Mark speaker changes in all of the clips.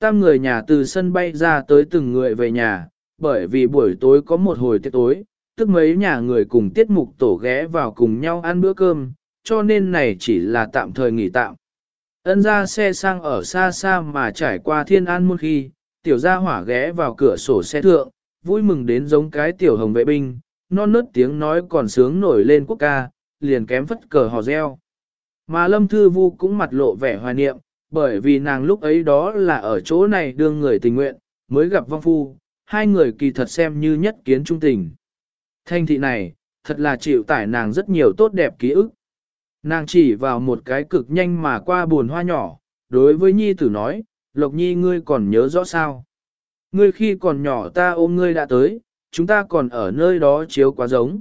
Speaker 1: tam người nhà từ sân bay ra tới từng người về nhà, bởi vì buổi tối có một hồi tiệc tối, tức mấy nhà người cùng tiết mục tổ ghé vào cùng nhau ăn bữa cơm, cho nên này chỉ là tạm thời nghỉ tạm. Ân ra xe sang ở xa xa mà trải qua thiên an một khi, tiểu gia hỏa ghé vào cửa sổ xe thượng, vui mừng đến giống cái tiểu hồng vệ binh, non nớt tiếng nói còn sướng nổi lên quốc ca, liền kém phất cờ hò reo. Mà Lâm Thư Vu cũng mặt lộ vẻ hoài niệm, bởi vì nàng lúc ấy đó là ở chỗ này đương người tình nguyện, mới gặp vong phu, hai người kỳ thật xem như nhất kiến trung tình. Thanh thị này, thật là chịu tải nàng rất nhiều tốt đẹp ký ức. Nàng chỉ vào một cái cực nhanh mà qua buồn hoa nhỏ, đối với nhi tử nói, Lộc Nhi ngươi còn nhớ rõ sao? Ngươi khi còn nhỏ ta ôm ngươi đã tới, chúng ta còn ở nơi đó chiếu quá giống.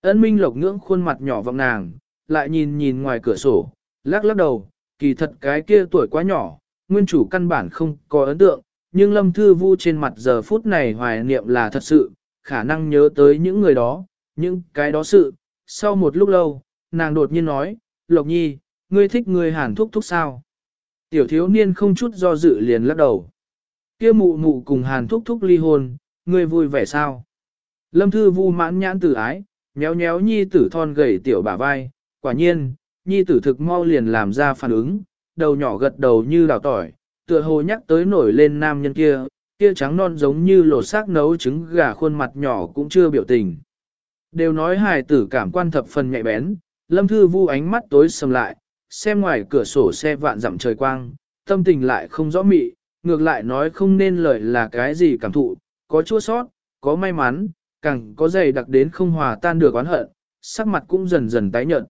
Speaker 1: Ân Minh Lộc ngưỡng khuôn mặt nhỏ vọng nàng, lại nhìn nhìn ngoài cửa sổ, lắc lắc đầu, kỳ thật cái kia tuổi quá nhỏ, nguyên chủ căn bản không có ấn tượng, nhưng Lâm Thư Vu trên mặt giờ phút này hoài niệm là thật sự, khả năng nhớ tới những người đó, những cái đó sự. Sau một lúc lâu, nàng đột nhiên nói, Lộc Nhi, ngươi thích người hàn thúc thúc sao? Tiểu thiếu niên không chút do dự liền lắc đầu. Kia mụ mụ cùng hàn thúc thúc ly hôn, ngươi vui vẻ sao? Lâm Thư Vu mãn nhãn tử ái, nhéo nhéo nhi tử thon gầy tiểu bả vai, quả nhiên, nhi tử thực mau liền làm ra phản ứng, đầu nhỏ gật đầu như đào tỏi, tựa hồ nhắc tới nổi lên nam nhân kia, kia trắng non giống như lột xác nấu trứng gà khuôn mặt nhỏ cũng chưa biểu tình. Đều nói hài tử cảm quan thập phần nhạy bén, lâm thư vu ánh mắt tối sầm lại, xem ngoài cửa sổ xe vạn dặm trời quang, tâm tình lại không rõ mị, ngược lại nói không nên lời là cái gì cảm thụ, có chua sót, có may mắn, càng có dày đặc đến không hòa tan được oán hận, sắc mặt cũng dần dần tái nhợt.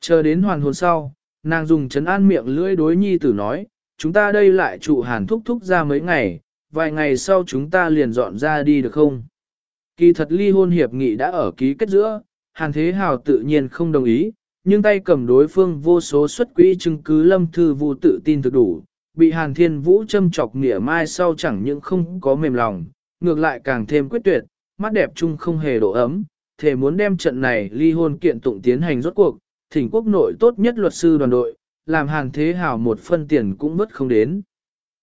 Speaker 1: Chờ đến hoàn hồn sau, nàng dùng chấn an miệng lưỡi đối nhi tử nói, chúng ta đây lại trụ hàn thúc thúc ra mấy ngày, vài ngày sau chúng ta liền dọn ra đi được không? Kỳ thật ly hôn hiệp nghị đã ở ký kết giữa, hàn thế hào tự nhiên không đồng ý, nhưng tay cầm đối phương vô số xuất quỹ chứng cứ lâm thư vu tự tin thực đủ, bị hàn thiên vũ châm chọc nghĩa mai sau chẳng những không có mềm lòng, ngược lại càng thêm quyết tuyệt, mắt đẹp chung không hề độ ấm, thể muốn đem trận này ly hôn kiện tụng tiến hành rốt cuộc, thỉnh quốc nội tốt nhất luật sư đoàn đội, làm hàng thế hào một phân tiền cũng mất không đến.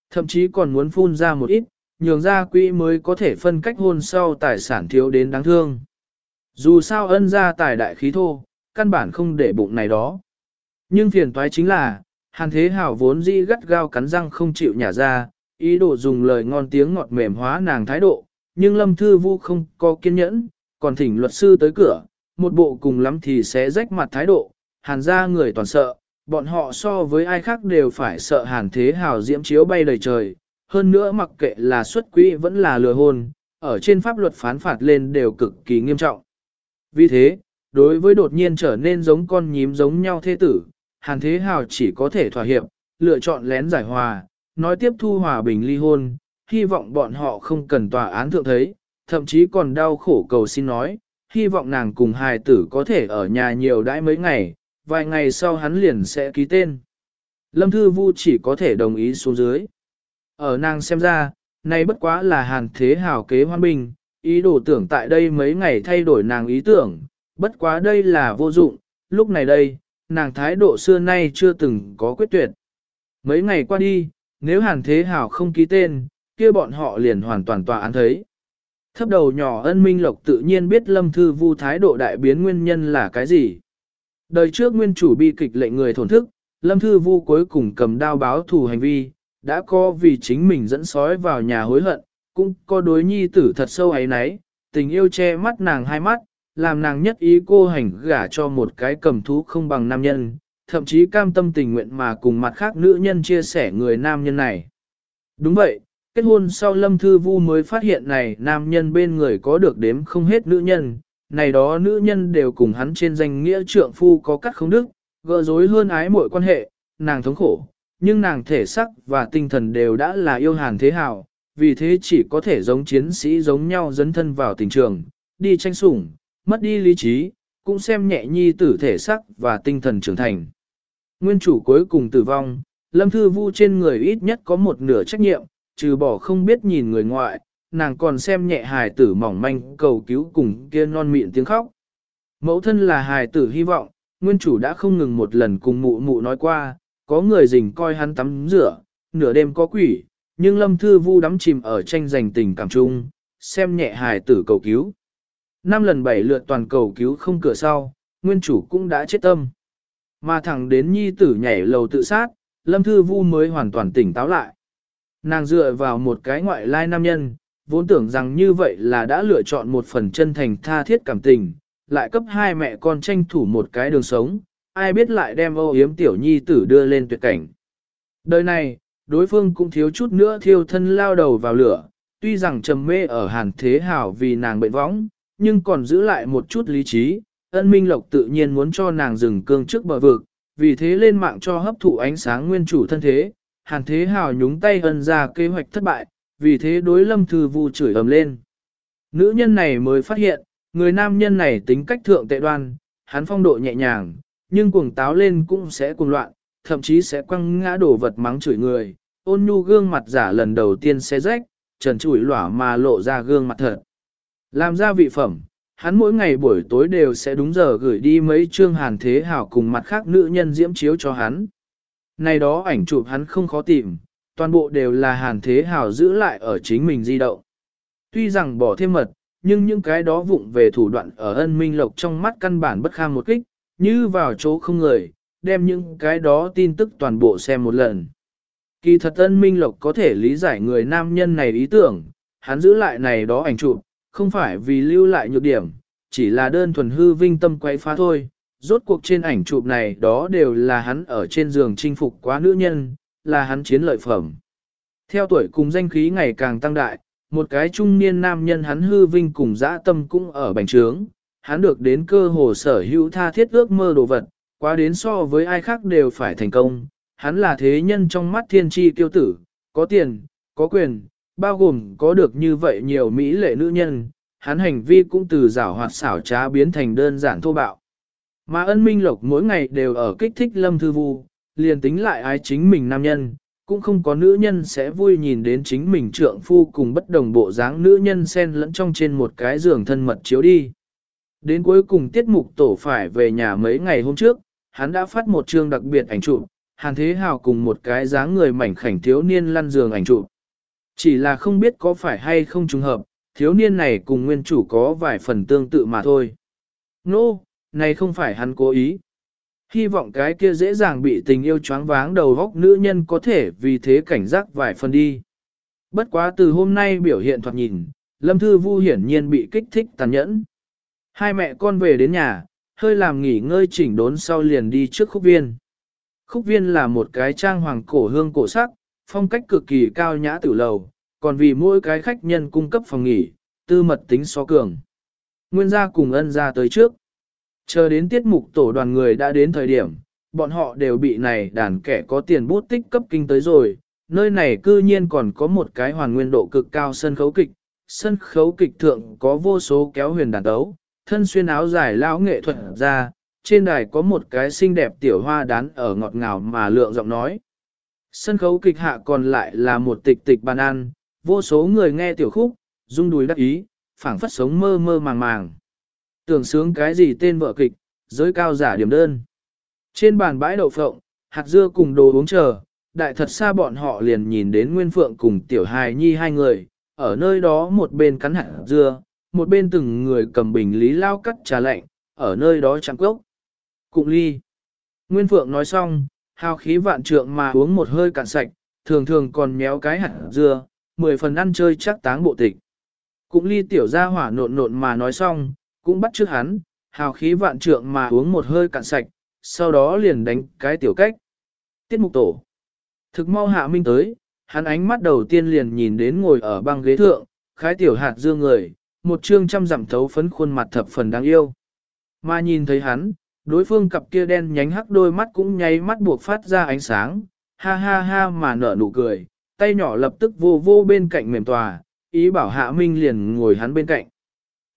Speaker 1: Thậm chí còn muốn phun ra một ít, nhường ra quỹ mới có thể phân cách hôn sau tài sản thiếu đến đáng thương. Dù sao ân ra tài đại khí thô, căn bản không để bụng này đó. Nhưng phiền toái chính là, hàng thế hào vốn dĩ gắt gao cắn răng không chịu nhả ra, ý đồ dùng lời ngon tiếng ngọt mềm hóa nàng thái độ, nhưng lâm thư vu không có kiên nhẫn, còn thỉnh luật sư tới cửa, một bộ cùng lắm thì sẽ rách mặt thái độ, hàn ra người toàn sợ, bọn họ so với ai khác đều phải sợ hàn thế hào diễm chiếu bay đầy trời, hơn nữa mặc kệ là xuất quỹ vẫn là lừa hôn, ở trên pháp luật phán phạt lên đều cực kỳ nghiêm trọng. Vì thế, đối với đột nhiên trở nên giống con nhím giống nhau thế tử, hàn thế hào chỉ có thể thỏa hiệp, lựa chọn lén giải hòa, nói tiếp thu hòa bình ly hôn, hy vọng bọn họ không cần tòa án thượng thấy, thậm chí còn đau khổ cầu xin nói, hy vọng nàng cùng hài tử có thể ở nhà nhiều đãi mấy ngày, vài ngày sau hắn liền sẽ ký tên. Lâm Thư Vu chỉ có thể đồng ý xuống dưới. Ở nàng xem ra, này bất quá là hàn thế hào kế hoan bình, ý đồ tưởng tại đây mấy ngày thay đổi nàng ý tưởng, bất quá đây là vô dụng, lúc này đây, nàng thái độ xưa nay chưa từng có quyết tuyệt. Mấy ngày qua đi, nếu hàn thế hào không ký tên, kia bọn họ liền hoàn toàn tòa án thấy. Thấp đầu nhỏ ân minh lộc tự nhiên biết lâm thư vu thái độ đại biến nguyên nhân là cái gì. Đời trước nguyên chủ bi kịch lệnh người thổn thức, Lâm Thư Vu cuối cùng cầm đao báo thù hành vi, đã có vì chính mình dẫn sói vào nhà hối hận, cũng có đối nhi tử thật sâu ấy nấy, tình yêu che mắt nàng hai mắt, làm nàng nhất ý cô hành gả cho một cái cầm thú không bằng nam nhân, thậm chí cam tâm tình nguyện mà cùng mặt khác nữ nhân chia sẻ người nam nhân này. Đúng vậy, kết hôn sau Lâm Thư Vu mới phát hiện này nam nhân bên người có được đếm không hết nữ nhân, này đó nữ nhân đều cùng hắn trên danh nghĩa trượng phu có cắt không đức, gỡ rối hơn ái mọi quan hệ, nàng thống khổ, nhưng nàng thể sắc và tinh thần đều đã là yêu hàn thế hào, vì thế chỉ có thể giống chiến sĩ giống nhau dấn thân vào tình trường, đi tranh sủng, mất đi lý trí, cũng xem nhẹ nhi tử thể sắc và tinh thần trưởng thành. Nguyên chủ cuối cùng tử vong, Lâm Thư Vu trên người ít nhất có một nửa trách nhiệm, trừ bỏ không biết nhìn người ngoại, nàng còn xem nhẹ hài tử mỏng manh cầu cứu cùng kia non miệng tiếng khóc. Mẫu thân là hài tử hy vọng, nguyên chủ đã không ngừng một lần cùng mụ mụ nói qua, có người rình coi hắn tắm rửa, nửa đêm có quỷ, nhưng Lâm Thư Vu đắm chìm ở tranh giành tình cảm chung, xem nhẹ hài tử cầu cứu. Năm lần bảy lượt toàn cầu cứu không cửa sau, nguyên chủ cũng đã chết tâm. Mà thẳng đến nhi tử nhảy lầu tự sát, Lâm Thư Vu mới hoàn toàn tỉnh táo lại. Nàng dựa vào một cái ngoại lai nam nhân, vốn tưởng rằng như vậy là đã lựa chọn một phần chân thành tha thiết cảm tình, lại cấp hai mẹ con tranh thủ một cái đường sống, ai biết lại đem ô yếm tiểu nhi tử đưa lên tuyệt cảnh. Đời này, đối phương cũng thiếu chút nữa thiêu thân lao đầu vào lửa, tuy rằng trầm mê ở hàn thế hảo vì nàng bệnh võng, nhưng còn giữ lại một chút lý trí, ân minh lộc tự nhiên muốn cho nàng dừng cương trước bờ vực, vì thế lên mạng cho hấp thụ ánh sáng nguyên chủ thân thế, hàn thế hào nhúng tay ân ra kế hoạch thất bại, vì thế đối lâm thư vu chửi ầm lên. Nữ nhân này mới phát hiện, người nam nhân này tính cách thượng tệ đoan, hắn phong độ nhẹ nhàng, nhưng cuồng táo lên cũng sẽ cuồng loạn, thậm chí sẽ quăng ngã đổ vật mắng chửi người, ôn nhu gương mặt giả lần đầu tiên sẽ rách, trần chủi lỏa mà lộ ra gương mặt thật. Làm ra vị phẩm, hắn mỗi ngày buổi tối đều sẽ đúng giờ gửi đi mấy chương hàn thế hảo cùng mặt khác nữ nhân diễm chiếu cho hắn. Này đó ảnh chụp hắn không khó tìm, toàn bộ đều là hàn thế hảo giữ lại ở chính mình di động. Tuy rằng bỏ thêm mật, nhưng những cái đó vụng về thủ đoạn ở ân minh lộc trong mắt căn bản bất kham một kích, như vào chỗ không người, đem những cái đó tin tức toàn bộ xem một lần. Kỳ thật ân minh lộc có thể lý giải người nam nhân này ý tưởng, hắn giữ lại này đó ảnh chụp, không phải vì lưu lại nhược điểm, chỉ là đơn thuần hư vinh tâm quay phá thôi. Rốt cuộc trên ảnh chụp này đó đều là hắn ở trên giường chinh phục quá nữ nhân, là hắn chiến lợi phẩm. Theo tuổi cùng danh khí ngày càng tăng đại, một cái trung niên nam nhân hắn hư vinh cùng dã tâm cũng ở bành trướng, hắn được đến cơ hồ sở hữu tha thiết ước mơ đồ vật, quá đến so với ai khác đều phải thành công. Hắn là thế nhân trong mắt thiên tri Tiêu tử, có tiền, có quyền, bao gồm có được như vậy nhiều mỹ lệ nữ nhân, hắn hành vi cũng từ rảo hoạt xảo trá biến thành đơn giản thô bạo. Mà ân minh lộc mỗi ngày đều ở kích thích lâm thư vu, liền tính lại ái chính mình nam nhân, cũng không có nữ nhân sẽ vui nhìn đến chính mình trượng phu cùng bất đồng bộ dáng nữ nhân xen lẫn trong trên một cái giường thân mật chiếu đi. Đến cuối cùng tiết mục tổ phải về nhà mấy ngày hôm trước, hắn đã phát một chương đặc biệt ảnh chụp, Hàn Thế Hào cùng một cái dáng người mảnh khảnh thiếu niên lăn giường ảnh chụp. Chỉ là không biết có phải hay không trùng hợp, thiếu niên này cùng nguyên chủ có vài phần tương tự mà thôi. Nô, no, này không phải hắn cố ý. Hy vọng cái kia dễ dàng bị tình yêu choáng váng đầu góc nữ nhân có thể vì thế cảnh giác vài phần đi. Bất quá từ hôm nay biểu hiện thoạt nhìn, Lâm Thư Vu hiển nhiên bị kích thích tàn nhẫn. Hai mẹ con về đến nhà, hơi làm nghỉ ngơi chỉnh đốn sau liền đi trước khúc viên. Khúc viên là một cái trang hoàng cổ hương cổ sắc, phong cách cực kỳ cao nhã tử lầu, còn vì mỗi cái khách nhân cung cấp phòng nghỉ, tư mật tính so cường. Nguyên gia cùng ân gia tới trước. Chờ đến tiết mục tổ đoàn người đã đến thời điểm, bọn họ đều bị này đàn kẻ có tiền bút tích cấp kinh tới rồi. Nơi này cư nhiên còn có một cái hoàn nguyên độ cực cao sân khấu kịch. Sân khấu kịch thượng có vô số kéo huyền đàn đấu, thân xuyên áo dài lão nghệ thuật ra, trên đài có một cái xinh đẹp tiểu hoa đán ở ngọt ngào mà lượng giọng nói. Sân khấu kịch hạ còn lại là một tịch tịch bàn ăn, vô số người nghe tiểu khúc, rung đùi đắc ý, phảng phất sống mơ mơ màng màng. Tưởng sướng cái gì tên vợ kịch, giới cao giả điểm đơn. Trên bàn bãi đậu phộng, hạt dưa cùng đồ uống chờ, đại thật xa bọn họ liền nhìn đến Nguyên Phượng cùng Tiểu Hài Nhi hai người, ở nơi đó một bên cắn hạt dưa, một bên từng người cầm bình lý lao cắt trà lạnh, ở nơi đó chẳng cốc. Cụng ly. Nguyên Phượng nói xong, hào khí vạn trượng mà uống một hơi cạn sạch, thường thường còn méo cái hạt dưa, mười phần ăn chơi chắc táng bộ tịch. Cũng ly tiểu ra hỏa nộn nộn mà nói xong, cũng bắt trước hắn, hào khí vạn trượng mà uống một hơi cạn sạch, sau đó liền đánh cái tiểu cách. Tiết mục tổ. Thực mau hạ minh tới, hắn ánh mắt đầu tiên liền nhìn đến ngồi ở băng ghế thượng, khái tiểu hạt dương người, một trương trăm dặm thấu phấn khuôn mặt thập phần đáng yêu. Mà nhìn thấy hắn, đối phương cặp kia đen nhánh hắc đôi mắt cũng nháy mắt buộc phát ra ánh sáng, ha ha ha mà nở nụ cười, tay nhỏ lập tức vô vô bên cạnh mềm tòa, ý bảo Hạ Minh liền ngồi hắn bên cạnh.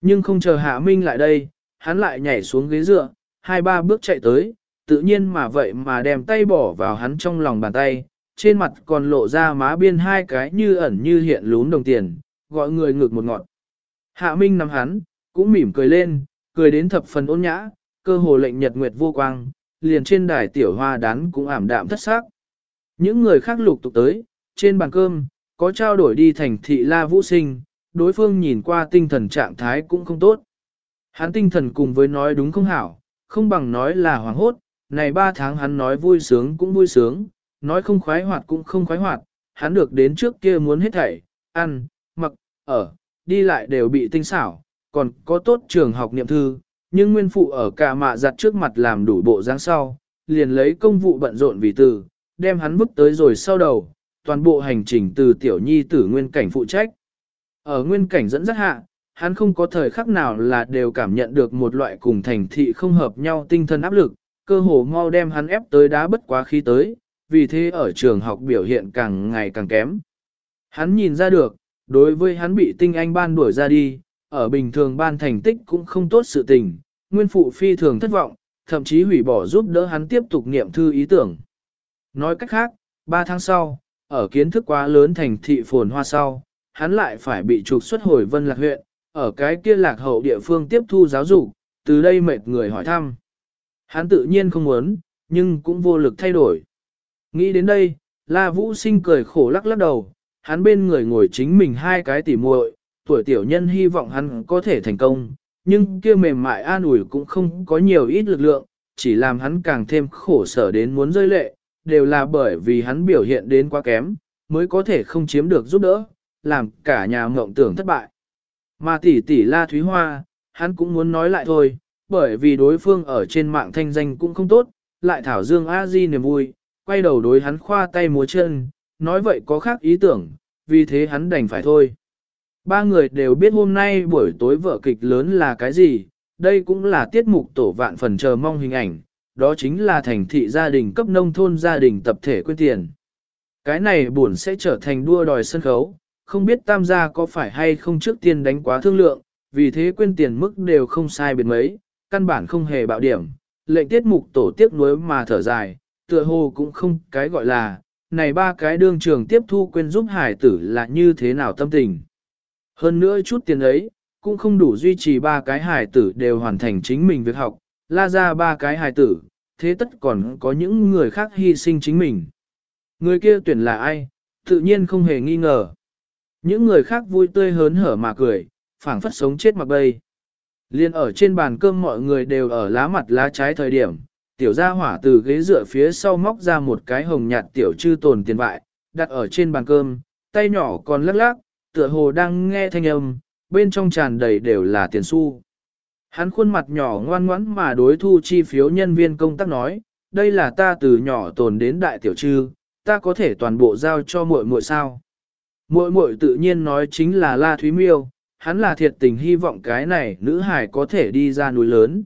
Speaker 1: Nhưng không chờ Hạ Minh lại đây, hắn lại nhảy xuống ghế dựa, hai ba bước chạy tới, tự nhiên mà vậy mà đem tay bỏ vào hắn trong lòng bàn tay, trên mặt còn lộ ra má biên hai cái như ẩn như hiện lún đồng tiền, gọi người ngực một ngọn. Hạ Minh nắm hắn, cũng mỉm cười lên, cười đến thập phần ôn nhã, cơ hồ lệnh nhật nguyệt vô quang, liền trên đài tiểu hoa đán cũng ảm đạm thất sắc. Những người khác lục tục tới, trên bàn cơm, có trao đổi đi thành thị La Vũ Sinh, đối phương nhìn qua tinh thần trạng thái cũng không tốt. Hắn tinh thần cùng với nói đúng không hảo, không bằng nói là hoàng hốt, này ba tháng hắn nói vui sướng cũng vui sướng, nói không khoái hoạt cũng không khoái hoạt, hắn được đến trước kia muốn hết thảy, ăn, mặc, ở, đi lại đều bị tinh xảo, còn có tốt trường học niệm thư, nhưng nguyên phụ ở cả mạ giặt trước mặt làm đủ bộ dáng sau, liền lấy công vụ bận rộn vì từ, đem hắn bức tới rồi sau đầu, toàn bộ hành trình từ tiểu nhi tử nguyên cảnh phụ trách. Ở nguyên cảnh dẫn dắt hạ, hắn không có thời khắc nào là đều cảm nhận được một loại cùng thành thị không hợp nhau tinh thần áp lực, cơ hồ mau đem hắn ép tới đá bất quá khi tới, vì thế ở trường học biểu hiện càng ngày càng kém. Hắn nhìn ra được, đối với hắn bị tinh anh ban đuổi ra đi, ở bình thường ban thành tích cũng không tốt sự tình, nguyên phụ phi thường thất vọng, thậm chí hủy bỏ giúp đỡ hắn tiếp tục niệm thư ý tưởng. Nói cách khác, 3 tháng sau, ở kiến thức quá lớn thành thị phồn hoa sau, hắn lại phải bị trục xuất hồi vân lạc huyện, ở cái kia lạc hậu địa phương tiếp thu giáo dục, từ đây mệt người hỏi thăm. Hắn tự nhiên không muốn, nhưng cũng vô lực thay đổi. Nghĩ đến đây, La Vũ sinh cười khổ lắc lắc đầu, hắn bên người ngồi chính mình hai cái tỉ muội, tuổi tiểu nhân hy vọng hắn có thể thành công, nhưng kia mềm mại an ủi cũng không có nhiều ít lực lượng, chỉ làm hắn càng thêm khổ sở đến muốn rơi lệ, đều là bởi vì hắn biểu hiện đến quá kém, mới có thể không chiếm được giúp đỡ, làm cả nhà mộng tưởng thất bại. Mà tỷ tỷ La Thúy Hoa, hắn cũng muốn nói lại thôi, bởi vì đối phương ở trên mạng thanh danh cũng không tốt, lại thảo Dương A Di niềm vui, quay đầu đối hắn khoa tay múa chân, nói vậy có khác ý tưởng, vì thế hắn đành phải thôi. Ba người đều biết hôm nay buổi tối vở kịch lớn là cái gì, đây cũng là tiết mục tổ vạn phần chờ mong hình ảnh, đó chính là thành thị gia đình cấp nông thôn gia đình tập thể quyên tiền. Cái này buồn sẽ trở thành đua đòi sân khấu, không biết tam gia có phải hay không trước tiên đánh quá thương lượng, vì thế quên tiền mức đều không sai biệt mấy, căn bản không hề bạo điểm, lệnh tiết mục tổ tiếc nuối mà thở dài, tựa hồ cũng không cái gọi là, này ba cái đương trường tiếp thu quên giúp hải tử là như thế nào tâm tình. Hơn nữa chút tiền ấy, cũng không đủ duy trì ba cái hải tử đều hoàn thành chính mình việc học, la ra ba cái hải tử, thế tất còn có những người khác hy sinh chính mình. Người kia tuyển là ai, tự nhiên không hề nghi ngờ. Những người khác vui tươi hớn hở mà cười, phảng phất sống chết mặc bay. Liên ở trên bàn cơm mọi người đều ở lá mặt lá trái thời điểm, tiểu gia hỏa từ ghế dựa phía sau móc ra một cái hồng nhạt tiểu chư tồn tiền bại, đặt ở trên bàn cơm, tay nhỏ còn lắc lắc, tựa hồ đang nghe thanh âm, bên trong tràn đầy đều là tiền xu. Hắn khuôn mặt nhỏ ngoan ngoãn mà đối thu chi phiếu nhân viên công tác nói, đây là ta từ nhỏ tồn đến đại tiểu trư, ta có thể toàn bộ giao cho muội muội sao. Muội muội tự nhiên nói chính là La Thúy Miêu, hắn là thiệt tình hy vọng cái này nữ hải có thể đi ra núi lớn.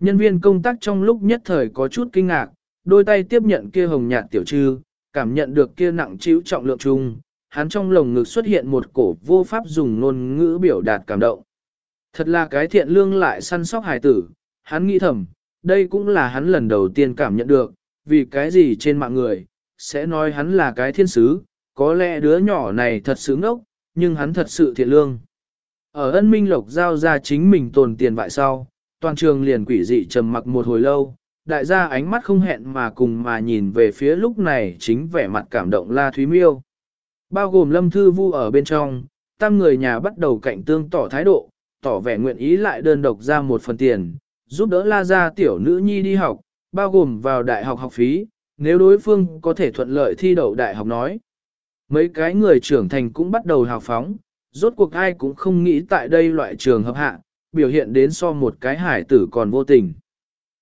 Speaker 1: Nhân viên công tác trong lúc nhất thời có chút kinh ngạc, đôi tay tiếp nhận kia hồng nhạt tiểu trư, cảm nhận được kia nặng chịu trọng lượng chung, hắn trong lồng ngực xuất hiện một cổ vô pháp dùng ngôn ngữ biểu đạt cảm động. Thật là cái thiện lương lại săn sóc hài tử, hắn nghĩ thầm, đây cũng là hắn lần đầu tiên cảm nhận được, vì cái gì trên mạng người, sẽ nói hắn là cái thiên sứ, có lẽ đứa nhỏ này thật sướng ốc, nhưng hắn thật sự thiện lương. Ở ân minh lộc giao ra chính mình tồn tiền vại sau, toàn trường liền quỷ dị trầm mặc một hồi lâu, đại gia ánh mắt không hẹn mà cùng mà nhìn về phía lúc này chính vẻ mặt cảm động La Thúy Miêu. Bao gồm Lâm Thư Vu ở bên trong, tam người nhà bắt đầu cạnh tương tỏ thái độ, tỏ vẻ nguyện ý lại đơn độc ra một phần tiền, giúp đỡ La Gia tiểu nữ nhi đi học, bao gồm vào đại học học phí, nếu đối phương có thể thuận lợi thi đậu đại học nói. Mấy cái người trưởng thành cũng bắt đầu hào phóng, rốt cuộc ai cũng không nghĩ tại đây loại trường hợp hạ, biểu hiện đến so một cái hải tử còn vô tình.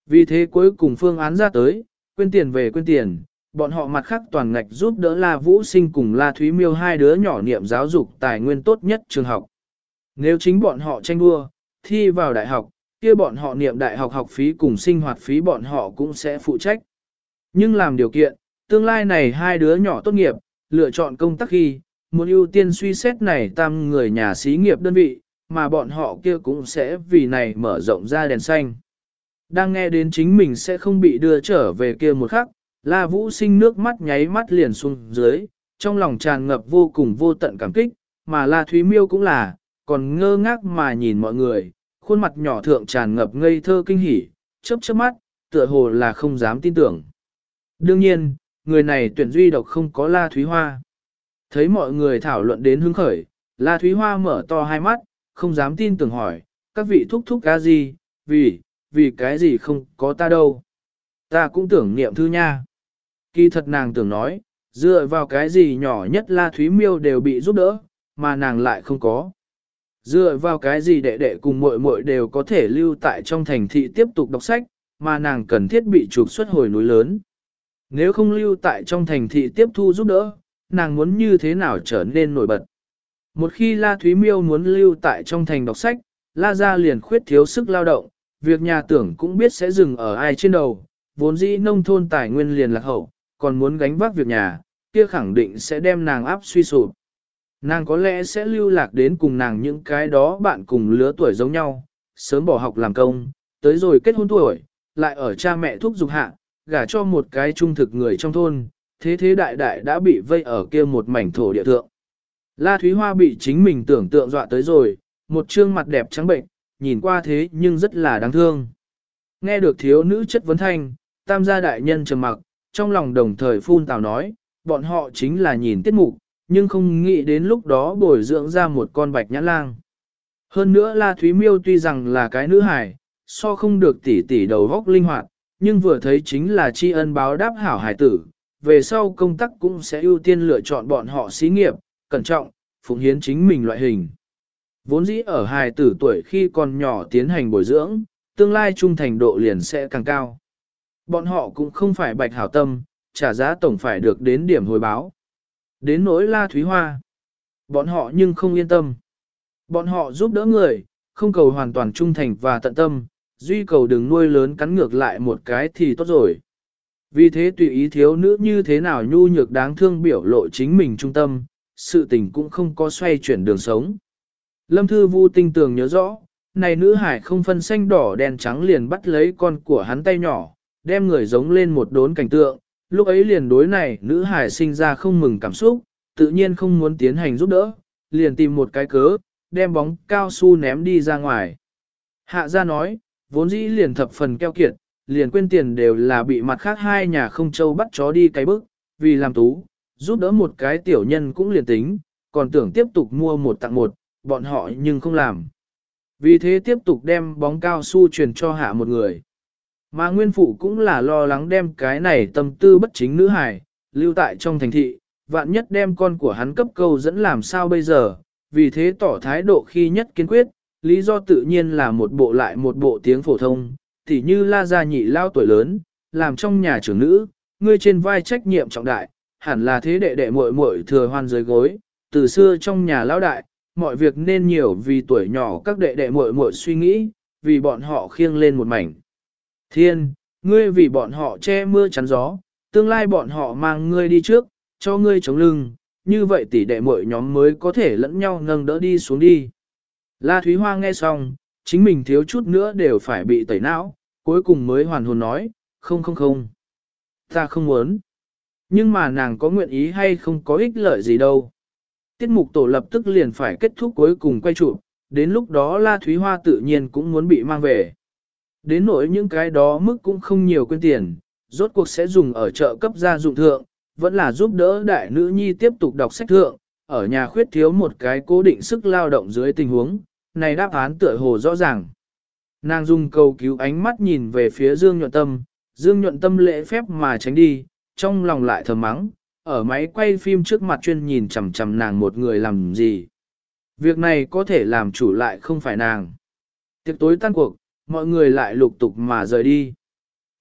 Speaker 1: Vì thế cuối cùng phương án ra tới, quên tiền về quên tiền, bọn họ mặt khác toàn ngạch giúp đỡ La Vũ Sinh cùng La Thúy Miêu hai đứa nhỏ niệm giáo dục tài nguyên tốt nhất trường học. Nếu chính bọn họ tranh đua, thi vào đại học, kia bọn họ niệm đại học học phí cùng sinh hoạt phí bọn họ cũng sẽ phụ trách. Nhưng làm điều kiện, tương lai này hai đứa nhỏ tốt nghiệp, lựa chọn công tác khi, muốn ưu tiên suy xét này tam người nhà xí nghiệp đơn vị, mà bọn họ kia cũng sẽ vì này mở rộng ra đèn xanh. Đang nghe đến chính mình sẽ không bị đưa trở về kia một khắc, La Vũ sinh nước mắt nháy mắt liền xuống dưới, trong lòng tràn ngập vô cùng vô tận cảm kích, mà La Thúy Miêu cũng là, còn ngơ ngác mà nhìn mọi người, khuôn mặt nhỏ thượng tràn ngập ngây thơ kinh hỉ, chớp chớp mắt, tựa hồ là không dám tin tưởng. Đương nhiên, người này tuyển duy độc không có La Thúy Hoa. Thấy mọi người thảo luận đến hứng khởi, La Thúy Hoa mở to hai mắt, không dám tin tưởng hỏi, các vị thúc thúc ca gì, vì, vì cái gì không có ta đâu. Ta cũng tưởng niệm thư nha. Kỳ thật nàng tưởng nói, dựa vào cái gì nhỏ nhất La Thúy Miêu đều bị giúp đỡ, mà nàng lại không có. Dựa vào cái gì đệ đệ cùng muội muội đều có thể lưu tại trong thành thị tiếp tục đọc sách, mà nàng cần thiết bị trục xuất hồi núi lớn. Nếu không lưu tại trong thành thị tiếp thu giúp đỡ, nàng muốn như thế nào trở nên nổi bật. Một khi La Thúy Miêu muốn lưu tại trong thành đọc sách, La Gia liền khuyết thiếu sức lao động, việc nhà tưởng cũng biết sẽ dừng ở ai trên đầu, vốn dĩ nông thôn tài nguyên liền lạc hậu, còn muốn gánh vác việc nhà, kia khẳng định sẽ đem nàng áp suy sụp. Nàng có lẽ sẽ lưu lạc đến cùng nàng những cái đó bạn cùng lứa tuổi giống nhau, sớm bỏ học làm công, tới rồi kết hôn tuổi, lại ở cha mẹ thúc giục hạ, gả cho một cái trung thực người trong thôn, thế thế đại đại đã bị vây ở kia một mảnh thổ địa thượng. La Thúy Hoa bị chính mình tưởng tượng dọa tới rồi, một trương mặt đẹp trắng bệnh, nhìn qua thế nhưng rất là đáng thương. Nghe được thiếu nữ chất vấn thanh, tam gia đại nhân trầm mặc, trong lòng đồng thời phun tào nói, bọn họ chính là nhìn tiết mục, nhưng không nghĩ đến lúc đó bồi dưỡng ra một con bạch nhãn lang. Hơn nữa La Thúy Miêu tuy rằng là cái nữ hài, so không được tỉ tỉ đầu góc linh hoạt, nhưng vừa thấy chính là tri ân báo đáp hảo hải tử, về sau công tác cũng sẽ ưu tiên lựa chọn bọn họ xí nghiệp, cẩn trọng, phụng hiến chính mình loại hình. Vốn dĩ ở hài tử tuổi khi còn nhỏ tiến hành bồi dưỡng, tương lai trung thành độ liền sẽ càng cao. Bọn họ cũng không phải bạch hảo tâm, trả giá tổng phải được đến điểm hồi báo. Đến nỗi la thúy hoa. Bọn họ nhưng không yên tâm. Bọn họ giúp đỡ người, không cầu hoàn toàn trung thành và tận tâm, duy cầu đừng nuôi lớn cắn ngược lại một cái thì tốt rồi. Vì thế tùy ý thiếu nữ như thế nào nhu nhược đáng thương biểu lộ chính mình trung tâm, sự tình cũng không có xoay chuyển đường sống. Lâm Thư Vu tinh tường nhớ rõ, này nữ hải không phân xanh đỏ đen trắng liền bắt lấy con của hắn tay nhỏ, đem người giống lên một đốn cảnh tượng, lúc ấy liền đối này nữ hải sinh ra không mừng cảm xúc, tự nhiên không muốn tiến hành giúp đỡ, liền tìm một cái cớ, đem bóng cao su ném đi ra ngoài. Hạ gia nói, vốn dĩ liền thập phần keo kiệt, liền quên tiền đều là bị mặt khác hai nhà không châu bắt chó đi cái bức, vì làm tú, giúp đỡ một cái tiểu nhân cũng liền tính, còn tưởng tiếp tục mua một tặng một, bọn họ nhưng không làm. Vì thế tiếp tục đem bóng cao su truyền cho hạ một người. Mà nguyên phụ cũng là lo lắng đem cái này tâm tư bất chính nữ hài, lưu tại trong thành thị, vạn nhất đem con của hắn cấp câu dẫn làm sao bây giờ, vì thế tỏ thái độ khi nhất kiên quyết, lý do tự nhiên là một bộ lại một bộ tiếng phổ thông, tỉ như la gia nhị lao tuổi lớn, làm trong nhà trưởng nữ, ngươi trên vai trách nhiệm trọng đại, hẳn là thế đệ đệ muội muội thừa hoan dưới gối, từ xưa trong nhà lão đại, mọi việc nên nhiều vì tuổi nhỏ các đệ đệ muội muội suy nghĩ, vì bọn họ khiêng lên một mảnh. Thiên, ngươi vì bọn họ che mưa chắn gió, tương lai bọn họ mang ngươi đi trước, cho ngươi chống lưng, như vậy tỷ đệ muội nhóm mới có thể lẫn nhau nâng đỡ đi xuống đi. La Thúy Hoa nghe xong, chính mình thiếu chút nữa đều phải bị tẩy não, cuối cùng mới hoàn hồn nói, không không không. Ta không muốn. Nhưng mà nàng có nguyện ý hay không có ích lợi gì đâu. Tiết mục tổ lập tức liền phải kết thúc cuối cùng quay trụ, đến lúc đó La Thúy Hoa tự nhiên cũng muốn bị mang về. Đến nỗi những cái đó mức cũng không nhiều quên tiền, rốt cuộc sẽ dùng ở chợ cấp gia dụng thượng, vẫn là giúp đỡ đại nữ nhi tiếp tục đọc sách thượng, ở nhà khuyết thiếu một cái cố định sức lao động dưới tình huống, này đáp án tựa hồ rõ ràng. Nàng dùng cầu cứu ánh mắt nhìn về phía Dương Nhuận Tâm, Dương Nhuận Tâm lễ phép mà tránh đi, trong lòng lại thầm mắng, ở máy quay phim trước mặt chuyên nhìn chằm chằm nàng một người làm gì. Việc này có thể làm chủ lại không phải nàng. Tiệc tối tan cuộc, mọi người lại lục tục mà rời đi.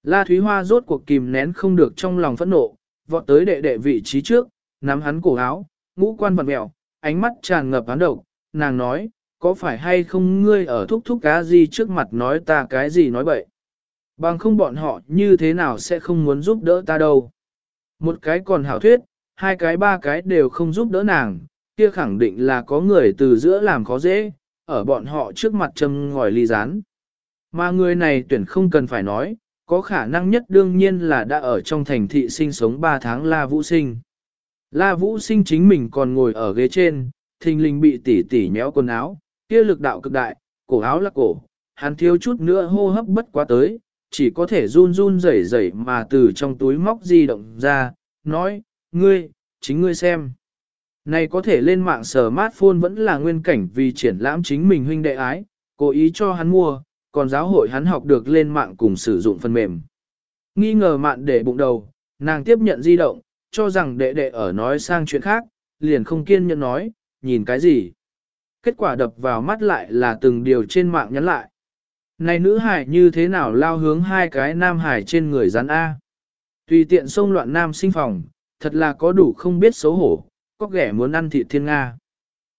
Speaker 1: La Thúy Hoa rốt cuộc kìm nén không được trong lòng phẫn nộ, vọt tới đệ đệ vị trí trước, nắm hắn cổ áo, ngũ quan vặn mẹo, ánh mắt tràn ngập hắn độc, nàng nói, có phải hay không ngươi ở thúc thúc cá gì trước mặt nói ta cái gì nói bậy. Bằng không bọn họ như thế nào sẽ không muốn giúp đỡ ta đâu. Một cái còn hảo thuyết, hai cái ba cái đều không giúp đỡ nàng, kia khẳng định là có người từ giữa làm khó dễ, ở bọn họ trước mặt châm ngòi ly rán. Mà người này tuyển không cần phải nói, có khả năng nhất đương nhiên là đã ở trong thành thị sinh sống 3 tháng La Vũ Sinh. La Vũ Sinh chính mình còn ngồi ở ghế trên, thình lình bị tỉ tỉ nhéo quần áo, kia lực đạo cực đại, cổ áo là cổ, hắn thiếu chút nữa hô hấp bất quá tới, chỉ có thể run run rẩy rẩy mà từ trong túi móc di động ra, nói, ngươi, chính ngươi xem. Này có thể lên mạng smartphone vẫn là nguyên cảnh vì triển lãm chính mình huynh đệ ái, cố ý cho hắn mua, còn giáo hội hắn học được lên mạng cùng sử dụng phần mềm. Nghi ngờ mạn để bụng đầu, nàng tiếp nhận di động, cho rằng đệ đệ ở nói sang chuyện khác, liền không kiên nhẫn nói, nhìn cái gì. Kết quả đập vào mắt lại là từng điều trên mạng nhắn lại. Này nữ hải như thế nào lao hướng hai cái nam hải trên người rắn A. Tùy tiện xông loạn nam sinh phòng, thật là có đủ không biết xấu hổ, có ghẻ muốn ăn thịt thiên Nga.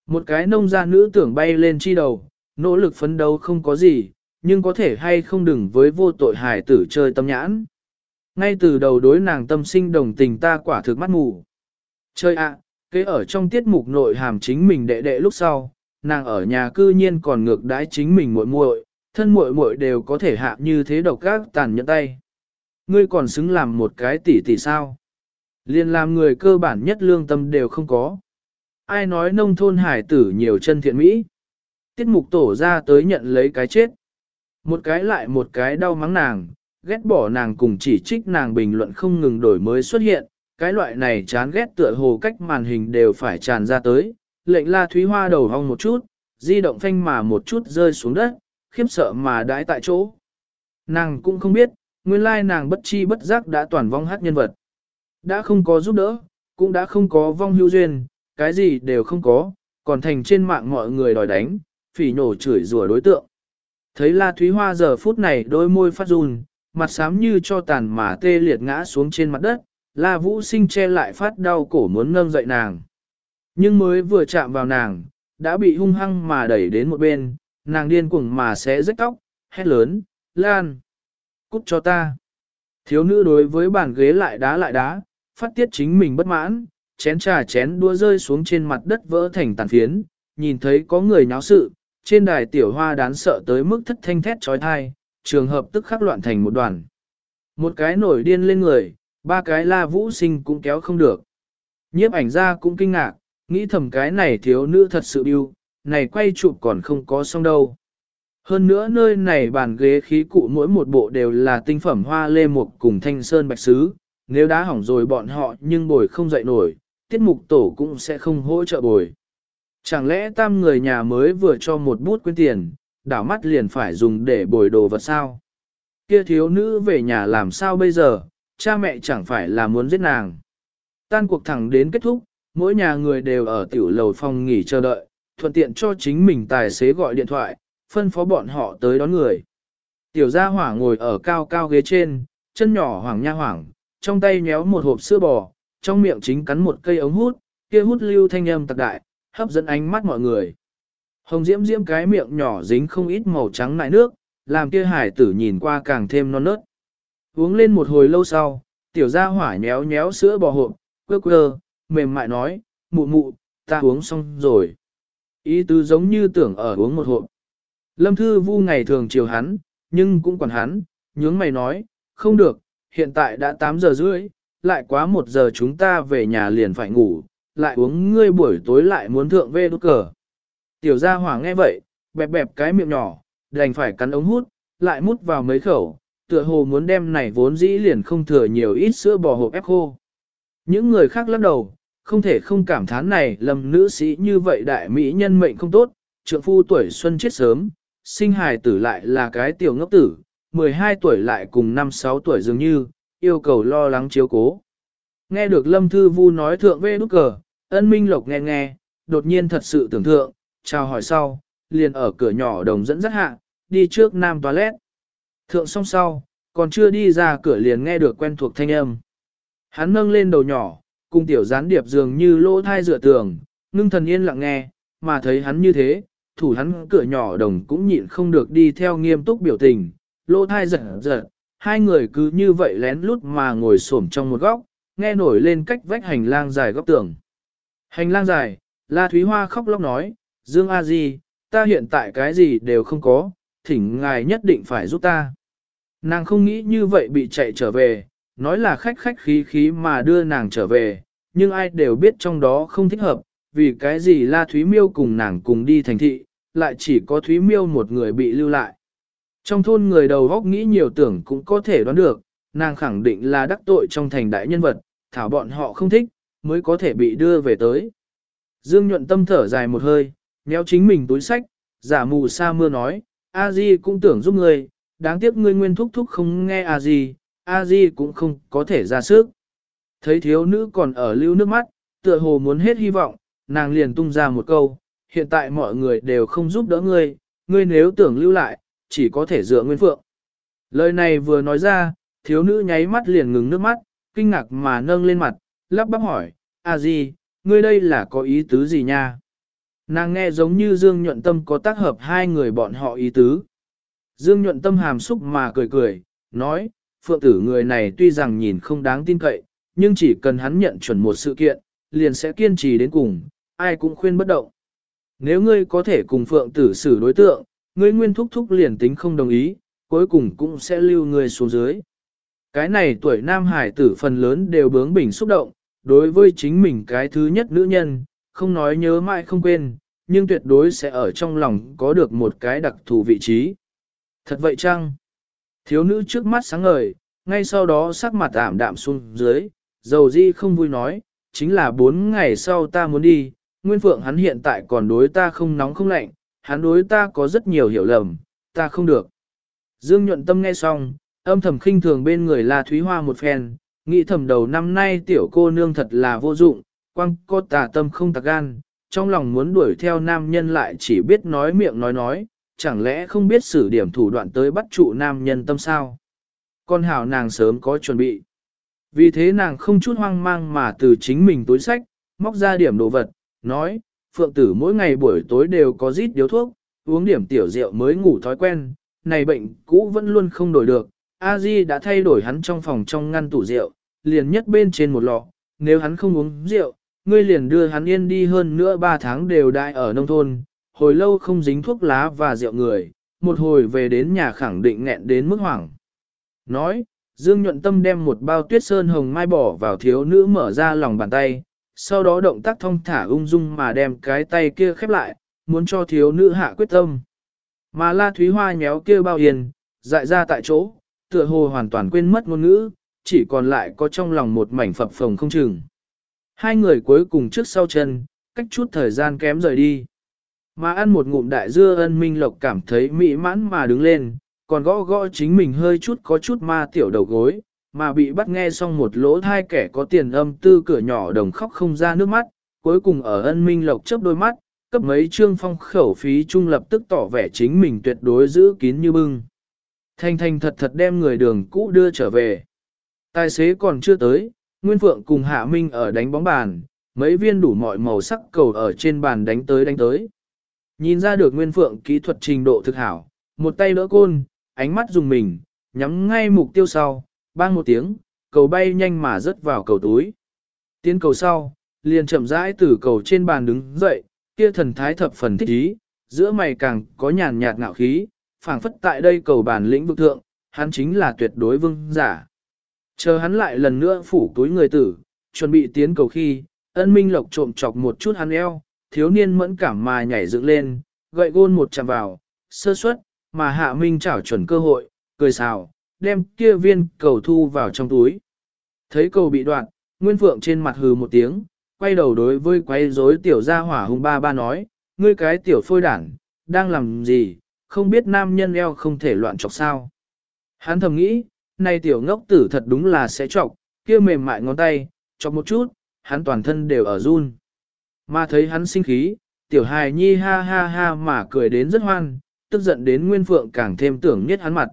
Speaker 1: Một cái nông gia nữ tưởng bay lên chi đầu, nỗ lực phấn đấu không có gì, nhưng có thể hay không đừng với vô tội hải tử chơi tâm nhãn. Ngay từ đầu đối nàng tâm sinh đồng tình ta quả thực mắt mù. Chơi ạ, kế ở trong tiết mục nội hàm chính mình đệ đệ lúc sau, nàng ở nhà cư nhiên còn ngược đãi chính mình muội muội, thân muội muội đều có thể hạ như thế độc ác tàn nhẫn tay. Ngươi còn xứng làm một cái tỷ tỷ sao? Liên làm người cơ bản nhất lương tâm đều không có. Ai nói nông thôn hải tử nhiều chân thiện mỹ? Tiết mục tổ ra tới nhận lấy cái chết. Một cái lại một cái đau mắng nàng, ghét bỏ nàng cùng chỉ trích nàng bình luận không ngừng đổi mới xuất hiện, cái loại này chán ghét tựa hồ cách màn hình đều phải tràn ra tới, lệnh la thúy hoa đầu hong một chút, di động phanh mà một chút rơi xuống đất, khiếp sợ mà đãi tại chỗ. Nàng cũng không biết, nguyên lai nàng bất chi bất giác đã toàn vong hát nhân vật. Đã không có giúp đỡ, cũng đã không có vong hưu duyên, cái gì đều không có, còn thành trên mạng mọi người đòi đánh, phỉ nổ chửi rủa đối tượng. Thấy La Thúy Hoa giờ phút này đôi môi phát run, mặt xám như cho tàn mà tê liệt ngã xuống trên mặt đất, La Vũ sinh che lại phát đau cổ muốn nâng dậy nàng. Nhưng mới vừa chạm vào nàng, đã bị hung hăng mà đẩy đến một bên, nàng điên cuồng mà sẽ rách tóc, hét lớn, Lan, cút cho ta. Thiếu nữ đối với bàn ghế lại đá lại đá, phát tiết chính mình bất mãn, chén trà chén đua rơi xuống trên mặt đất vỡ thành tàn phiến, nhìn thấy có người nháo sự, trên đài tiểu hoa đán sợ tới mức thất thanh thét trói thai, trường hợp tức khắc loạn thành một đoàn. Một cái nổi điên lên người, ba cái la vũ sinh cũng kéo không được. Nhiếp ảnh ra cũng kinh ngạc, nghĩ thầm cái này thiếu nữ thật sự yêu, này quay chụp còn không có xong đâu. Hơn nữa nơi này bàn ghế khí cụ mỗi một bộ đều là tinh phẩm hoa lê mục cùng thanh sơn bạch sứ, nếu đã hỏng rồi bọn họ nhưng bồi không dậy nổi, tiết mục tổ cũng sẽ không hỗ trợ bồi. Chẳng lẽ tam người nhà mới vừa cho một bút quyên tiền, đảo mắt liền phải dùng để bồi đồ vật sao? Kia thiếu nữ về nhà làm sao bây giờ, cha mẹ chẳng phải là muốn giết nàng. Tan cuộc thẳng đến kết thúc, mỗi nhà người đều ở tiểu lầu phòng nghỉ chờ đợi, thuận tiện cho chính mình tài xế gọi điện thoại, phân phó bọn họ tới đón người. Tiểu gia hỏa ngồi ở cao cao ghế trên, chân nhỏ hoảng nha hoảng, trong tay nhéo một hộp sữa bò, trong miệng chính cắn một cây ống hút, kia hút lưu thanh âm tạc đại, hấp dẫn ánh mắt mọi người. Hồng diễm diễm cái miệng nhỏ dính không ít màu trắng nại nước, làm kia hải tử nhìn qua càng thêm non nớt. Uống lên một hồi lâu sau, tiểu gia hỏa nhéo nhéo sữa bò hộp, quơ quơ, mềm mại nói, mụ mụ, ta uống xong rồi. Ý tứ giống như tưởng ở uống một hộp. Lâm Thư Vu ngày thường chiều hắn, nhưng cũng còn hắn, nhướng mày nói, không được, hiện tại đã 8 giờ rưỡi, lại quá 1 giờ chúng ta về nhà liền phải ngủ, lại uống ngươi buổi tối lại muốn thượng về đốt cờ. Tiểu gia hỏa nghe vậy, bẹp bẹp cái miệng nhỏ, đành phải cắn ống hút, lại mút vào mấy khẩu, tựa hồ muốn đem này vốn dĩ liền không thừa nhiều ít sữa bò hộp ép khô. Những người khác lắc đầu, không thể không cảm thán này lầm nữ sĩ như vậy đại mỹ nhân mệnh không tốt, trượng phu tuổi xuân chết sớm, sinh hài tử lại là cái tiểu ngốc tử, 12 tuổi lại cùng 5-6 tuổi dường như, yêu cầu lo lắng chiếu cố. Nghe được Lâm Thư Vu nói thượng vê nút cờ, ân minh lộc nghe nghe, đột nhiên thật sự tưởng thượng, chào hỏi sau, liền ở cửa nhỏ đồng dẫn dắt hạ, đi trước nam toilet. Thượng xong sau, còn chưa đi ra cửa liền nghe được quen thuộc thanh âm. Hắn nâng lên đầu nhỏ, cùng tiểu gián điệp dường như lỗ thai dựa tường, ngưng thần yên lặng nghe, mà thấy hắn như thế, thủ hắn cửa nhỏ đồng cũng nhịn không được đi theo nghiêm túc biểu tình, lỗ thai giật giật, hai người cứ như vậy lén lút mà ngồi xổm trong một góc, nghe nổi lên cách vách hành lang dài góc tường. Hành lang dài, La Thúy Hoa khóc lóc nói, Dương A Di, ta hiện tại cái gì đều không có, thỉnh ngài nhất định phải giúp ta. Nàng không nghĩ như vậy bị chạy trở về, nói là khách khách khí khí mà đưa nàng trở về, nhưng ai đều biết trong đó không thích hợp, vì cái gì La Thúy Miêu cùng nàng cùng đi thành thị, lại chỉ có Thúy Miêu một người bị lưu lại. Trong thôn người đầu góc nghĩ nhiều tưởng cũng có thể đoán được, nàng khẳng định là đắc tội trong thành đại nhân vật, thảo bọn họ không thích, mới có thể bị đưa về tới. Dương nhuận tâm thở dài một hơi, nhéo chính mình túi sách, giả mù sa mưa nói, a di cũng tưởng giúp ngươi, đáng tiếc ngươi nguyên thúc thúc không nghe a di, a di cũng không có thể ra sức. Thấy thiếu nữ còn ở lưu nước mắt, tựa hồ muốn hết hy vọng, nàng liền tung ra một câu, hiện tại mọi người đều không giúp đỡ ngươi, ngươi nếu tưởng lưu lại, chỉ có thể dựa nguyên phượng. Lời này vừa nói ra, thiếu nữ nháy mắt liền ngừng nước mắt, kinh ngạc mà nâng lên mặt, lắp bắp hỏi, a di, ngươi đây là có ý tứ gì nha? Nàng nghe giống như Dương Nhuận Tâm có tác hợp hai người bọn họ ý tứ. Dương Nhuận Tâm hàm xúc mà cười cười, nói, phượng tử người này tuy rằng nhìn không đáng tin cậy, nhưng chỉ cần hắn nhận chuẩn một sự kiện, liền sẽ kiên trì đến cùng, ai cũng khuyên bất động. Nếu ngươi có thể cùng phượng tử xử đối tượng, ngươi nguyên thúc thúc liền tính không đồng ý, cuối cùng cũng sẽ lưu ngươi xuống dưới. Cái này tuổi nam hải tử phần lớn đều bướng bỉnh xúc động, đối với chính mình cái thứ nhất nữ nhân, không nói nhớ mãi không quên, nhưng tuyệt đối sẽ ở trong lòng có được một cái đặc thù vị trí. Thật vậy chăng? Thiếu nữ trước mắt sáng ngời, ngay sau đó sắc mặt ảm đạm xuống dưới, dầu di không vui nói, chính là bốn ngày sau ta muốn đi, Nguyên Phượng hắn hiện tại còn đối ta không nóng không lạnh, hắn đối ta có rất nhiều hiểu lầm, ta không được. Dương nhuận tâm nghe xong, âm thầm khinh thường bên người là Thúy Hoa một phen, nghĩ thầm đầu năm nay tiểu cô nương thật là vô dụng, quăng có tà tâm không tạc gan, trong lòng muốn đuổi theo nam nhân lại chỉ biết nói miệng nói nói, chẳng lẽ không biết sử điểm thủ đoạn tới bắt trụ nam nhân tâm sao. Con hảo nàng sớm có chuẩn bị. Vì thế nàng không chút hoang mang mà từ chính mình túi sách, móc ra điểm đồ vật, nói, phượng tử mỗi ngày buổi tối đều có rít điếu thuốc, uống điểm tiểu rượu mới ngủ thói quen, này bệnh cũ vẫn luôn không đổi được. A Di đã thay đổi hắn trong phòng trong ngăn tủ rượu, liền nhất bên trên một lọ, nếu hắn không uống rượu, ngươi liền đưa hắn yên đi hơn nữa ba tháng đều đại ở nông thôn, hồi lâu không dính thuốc lá và rượu người, một hồi về đến nhà khẳng định nghẹn đến mức hoảng. Nói, Dương nhuận tâm đem một bao tuyết sơn hồng mai bỏ vào thiếu nữ mở ra lòng bàn tay, sau đó động tác thong thả ung dung mà đem cái tay kia khép lại, muốn cho thiếu nữ hạ quyết tâm. Mà la thúy hoa nhéo kia bao hiền, dại ra tại chỗ, tựa hồ hoàn toàn quên mất ngôn ngữ, chỉ còn lại có trong lòng một mảnh phập phồng không chừng. Hai người cuối cùng trước sau chân, cách chút thời gian kém rời đi. Mà ăn một ngụm đại dưa ân minh lộc cảm thấy mỹ mãn mà đứng lên, còn gõ gõ chính mình hơi chút có chút ma tiểu đầu gối, mà bị bắt nghe xong một lỗ thai kẻ có tiền âm tư cửa nhỏ đồng khóc không ra nước mắt, cuối cùng ở ân minh lộc chớp đôi mắt, cấp mấy trương phong khẩu phí trung lập tức tỏ vẻ chính mình tuyệt đối giữ kín như bưng. Thanh thanh thật thật đem người đường cũ đưa trở về. Tài xế còn chưa tới, Nguyên Phượng cùng Hạ Minh ở đánh bóng bàn, mấy viên đủ mọi màu sắc cầu ở trên bàn đánh tới đánh tới. Nhìn ra được Nguyên Phượng kỹ thuật trình độ thực hảo, một tay đỡ côn, ánh mắt dùng mình, nhắm ngay mục tiêu sau, bang một tiếng, cầu bay nhanh mà rớt vào cầu túi. Tiến cầu sau, liền chậm rãi từ cầu trên bàn đứng dậy, kia thần thái thập phần thích ý, giữa mày càng có nhàn nhạt ngạo khí, phảng phất tại đây cầu bàn lĩnh vực thượng, hắn chính là tuyệt đối vương giả. Chờ hắn lại lần nữa phủ túi người tử, chuẩn bị tiến cầu khi, ân minh lộc trộm chọc một chút hắn eo, thiếu niên mẫn cảm mà nhảy dựng lên, gậy gôn một chạm vào, sơ suất, mà hạ minh chảo chuẩn cơ hội, cười xào, đem kia viên cầu thu vào trong túi. Thấy cầu bị đoạn, Nguyên Phượng trên mặt hừ một tiếng, quay đầu đối với quay rối tiểu gia hỏa hung ba ba nói, ngươi cái tiểu phôi đản, đang làm gì, không biết nam nhân eo không thể loạn chọc sao. Hắn thầm nghĩ, này tiểu ngốc tử thật đúng là sẽ chọc, kia mềm mại ngón tay, chọc một chút, hắn toàn thân đều ở run. Mà thấy hắn sinh khí, tiểu hài nhi ha ha ha mà cười đến rất hoan, tức giận đến Nguyên Phượng càng thêm tưởng niết hắn mặt.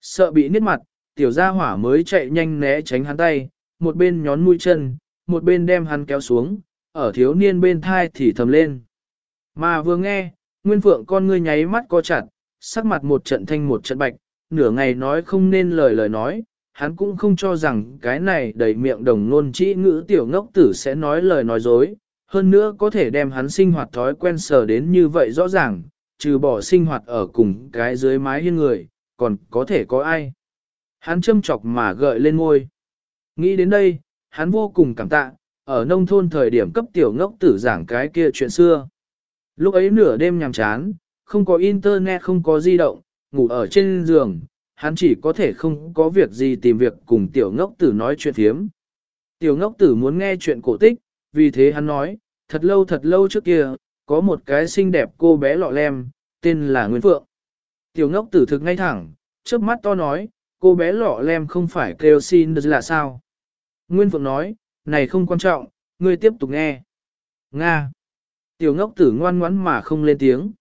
Speaker 1: Sợ bị niết mặt, tiểu gia hỏa mới chạy nhanh né tránh hắn tay, một bên nhón mũi chân, một bên đem hắn kéo xuống, ở thiếu niên bên thai thì thầm lên. Mà vừa nghe, Nguyên Phượng con ngươi nháy mắt co chặt, sắc mặt một trận thanh một trận bạch, nửa ngày nói không nên lời lời nói, hắn cũng không cho rằng cái này đầy miệng đồng nôn trĩ ngữ tiểu ngốc tử sẽ nói lời nói dối, hơn nữa có thể đem hắn sinh hoạt thói quen sở đến như vậy rõ ràng, trừ bỏ sinh hoạt ở cùng cái dưới mái hiên người, còn có thể có ai. Hắn châm chọc mà gợi lên ngôi. Nghĩ đến đây, hắn vô cùng cảm tạ, ở nông thôn thời điểm cấp tiểu ngốc tử giảng cái kia chuyện xưa. Lúc ấy nửa đêm nhàm chán, không có internet không có di động, ngủ ở trên giường, hắn chỉ có thể không có việc gì tìm việc cùng tiểu ngốc tử nói chuyện thiếm. Tiểu ngốc tử muốn nghe chuyện cổ tích, vì thế hắn nói, Thật lâu thật lâu trước kia, có một cái xinh đẹp cô bé lọ lem, tên là Nguyên Phượng. Tiểu ngốc tử thực ngay thẳng, trước mắt to nói, cô bé lọ lem không phải kêu xin là sao. Nguyên Phượng nói, này không quan trọng, ngươi tiếp tục nghe. Nga. Tiểu ngốc tử ngoan ngoãn mà không lên tiếng.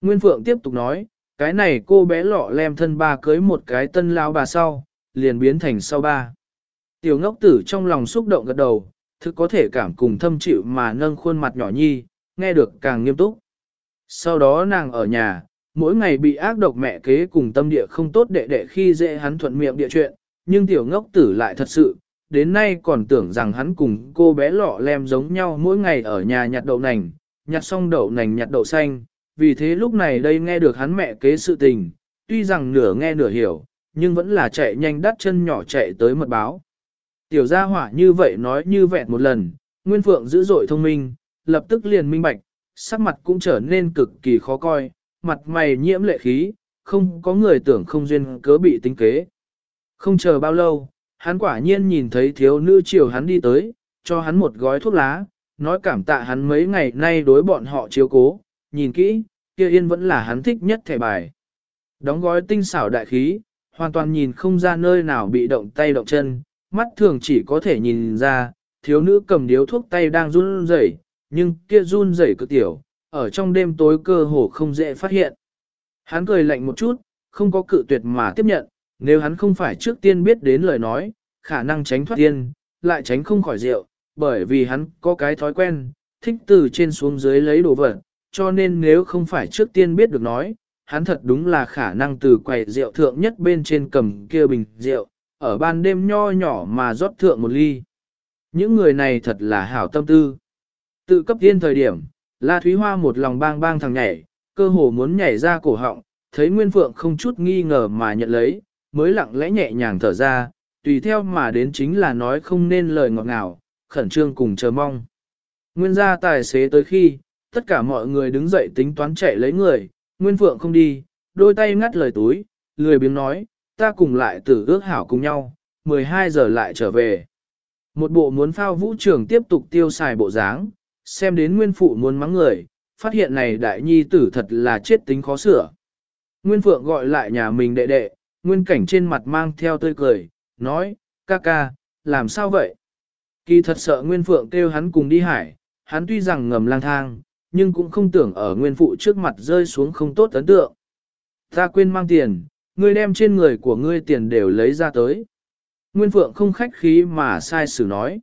Speaker 1: Nguyên Phượng tiếp tục nói, cái này cô bé lọ lem thân ba cưới một cái tân lao bà sau, liền biến thành sau ba. Tiểu ngốc tử trong lòng xúc động gật đầu, thực có thể cảm cùng thâm chịu mà nâng khuôn mặt nhỏ nhi, nghe được càng nghiêm túc. Sau đó nàng ở nhà, mỗi ngày bị ác độc mẹ kế cùng tâm địa không tốt đệ đệ khi dễ hắn thuận miệng địa chuyện, nhưng tiểu ngốc tử lại thật sự, đến nay còn tưởng rằng hắn cùng cô bé lọ lem giống nhau mỗi ngày ở nhà nhặt đậu nành, nhặt xong đậu nành nhặt đậu xanh, vì thế lúc này đây nghe được hắn mẹ kế sự tình, tuy rằng nửa nghe nửa hiểu, nhưng vẫn là chạy nhanh đắt chân nhỏ chạy tới mật báo. Tiểu gia hỏa như vậy nói như vẹn một lần, Nguyên Phượng dữ dội thông minh, lập tức liền minh bạch, sắc mặt cũng trở nên cực kỳ khó coi, mặt mày nhiễm lệ khí, không có người tưởng không duyên cớ bị tính kế. Không chờ bao lâu, hắn quả nhiên nhìn thấy thiếu nữ chiều hắn đi tới, cho hắn một gói thuốc lá, nói cảm tạ hắn mấy ngày nay đối bọn họ chiếu cố, nhìn kỹ, kia yên vẫn là hắn thích nhất thẻ bài. Đóng gói tinh xảo đại khí, hoàn toàn nhìn không ra nơi nào bị động tay động chân, mắt thường chỉ có thể nhìn ra, thiếu nữ cầm điếu thuốc tay đang run rẩy, nhưng kia run rẩy cực tiểu, ở trong đêm tối cơ hồ không dễ phát hiện. Hắn cười lạnh một chút, không có cự tuyệt mà tiếp nhận, nếu hắn không phải trước tiên biết đến lời nói, khả năng tránh thoát tiên, lại tránh không khỏi rượu, bởi vì hắn có cái thói quen, thích từ trên xuống dưới lấy đồ vật, cho nên nếu không phải trước tiên biết được nói, hắn thật đúng là khả năng từ quầy rượu thượng nhất bên trên cầm kia bình rượu, ở ban đêm nho nhỏ mà rót thượng một ly. Những người này thật là hảo tâm tư. Tự cấp tiên thời điểm, La Thúy Hoa một lòng bang bang thằng nhảy, cơ hồ muốn nhảy ra cổ họng, thấy Nguyên Phượng không chút nghi ngờ mà nhận lấy, mới lặng lẽ nhẹ nhàng thở ra, tùy theo mà đến chính là nói không nên lời ngọt ngào, khẩn trương cùng chờ mong. Nguyên gia tài xế tới khi, tất cả mọi người đứng dậy tính toán chạy lấy người, Nguyên Phượng không đi, đôi tay ngắt lời túi, lười biếng nói, ta cùng lại tử ước hảo cùng nhau, 12 giờ lại trở về. Một bộ muốn phao vũ trường tiếp tục tiêu xài bộ dáng, xem đến nguyên phụ muốn mắng người, phát hiện này đại nhi tử thật là chết tính khó sửa. Nguyên phượng gọi lại nhà mình đệ đệ, nguyên cảnh trên mặt mang theo tươi cười, nói, ca ca, làm sao vậy? Kỳ thật sợ nguyên phượng kêu hắn cùng đi hải, hắn tuy rằng ngầm lang thang, nhưng cũng không tưởng ở nguyên phụ trước mặt rơi xuống không tốt ấn tượng. Ta quên mang tiền, ngươi đem trên người của ngươi tiền đều lấy ra tới. Nguyên Phượng không khách khí mà sai sử nói.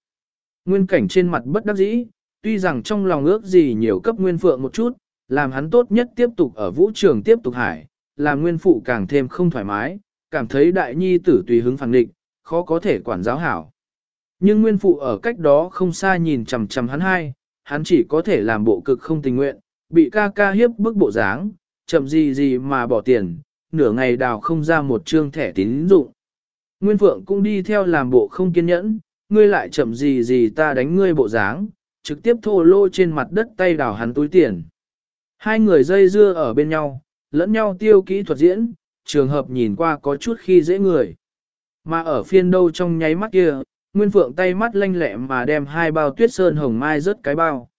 Speaker 1: Nguyên cảnh trên mặt bất đắc dĩ, tuy rằng trong lòng ước gì nhiều cấp Nguyên Phượng một chút, làm hắn tốt nhất tiếp tục ở vũ trường tiếp tục hải, làm Nguyên Phụ càng thêm không thoải mái, cảm thấy đại nhi tử tùy hứng phản định, khó có thể quản giáo hảo. Nhưng Nguyên Phụ ở cách đó không xa nhìn chằm chằm hắn hai, hắn chỉ có thể làm bộ cực không tình nguyện, bị ca ca hiếp bức bộ dáng, chậm gì gì mà bỏ tiền, nửa ngày đào không ra một trương thẻ tín dụng. Nguyên Phượng cũng đi theo làm bộ không kiên nhẫn, ngươi lại chậm gì gì ta đánh ngươi bộ dáng, trực tiếp thô lô trên mặt đất tay đào hắn túi tiền. Hai người dây dưa ở bên nhau, lẫn nhau tiêu kỹ thuật diễn, trường hợp nhìn qua có chút khi dễ người. Mà ở phiên đâu trong nháy mắt kia, Nguyên Phượng tay mắt lanh lẹ mà đem hai bao tuyết sơn hồng mai rớt cái bao.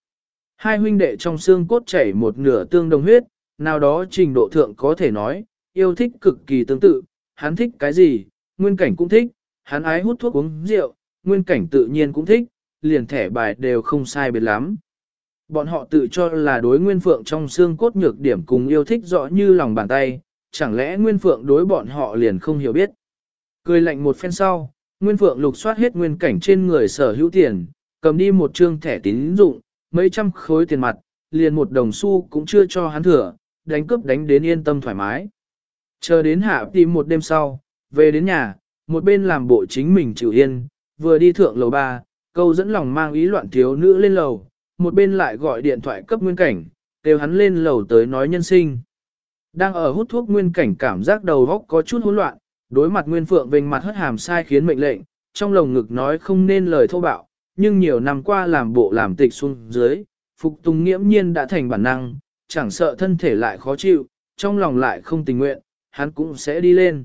Speaker 1: Hai huynh đệ trong xương cốt chảy một nửa tương đồng huyết, nào đó trình độ thượng có thể nói, yêu thích cực kỳ tương tự, hắn thích cái gì, nguyên cảnh cũng thích, hắn ái hút thuốc uống rượu, nguyên cảnh tự nhiên cũng thích, liền thẻ bài đều không sai biệt lắm. Bọn họ tự cho là đối nguyên phượng trong xương cốt nhược điểm cùng yêu thích rõ như lòng bàn tay, chẳng lẽ nguyên phượng đối bọn họ liền không hiểu biết. Cười lạnh một phen sau, nguyên phượng lục soát hết nguyên cảnh trên người sở hữu tiền, cầm đi một trương thẻ tín dụng, mấy trăm khối tiền mặt, liền một đồng xu cũng chưa cho hắn thừa, đánh cướp đánh đến yên tâm thoải mái. Chờ đến hạ tìm một đêm sau, về đến nhà, một bên làm bộ chính mình chịu yên, vừa đi thượng lầu ba, câu dẫn lòng mang ý loạn thiếu nữ lên lầu, một bên lại gọi điện thoại cấp nguyên cảnh, kêu hắn lên lầu tới nói nhân sinh. Đang ở hút thuốc nguyên cảnh cảm giác đầu óc có chút hỗn loạn, đối mặt nguyên phượng vênh mặt hất hàm sai khiến mệnh lệnh, trong lồng ngực nói không nên lời thô bạo, nhưng nhiều năm qua làm bộ làm tịch xuống dưới, phục tùng nghiễm nhiên đã thành bản năng, chẳng sợ thân thể lại khó chịu, trong lòng lại không tình nguyện, hắn cũng sẽ đi lên.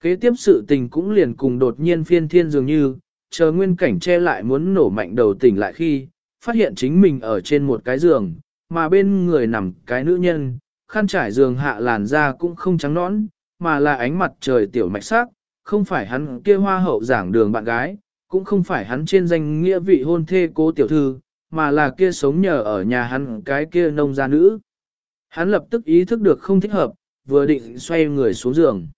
Speaker 1: Kế tiếp sự tình cũng liền cùng đột nhiên phiên thiên dường như, chờ nguyên cảnh che lại muốn nổ mạnh đầu tỉnh lại khi, phát hiện chính mình ở trên một cái giường, mà bên người nằm cái nữ nhân, khăn trải giường hạ làn da cũng không trắng nõn, mà là ánh mặt trời tiểu mạch sắc, không phải hắn kia hoa hậu giảng đường bạn gái, cũng không phải hắn trên danh nghĩa vị hôn thê cố tiểu thư, mà là kia sống nhờ ở nhà hắn cái kia nông gia nữ. Hắn lập tức ý thức được không thích hợp, vừa định xoay người xuống giường.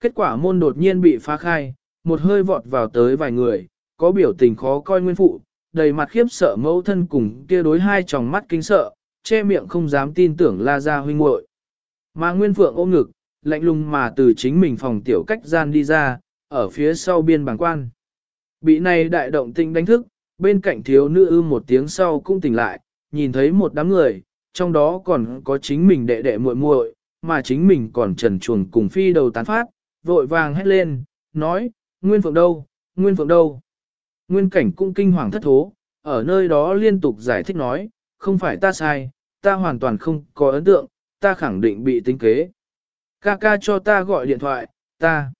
Speaker 1: Kết quả môn đột nhiên bị phá khai, một hơi vọt vào tới vài người, có biểu tình khó coi nguyên phụ, đầy mặt khiếp sợ mẫu thân cùng kia đối hai tròng mắt kinh sợ, che miệng không dám tin tưởng la ra huynh muội. Mà nguyên phượng ôm ngực, lạnh lùng mà từ chính mình phòng tiểu cách gian đi ra, ở phía sau biên bàng quan. Bị này đại động tinh đánh thức, bên cạnh thiếu nữ ư một tiếng sau cũng tỉnh lại, nhìn thấy một đám người, trong đó còn có chính mình đệ đệ muội muội, mà chính mình còn trần chuồng cùng phi đầu tán phát, vội vàng hét lên, nói, Nguyên Phượng đâu, Nguyên Phượng đâu. Nguyên cảnh cũng kinh hoàng thất thố, ở nơi đó liên tục giải thích nói, không phải ta sai, ta hoàn toàn không có ấn tượng, ta khẳng định bị tính kế. Ca ca cho ta gọi điện thoại, ta.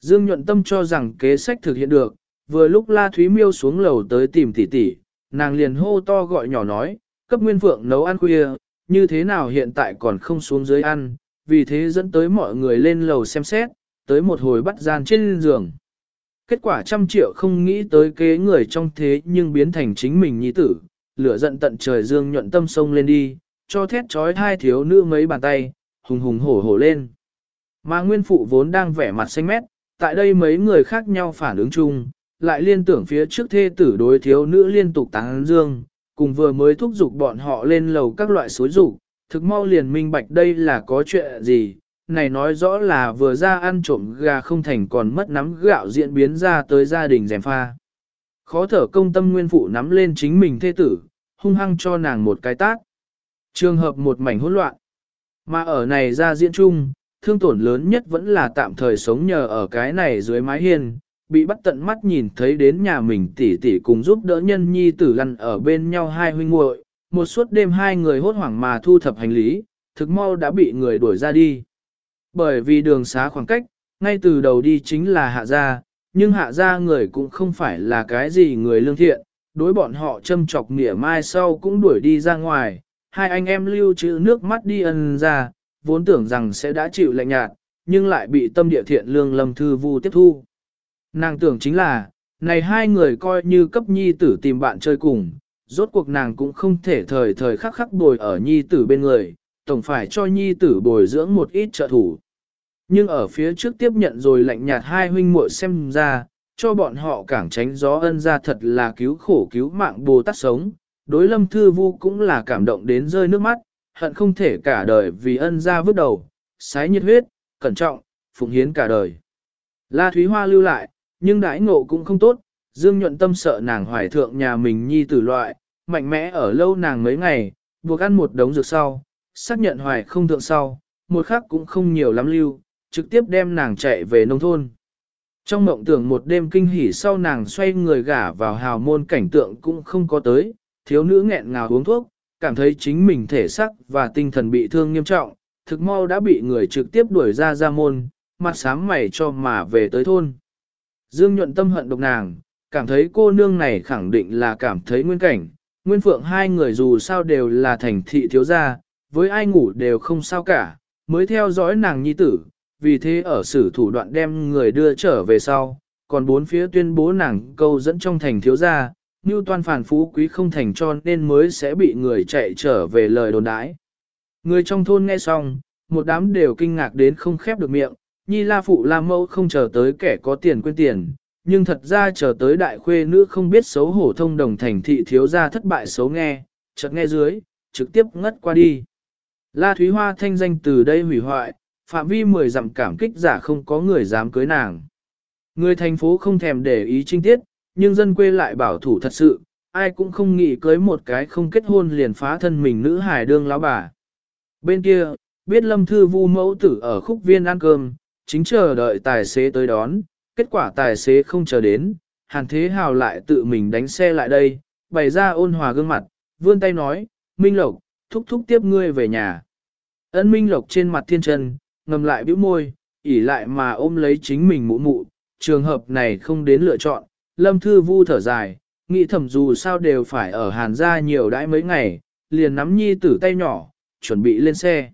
Speaker 1: Dương nhuận tâm cho rằng kế sách thực hiện được, vừa lúc La Thúy Miêu xuống lầu tới tìm tỷ tỷ, nàng liền hô to gọi nhỏ nói, cấp Nguyên Phượng nấu ăn khuya, như thế nào hiện tại còn không xuống dưới ăn, vì thế dẫn tới mọi người lên lầu xem xét, tới một hồi bắt gian trên giường. Kết quả trăm triệu không nghĩ tới kế người trong thế nhưng biến thành chính mình nhi tử, lửa giận tận trời dương nhuận tâm sông lên đi, cho thét trói hai thiếu nữ mấy bàn tay, hùng hùng hổ hổ lên. Mà nguyên phụ vốn đang vẻ mặt xanh mét, tại đây mấy người khác nhau phản ứng chung, lại liên tưởng phía trước thê tử đối thiếu nữ liên tục tán dương, cùng vừa mới thúc giục bọn họ lên lầu các loại xối rủ, thực mau liền minh bạch đây là có chuyện gì, này nói rõ là vừa ra ăn trộm gà không thành còn mất nắm gạo diễn biến ra tới gia đình dèm pha. Khó thở công tâm nguyên phụ nắm lên chính mình thê tử, hung hăng cho nàng một cái tác. Trường hợp một mảnh hỗn loạn. Mà ở này ra diễn chung, thương tổn lớn nhất vẫn là tạm thời sống nhờ ở cái này dưới mái hiên, bị bắt tận mắt nhìn thấy đến nhà mình tỷ tỷ cùng giúp đỡ nhân nhi tử lăn ở bên nhau hai huynh muội, một suốt đêm hai người hốt hoảng mà thu thập hành lý, thực mau đã bị người đuổi ra đi. Bởi vì đường xá khoảng cách, ngay từ đầu đi chính là hạ gia, nhưng hạ gia người cũng không phải là cái gì người lương thiện, đối bọn họ châm chọc nghĩa mai sau cũng đuổi đi ra ngoài, hai anh em lưu trữ nước mắt đi ân ra, vốn tưởng rằng sẽ đã chịu lạnh nhạt, nhưng lại bị tâm địa thiện lương lâm thư vu tiếp thu. Nàng tưởng chính là, này hai người coi như cấp nhi tử tìm bạn chơi cùng, rốt cuộc nàng cũng không thể thời thời khắc khắc bồi ở nhi tử bên người, tổng phải cho nhi tử bồi dưỡng một ít trợ thủ. Nhưng ở phía trước tiếp nhận rồi lạnh nhạt hai huynh muội xem ra, cho bọn họ cảng tránh gió ân ra thật là cứu khổ cứu mạng Bồ Tát sống, đối lâm thư vu cũng là cảm động đến rơi nước mắt, hận không thể cả đời vì ân ra vứt đầu, sái nhiệt huyết, cẩn trọng, phụng hiến cả đời. La Thúy Hoa lưu lại, nhưng đãi ngộ cũng không tốt, Dương nhuận tâm sợ nàng hoài thượng nhà mình nhi tử loại, mạnh mẽ ở lâu nàng mấy ngày, buộc ăn một đống dược sau, xác nhận hoài không thượng sau, một khắc cũng không nhiều lắm lưu, trực tiếp đem nàng chạy về nông thôn. Trong mộng tưởng một đêm kinh hỉ sau nàng xoay người gả vào hào môn cảnh tượng cũng không có tới, thiếu nữ nghẹn ngào uống thuốc, cảm thấy chính mình thể sắc và tinh thần bị thương nghiêm trọng, thực mau đã bị người trực tiếp đuổi ra ra môn, mặt sám mày cho mà về tới thôn. Dương nhuận tâm hận độc nàng, cảm thấy cô nương này khẳng định là cảm thấy nguyên cảnh, nguyên phượng hai người dù sao đều là thành thị thiếu gia, với ai ngủ đều không sao cả, mới theo dõi nàng nhi tử, vì thế ở sử thủ đoạn đem người đưa trở về sau, còn bốn phía tuyên bố nàng câu dẫn trong thành thiếu gia, như toàn phản phú quý không thành cho nên mới sẽ bị người chạy trở về lời đồn đãi. Người trong thôn nghe xong, một đám đều kinh ngạc đến không khép được miệng, nhi la phụ la mẫu không chờ tới kẻ có tiền quên tiền, nhưng thật ra chờ tới đại khuê nữ không biết xấu hổ thông đồng thành thị thiếu gia thất bại xấu nghe, chợt nghe dưới, trực tiếp ngất qua đi. La Thúy Hoa thanh danh từ đây hủy hoại, phạm vi mười dặm cảm kích giả không có người dám cưới nàng. Người thành phố không thèm để ý trinh tiết, nhưng dân quê lại bảo thủ thật sự, ai cũng không nghĩ cưới một cái không kết hôn liền phá thân mình nữ hài đương lão bà. Bên kia, biết lâm thư vu mẫu tử ở khúc viên ăn cơm, chính chờ đợi tài xế tới đón, kết quả tài xế không chờ đến, hàn thế hào lại tự mình đánh xe lại đây, bày ra ôn hòa gương mặt, vươn tay nói, Minh Lộc, thúc thúc tiếp ngươi về nhà. ấn Minh Lộc trên mặt thiên trần ngầm lại bĩu môi, ỉ lại mà ôm lấy chính mình mụ mụ, trường hợp này không đến lựa chọn, lâm thư vu thở dài, nghĩ thầm dù sao đều phải ở hàn gia nhiều đãi mấy ngày, liền nắm nhi tử tay nhỏ, chuẩn bị lên xe.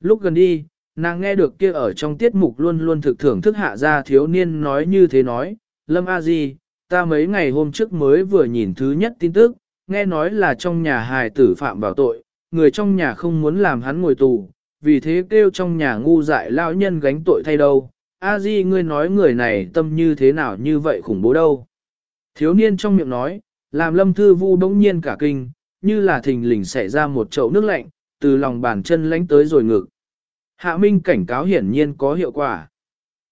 Speaker 1: Lúc gần đi, nàng nghe được kia ở trong tiết mục luôn luôn thực thưởng thức hạ gia thiếu niên nói như thế nói, Lâm A Di, ta mấy ngày hôm trước mới vừa nhìn thứ nhất tin tức, nghe nói là trong nhà hài tử phạm vào tội, người trong nhà không muốn làm hắn ngồi tù, vì thế kêu trong nhà ngu dại lão nhân gánh tội thay đâu. A Di ngươi nói người này tâm như thế nào như vậy khủng bố đâu. Thiếu niên trong miệng nói, làm lâm thư vu bỗng nhiên cả kinh, như là thình lình xảy ra một chậu nước lạnh, từ lòng bàn chân lánh tới rồi ngực. Hạ Minh cảnh cáo hiển nhiên có hiệu quả.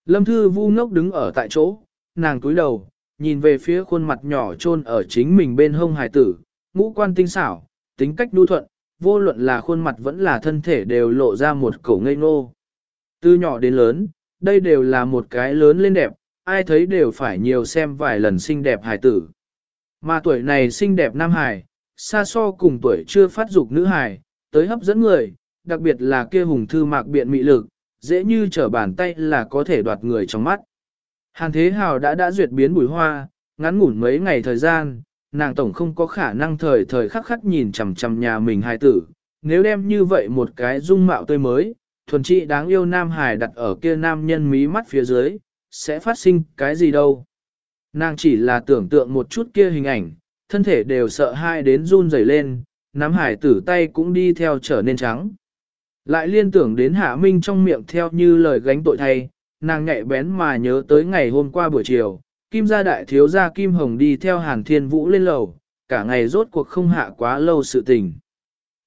Speaker 1: Lâm thư vu ngốc đứng ở tại chỗ, nàng cúi đầu, nhìn về phía khuôn mặt nhỏ trôn ở chính mình bên hông hải tử, ngũ quan tinh xảo, tính cách đu thuận, vô luận là khuôn mặt vẫn là thân thể đều lộ ra một cổ ngây ngô. Từ nhỏ đến lớn, đây đều là một cái lớn lên đẹp, ai thấy đều phải nhiều xem vài lần xinh đẹp hài tử. Mà tuổi này xinh đẹp nam hài, xa so cùng tuổi chưa phát dục nữ hài, tới hấp dẫn người, đặc biệt là kia hùng thư mạc biện mị lực, dễ như trở bàn tay là có thể đoạt người trong mắt. Hàn Thế Hào đã đã duyệt biến bùi hoa, ngắn ngủn mấy ngày thời gian, nàng tổng không có khả năng thời thời khắc khắc nhìn chằm chằm nhà mình hài tử. Nếu đem như vậy một cái dung mạo tươi mới, thuần trị đáng yêu nam hài đặt ở kia nam nhân mí mắt phía dưới, sẽ phát sinh cái gì đâu. Nàng chỉ là tưởng tượng một chút kia hình ảnh, thân thể đều sợ hai đến run rẩy lên, nắm hải tử tay cũng đi theo trở nên trắng. Lại liên tưởng đến hạ minh trong miệng theo như lời gánh tội thay, nàng nhạy bén mà nhớ tới ngày hôm qua buổi chiều, Kim gia đại thiếu gia Kim Hồng đi theo Hàn Thiên Vũ lên lầu, cả ngày rốt cuộc không hạ quá lâu sự tình.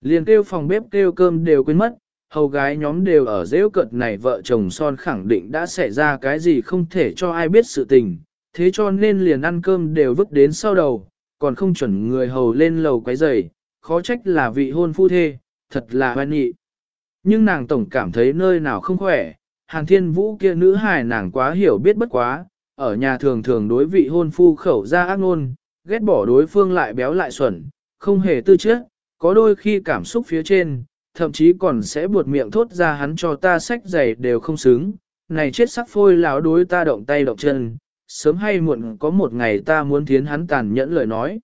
Speaker 1: Liền kêu phòng bếp kêu cơm đều quên mất, hầu gái nhóm đều ở dễu cận này vợ chồng son khẳng định đã xảy ra cái gì không thể cho ai biết sự tình, thế cho nên liền ăn cơm đều vứt đến sau đầu, còn không chuẩn người hầu lên lầu quấy rầy, khó trách là vị hôn phu thê, thật là hoan nghị. Nhưng nàng tổng cảm thấy nơi nào không khỏe, Hàn Thiên Vũ kia nữ hài nàng quá hiểu biết bất quá, ở nhà thường thường đối vị hôn phu khẩu ra ác ngôn, ghét bỏ đối phương lại béo lại xuẩn, không hề tư chất, có đôi khi cảm xúc phía trên, thậm chí còn sẽ buột miệng thốt ra hắn cho ta sách giày đều không xứng, này chết sắc phôi lão đối ta động tay động chân, sớm hay muộn có một ngày ta muốn thiến hắn tàn nhẫn lời nói.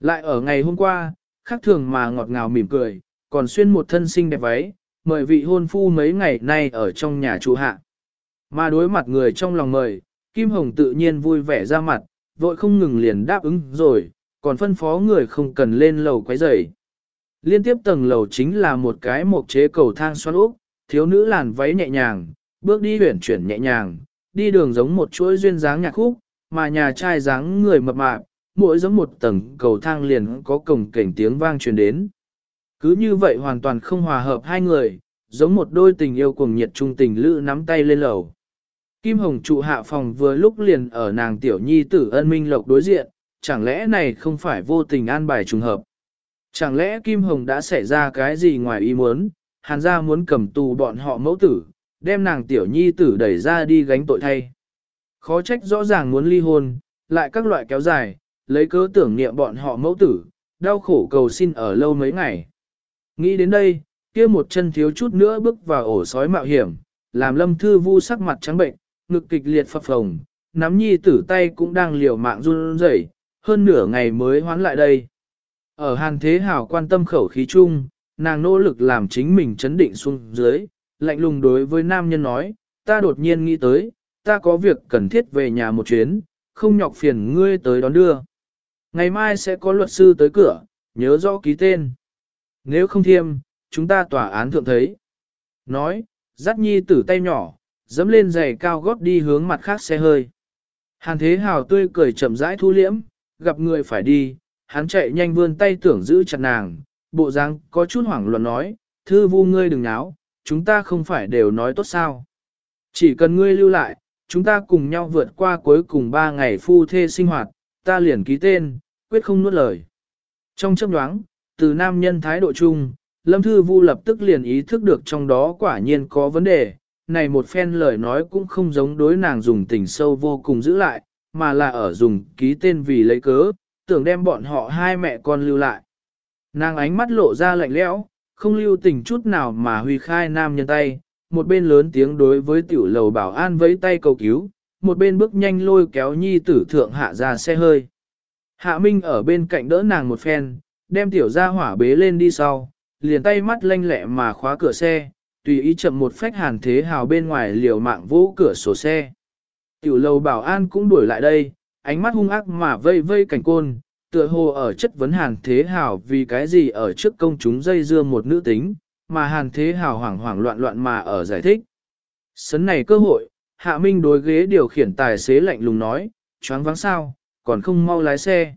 Speaker 1: Lại ở ngày hôm qua, khác thường mà ngọt ngào mỉm cười, còn xuyên một thân xinh đẹp váy, mời vị hôn phu mấy ngày nay ở trong nhà trụ hạ. Mà đối mặt người trong lòng mời, Kim Hồng tự nhiên vui vẻ ra mặt, vội không ngừng liền đáp ứng rồi, còn phân phó người không cần lên lầu quấy rầy. Liên tiếp tầng lầu chính là một cái mộc chế cầu thang xoắn úp, thiếu nữ làn váy nhẹ nhàng, bước đi huyển chuyển nhẹ nhàng, đi đường giống một chuỗi duyên dáng nhạc khúc, mà nhà trai dáng người mập mạp, mỗi giống một tầng cầu thang liền có cổng cảnh tiếng vang truyền đến. Cứ như vậy hoàn toàn không hòa hợp hai người, giống một đôi tình yêu cuồng nhiệt trung tình lữ nắm tay lên lầu. Kim Hồng trụ hạ phòng vừa lúc liền ở nàng tiểu nhi tử ân minh lộc đối diện, chẳng lẽ này không phải vô tình an bài trùng hợp. Chẳng lẽ Kim Hồng đã xảy ra cái gì ngoài ý muốn, hàn gia muốn cầm tù bọn họ mẫu tử, đem nàng tiểu nhi tử đẩy ra đi gánh tội thay. Khó trách rõ ràng muốn ly hôn, lại các loại kéo dài, lấy cớ tưởng niệm bọn họ mẫu tử, đau khổ cầu xin ở lâu mấy ngày. Nghĩ đến đây, kia một chân thiếu chút nữa bước vào ổ sói mạo hiểm, làm lâm thư vu sắc mặt trắng bệnh, ngực kịch liệt phập phồng, nắm nhi tử tay cũng đang liều mạng run rẩy, hơn nửa ngày mới hoán lại đây. Ở hàn thế hảo quan tâm khẩu khí chung, nàng nỗ lực làm chính mình chấn định xuống dưới, lạnh lùng đối với nam nhân nói, ta đột nhiên nghĩ tới, ta có việc cần thiết về nhà một chuyến, không nhọc phiền ngươi tới đón đưa. Ngày mai sẽ có luật sư tới cửa, nhớ rõ ký tên. Nếu không thiêm, chúng ta tòa án thượng thấy. Nói, dắt nhi tử tay nhỏ, dẫm lên giày cao gót đi hướng mặt khác xe hơi. Hàn Thế Hào tươi cười chậm rãi thu liễm, gặp người phải đi, hắn chạy nhanh vươn tay tưởng giữ chặt nàng, bộ dáng có chút hoảng loạn nói, thư vu ngươi đừng náo, chúng ta không phải đều nói tốt sao. Chỉ cần ngươi lưu lại, chúng ta cùng nhau vượt qua cuối cùng ba ngày phu thê sinh hoạt, ta liền ký tên, quyết không nuốt lời. Trong chấp đoáng, từ nam nhân thái độ chung, Lâm Thư Vu lập tức liền ý thức được trong đó quả nhiên có vấn đề, này một phen lời nói cũng không giống đối nàng dùng tình sâu vô cùng giữ lại, mà là ở dùng ký tên vì lấy cớ, tưởng đem bọn họ hai mẹ con lưu lại. Nàng ánh mắt lộ ra lạnh lẽo, không lưu tình chút nào mà huy khai nam nhân tay, một bên lớn tiếng đối với tiểu lầu bảo an vẫy tay cầu cứu, một bên bước nhanh lôi kéo nhi tử thượng hạ ra xe hơi. Hạ Minh ở bên cạnh đỡ nàng một phen, đem tiểu gia hỏa bế lên đi sau, liền tay mắt lanh lẹ mà khóa cửa xe, tùy ý chậm một phách hàn thế hào bên ngoài liều mạng vũ cửa sổ xe. Tiểu lầu bảo an cũng đuổi lại đây, ánh mắt hung ác mà vây vây cảnh côn, tựa hồ ở chất vấn hàn thế hào vì cái gì ở trước công chúng dây dưa một nữ tính, mà hàn thế hào hoảng hoảng loạn loạn mà ở giải thích. Sấn này cơ hội, hạ minh đối ghế điều khiển tài xế lạnh lùng nói, choáng váng sao, còn không mau lái xe.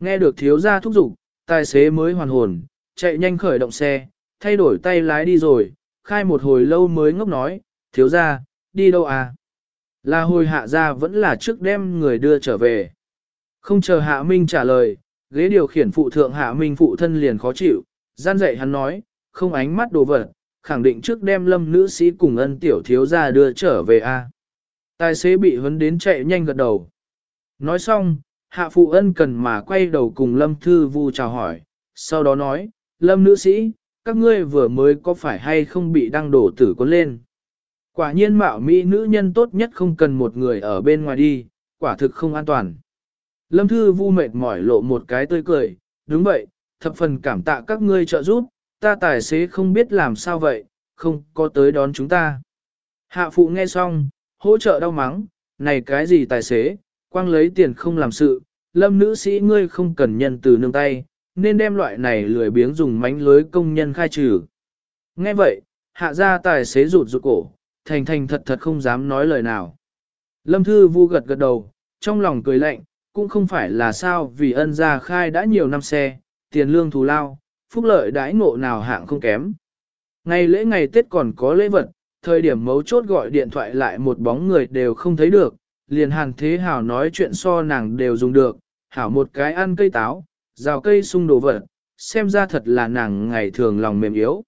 Speaker 1: Nghe được thiếu gia thúc giục, tài xế mới hoàn hồn, chạy nhanh khởi động xe, thay đổi tay lái đi rồi, khai một hồi lâu mới ngốc nói, thiếu gia, đi đâu à? Là hồi hạ gia vẫn là trước đem người đưa trở về. Không chờ hạ minh trả lời, ghế điều khiển phụ thượng hạ minh phụ thân liền khó chịu, gian dạy hắn nói, không ánh mắt đồ vật, khẳng định trước đem lâm nữ sĩ cùng ân tiểu thiếu gia đưa trở về a. Tài xế bị huấn đến chạy nhanh gật đầu. Nói xong, hạ phụ ân cần mà quay đầu cùng lâm thư vu chào hỏi, sau đó nói, lâm nữ sĩ, các ngươi vừa mới có phải hay không bị đăng đổ tử có lên. Quả nhiên mạo mỹ nữ nhân tốt nhất không cần một người ở bên ngoài đi, quả thực không an toàn. Lâm thư vu mệt mỏi lộ một cái tươi cười, đúng vậy, thập phần cảm tạ các ngươi trợ giúp, ta tài xế không biết làm sao vậy, không có tới đón chúng ta. Hạ phụ nghe xong, hỗ trợ đau mắng, này cái gì tài xế, quang lấy tiền không làm sự, lâm nữ sĩ ngươi không cần nhân từ nương tay, nên đem loại này lười biếng dùng mánh lưới công nhân khai trừ. Nghe vậy, hạ ra tài xế rụt rụt cổ, thành thành thật thật không dám nói lời nào. Lâm thư vu gật gật đầu, trong lòng cười lạnh, cũng không phải là sao vì ân gia khai đã nhiều năm xe, tiền lương thù lao, phúc lợi đãi ngộ nào hạng không kém. Ngày lễ ngày Tết còn có lễ vật, thời điểm mấu chốt gọi điện thoại lại một bóng người đều không thấy được, liền hàn thế hảo nói chuyện so nàng đều dùng được, hảo một cái ăn cây táo, rào cây sung đồ vật, xem ra thật là nàng ngày thường lòng mềm yếu.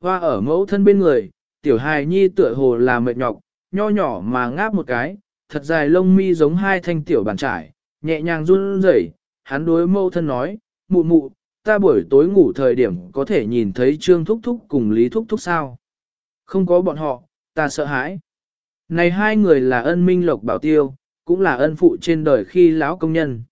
Speaker 1: Hoa ở mẫu thân bên người, tiểu hài nhi tựa hồ là mệt nhọc, nho nhỏ mà ngáp một cái, thật dài lông mi giống hai thanh tiểu bàn trải, nhẹ nhàng run rẩy, hắn đối mẫu thân nói, mụ mụ, ta buổi tối ngủ thời điểm có thể nhìn thấy Trương Thúc Thúc cùng Lý Thúc Thúc sao? Không có bọn họ, ta sợ hãi. Này hai người là ân minh lộc bảo tiêu, cũng là ân phụ trên đời khi lão công nhân.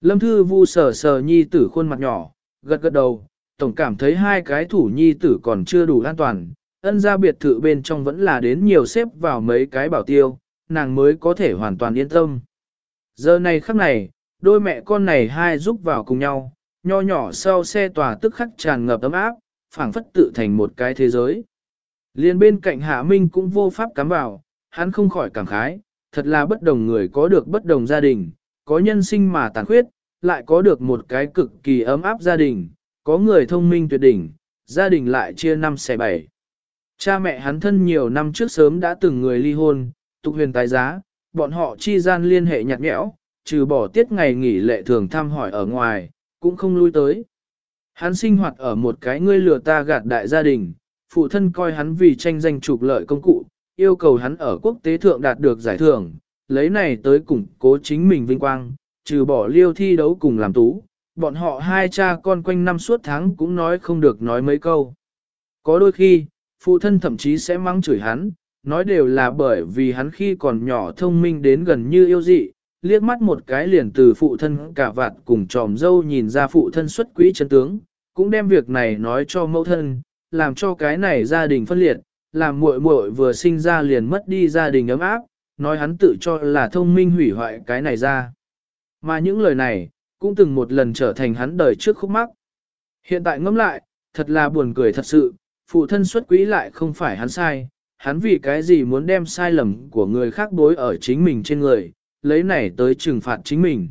Speaker 1: Lâm Thư Vu sờ sờ nhi tử khuôn mặt nhỏ, gật gật đầu, tổng cảm thấy hai cái thủ nhi tử còn chưa đủ an toàn, ân ra biệt thự bên trong vẫn là đến nhiều xếp vào mấy cái bảo tiêu, nàng mới có thể hoàn toàn yên tâm. Giờ này khắc này, đôi mẹ con này hai giúp vào cùng nhau, nho nhỏ sau xe tòa tức khắc tràn ngập ấm áp, phảng phất tự thành một cái thế giới. Liên bên cạnh Hạ Minh cũng vô pháp cắm vào, hắn không khỏi cảm khái, thật là bất đồng người có được bất đồng gia đình, có nhân sinh mà tàn khuyết, lại có được một cái cực kỳ ấm áp gia đình, có người thông minh tuyệt đỉnh, gia đình lại chia năm xẻ bảy. Cha mẹ hắn thân nhiều năm trước sớm đã từng người ly hôn, tục huyền tái giá, bọn họ chi gian liên hệ nhạt nhẽo, trừ bỏ tiết ngày nghỉ lệ thường thăm hỏi ở ngoài, cũng không lui tới. Hắn sinh hoạt ở một cái ngươi lừa ta gạt đại gia đình, phụ thân coi hắn vì tranh danh trục lợi công cụ, yêu cầu hắn ở quốc tế thượng đạt được giải thưởng, lấy này tới củng cố chính mình vinh quang, trừ bỏ liêu thi đấu cùng làm tú, bọn họ hai cha con quanh năm suốt tháng cũng nói không được nói mấy câu. Có đôi khi, phụ thân thậm chí sẽ mắng chửi hắn, nói đều là bởi vì hắn khi còn nhỏ thông minh đến gần như yêu dị, liếc mắt một cái liền từ phụ thân cả vạt cùng tròm dâu nhìn ra phụ thân xuất quỹ chân tướng, cũng đem việc này nói cho mẫu thân, làm cho cái này gia đình phân liệt, làm muội muội vừa sinh ra liền mất đi gia đình ấm áp, nói hắn tự cho là thông minh hủy hoại cái này ra. Mà những lời này, cũng từng một lần trở thành hắn đời trước khúc mắc. Hiện tại ngẫm lại, thật là buồn cười thật sự, phụ thân xuất quỹ lại không phải hắn sai, hắn vì cái gì muốn đem sai lầm của người khác đối ở chính mình trên người, lấy này tới trừng phạt chính mình.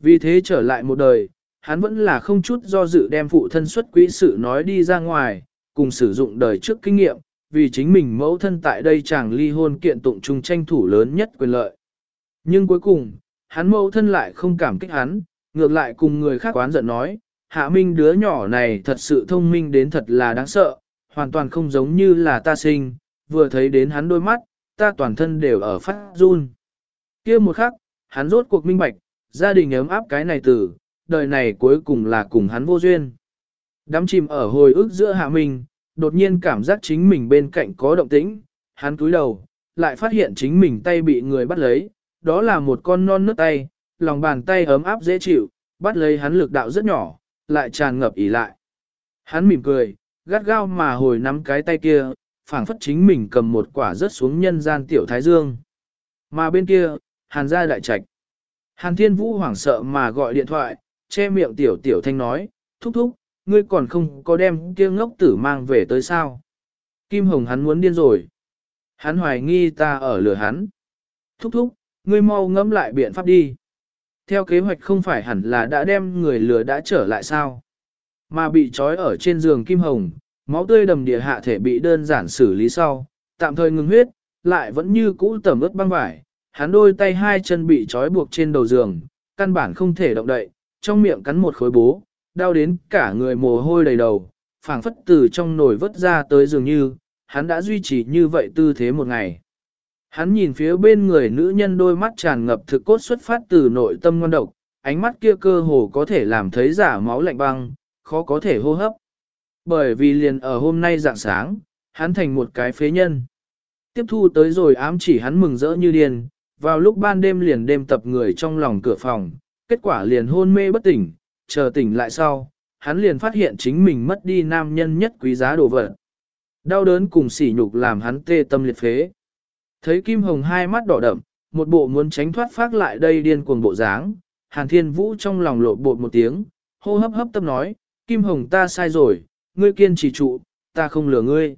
Speaker 1: Vì thế trở lại một đời, hắn vẫn là không chút do dự đem phụ thân xuất quỹ sự nói đi ra ngoài, cùng sử dụng đời trước kinh nghiệm, vì chính mình mẫu thân tại đây chàng ly hôn kiện tụng chung tranh thủ lớn nhất quyền lợi. Nhưng cuối cùng, hắn mẫu thân lại không cảm kích hắn, ngược lại cùng người khác quán giận nói, hạ minh đứa nhỏ này thật sự thông minh đến thật là đáng sợ, hoàn toàn không giống như là ta sinh, vừa thấy đến hắn đôi mắt, ta toàn thân đều ở phát run. kia một khắc, hắn rốt cuộc minh bạch, gia đình ấm áp cái này tử đời này cuối cùng là cùng hắn vô duyên. Đắm chìm ở hồi ức giữa hạ minh, đột nhiên cảm giác chính mình bên cạnh có động tĩnh, hắn cúi đầu, lại phát hiện chính mình tay bị người bắt lấy, đó là một con non nước tay, lòng bàn tay ấm áp dễ chịu, bắt lấy hắn lực đạo rất nhỏ, lại tràn ngập ỉ lại. Hắn mỉm cười, gắt gao mà hồi nắm cái tay kia, phảng phất chính mình cầm một quả rớt xuống nhân gian tiểu thái dương. Mà bên kia, hàn Gia đại trạch. Hàn thiên vũ hoảng sợ mà gọi điện thoại, che miệng tiểu tiểu thanh nói, thúc thúc, ngươi còn không có đem kia ngốc tử mang về tới sao. Kim Hồng hắn muốn điên rồi. Hắn hoài nghi ta ở lửa hắn. Thúc thúc, ngươi mau ngẫm lại biện pháp đi. Theo kế hoạch không phải hẳn là đã đem người lừa đã trở lại sao. Mà bị trói ở trên giường Kim Hồng, máu tươi đầm địa hạ thể bị đơn giản xử lý sau, tạm thời ngừng huyết, lại vẫn như cũ tẩm ướt băng vải. Hắn đôi tay hai chân bị trói buộc trên đầu giường, căn bản không thể động đậy, trong miệng cắn một khối bố, đau đến cả người mồ hôi đầy đầu, phảng phất từ trong nồi vớt ra tới dường như, hắn đã duy trì như vậy tư thế một ngày. Hắn nhìn phía bên người nữ nhân đôi mắt tràn ngập thực cốt xuất phát từ nội tâm ngon độc, ánh mắt kia cơ hồ có thể làm thấy giả máu lạnh băng, khó có thể hô hấp. Bởi vì liền ở hôm nay dạng sáng, hắn thành một cái phế nhân. Tiếp thu tới rồi ám chỉ hắn mừng rỡ như điên, vào lúc ban đêm liền đêm tập người trong lòng cửa phòng, kết quả liền hôn mê bất tỉnh, chờ tỉnh lại sau, hắn liền phát hiện chính mình mất đi nam nhân nhất quý giá đồ vật. Đau đớn cùng sỉ nhục làm hắn tê tâm liệt phế. Thấy Kim Hồng hai mắt đỏ đậm, một bộ muốn tránh thoát phát lại đây điên cuồng bộ dáng, Hàn Thiên Vũ trong lòng lộ bột một tiếng, hô hấp hấp tâm nói, Kim Hồng ta sai rồi, ngươi kiên trì trụ, ta không lừa ngươi.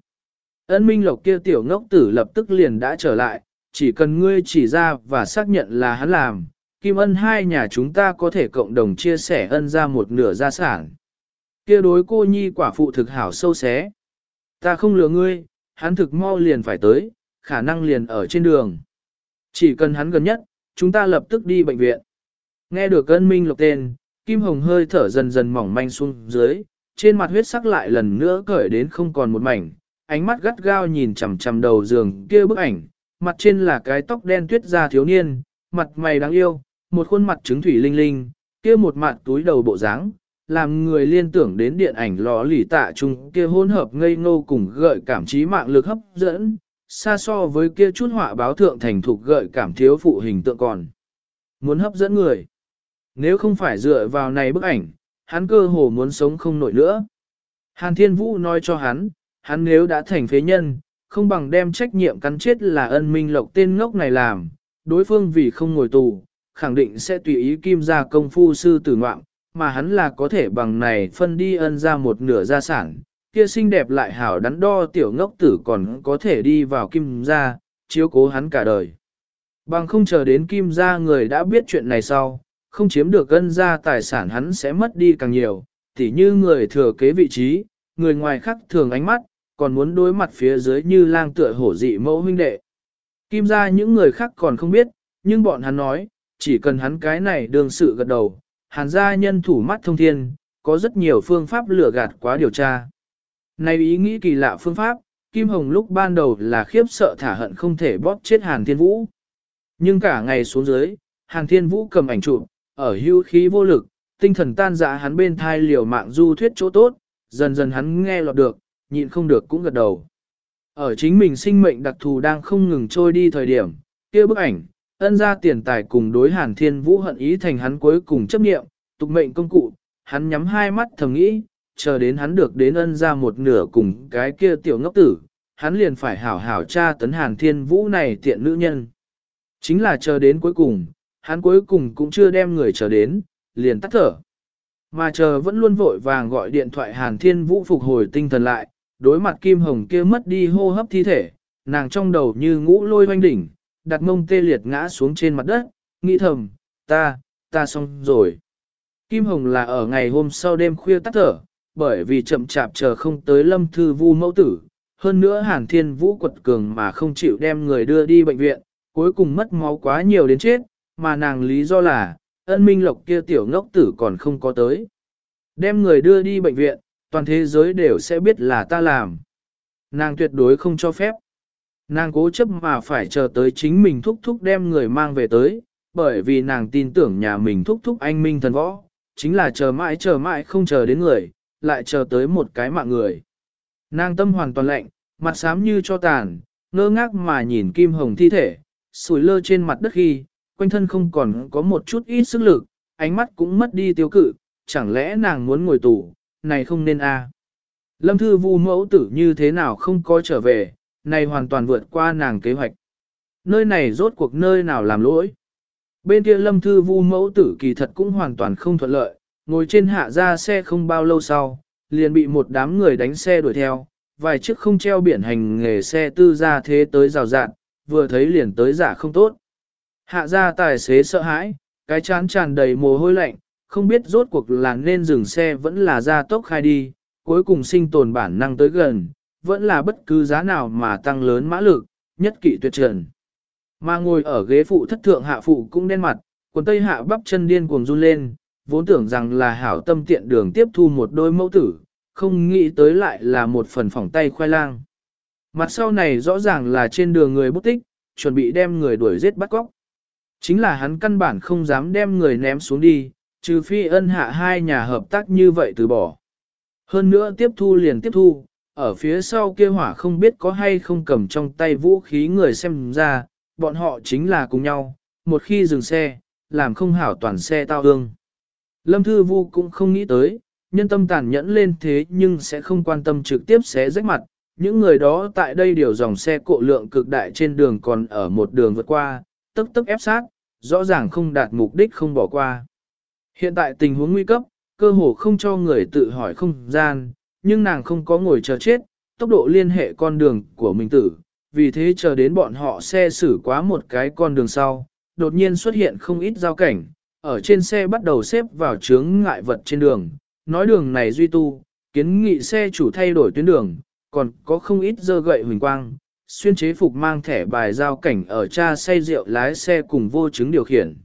Speaker 1: Ân Minh Lộc kia tiểu ngốc tử lập tức liền đã trở lại, chỉ cần ngươi chỉ ra và xác nhận là hắn làm, Kim Ân hai nhà chúng ta có thể cộng đồng chia sẻ ân ra một nửa gia sản. Kia đối cô nhi quả phụ thực hảo sâu xé. Ta không lừa ngươi, hắn thực mau liền phải tới, khả năng liền ở trên đường. Chỉ cần hắn gần nhất, chúng ta lập tức đi bệnh viện. Nghe được ân minh lộc tên, Kim Hồng hơi thở dần dần mỏng manh xuống dưới, trên mặt huyết sắc lại lần nữa cởi đến không còn một mảnh, ánh mắt gắt gao nhìn chằm chằm đầu giường kia bức ảnh, mặt trên là cái tóc đen tuyết da thiếu niên, mặt mày đáng yêu, một khuôn mặt trứng thủy linh linh, kia một mặt túi đầu bộ dáng, làm người liên tưởng đến điện ảnh lò lì tạ chung kia hỗn hợp ngây ngô cùng gợi cảm trí mạng lực hấp dẫn, xa so với kia chút họa báo thượng thành thục gợi cảm thiếu phụ hình tượng còn. Muốn hấp dẫn người. Nếu không phải dựa vào này bức ảnh, hắn cơ hồ muốn sống không nổi nữa. Hàn Thiên Vũ nói cho hắn, hắn nếu đã thành phế nhân, không bằng đem trách nhiệm cắn chết là ân minh lộc tên ngốc này làm, đối phương vì không ngồi tù, khẳng định sẽ tùy ý kim ra công phu sư tử ngoạm, mà hắn là có thể bằng này phân đi ân ra một nửa gia sản, kia xinh đẹp lại hảo đắn đo tiểu ngốc tử còn có thể đi vào kim gia, chiếu cố hắn cả đời. Bằng không chờ đến kim gia người đã biết chuyện này sau, không chiếm được ân gia tài sản hắn sẽ mất đi càng nhiều, tỉ như người thừa kế vị trí, người ngoài khác thường ánh mắt, còn muốn đối mặt phía dưới như lang tựa hổ dị mẫu huynh đệ. Kim gia những người khác còn không biết, nhưng bọn hắn nói, chỉ cần hắn cái này đương sự gật đầu, hàn gia nhân thủ mắt thông thiên, có rất nhiều phương pháp lừa gạt quá điều tra. Này ý nghĩ kỳ lạ phương pháp, Kim Hồng lúc ban đầu là khiếp sợ thả hận không thể bóp chết Hàn Thiên Vũ. Nhưng cả ngày xuống dưới, Hàn Thiên Vũ cầm ảnh chụp, ở hưu khí vô lực, tinh thần tan dã hắn bên thai liều mạng du thuyết chỗ tốt, dần dần hắn nghe lọt được, nhịn không được cũng gật đầu. Ở chính mình sinh mệnh đặc thù đang không ngừng trôi đi thời điểm, kia bức ảnh, ân ra tiền tài cùng đối Hàn Thiên Vũ hận ý thành hắn cuối cùng chấp nghiệm, tục mệnh công cụ, hắn nhắm hai mắt thầm nghĩ, chờ đến hắn được đến ân ra một nửa cùng cái kia tiểu ngốc tử, hắn liền phải hảo hảo tra tấn Hàn Thiên Vũ này tiện nữ nhân. Chính là chờ đến cuối cùng, hắn cuối cùng cũng chưa đem người chờ đến, liền tắt thở. Mà chờ vẫn luôn vội vàng gọi điện thoại Hàn Thiên Vũ phục hồi tinh thần lại, đối mặt Kim Hồng kia mất đi hô hấp thi thể, nàng trong đầu như ngũ lôi hoanh đỉnh, đặt mông tê liệt ngã xuống trên mặt đất, nghĩ thầm, ta, ta xong rồi. Kim Hồng là ở ngày hôm sau đêm khuya tắt thở, bởi vì chậm chạp chờ không tới lâm thư vu mẫu tử. Hơn nữa Hàn Thiên Vũ quật cường mà không chịu đem người đưa đi bệnh viện, cuối cùng mất máu quá nhiều đến chết, mà nàng lý do là, ân minh lộc kia tiểu ngốc tử còn không có tới. Đem người đưa đi bệnh viện, toàn thế giới đều sẽ biết là ta làm. Nàng tuyệt đối không cho phép. Nàng cố chấp mà phải chờ tới chính mình thúc thúc đem người mang về tới, bởi vì nàng tin tưởng nhà mình thúc thúc anh minh thần võ, chính là chờ mãi chờ mãi không chờ đến người, lại chờ tới một cái mạng người. Nàng tâm hoàn toàn lạnh, mặt xám như cho tàn, ngơ ngác mà nhìn kim hồng thi thể, sủi lơ trên mặt đất khi, quanh thân không còn có một chút ít sức lực, ánh mắt cũng mất đi tiêu cự, chẳng lẽ nàng muốn ngồi tù, này không nên a? Lâm Thư Vu mẫu tử như thế nào không có trở về, này hoàn toàn vượt qua nàng kế hoạch. Nơi này rốt cuộc nơi nào làm lỗi. Bên kia Lâm Thư Vu mẫu tử kỳ thật cũng hoàn toàn không thuận lợi, ngồi trên hạ ra xe không bao lâu sau, liền bị một đám người đánh xe đuổi theo, vài chiếc không treo biển hành nghề xe tư ra thế tới rào rạn, vừa thấy liền tới giả không tốt. Hạ ra tài xế sợ hãi, cái chán tràn đầy mồ hôi lạnh, không biết rốt cuộc là nên dừng xe vẫn là ra tốc khai đi, cuối cùng sinh tồn bản năng tới gần, vẫn là bất cứ giá nào mà tăng lớn mã lực, nhất kỵ tuyệt trần. Mà ngồi ở ghế phụ thất thượng hạ phụ cũng đen mặt, quần tây hạ bắp chân điên cuồng run lên, vốn tưởng rằng là hảo tâm tiện đường tiếp thu một đôi mẫu tử, không nghĩ tới lại là một phần phỏng tay khoai lang. Mặt sau này rõ ràng là trên đường người bút tích, chuẩn bị đem người đuổi giết bắt cóc. Chính là hắn căn bản không dám đem người ném xuống đi, trừ phi ân hạ hai nhà hợp tác như vậy từ bỏ. Hơn nữa tiếp thu liền tiếp thu, ở phía sau kia hỏa không biết có hay không cầm trong tay vũ khí người xem ra, bọn họ chính là cùng nhau, một khi dừng xe, làm không hảo toàn xe tao hương. Lâm Thư Vu cũng không nghĩ tới, nhân tâm tàn nhẫn lên thế nhưng sẽ không quan tâm trực tiếp xé rách mặt. Những người đó tại đây điều dòng xe cộ lượng cực đại trên đường còn ở một đường vượt qua, tức tức ép sát, rõ ràng không đạt mục đích không bỏ qua. Hiện tại tình huống nguy cấp, cơ hồ không cho người tự hỏi không gian, nhưng nàng không có ngồi chờ chết, tốc độ liên hệ con đường của mình tử, vì thế chờ đến bọn họ xe xử quá một cái con đường sau, đột nhiên xuất hiện không ít giao cảnh, ở trên xe bắt đầu xếp vào chướng ngại vật trên đường, nói đường này duy tu, kiến nghị xe chủ thay đổi tuyến đường, còn có không ít dơ gậy huỳnh quang, xuyên chế phục mang thẻ bài giao cảnh ở cha say rượu lái xe cùng vô chứng điều khiển.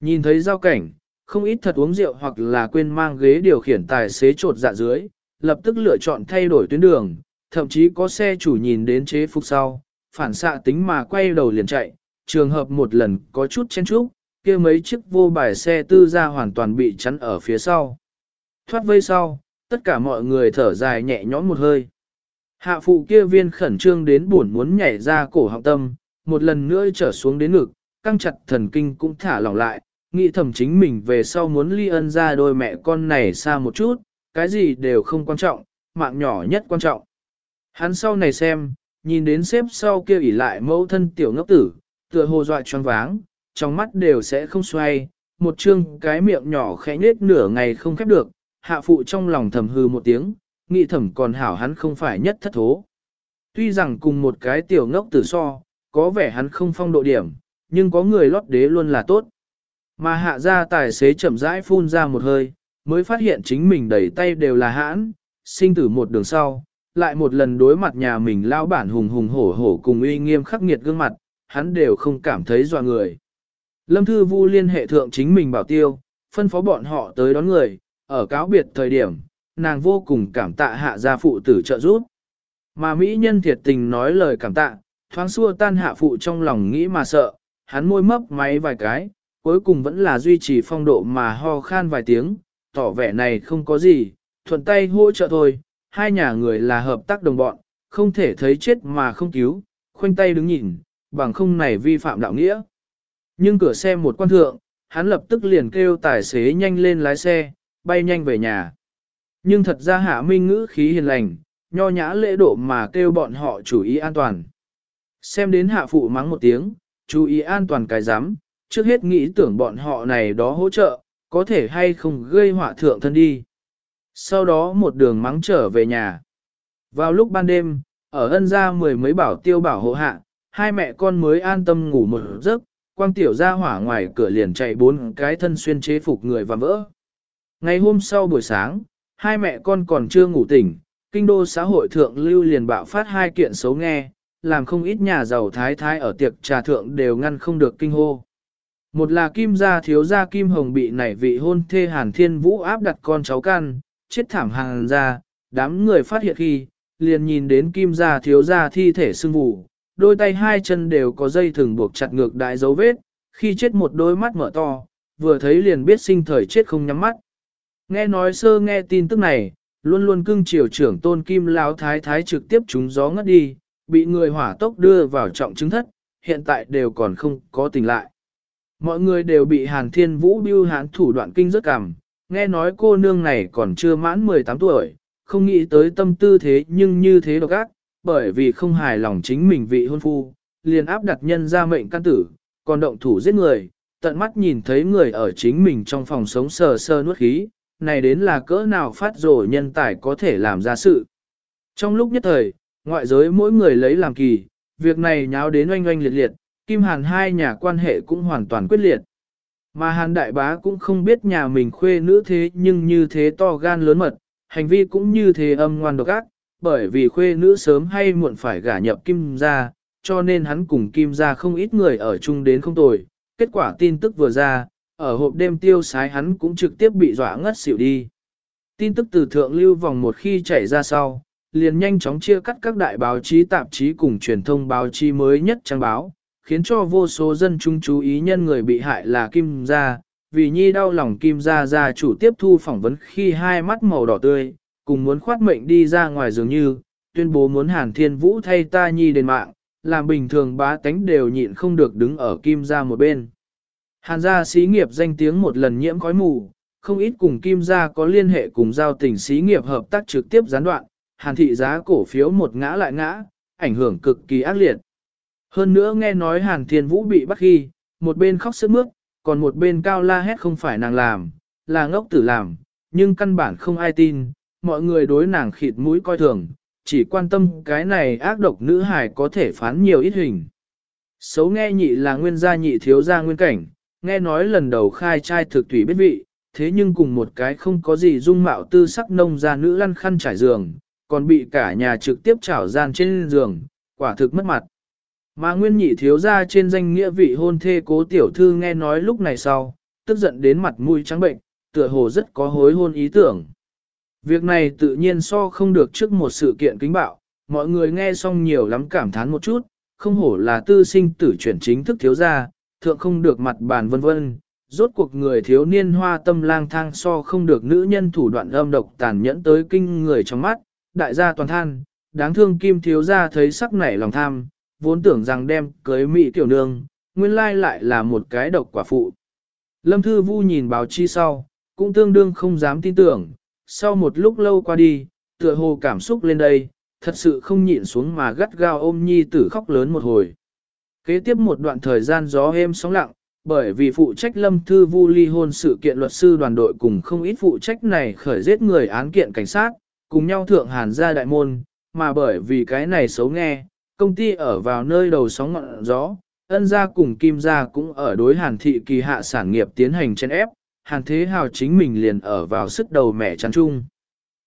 Speaker 1: Nhìn thấy giao cảnh, không ít thật uống rượu hoặc là quên mang ghế điều khiển tài xế trột dạ dưới, lập tức lựa chọn thay đổi tuyến đường, thậm chí có xe chủ nhìn đến chế phục sau, phản xạ tính mà quay đầu liền chạy, trường hợp một lần có chút chen chúc, kia mấy chiếc vô bài xe tư ra hoàn toàn bị chắn ở phía sau. Thoát vây sau, tất cả mọi người thở dài nhẹ nhõm một hơi. Hạ phụ kia viên khẩn trương đến buồn muốn nhảy ra cổ họng tâm, một lần nữa trở xuống đến ngực, căng chặt thần kinh cũng thả lỏng lại, nghĩ thầm chính mình về sau muốn ly ân ra đôi mẹ con này xa một chút, cái gì đều không quan trọng, mạng nhỏ nhất quan trọng. Hắn sau này xem, nhìn đến xếp sau kia ỉ lại mẫu thân tiểu ngốc tử, tựa hồ dọa choáng váng, trong mắt đều sẽ không xoay, một chương cái miệng nhỏ khẽ nết nửa ngày không khép được, hạ phụ trong lòng thầm hư một tiếng, nghĩ thầm còn hảo hắn không phải nhất thất thố. Tuy rằng cùng một cái tiểu ngốc tử so, có vẻ hắn không phong độ điểm, nhưng có người lót đế luôn là tốt. Mà hạ ra tài xế chậm rãi phun ra một hơi, mới phát hiện chính mình đầy tay đều là hãn, sinh tử một đường sau, lại một lần đối mặt nhà mình lao bản hùng hùng hổ hổ cùng uy nghiêm khắc nghiệt gương mặt, hắn đều không cảm thấy dọa người. Lâm Thư Vu liên hệ thượng chính mình bảo tiêu, phân phó bọn họ tới đón người, ở cáo biệt thời điểm, nàng vô cùng cảm tạ hạ gia phụ tử trợ giúp. Mà Mỹ nhân thiệt tình nói lời cảm tạ, thoáng xua tan hạ phụ trong lòng nghĩ mà sợ, hắn môi mấp máy vài cái, cuối cùng vẫn là duy trì phong độ mà ho khan vài tiếng, tỏ vẻ này không có gì, thuận tay hỗ trợ thôi, hai nhà người là hợp tác đồng bọn, không thể thấy chết mà không cứu, khoanh tay đứng nhìn, bằng không này vi phạm đạo nghĩa. Nhưng cửa xe một quan thượng, hắn lập tức liền kêu tài xế nhanh lên lái xe, bay nhanh về nhà. Nhưng thật ra hạ minh ngữ khí hiền lành, nho nhã lễ độ mà kêu bọn họ chú ý an toàn. Xem đến hạ phụ mắng một tiếng, chú ý an toàn cái giám, trước hết nghĩ tưởng bọn họ này đó hỗ trợ, có thể hay không gây họa thượng thân đi. Sau đó một đường mắng trở về nhà. Vào lúc ban đêm, ở ân gia mười mấy bảo tiêu bảo hộ hạ, hai mẹ con mới an tâm ngủ một giấc, quang tiểu ra hỏa ngoài cửa liền chạy bốn cái thân xuyên chế phục người và vỡ. Ngày hôm sau buổi sáng, hai mẹ con còn chưa ngủ tỉnh, kinh đô xã hội thượng lưu liền bạo phát hai kiện xấu nghe, làm không ít nhà giàu thái thái ở tiệc trà thượng đều ngăn không được kinh hô. Một là kim gia thiếu gia kim hồng bị nảy vị hôn thê hàn thiên vũ áp đặt con cháu can, chết thảm hàng ra, đám người phát hiện khi, liền nhìn đến kim gia thiếu gia thi thể sưng vụ, đôi tay hai chân đều có dây thừng buộc chặt ngược đại dấu vết, khi chết một đôi mắt mở to, vừa thấy liền biết sinh thời chết không nhắm mắt. Nghe nói sơ nghe tin tức này, luôn luôn cưng chiều trưởng tôn kim lão thái thái trực tiếp trúng gió ngất đi, bị người hỏa tốc đưa vào trọng chứng thất, hiện tại đều còn không có tỉnh lại. Mọi người đều bị Hàn Thiên Vũ biêu hán thủ đoạn kinh rất cảm, nghe nói cô nương này còn chưa mãn 18 tuổi, không nghĩ tới tâm tư thế nhưng như thế độc ác, bởi vì không hài lòng chính mình vị hôn phu, liền áp đặt nhân ra mệnh căn tử, còn động thủ giết người, tận mắt nhìn thấy người ở chính mình trong phòng sống sờ sơ nuốt khí, này đến là cỡ nào phát rổ nhân tài có thể làm ra sự. Trong lúc nhất thời, ngoại giới mỗi người lấy làm kỳ, việc này nháo đến oanh oanh liệt liệt, Kim Hàn hai nhà quan hệ cũng hoàn toàn quyết liệt. Mà Hàn Đại Bá cũng không biết nhà mình khuê nữ thế nhưng như thế to gan lớn mật, hành vi cũng như thế âm ngoan độc ác, bởi vì khuê nữ sớm hay muộn phải gả nhập Kim gia, cho nên hắn cùng Kim gia không ít người ở chung đến không tồi. Kết quả tin tức vừa ra, ở hộp đêm tiêu sái hắn cũng trực tiếp bị dọa ngất xỉu đi. Tin tức từ thượng lưu vòng một khi chảy ra sau, liền nhanh chóng chia cắt các đại báo chí tạp chí cùng truyền thông báo chí mới nhất trang báo, khiến cho vô số dân chúng chú ý nhân người bị hại là Kim Gia, vì nhi đau lòng Kim Gia gia chủ tiếp thu phỏng vấn khi hai mắt màu đỏ tươi, cùng muốn khoát mệnh đi ra ngoài dường như, tuyên bố muốn Hàn Thiên Vũ thay ta nhi đền mạng, làm bình thường bá tánh đều nhịn không được đứng ở Kim Gia một bên. Hàn gia xí nghiệp danh tiếng một lần nhiễm khói mù, không ít cùng Kim Gia có liên hệ cùng giao tình xí nghiệp hợp tác trực tiếp gián đoạn, Hàn thị giá cổ phiếu một ngã lại ngã, ảnh hưởng cực kỳ ác liệt. Hơn nữa nghe nói Hàn Thiên Vũ bị bắt khi, một bên khóc sức mướt, còn một bên cao la hét không phải nàng làm, là ngốc tử làm, nhưng căn bản không ai tin, mọi người đối nàng khịt mũi coi thường, chỉ quan tâm cái này ác độc nữ hài có thể phán nhiều ít hình. Xấu nghe nhị là nguyên gia nhị thiếu gia nguyên cảnh, nghe nói lần đầu khai trai thực thủy biết vị, thế nhưng cùng một cái không có gì dung mạo tư sắc nông gia nữ lăn khăn trải giường, còn bị cả nhà trực tiếp trảo gian trên giường, quả thực mất mặt. Mà nguyên nhị thiếu gia trên danh nghĩa vị hôn thê cố tiểu thư nghe nói lúc này sau, tức giận đến mặt mũi trắng bệnh, tựa hồ rất có hối hôn ý tưởng. Việc này tự nhiên so không được trước một sự kiện kính bạo, mọi người nghe xong nhiều lắm cảm thán một chút, không hổ là tư sinh tử chuyển chính thức thiếu gia, thượng không được mặt bàn vân vân. Rốt cuộc người thiếu niên hoa tâm lang thang so không được nữ nhân thủ đoạn âm độc tàn nhẫn tới kinh người trong mắt, đại gia toàn than, đáng thương kim thiếu gia thấy sắc nảy lòng tham, vốn tưởng rằng đem cưới mỹ tiểu nương, nguyên lai lại là một cái độc quả phụ. Lâm Thư Vu nhìn báo chi sau, cũng tương đương không dám tin tưởng, sau một lúc lâu qua đi, tựa hồ cảm xúc lên đây, thật sự không nhịn xuống mà gắt gao ôm nhi tử khóc lớn một hồi. Kế tiếp một đoạn thời gian gió êm sóng lặng, bởi vì phụ trách Lâm Thư Vu ly hôn sự kiện luật sư đoàn đội cùng không ít phụ trách này khởi giết người án kiện cảnh sát, cùng nhau thượng hàn ra đại môn, mà bởi vì cái này xấu nghe, công ty ở vào nơi đầu sóng ngọn gió, ân gia cùng kim gia cũng ở đối hàn thị kỳ hạ sản nghiệp tiến hành chen ép, hàn thế hào chính mình liền ở vào sức đầu mẹ chắn chung.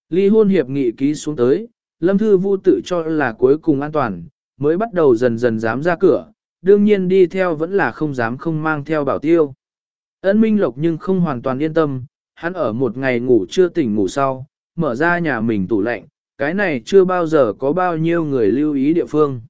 Speaker 1: Ly hôn hiệp nghị ký xuống tới, lâm thư vu tự cho là cuối cùng an toàn, mới bắt đầu dần dần dám ra cửa, đương nhiên đi theo vẫn là không dám không mang theo bảo tiêu. Ân Minh Lộc nhưng không hoàn toàn yên tâm, hắn ở một ngày ngủ chưa tỉnh ngủ sau, mở ra nhà mình tủ lạnh, cái này chưa bao giờ có bao nhiêu người lưu ý địa phương.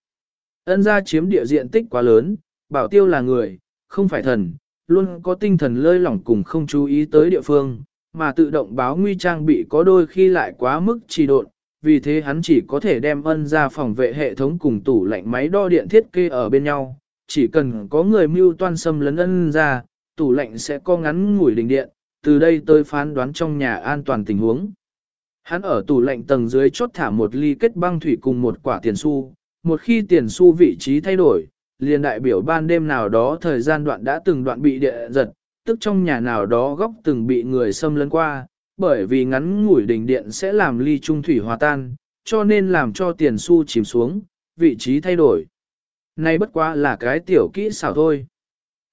Speaker 1: Ân gia chiếm địa diện tích quá lớn, bảo tiêu là người, không phải thần, luôn có tinh thần lơi lỏng cùng không chú ý tới địa phương, mà tự động báo nguy trang bị có đôi khi lại quá mức trì độn, vì thế hắn chỉ có thể đem ân ra phòng vệ hệ thống cùng tủ lạnh máy đo điện thiết kê ở bên nhau, chỉ cần có người mưu toan xâm lấn ân ra, tủ lạnh sẽ có ngắn ngủi đình điện, từ đây tới phán đoán trong nhà an toàn tình huống. Hắn ở tủ lạnh tầng dưới chốt thả một ly kết băng thủy cùng một quả tiền xu, một khi tiền xu vị trí thay đổi, liền đại biểu ban đêm nào đó thời gian đoạn đã từng đoạn bị địa giật, tức trong nhà nào đó góc từng bị người xâm lấn qua, bởi vì ngắn ngủi đỉnh điện sẽ làm ly trung thủy hòa tan, cho nên làm cho tiền xu chìm xuống, vị trí thay đổi. nay bất quá là cái tiểu kỹ xảo thôi.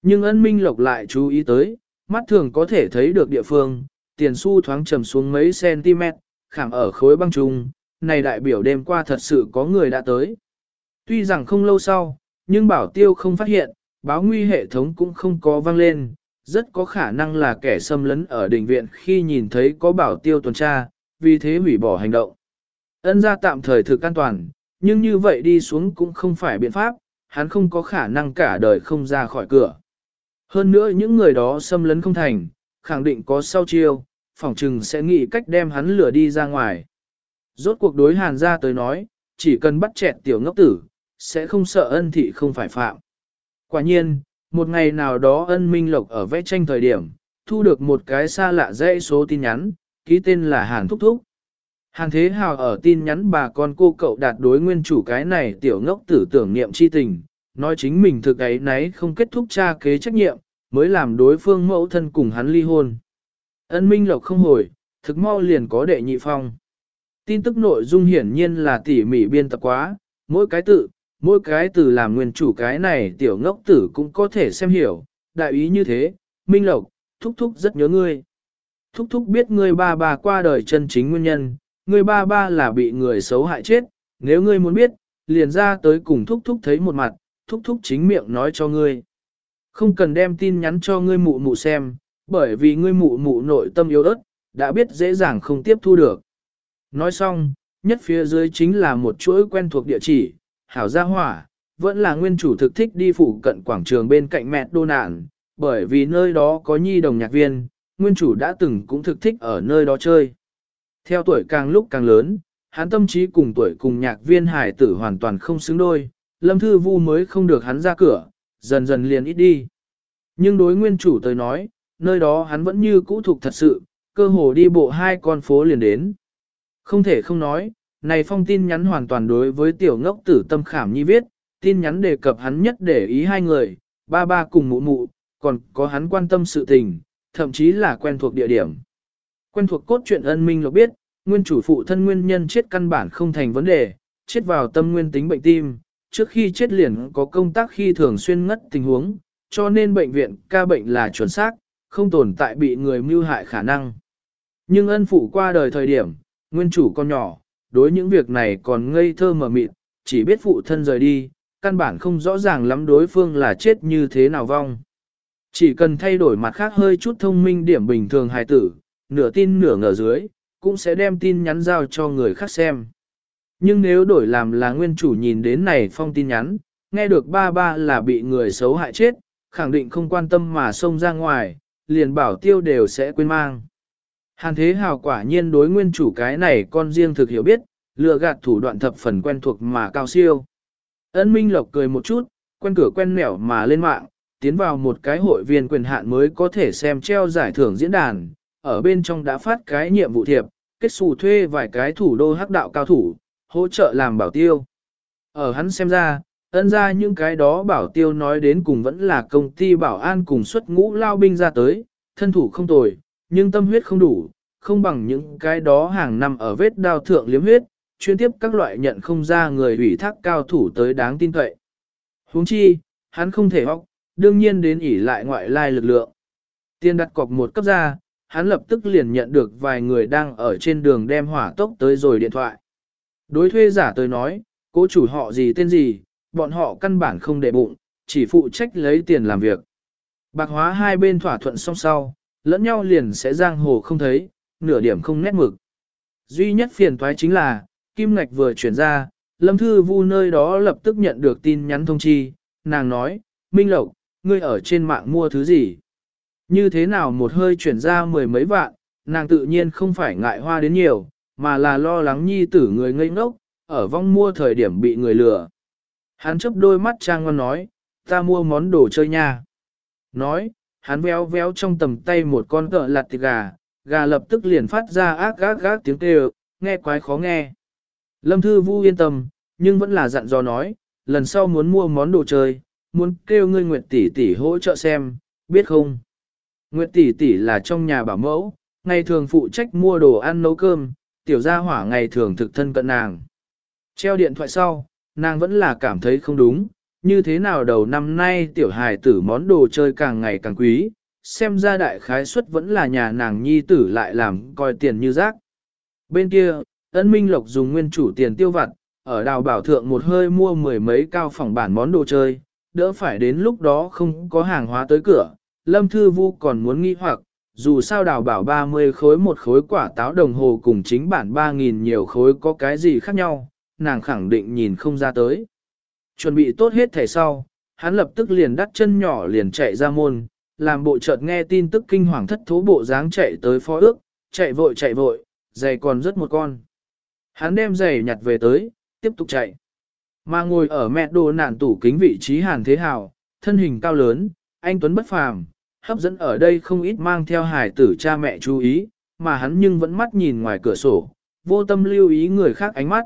Speaker 1: Nhưng ân minh lộc lại chú ý tới, mắt thường có thể thấy được địa phương, tiền xu thoáng trầm xuống mấy cm, khảm ở khối băng trùng, này đại biểu đêm qua thật sự có người đã tới. Tuy rằng không lâu sau, nhưng bảo tiêu không phát hiện, báo nguy hệ thống cũng không có vang lên, rất có khả năng là kẻ xâm lấn ở đỉnh viện khi nhìn thấy có bảo tiêu tuần tra, vì thế hủy bỏ hành động. Ân ra tạm thời thực an toàn, nhưng như vậy đi xuống cũng không phải biện pháp, hắn không có khả năng cả đời không ra khỏi cửa. Hơn nữa những người đó xâm lấn không thành, khẳng định có sau chiêu, phỏng chừng sẽ nghĩ cách đem hắn lừa đi ra ngoài. Rốt cuộc đối hàn ra tới nói, chỉ cần bắt chẹt tiểu ngốc tử, sẽ không sợ ân thị không phải phạm. Quả nhiên, một ngày nào đó ân minh lộc ở vẽ tranh thời điểm, thu được một cái xa lạ dãy số tin nhắn, ký tên là Hàn Thúc Thúc. Hàn Thế Hào ở tin nhắn bà con cô cậu đạt đối nguyên chủ cái này tiểu ngốc tử tưởng niệm chi tình, nói chính mình thực ấy nấy không kết thúc tra kế trách nhiệm, mới làm đối phương mẫu thân cùng hắn ly hôn. Ân Minh Lộc không hồi, thực mau liền có đệ nhị phong. Tin tức nội dung hiển nhiên là tỉ mỉ biên tập quá, mỗi cái tự, mỗi cái từ làm nguyên chủ cái này tiểu ngốc tử cũng có thể xem hiểu, đại ý như thế, Minh Lộc, Thúc Thúc rất nhớ ngươi. Thúc Thúc biết ngươi ba ba qua đời chân chính nguyên nhân, ngươi ba ba là bị người xấu hại chết, nếu ngươi muốn biết, liền ra tới cùng Thúc Thúc thấy một mặt, Thúc Thúc chính miệng nói cho ngươi. Không cần đem tin nhắn cho ngươi mụ mụ xem, bởi vì ngươi mụ mụ nội tâm yếu ớt, đã biết dễ dàng không tiếp thu được. Nói xong, nhất phía dưới chính là một chuỗi quen thuộc địa chỉ, hảo gia hỏa, vẫn là nguyên chủ thực thích đi phụ cận quảng trường bên cạnh mẹ đô nạn, bởi vì nơi đó có nhi đồng nhạc viên, nguyên chủ đã từng cũng thực thích ở nơi đó chơi. Theo tuổi càng lúc càng lớn, hắn tâm trí cùng tuổi cùng nhạc viên hải tử hoàn toàn không xứng đôi, lâm thư vu mới không được hắn ra cửa, dần dần liền ít đi. Nhưng đối nguyên chủ tới nói, nơi đó hắn vẫn như cũ thuộc thật sự, cơ hồ đi bộ hai con phố liền đến. Không thể không nói, này phong tin nhắn hoàn toàn đối với tiểu ngốc tử tâm khảm nhi viết, tin nhắn đề cập hắn nhất để ý hai người, ba ba cùng mụ mụ, còn có hắn quan tâm sự tình, thậm chí là quen thuộc địa điểm. Quen thuộc cốt truyện ân minh lộc biết, nguyên chủ phụ thân nguyên nhân chết căn bản không thành vấn đề, chết vào tâm nguyên tính bệnh tim, trước khi chết liền có công tác khi thường xuyên ngất tình huống, cho nên bệnh viện ca bệnh là chuẩn xác, không tồn tại bị người mưu hại khả năng. Nhưng ân phụ qua đời thời điểm, nguyên chủ con nhỏ, đối những việc này còn ngây thơ mờ mịt, chỉ biết phụ thân rời đi, căn bản không rõ ràng lắm đối phương là chết như thế nào vong. Chỉ cần thay đổi mặt khác hơi chút thông minh điểm bình thường hài tử, nửa tin nửa ngờ dưới, cũng sẽ đem tin nhắn giao cho người khác xem. Nhưng nếu đổi làm là nguyên chủ nhìn đến này phong tin nhắn, nghe được ba ba là bị người xấu hại chết, khẳng định không quan tâm mà xông ra ngoài, liền bảo tiêu đều sẽ quên mang. Hàn thế hào quả nhiên đối nguyên chủ cái này con riêng thực hiểu biết, lừa gạt thủ đoạn thập phần quen thuộc mà cao siêu. Ân Minh Lộc cười một chút, quen cửa quen mẻo mà lên mạng, tiến vào một cái hội viên quyền hạn mới có thể xem treo giải thưởng diễn đàn, ở bên trong đã phát cái nhiệm vụ thiệp, kết xù thuê vài cái thủ đô hắc đạo cao thủ, hỗ trợ làm bảo tiêu. Ở hắn xem ra, ân ra những cái đó bảo tiêu nói đến cùng vẫn là công ty bảo an cùng xuất ngũ lao binh ra tới, thân thủ không tồi, nhưng tâm huyết không đủ, không bằng những cái đó hàng năm ở vết đao thượng liếm huyết, chuyên tiếp các loại nhận không ra người ủy thác cao thủ tới đáng tin cậy. huống chi, hắn không thể học, đương nhiên đến ỉ lại ngoại lai lực lượng. Tiên đặt cọc một cấp ra, hắn lập tức liền nhận được vài người đang ở trên đường đem hỏa tốc tới rồi điện thoại. Đối thuê giả tới nói, cố chủ họ gì tên gì, bọn họ căn bản không để bụng, chỉ phụ trách lấy tiền làm việc. Bạc hóa hai bên thỏa thuận song sau, lẫn nhau liền sẽ giang hồ không thấy, nửa điểm không nét mực. Duy nhất phiền toái chính là, Kim Ngạch vừa chuyển ra, Lâm Thư Vu nơi đó lập tức nhận được tin nhắn thông chi, nàng nói, Minh Lộc, ngươi ở trên mạng mua thứ gì? Như thế nào một hơi chuyển ra mười mấy vạn, nàng tự nhiên không phải ngại hoa đến nhiều, mà là lo lắng nhi tử người ngây ngốc, ở vong mua thời điểm bị người lừa. Hắn chấp đôi mắt trang ngon nói, ta mua món đồ chơi nha. Nói, hắn véo véo trong tầm tay một con cỡ lặt thịt gà, gà lập tức liền phát ra ác gác gác tiếng kêu, nghe quái khó nghe. Lâm Thư Vu yên tâm, nhưng vẫn là dặn dò nói, lần sau muốn mua món đồ chơi, muốn kêu ngươi Nguyệt tỷ tỷ hỗ trợ xem, biết không? Nguyệt tỷ tỷ là trong nhà bảo mẫu, ngày thường phụ trách mua đồ ăn nấu cơm, tiểu gia hỏa ngày thường thực thân cận nàng. Treo điện thoại sau, nàng vẫn là cảm thấy không đúng, như thế nào đầu năm nay tiểu hài tử món đồ chơi càng ngày càng quý, xem ra đại khái suất vẫn là nhà nàng nhi tử lại làm coi tiền như rác. Bên kia, ấn minh lộc dùng nguyên chủ tiền tiêu vặt, ở đào bảo thượng một hơi mua mười mấy cao phòng bản món đồ chơi, đỡ phải đến lúc đó không có hàng hóa tới cửa. Lâm Thư Vu còn muốn nghi hoặc, dù sao đào bảo 30 khối một khối quả táo đồng hồ cùng chính bản 3.000 nhiều khối có cái gì khác nhau, nàng khẳng định nhìn không ra tới. Chuẩn bị tốt hết thẻ sau, hắn lập tức liền đắt chân nhỏ liền chạy ra môn, làm bộ chợt nghe tin tức kinh hoàng thất thố bộ dáng chạy tới phó ước, chạy vội chạy vội, giày còn rất một con. Hắn đem giày nhặt về tới, tiếp tục chạy. Mà ngồi ở mẹ đồ nạn tủ kính vị trí hàn thế hào, thân hình cao lớn, anh Tuấn bất phàm, hấp dẫn ở đây không ít mang theo hài tử cha mẹ chú ý, mà hắn nhưng vẫn mắt nhìn ngoài cửa sổ, vô tâm lưu ý người khác ánh mắt.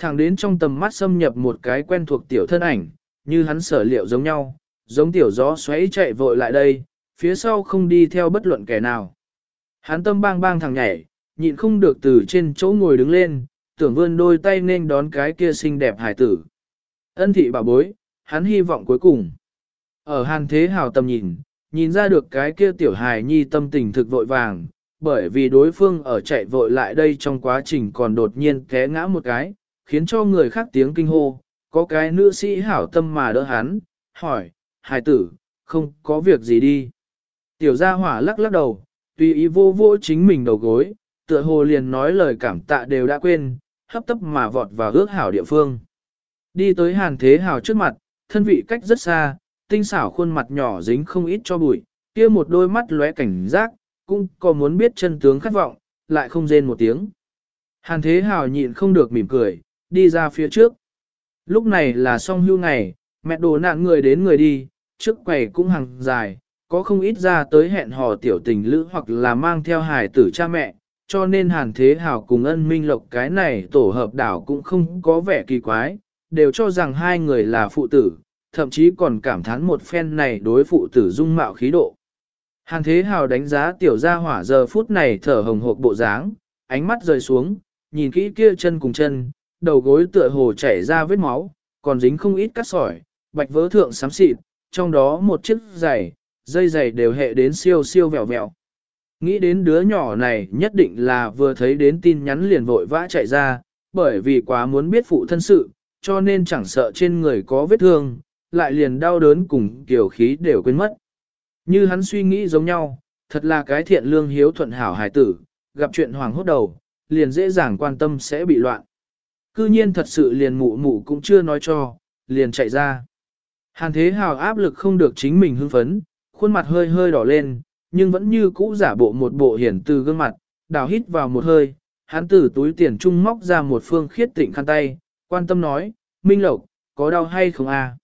Speaker 1: Thẳng đến trong tầm mắt xâm nhập một cái quen thuộc tiểu thân ảnh, như hắn sở liệu giống nhau, giống tiểu gió xoáy chạy vội lại đây, phía sau không đi theo bất luận kẻ nào. Hắn tâm bang bang thằng nhảy, nhịn không được từ trên chỗ ngồi đứng lên, tưởng vươn đôi tay nên đón cái kia xinh đẹp hải tử. Ân thị bảo bối, hắn hy vọng cuối cùng. Ở hàn thế hào tầm nhìn, nhìn ra được cái kia tiểu hài nhi tâm tình thực vội vàng, bởi vì đối phương ở chạy vội lại đây trong quá trình còn đột nhiên té ngã một cái, khiến cho người khác tiếng kinh hô, có cái nữ sĩ hảo tâm mà đỡ hắn, hỏi, hài tử, không có việc gì đi. Tiểu gia hỏa lắc lắc đầu, tùy ý vô vô chính mình đầu gối, tựa hồ liền nói lời cảm tạ đều đã quên, hấp tấp mà vọt vào ước hảo địa phương. Đi tới hàn thế hảo trước mặt, thân vị cách rất xa, tinh xảo khuôn mặt nhỏ dính không ít cho bụi, kia một đôi mắt lóe cảnh giác, cũng có muốn biết chân tướng khát vọng, lại không rên một tiếng. Hàn thế hảo nhịn không được mỉm cười, đi ra phía trước. Lúc này là song hưu ngày, mẹ đồ nạn người đến người đi, trước quầy cũng hàng dài, có không ít ra tới hẹn hò tiểu tình lữ hoặc là mang theo hài tử cha mẹ, cho nên hàn thế hảo cùng ân minh lộc cái này tổ hợp đảo cũng không có vẻ kỳ quái, đều cho rằng hai người là phụ tử, thậm chí còn cảm thán một phen này đối phụ tử dung mạo khí độ. Hàn thế hào đánh giá tiểu gia hỏa giờ phút này thở hồng hộc bộ dáng, ánh mắt rời xuống, nhìn kỹ kia chân cùng chân, đầu gối tựa hồ chảy ra vết máu, còn dính không ít cắt sỏi, bạch vỡ thượng xám xịt, trong đó một chiếc giày, dây giày đều hệ đến siêu siêu vẹo vẹo. Nghĩ đến đứa nhỏ này nhất định là vừa thấy đến tin nhắn liền vội vã chạy ra, bởi vì quá muốn biết phụ thân sự, cho nên chẳng sợ trên người có vết thương, lại liền đau đớn cùng kiểu khí đều quên mất. Như hắn suy nghĩ giống nhau, thật là cái thiện lương hiếu thuận hảo hài tử, gặp chuyện hoàng hốt đầu, liền dễ dàng quan tâm sẽ bị loạn. Cư nhiên thật sự liền mụ mụ cũng chưa nói cho, liền chạy ra. Hàn thế hào áp lực không được chính mình hưng phấn, khuôn mặt hơi hơi đỏ lên, nhưng vẫn như cũ giả bộ một bộ hiển từ gương mặt, đào hít vào một hơi, hắn từ túi tiền trung móc ra một phương khiết tịnh khăn tay, quan tâm nói, Minh Lộc, có đau hay không à?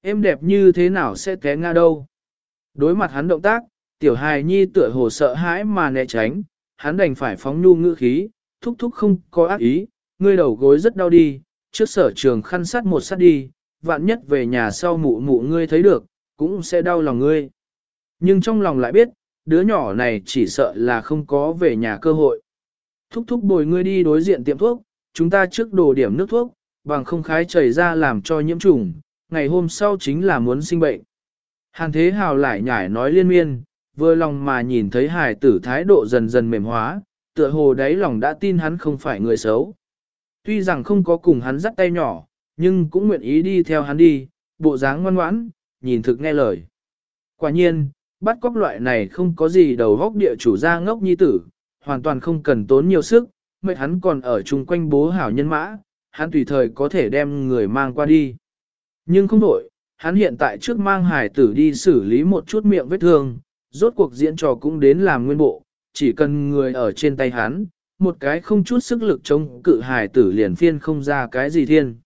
Speaker 1: Em đẹp như thế nào sẽ té ngã đâu? Đối mặt hắn động tác, tiểu hài nhi tựa hồ sợ hãi mà né tránh, hắn đành phải phóng nhu ngữ khí, thúc thúc không có ác ý, ngươi đầu gối rất đau đi, trước sở trường khăn sát một sát đi, vạn nhất về nhà sau mụ mụ ngươi thấy được, cũng sẽ đau lòng ngươi. Nhưng trong lòng lại biết, đứa nhỏ này chỉ sợ là không có về nhà cơ hội. Thúc thúc bồi ngươi đi đối diện tiệm thuốc, chúng ta trước đồ điểm nước thuốc, bằng không khái chảy ra làm cho nhiễm trùng, ngày hôm sau chính là muốn sinh bệnh. Hàn thế hào lại nhải nói liên miên, vừa lòng mà nhìn thấy hài tử thái độ dần dần mềm hóa, tựa hồ đáy lòng đã tin hắn không phải người xấu. Tuy rằng không có cùng hắn dắt tay nhỏ, nhưng cũng nguyện ý đi theo hắn đi, bộ dáng ngoan ngoãn, nhìn thực nghe lời. Quả nhiên, bắt cóc loại này không có gì đầu góc địa chủ ra ngốc nhi tử, hoàn toàn không cần tốn nhiều sức, mệt hắn còn ở chung quanh bố hảo nhân mã, hắn tùy thời có thể đem người mang qua đi. Nhưng không đổi, hắn hiện tại trước mang hải tử đi xử lý một chút miệng vết thương, rốt cuộc diễn trò cũng đến làm nguyên bộ, chỉ cần người ở trên tay hắn, một cái không chút sức lực chống cự hải tử liền phiên không ra cái gì thiên.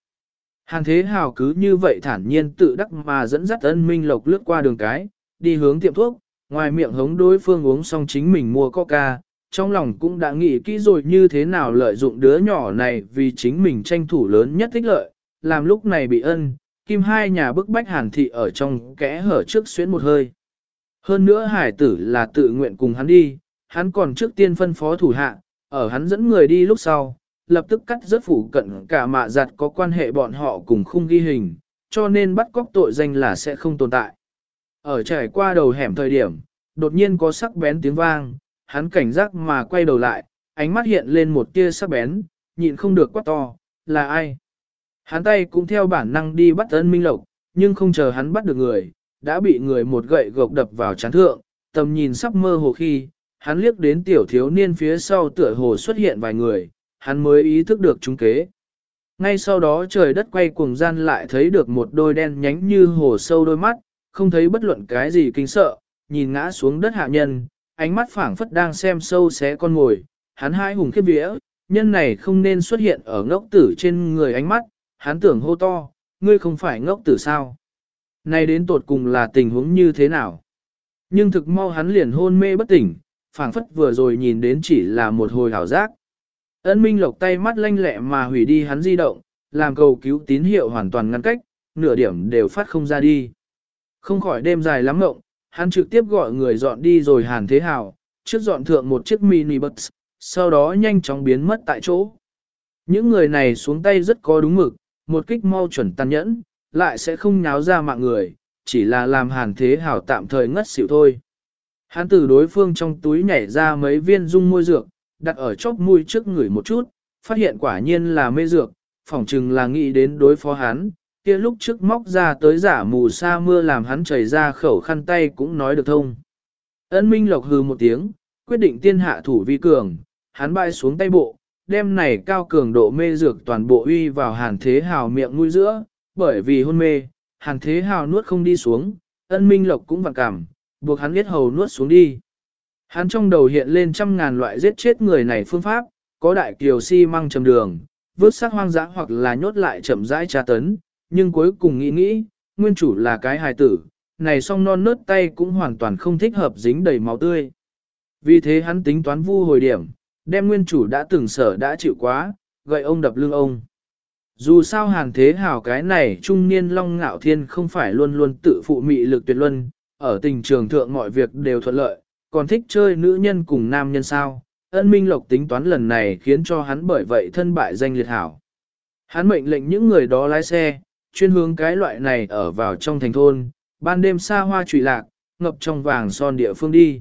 Speaker 1: Hàn thế hào cứ như vậy thản nhiên tự đắc mà dẫn dắt ân minh lộc lướt qua đường cái, đi hướng tiệm thuốc, ngoài miệng hống đối phương uống xong chính mình mua coca, trong lòng cũng đã nghĩ kỹ rồi như thế nào lợi dụng đứa nhỏ này vì chính mình tranh thủ lớn nhất thích lợi, làm lúc này bị ân, kim hai nhà bức bách hàn thị ở trong kẽ hở trước xuyến một hơi. Hơn nữa hải tử là tự nguyện cùng hắn đi, hắn còn trước tiên phân phó thủ hạ, ở hắn dẫn người đi lúc sau, lập tức cắt rất phủ cận cả mạ giặt có quan hệ bọn họ cùng khung ghi hình, cho nên bắt cóc tội danh là sẽ không tồn tại. Ở trải qua đầu hẻm thời điểm, đột nhiên có sắc bén tiếng vang, hắn cảnh giác mà quay đầu lại, ánh mắt hiện lên một tia sắc bén, nhịn không được quát to, là ai? Hắn tay cũng theo bản năng đi bắt ân minh lộc, nhưng không chờ hắn bắt được người, đã bị người một gậy gộc đập vào chán thượng, tầm nhìn sắp mơ hồ khi, hắn liếc đến tiểu thiếu niên phía sau tựa hồ xuất hiện vài người, hắn mới ý thức được chúng kế. Ngay sau đó trời đất quay cuồng gian lại thấy được một đôi đen nhánh như hồ sâu đôi mắt, không thấy bất luận cái gì kinh sợ, nhìn ngã xuống đất hạ nhân, ánh mắt phảng phất đang xem sâu xé con ngồi, hắn hai hùng khiếp vía, nhân này không nên xuất hiện ở ngốc tử trên người ánh mắt, hắn tưởng hô to, ngươi không phải ngốc tử sao. Nay đến tột cùng là tình huống như thế nào? Nhưng thực mau hắn liền hôn mê bất tỉnh, phảng phất vừa rồi nhìn đến chỉ là một hồi hảo giác. Ân Minh Lộc tay mắt lanh lẹ mà hủy đi hắn di động, làm cầu cứu tín hiệu hoàn toàn ngăn cách, nửa điểm đều phát không ra đi. Không khỏi đêm dài lắm ngộng, hắn trực tiếp gọi người dọn đi rồi hàn thế hào, trước dọn thượng một chiếc mini bus, sau đó nhanh chóng biến mất tại chỗ. Những người này xuống tay rất có đúng mực, một kích mau chuẩn tàn nhẫn, lại sẽ không nháo ra mạng người, chỉ là làm hàn thế hào tạm thời ngất xỉu thôi. Hắn từ đối phương trong túi nhảy ra mấy viên dung môi dược, đặt ở chóp mũi trước người một chút, phát hiện quả nhiên là mê dược, phỏng chừng là nghĩ đến đối phó hắn, kia lúc trước móc ra tới giả mù sa mưa làm hắn chảy ra khẩu khăn tay cũng nói được thông. Ân Minh Lộc hừ một tiếng, quyết định tiên hạ thủ vi cường, hắn bay xuống tay bộ, đem này cao cường độ mê dược toàn bộ uy vào hàn thế hào miệng mũi giữa, bởi vì hôn mê, hàn thế hào nuốt không đi xuống, ân Minh Lộc cũng vặn cảm, buộc hắn biết hầu nuốt xuống đi. Hắn trong đầu hiện lên trăm ngàn loại giết chết người này phương pháp, có đại kiều si măng trầm đường, vứt xác hoang dã hoặc là nhốt lại chậm rãi tra tấn, nhưng cuối cùng nghĩ nghĩ, nguyên chủ là cái hài tử, này song non nớt tay cũng hoàn toàn không thích hợp dính đầy máu tươi. Vì thế hắn tính toán vu hồi điểm, đem nguyên chủ đã từng sở đã chịu quá, gậy ông đập lưng ông. Dù sao hàng thế hào cái này trung niên long ngạo thiên không phải luôn luôn tự phụ mị lực tuyệt luân, ở tình trường thượng mọi việc đều thuận lợi, còn thích chơi nữ nhân cùng nam nhân sao. Ân Minh Lộc tính toán lần này khiến cho hắn bởi vậy thân bại danh liệt hảo. Hắn mệnh lệnh những người đó lái xe, chuyên hướng cái loại này ở vào trong thành thôn, ban đêm xa hoa trụy lạc, ngập trong vàng son địa phương đi.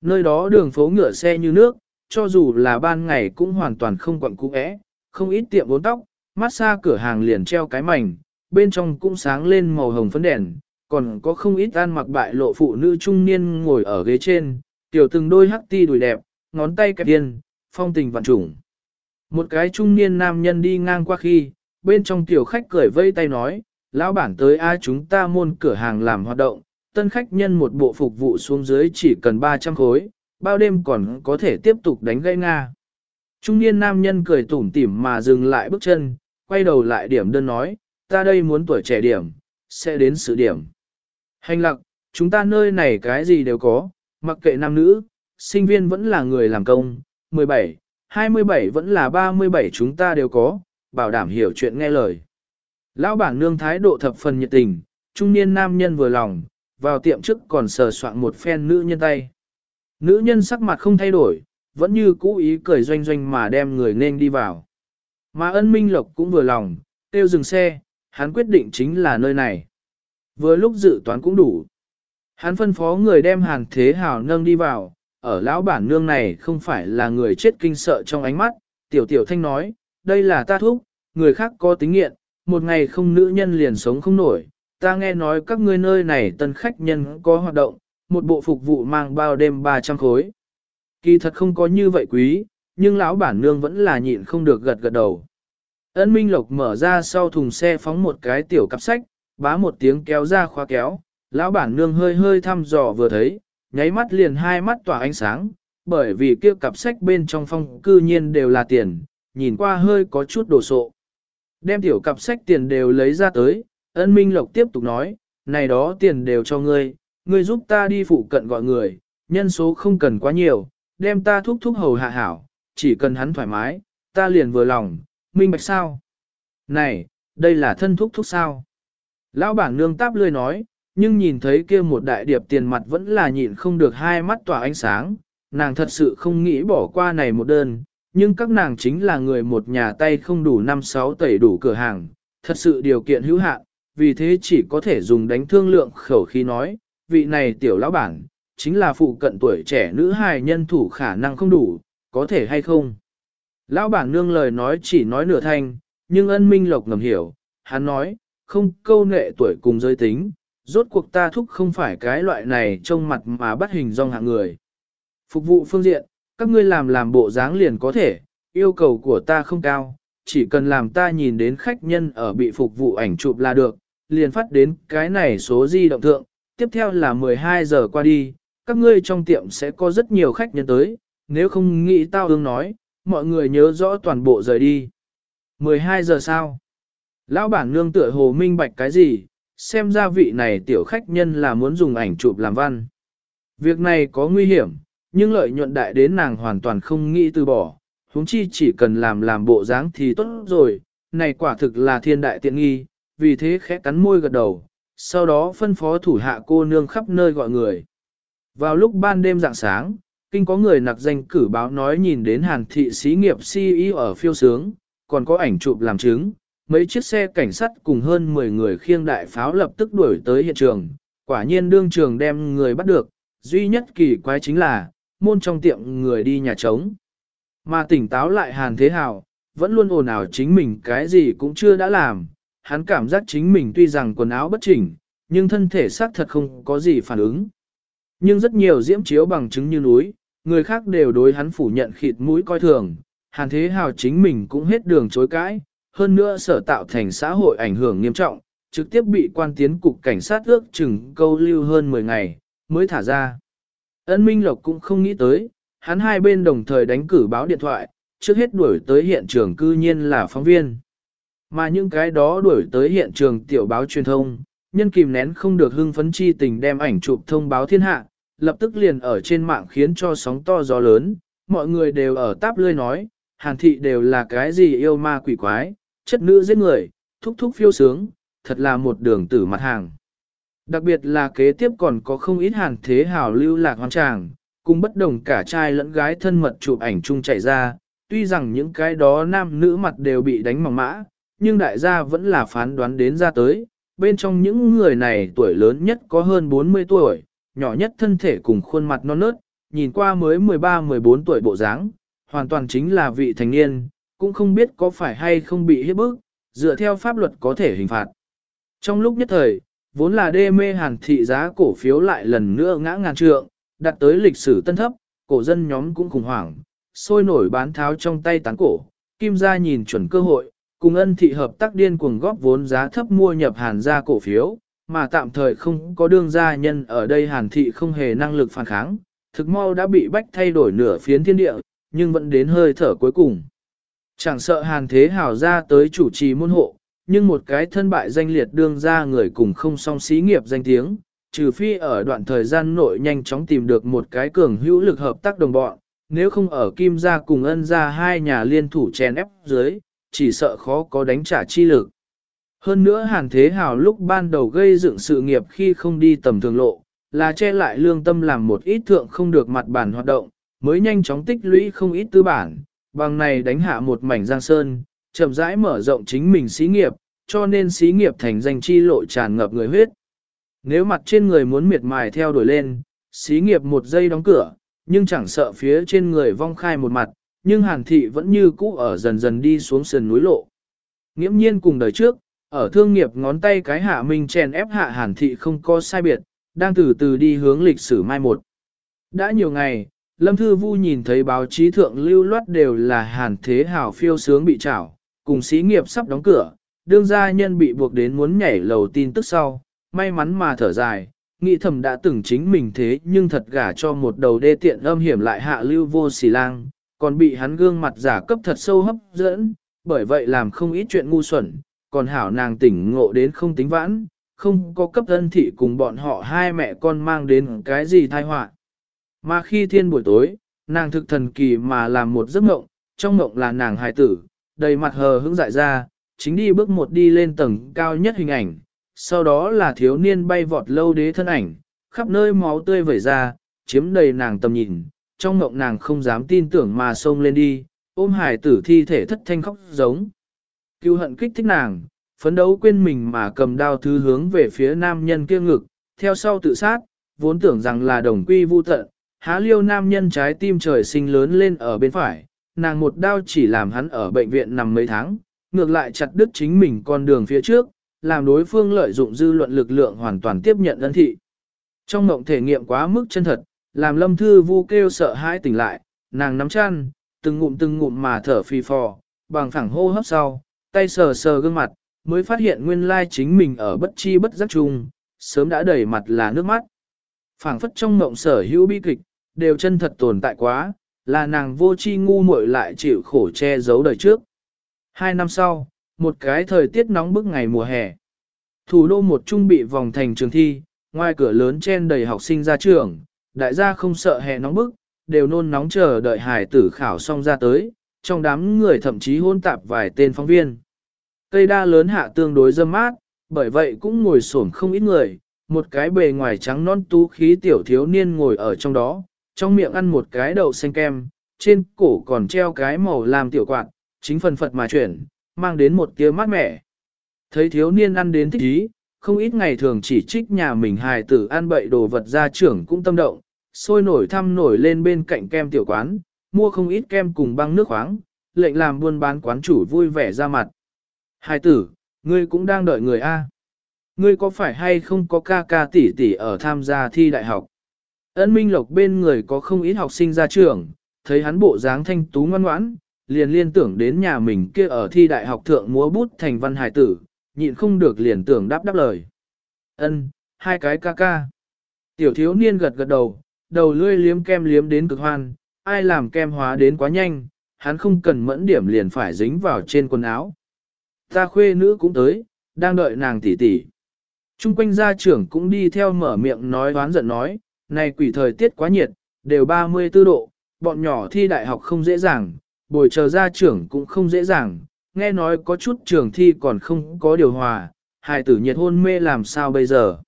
Speaker 1: Nơi đó đường phố ngựa xe như nước, cho dù là ban ngày cũng hoàn toàn không quặn cũ ẽ, không ít tiệm bốn tóc, massage cửa hàng liền treo cái mảnh, bên trong cũng sáng lên màu hồng phấn đèn, còn có không ít ăn mặc bại lộ phụ nữ trung niên ngồi ở ghế trên, tiểu từng đôi hắc ti đùi đẹp, ngón tay kẹp điên, phong tình vạn trùng. Một cái trung niên nam nhân đi ngang qua khi, bên trong tiểu khách cười vây tay nói, lão bản tới ai chúng ta môn cửa hàng làm hoạt động, tân khách nhân một bộ phục vụ xuống dưới chỉ cần 300 khối, bao đêm còn có thể tiếp tục đánh gây Nga. Trung niên nam nhân cười tủm tỉm mà dừng lại bước chân, quay đầu lại điểm đơn nói, ta đây muốn tuổi trẻ điểm, sẽ đến sự điểm. Hành lặc, chúng ta nơi này cái gì đều có, mặc kệ nam nữ, sinh viên vẫn là người làm công, 17, 27 vẫn là 37 chúng ta đều có, bảo đảm hiểu chuyện nghe lời. Lão bản nương thái độ thập phần nhiệt tình, trung niên nam nhân vừa lòng, vào tiệm trước còn sờ soạn một phen nữ nhân tay. Nữ nhân sắc mặt không thay đổi, vẫn như cũ ý cười doanh doanh mà đem người nên đi vào. Mà ân minh lộc cũng vừa lòng, tiêu dừng xe, hắn quyết định chính là nơi này. Vừa lúc dự toán cũng đủ. Hắn phân phó người đem hàn thế hào nâng đi vào, ở lão bản nương này không phải là người chết kinh sợ trong ánh mắt, tiểu tiểu thanh nói, đây là ta thuốc, người khác có tính nghiện, một ngày không nữ nhân liền sống không nổi, ta nghe nói các ngươi nơi này tân khách nhân có hoạt động, một bộ phục vụ mang bao đêm 300 khối. Kỳ thật không có như vậy quý, nhưng lão bản nương vẫn là nhịn không được gật gật đầu. Ân Minh Lộc mở ra sau thùng xe phóng một cái tiểu cặp sách, bá một tiếng kéo ra khóa kéo, lão bản nương hơi hơi thăm dò vừa thấy, nháy mắt liền hai mắt tỏa ánh sáng, bởi vì kia cặp sách bên trong phong cư nhiên đều là tiền, nhìn qua hơi có chút đồ sộ. Đem tiểu cặp sách tiền đều lấy ra tới, ân minh lộc tiếp tục nói, này đó tiền đều cho ngươi, ngươi giúp ta đi phụ cận gọi người, nhân số không cần quá nhiều, đem ta thúc thúc hầu hạ hảo, chỉ cần hắn thoải mái, ta liền vừa lòng, minh bạch sao? Này, đây là thân thúc thúc sao? Lão bản nương táp lươi nói, nhưng nhìn thấy kia một đại điệp tiền mặt vẫn là nhịn không được hai mắt tỏa ánh sáng, nàng thật sự không nghĩ bỏ qua này một đơn, nhưng các nàng chính là người một nhà tay không đủ năm sáu tẩy đủ cửa hàng, thật sự điều kiện hữu hạn, vì thế chỉ có thể dùng đánh thương lượng khẩu khí nói, vị này tiểu lão bản, chính là phụ cận tuổi trẻ nữ hài nhân thủ khả năng không đủ, có thể hay không. Lão bản nương lời nói chỉ nói nửa thanh, nhưng ân minh lộc ngầm hiểu, hắn nói, không câu nệ tuổi cùng giới tính, rốt cuộc ta thúc không phải cái loại này trông mặt mà bắt hình dong hạng người. Phục vụ phương diện, các ngươi làm làm bộ dáng liền có thể, yêu cầu của ta không cao, chỉ cần làm ta nhìn đến khách nhân ở bị phục vụ ảnh chụp là được, liền phát đến cái này số di động thượng, tiếp theo là 12 giờ qua đi, các ngươi trong tiệm sẽ có rất nhiều khách nhân tới, nếu không nghĩ tao ương nói, mọi người nhớ rõ toàn bộ rời đi. 12 giờ sao? Lão bản nương tựa hồ minh bạch cái gì, xem ra vị này tiểu khách nhân là muốn dùng ảnh chụp làm văn. Việc này có nguy hiểm, nhưng lợi nhuận đại đến nàng hoàn toàn không nghĩ từ bỏ, huống chi chỉ cần làm làm bộ dáng thì tốt rồi, này quả thực là thiên đại tiện nghi, vì thế khẽ cắn môi gật đầu, sau đó phân phó thủ hạ cô nương khắp nơi gọi người. Vào lúc ban đêm rạng sáng, kinh có người nặc danh cử báo nói nhìn đến hàn thị xí nghiệp CEO ở phiêu sướng, còn có ảnh chụp làm chứng, mấy chiếc xe cảnh sát cùng hơn 10 người khiêng đại pháo lập tức đuổi tới hiện trường, quả nhiên đương trường đem người bắt được, duy nhất kỳ quái chính là, môn trong tiệm người đi nhà trống. Mà tỉnh táo lại Hàn Thế Hào, vẫn luôn ồn ào chính mình cái gì cũng chưa đã làm, hắn cảm giác chính mình tuy rằng quần áo bất chỉnh, nhưng thân thể xác thật không có gì phản ứng. Nhưng rất nhiều diễm chiếu bằng chứng như núi, người khác đều đối hắn phủ nhận khịt mũi coi thường, Hàn Thế Hào chính mình cũng hết đường chối cãi, hơn nữa sở tạo thành xã hội ảnh hưởng nghiêm trọng, trực tiếp bị quan tiến cục cảnh sát ước chừng câu lưu hơn 10 ngày, mới thả ra. Ân Minh Lộc cũng không nghĩ tới, hắn hai bên đồng thời đánh cử báo điện thoại, trước hết đuổi tới hiện trường cư nhiên là phóng viên. Mà những cái đó đuổi tới hiện trường tiểu báo truyền thông, nhân kìm nén không được hưng phấn chi tình đem ảnh chụp thông báo thiên hạ, lập tức liền ở trên mạng khiến cho sóng to gió lớn, mọi người đều ở táp lươi nói, hàn thị đều là cái gì yêu ma quỷ quái, chất nữ giết người, thúc thúc phiêu sướng, thật là một đường tử mặt hàng. Đặc biệt là kế tiếp còn có không ít hàn thế hào lưu lạc hoang tràng, cùng bất đồng cả trai lẫn gái thân mật chụp ảnh chung chạy ra, tuy rằng những cái đó nam nữ mặt đều bị đánh mỏng mã, nhưng đại gia vẫn là phán đoán đến ra tới, bên trong những người này tuổi lớn nhất có hơn 40 tuổi, nhỏ nhất thân thể cùng khuôn mặt non nớt, nhìn qua mới 13-14 tuổi bộ dáng, hoàn toàn chính là vị thành niên, cũng không biết có phải hay không bị hiếp bức, dựa theo pháp luật có thể hình phạt. Trong lúc nhất thời, vốn là đê mê hàn thị giá cổ phiếu lại lần nữa ngã ngàn trượng, đặt tới lịch sử tân thấp, cổ dân nhóm cũng khủng hoảng, sôi nổi bán tháo trong tay tán cổ, kim gia nhìn chuẩn cơ hội, cùng ân thị hợp tác điên cuồng góp vốn giá thấp mua nhập hàn gia cổ phiếu, mà tạm thời không có đương gia nhân ở đây hàn thị không hề năng lực phản kháng, thực mau đã bị bách thay đổi nửa phiến thiên địa, nhưng vẫn đến hơi thở cuối cùng. Chẳng sợ hàn thế hào ra tới chủ trì môn hộ, nhưng một cái thân bại danh liệt đương ra người cùng không song xí nghiệp danh tiếng, trừ phi ở đoạn thời gian nội nhanh chóng tìm được một cái cường hữu lực hợp tác đồng bọn, nếu không ở kim gia cùng ân gia hai nhà liên thủ chèn ép dưới, chỉ sợ khó có đánh trả chi lực. Hơn nữa Hàn Thế Hào lúc ban đầu gây dựng sự nghiệp khi không đi tầm thường lộ, là che lại lương tâm làm một ít thượng không được mặt bản hoạt động, mới nhanh chóng tích lũy không ít tư bản, bằng này đánh hạ một mảnh giang sơn, chậm rãi mở rộng chính mình xí nghiệp, cho nên xí nghiệp thành danh chi lộ tràn ngập người huyết. Nếu mặt trên người muốn miệt mài theo đuổi lên, xí nghiệp một giây đóng cửa, nhưng chẳng sợ phía trên người vong khai một mặt, nhưng hàn thị vẫn như cũ ở dần dần đi xuống sườn núi lộ. Nghiễm nhiên cùng đời trước, ở thương nghiệp ngón tay cái hạ minh chèn ép hạ hàn thị không có sai biệt, đang từ từ đi hướng lịch sử mai một. Đã nhiều ngày, Lâm Thư Vu nhìn thấy báo chí thượng lưu loát đều là hàn thế hào phiêu sướng bị trảo, cùng xí nghiệp sắp đóng cửa, đương gia nhân bị buộc đến muốn nhảy lầu tin tức sau, may mắn mà thở dài, nghĩ thầm đã từng chính mình thế nhưng thật gả cho một đầu đê tiện âm hiểm lại hạ lưu vô xì lang, còn bị hắn gương mặt giả cấp thật sâu hấp dẫn, bởi vậy làm không ít chuyện ngu xuẩn, còn hảo nàng tỉnh ngộ đến không tính vãn, không có cấp thân thị cùng bọn họ hai mẹ con mang đến cái gì tai họa. Mà khi thiên buổi tối, nàng thực thần kỳ mà làm một giấc mộng, trong mộng là nàng hài tử, đầy mặt hờ hững dại ra, chính đi bước một đi lên tầng cao nhất hình ảnh, sau đó là thiếu niên bay vọt lâu đế thân ảnh, khắp nơi máu tươi vẩy ra, chiếm đầy nàng tầm nhìn, trong mộng nàng không dám tin tưởng mà xông lên đi, ôm hải tử thi thể thất thanh khóc giống. Cứu hận kích thích nàng, phấn đấu quên mình mà cầm đao thứ hướng về phía nam nhân kia ngực, theo sau tự sát, vốn tưởng rằng là đồng quy vu tận, há liêu nam nhân trái tim trời sinh lớn lên ở bên phải, nàng một đao chỉ làm hắn ở bệnh viện nằm mấy tháng, ngược lại chặt đứt chính mình con đường phía trước, làm đối phương lợi dụng dư luận lực lượng hoàn toàn tiếp nhận ân thị. Trong mộng thể nghiệm quá mức chân thật, làm lâm thư vu kêu sợ hãi tỉnh lại, nàng nắm chăn, từng ngụm từng ngụm mà thở phì phò, bằng phẳng hô hấp sau, tay sờ sờ gương mặt, mới phát hiện nguyên lai chính mình ở bất chi bất giác chung, sớm đã đầy mặt là nước mắt. phảng phất trong mộng sở hữu bi kịch, đều chân thật tồn tại quá, là nàng vô chi ngu muội lại chịu khổ che giấu đời trước. Hai năm sau, một cái thời tiết nóng bức ngày mùa hè. Thủ đô một trung bị vòng thành trường thi, ngoài cửa lớn chen đầy học sinh ra trường, đại gia không sợ hè nóng bức, đều nôn nóng chờ đợi hải tử khảo xong ra tới, trong đám người thậm chí hôn tạp vài tên phóng viên. Cây đa lớn hạ tương đối dâm mát, bởi vậy cũng ngồi xổm không ít người, một cái bề ngoài trắng non tú khí tiểu thiếu niên ngồi ở trong đó, trong miệng ăn một cái đậu xanh kem, trên cổ còn treo cái màu làm tiểu quạt, chính phần phật mà chuyển, mang đến một tia mát mẻ. Thấy thiếu niên ăn đến thích ý, không ít ngày thường chỉ trích nhà mình hài tử ăn bậy đồ vật ra trưởng cũng tâm động, sôi nổi thăm nổi lên bên cạnh kem tiểu quán, mua không ít kem cùng băng nước khoáng, lệnh làm buôn bán quán chủ vui vẻ ra mặt. Hài tử, ngươi cũng đang đợi người A. Ngươi có phải hay không có ca ca tỷ tỷ ở tham gia thi đại học? Ân Minh Lộc bên người có không ít học sinh ra trường, thấy hắn bộ dáng thanh tú ngoan ngoãn, liền liên tưởng đến nhà mình kia ở thi đại học thượng múa bút thành văn hài tử, nhịn không được liền tưởng đáp đáp lời. Ân, hai cái ca ca. Tiểu thiếu niên gật gật đầu, đầu lươi liếm kem liếm đến cực hoan, ai làm kem hóa đến quá nhanh, hắn không cần mẫn điểm liền phải dính vào trên quần áo. Ta khuê nữ cũng tới, đang đợi nàng tỷ tỷ. Trung quanh gia trưởng cũng đi theo mở miệng nói đoán giận nói, này quỷ thời tiết quá nhiệt, đều 34 độ, bọn nhỏ thi đại học không dễ dàng, bồi chờ gia trưởng cũng không dễ dàng, nghe nói có chút trường thi còn không có điều hòa, hài tử nhiệt hôn mê làm sao bây giờ.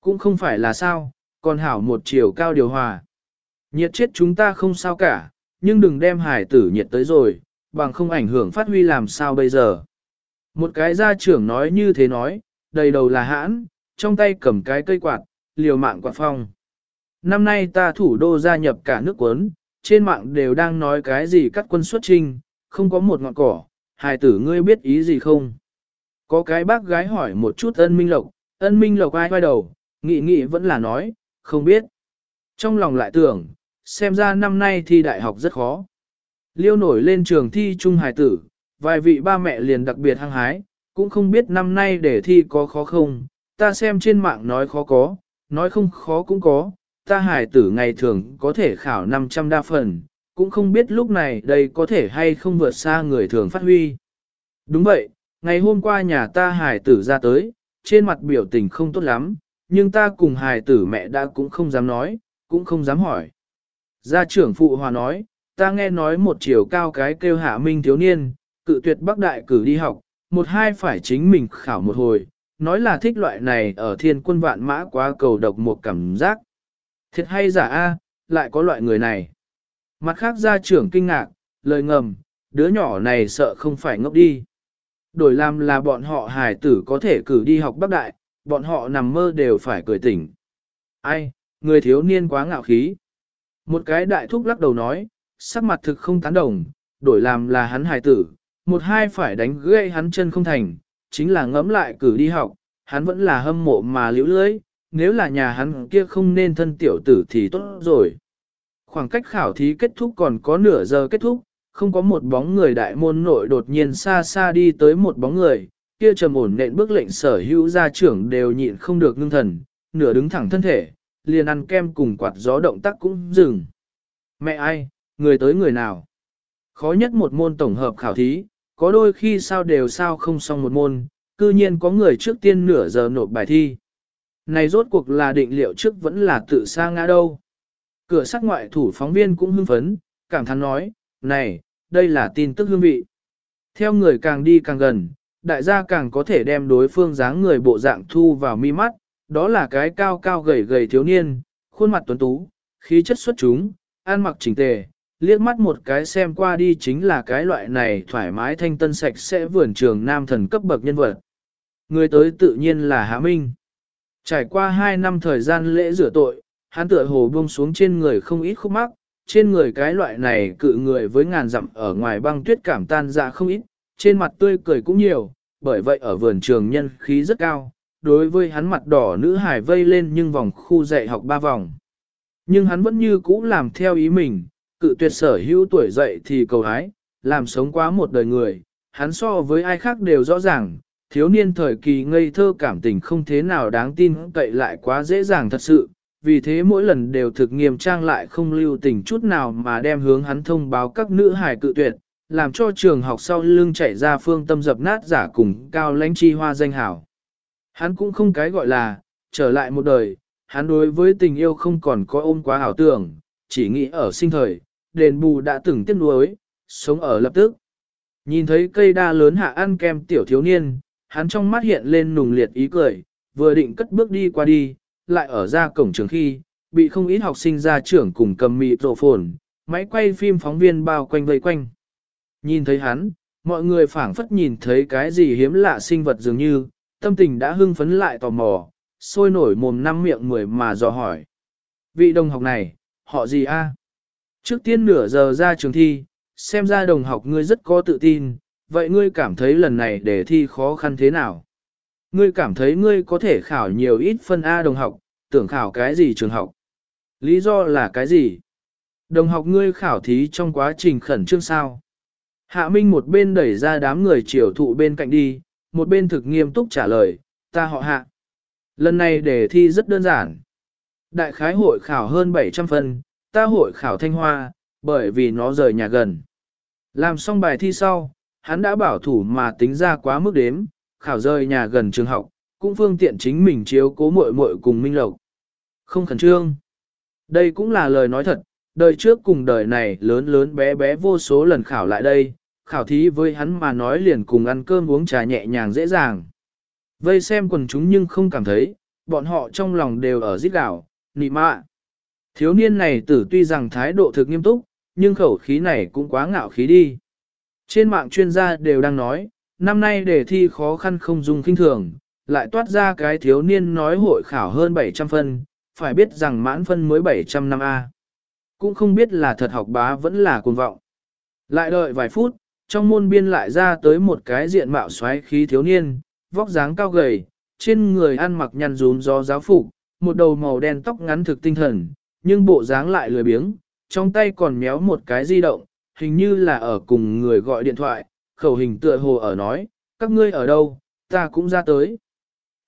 Speaker 1: Cũng không phải là sao, còn hảo một chiều cao điều hòa. Nhiệt chết chúng ta không sao cả, nhưng đừng đem hài tử nhiệt tới rồi, bằng không ảnh hưởng phát huy làm sao bây giờ. Một cái gia trưởng nói như thế nói, đầy đầu là hãn, trong tay cầm cái cây quạt, liều mạng quạt phong. Năm nay ta thủ đô gia nhập cả nước quấn, trên mạng đều đang nói cái gì cắt quân xuất trinh, không có một ngọn cỏ, hài tử ngươi biết ý gì không? Có cái bác gái hỏi một chút ân minh lộc, ân minh lộc ai quay đầu, nghị nghị vẫn là nói, không biết. Trong lòng lại tưởng, xem ra năm nay thi đại học rất khó. Liêu nổi lên trường thi trung hài tử, vài vị ba mẹ liền đặc biệt hăng hái, cũng không biết năm nay để thi có khó không, ta xem trên mạng nói khó có, nói không khó cũng có, ta hài tử ngày thường có thể khảo 500 đa phần, cũng không biết lúc này đây có thể hay không vượt xa người thường phát huy. Đúng vậy, ngày hôm qua nhà ta hài tử ra tới, trên mặt biểu tình không tốt lắm, nhưng ta cùng hài tử mẹ đã cũng không dám nói, cũng không dám hỏi. Gia trưởng phụ hòa nói, ta nghe nói một chiều cao cái kêu hạ minh thiếu niên, cự tuyệt bắc đại cử đi học, một hai phải chính mình khảo một hồi, nói là thích loại này ở thiên quân vạn mã quá cầu độc một cảm giác. Thiệt hay giả a, lại có loại người này. Mặt khác gia trưởng kinh ngạc, lời ngầm, đứa nhỏ này sợ không phải ngốc đi. Đổi làm là bọn họ hài tử có thể cử đi học bắc đại, bọn họ nằm mơ đều phải cười tỉnh. Ai, người thiếu niên quá ngạo khí. Một cái đại thúc lắc đầu nói, sắc mặt thực không tán đồng, đổi làm là hắn hài tử, một hai phải đánh gãy hắn chân không thành, chính là ngẫm lại cử đi học, hắn vẫn là hâm mộ mà liễu lưới, nếu là nhà hắn kia không nên thân tiểu tử thì tốt rồi. Khoảng cách khảo thí kết thúc còn có nửa giờ kết thúc, không có một bóng người đại môn nội đột nhiên xa xa đi tới một bóng người, kia trầm ổn nện bước lệnh sở hữu gia trưởng đều nhịn không được ngưng thần, nửa đứng thẳng thân thể, liền ăn kem cùng quạt gió động tác cũng dừng. Mẹ ai, người tới người nào? Khó nhất một môn tổng hợp khảo thí, có đôi khi sao đều sao không xong một môn, cư nhiên có người trước tiên nửa giờ nộp bài thi. Này rốt cuộc là định liệu trước vẫn là tự sa ngã đâu. Cửa sắc ngoại thủ phóng viên cũng hưng phấn, cảm thán nói, này, đây là tin tức hương vị. Theo người càng đi càng gần, đại gia càng có thể đem đối phương dáng người bộ dạng thu vào mi mắt, đó là cái cao cao gầy gầy thiếu niên, khuôn mặt tuấn tú, khí chất xuất chúng, ăn mặc chỉnh tề, liếc mắt một cái xem qua đi chính là cái loại này thoải mái thanh tân sạch sẽ vườn trường nam thần cấp bậc nhân vật. Người tới tự nhiên là Hạ Minh. Trải qua hai năm thời gian lễ rửa tội, hắn tựa hồ buông xuống trên người không ít khúc mắc, trên người cái loại này cự người với ngàn dặm ở ngoài băng tuyết cảm tan ra không ít, trên mặt tươi cười cũng nhiều, bởi vậy ở vườn trường nhân khí rất cao, đối với hắn mặt đỏ nữ hải vây lên nhưng vòng khu dạy học ba vòng. Nhưng hắn vẫn như cũ làm theo ý mình, cự tuyệt sở hữu tuổi dậy thì cầu hái, làm sống quá một đời người, hắn so với ai khác đều rõ ràng, thiếu niên thời kỳ ngây thơ cảm tình không thế nào đáng tin cậy lại quá dễ dàng thật sự, vì thế mỗi lần đều thực nghiêm trang lại không lưu tình chút nào mà đem hướng hắn thông báo các nữ hài cự tuyệt, làm cho trường học sau lưng chạy ra phương tâm dập nát giả cùng cao lãnh chi hoa danh hảo. Hắn cũng không cái gọi là, trở lại một đời, hắn đối với tình yêu không còn có ôm quá ảo tưởng, chỉ nghĩ ở sinh thời, đền bù đã từng tiếc nuối, sống ở lập tức. Nhìn thấy cây đa lớn hạ ăn kem tiểu thiếu niên, hắn trong mắt hiện lên nùng liệt ý cười, vừa định cất bước đi qua đi, lại ở ra cổng trường khi, bị không ít học sinh ra trưởng cùng cầm mị rộ phồn, máy quay phim phóng viên bao quanh vây quanh. Nhìn thấy hắn, mọi người phảng phất nhìn thấy cái gì hiếm lạ sinh vật dường như, tâm tình đã hưng phấn lại tò mò, sôi nổi mồm năm miệng mười mà dò hỏi. Vị đồng học này, họ gì a? Trước tiên nửa giờ ra trường thi, xem ra đồng học ngươi rất có tự tin, vậy ngươi cảm thấy lần này đề thi khó khăn thế nào? Ngươi cảm thấy ngươi có thể khảo nhiều ít phân A đồng học, tưởng khảo cái gì trường học? Lý do là cái gì? Đồng học ngươi khảo thí trong quá trình khẩn trương sao? Hạ Minh một bên đẩy ra đám người triều thụ bên cạnh đi, một bên thực nghiêm túc trả lời, ta họ hạ. Lần này đề thi rất đơn giản. Đại khái hội khảo hơn 700 phân, ta hội khảo thanh hoa, bởi vì nó rời nhà gần. Làm xong bài thi sau, hắn đã bảo thủ mà tính ra quá mức đếm, khảo rơi nhà gần trường học, cũng phương tiện chính mình chiếu cố muội muội cùng Minh Lộc. Không khẩn trương. Đây cũng là lời nói thật, đời trước cùng đời này lớn lớn bé bé vô số lần khảo lại đây, khảo thí với hắn mà nói liền cùng ăn cơm uống trà nhẹ nhàng dễ dàng. Vây xem quần chúng nhưng không cảm thấy, bọn họ trong lòng đều ở giết gạo, nị mạ. Thiếu niên này tử tuy rằng thái độ thực nghiêm túc, nhưng khẩu khí này cũng quá ngạo khí đi. Trên mạng chuyên gia đều đang nói, năm nay đề thi khó khăn không dùng kinh thường, lại toát ra cái thiếu niên nói hội khảo hơn 700 phân, phải biết rằng mãn phân mới 700 năm A. Cũng không biết là thật học bá vẫn là cuồng vọng. Lại đợi vài phút, trong môn biên lại ra tới một cái diện mạo xoáy khí thiếu niên, vóc dáng cao gầy, trên người ăn mặc nhăn rúm do giáo phục, một đầu màu đen tóc ngắn thực tinh thần, nhưng bộ dáng lại lười biếng, trong tay còn méo một cái di động, hình như là ở cùng người gọi điện thoại, khẩu hình tựa hồ ở nói, các ngươi ở đâu, ta cũng ra tới.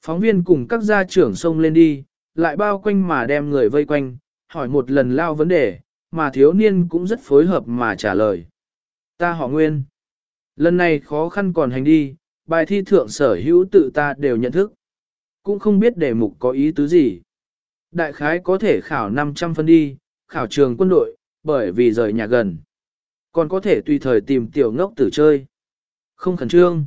Speaker 1: Phóng viên cùng các gia trưởng xông lên đi, lại bao quanh mà đem người vây quanh, hỏi một lần lao vấn đề, mà thiếu niên cũng rất phối hợp mà trả lời. Ta họ Nguyên. Lần này khó khăn còn hành đi, bài thi thượng sở hữu tự ta đều nhận thức. Cũng không biết đề mục có ý tứ gì. Đại khái có thể khảo 500 phân đi, khảo trường quân đội, bởi vì rời nhà gần. Còn có thể tùy thời tìm tiểu ngốc tử chơi. Không khẩn trương.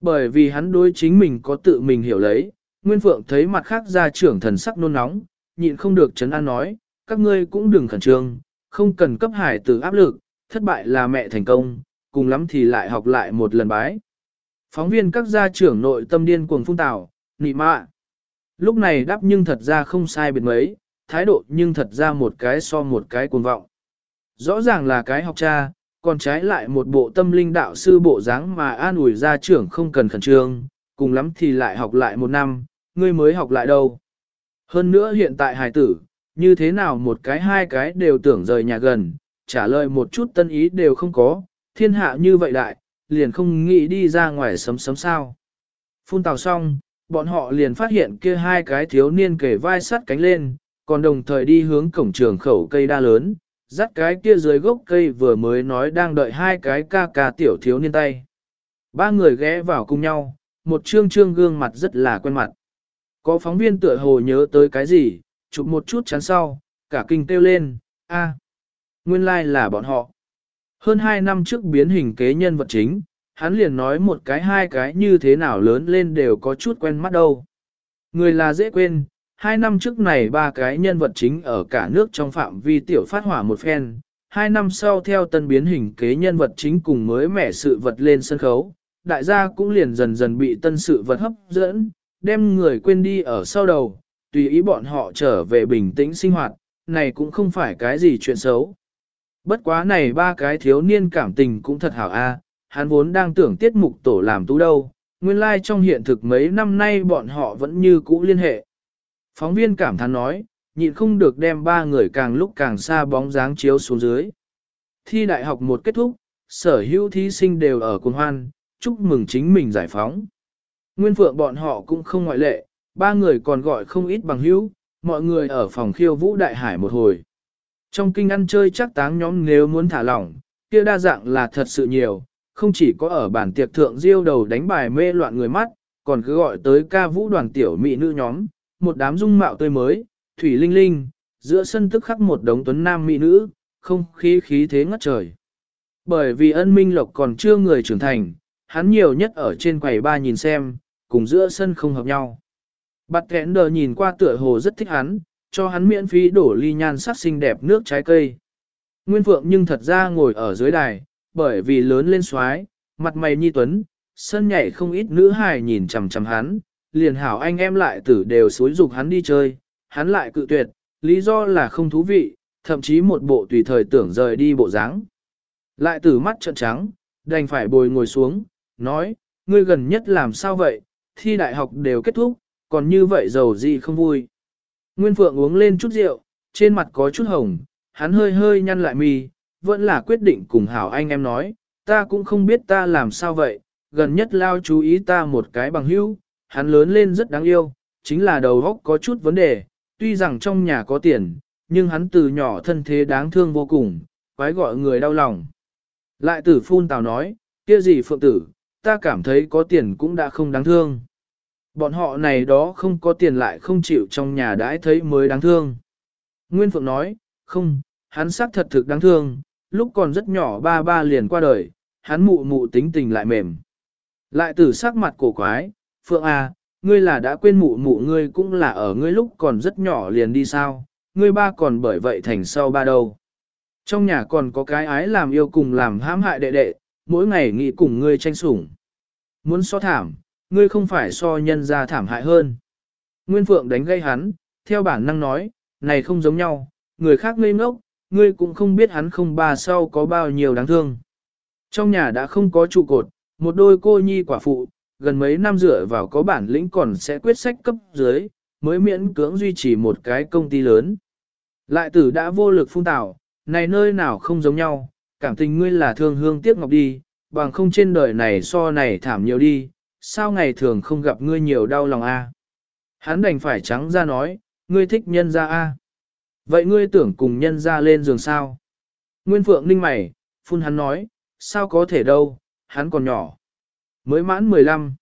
Speaker 1: Bởi vì hắn đối chính mình có tự mình hiểu lấy, Nguyên Phượng thấy mặt khác gia trưởng thần sắc nôn nóng, nhịn không được chấn an nói, các ngươi cũng đừng khẩn trương, không cần cấp hải tử áp lực, thất bại là mẹ thành công, cùng lắm thì lại học lại một lần bái. Phóng viên các gia trưởng nội tâm điên cuồng phung tảo, nị mạ. Lúc này đáp nhưng thật ra không sai biệt mấy, thái độ nhưng thật ra một cái so một cái cuồng vọng. Rõ ràng là cái học cha, còn trái lại một bộ tâm linh đạo sư bộ dáng mà an ủi gia trưởng không cần khẩn trương, cùng lắm thì lại học lại một năm, ngươi mới học lại đâu. Hơn nữa hiện tại hài tử, như thế nào một cái hai cái đều tưởng rời nhà gần, trả lời một chút tân ý đều không có, thiên hạ như vậy đại, liền không nghĩ đi ra ngoài sấm sấm sao. Phun tào xong, bọn họ liền phát hiện kia hai cái thiếu niên kể vai sắt cánh lên, còn đồng thời đi hướng cổng trường khẩu cây đa lớn, dắt cái kia dưới gốc cây vừa mới nói đang đợi hai cái ca ca tiểu thiếu niên tay. Ba người ghé vào cùng nhau, một trương trương gương mặt rất là quen mặt. Có phóng viên tựa hồ nhớ tới cái gì, chụp một chút chán sau, cả kinh kêu lên, a, nguyên lai like là bọn họ. Hơn hai năm trước biến hình kế nhân vật chính, hắn liền nói một cái hai cái như thế nào lớn lên đều có chút quen mắt đâu. Người là dễ quên, hai năm trước này ba cái nhân vật chính ở cả nước trong phạm vi tiểu phát hỏa một phen, hai năm sau theo tân biến hình kế nhân vật chính cùng mới mẻ sự vật lên sân khấu, đại gia cũng liền dần dần bị tân sự vật hấp dẫn, đem người quên đi ở sau đầu, tùy ý bọn họ trở về bình tĩnh sinh hoạt, này cũng không phải cái gì chuyện xấu. Bất quá này ba cái thiếu niên cảm tình cũng thật hảo a, hắn vốn đang tưởng tiết mục tổ làm tú đâu, nguyên lai like trong hiện thực mấy năm nay bọn họ vẫn như cũ liên hệ. Phóng viên cảm thán nói, nhịn không được đem ba người càng lúc càng xa bóng dáng chiếu xuống dưới. Thi đại học một kết thúc, sở hữu thí sinh đều ở cùng hoan, chúc mừng chính mình giải phóng. Nguyên phượng bọn họ cũng không ngoại lệ, ba người còn gọi không ít bằng hữu, mọi người ở phòng khiêu vũ đại hải một hồi. Trong kinh ăn chơi chắc táng nhóm nếu muốn thả lỏng, kia đa dạng là thật sự nhiều, không chỉ có ở bản tiệc thượng diêu đầu đánh bài mê loạn người mắt, còn cứ gọi tới ca vũ đoàn tiểu mỹ nữ nhóm, một đám dung mạo tươi mới, thủy linh linh, giữa sân tức khắc một đống tuấn nam mỹ nữ, không khí khí thế ngất trời. Bởi vì ân minh lộc còn chưa người trưởng thành, hắn nhiều nhất ở trên quầy ba nhìn xem, cùng giữa sân không hợp nhau. Bạt kẽn đờ nhìn qua tựa hồ rất thích hắn, cho hắn miễn phí đổ ly nhan sắc xinh đẹp nước trái cây. Nguyên Phượng nhưng thật ra ngồi ở dưới đài, bởi vì lớn lên xoái, mặt mày nhi tuấn, sân nhảy không ít nữ hài nhìn chằm chằm hắn, liền hảo anh em lại tử đều xối dục hắn đi chơi, hắn lại cự tuyệt, lý do là không thú vị, thậm chí một bộ tùy thời tưởng rời đi bộ dáng. Lại tử mắt trợn trắng, đành phải bồi ngồi xuống, nói, ngươi gần nhất làm sao vậy, thi đại học đều kết thúc, còn như vậy giàu gì không vui. Nguyên Phượng uống lên chút rượu, trên mặt có chút hồng, hắn hơi hơi nhăn lại mi, vẫn là quyết định cùng hảo anh em nói, ta cũng không biết ta làm sao vậy, gần nhất lao chú ý ta một cái bằng hữu, hắn lớn lên rất đáng yêu, chính là đầu óc có chút vấn đề, tuy rằng trong nhà có tiền, nhưng hắn từ nhỏ thân thế đáng thương vô cùng, quái gọi người đau lòng. Lại tử phun tào nói, kia gì phượng tử, ta cảm thấy có tiền cũng đã không đáng thương. Bọn họ này đó không có tiền lại không chịu trong nhà đãi thấy mới đáng thương. Nguyên Phượng nói, không, hắn xác thật thực đáng thương, lúc còn rất nhỏ ba ba liền qua đời, hắn mụ mụ tính tình lại mềm. Lại tử sắc mặt cổ quái, Phượng à, ngươi là đã quên mụ mụ ngươi cũng là ở ngươi lúc còn rất nhỏ liền đi sao, ngươi ba còn bởi vậy thành sau ba đâu. Trong nhà còn có cái ái làm yêu cùng làm hãm hại đệ đệ, mỗi ngày nghĩ cùng ngươi tranh sủng. Muốn so thảm, ngươi không phải so nhân ra thảm hại hơn. Nguyên Phượng đánh gây hắn, theo bản năng nói, này không giống nhau, người khác ngây ngốc, ngươi cũng không biết hắn không ba sau có bao nhiêu đáng thương. Trong nhà đã không có trụ cột, một đôi cô nhi quả phụ, gần mấy năm dựa vào có bản lĩnh còn sẽ quyết sách cấp dưới, mới miễn cưỡng duy trì một cái công ty lớn. Lại tử đã vô lực phung tạo, này nơi nào không giống nhau, cảm tình ngươi là thương hương tiếc ngọc đi, bằng không trên đời này so này thảm nhiều đi, sao ngày thường không gặp ngươi nhiều đau lòng a? Hắn đành phải trắng ra nói, ngươi thích nhân ra a. Vậy ngươi tưởng cùng nhân ra lên giường sao? Nguyên Phượng ninh mày, phun hắn nói, sao có thể đâu, hắn còn nhỏ. Mới mãn 15.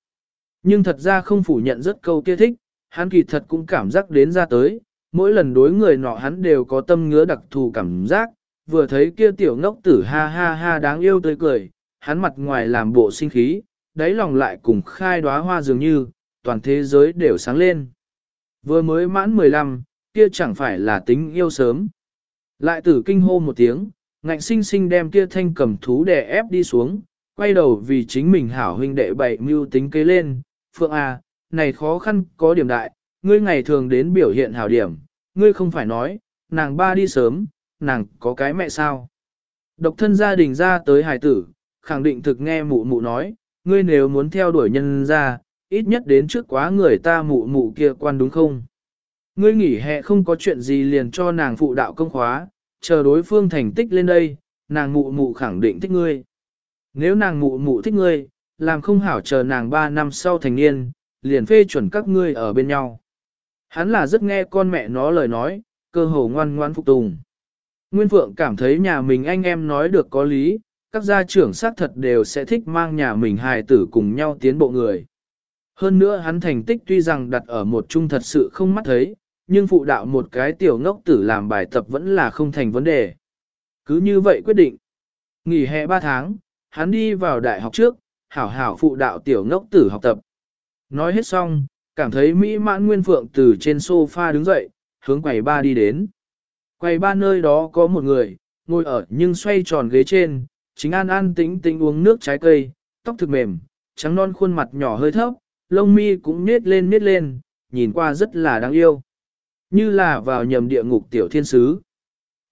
Speaker 1: Nhưng thật ra không phủ nhận rất câu kia thích, hắn kỳ thật cũng cảm giác đến ra tới, mỗi lần đối người nọ hắn đều có tâm ngứa đặc thù cảm giác, vừa thấy kia tiểu ngốc tử ha ha ha đáng yêu tươi cười, hắn mặt ngoài làm bộ sinh khí, đáy lòng lại cùng khai đóa hoa dường như, toàn thế giới đều sáng lên. Vừa mới mãn 15, kia chẳng phải là tính yêu sớm. Lại tử kinh hô một tiếng, ngạnh sinh sinh đem kia thanh cầm thú đè ép đi xuống, quay đầu vì chính mình hảo huynh đệ bậy mưu tính kế lên, Phượng A, này khó khăn có điểm đại, ngươi ngày thường đến biểu hiện hảo điểm, ngươi không phải nói, nàng ba đi sớm, nàng có cái mẹ sao. Độc thân gia đình ra tới hài tử, khẳng định thực nghe mụ mụ nói, ngươi nếu muốn theo đuổi nhân ra, ít nhất đến trước quá người ta mụ mụ kia quan đúng không? Ngươi nghỉ hè không có chuyện gì liền cho nàng phụ đạo công khóa, chờ đối phương thành tích lên đây, nàng mụ mụ khẳng định thích ngươi. Nếu nàng mụ mụ thích ngươi, làm không hảo chờ nàng 3 năm sau thành niên, liền phê chuẩn các ngươi ở bên nhau. Hắn là rất nghe con mẹ nó lời nói, cơ hồ ngoan ngoan phục tùng. Nguyên Phượng cảm thấy nhà mình anh em nói được có lý, các gia trưởng xác thật đều sẽ thích mang nhà mình hài tử cùng nhau tiến bộ người. Hơn nữa hắn thành tích tuy rằng đặt ở một trung thật sự không mắt thấy, nhưng phụ đạo một cái tiểu ngốc tử làm bài tập vẫn là không thành vấn đề. Cứ như vậy quyết định. Nghỉ hè 3 tháng, hắn đi vào đại học trước, hảo hảo phụ đạo tiểu ngốc tử học tập. Nói hết xong, cảm thấy Mỹ mãn Nguyên Phượng từ trên sofa đứng dậy, hướng quầy ba đi đến. Quầy ba nơi đó có một người, ngồi ở nhưng xoay tròn ghế trên, chính an an tĩnh tĩnh uống nước trái cây, tóc thực mềm, trắng non khuôn mặt nhỏ hơi thấp, lông mi cũng nết lên nết lên, nhìn qua rất là đáng yêu. Như là vào nhầm địa ngục tiểu thiên sứ.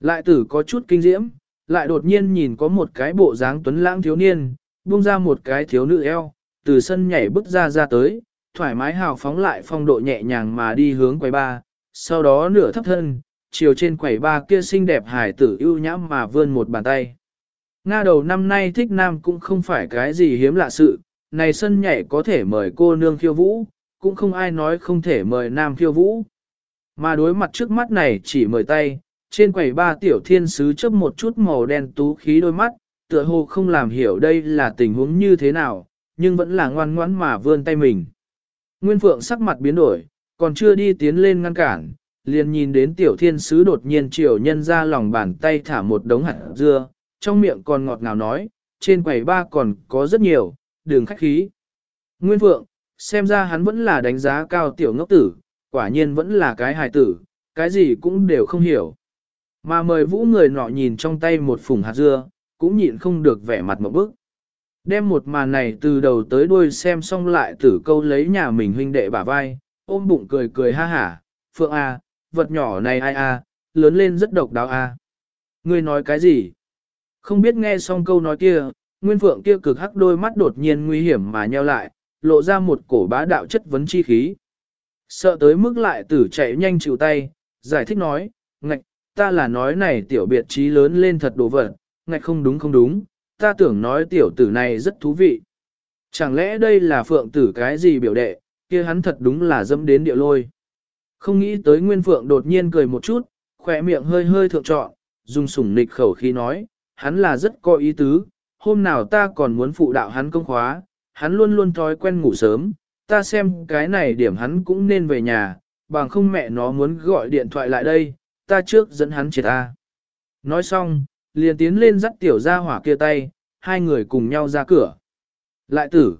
Speaker 1: Lại tử có chút kinh diễm, lại đột nhiên nhìn có một cái bộ dáng tuấn lãng thiếu niên, buông ra một cái thiếu nữ eo, từ sân nhảy bước ra ra tới, thoải mái hào phóng lại phong độ nhẹ nhàng mà đi hướng quầy ba, sau đó nửa thấp thân, chiều trên quầy ba kia xinh đẹp hải tử ưu nhãm mà vươn một bàn tay. Nga đầu năm nay thích nam cũng không phải cái gì hiếm lạ sự, này sân nhảy có thể mời cô nương khiêu vũ, cũng không ai nói không thể mời nam khiêu vũ. Mà đối mặt trước mắt này chỉ mời tay, trên quầy ba tiểu thiên sứ chớp một chút màu đen tú khí đôi mắt, tựa hồ không làm hiểu đây là tình huống như thế nào, nhưng vẫn là ngoan ngoãn mà vươn tay mình. Nguyên Phượng sắc mặt biến đổi, còn chưa đi tiến lên ngăn cản, liền nhìn đến tiểu thiên sứ đột nhiên chiều nhân ra lòng bàn tay thả một đống hạt dưa, trong miệng còn ngọt ngào nói, trên quầy ba còn có rất nhiều, đường khách khí. Nguyên Phượng, xem ra hắn vẫn là đánh giá cao tiểu ngốc tử, quả nhiên vẫn là cái hài tử, cái gì cũng đều không hiểu. Mà mời vũ người nọ nhìn trong tay một phùng hạt dưa, cũng nhịn không được vẻ mặt một bức. Đem một màn này từ đầu tới đuôi xem xong lại tử câu lấy nhà mình huynh đệ bả vai, ôm bụng cười cười ha hả, Phượng A, vật nhỏ này ai A, lớn lên rất độc đáo A. Ngươi nói cái gì? Không biết nghe xong câu nói kia, Nguyên Phượng kia cực hắc đôi mắt đột nhiên nguy hiểm mà nheo lại, lộ ra một cổ bá đạo chất vấn chi khí. Sợ tới mức lại tử chạy nhanh chịu tay, giải thích nói, ngạch, ta là nói này tiểu biệt trí lớn lên thật đồ vật, ngạch không đúng không đúng, ta tưởng nói tiểu tử này rất thú vị. Chẳng lẽ đây là phượng tử cái gì biểu đệ, kia hắn thật đúng là dâm đến địa lôi. Không nghĩ tới Nguyên Phượng đột nhiên cười một chút, khỏe miệng hơi hơi thượng trọn, dùng sủng nịch khẩu khí nói, hắn là rất có ý tứ, hôm nào ta còn muốn phụ đạo hắn công khóa, hắn luôn luôn thói quen ngủ sớm, ta xem cái này điểm hắn cũng nên về nhà, bằng không mẹ nó muốn gọi điện thoại lại đây, ta trước dẫn hắn triệt ta. Nói xong, liền tiến lên dắt tiểu ra hỏa kia tay, hai người cùng nhau ra cửa. Lại tử,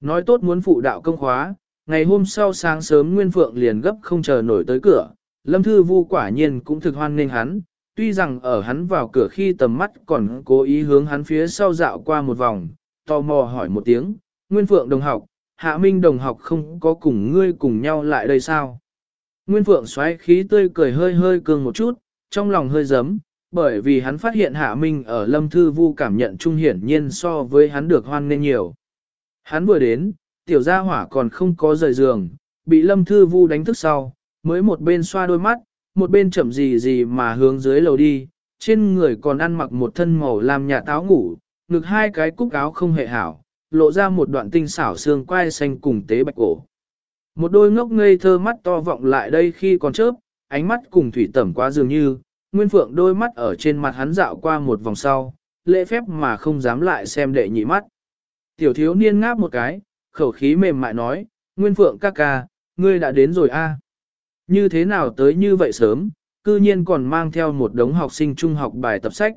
Speaker 1: nói tốt muốn phụ đạo công khóa, ngày hôm sau sáng sớm Nguyên Phượng liền gấp không chờ nổi tới cửa, Lâm Thư Vu quả nhiên cũng thực hoan nghênh hắn, tuy rằng ở hắn vào cửa khi tầm mắt còn cố ý hướng hắn phía sau dạo qua một vòng, tò mò hỏi một tiếng, Nguyên Phượng đồng học, Hạ Minh đồng học không có cùng ngươi cùng nhau lại đây sao? Nguyên Phượng xoáy khí tươi cười hơi hơi cường một chút, trong lòng hơi giấm, bởi vì hắn phát hiện Hạ Minh ở Lâm Thư Vu cảm nhận trung hiển nhiên so với hắn được hoan nên nhiều. Hắn vừa đến, tiểu gia hỏa còn không có rời giường, bị Lâm Thư Vu đánh thức sau, mới một bên xoa đôi mắt, một bên chậm gì gì mà hướng dưới lầu đi, trên người còn ăn mặc một thân màu làm nhà táo ngủ, ngực hai cái cúc áo không hề hảo, lộ ra một đoạn tinh xảo xương quai xanh cùng tế bạch cổ. Một đôi ngốc ngây thơ mắt to vọng lại đây khi còn chớp, ánh mắt cùng thủy tẩm quá dường như, Nguyên Phượng đôi mắt ở trên mặt hắn dạo qua một vòng sau, lễ phép mà không dám lại xem đệ nhị mắt. Tiểu thiếu niên ngáp một cái, khẩu khí mềm mại nói, Nguyên Phượng ca ca, ngươi đã đến rồi a? Như thế nào tới như vậy sớm, cư nhiên còn mang theo một đống học sinh trung học bài tập sách.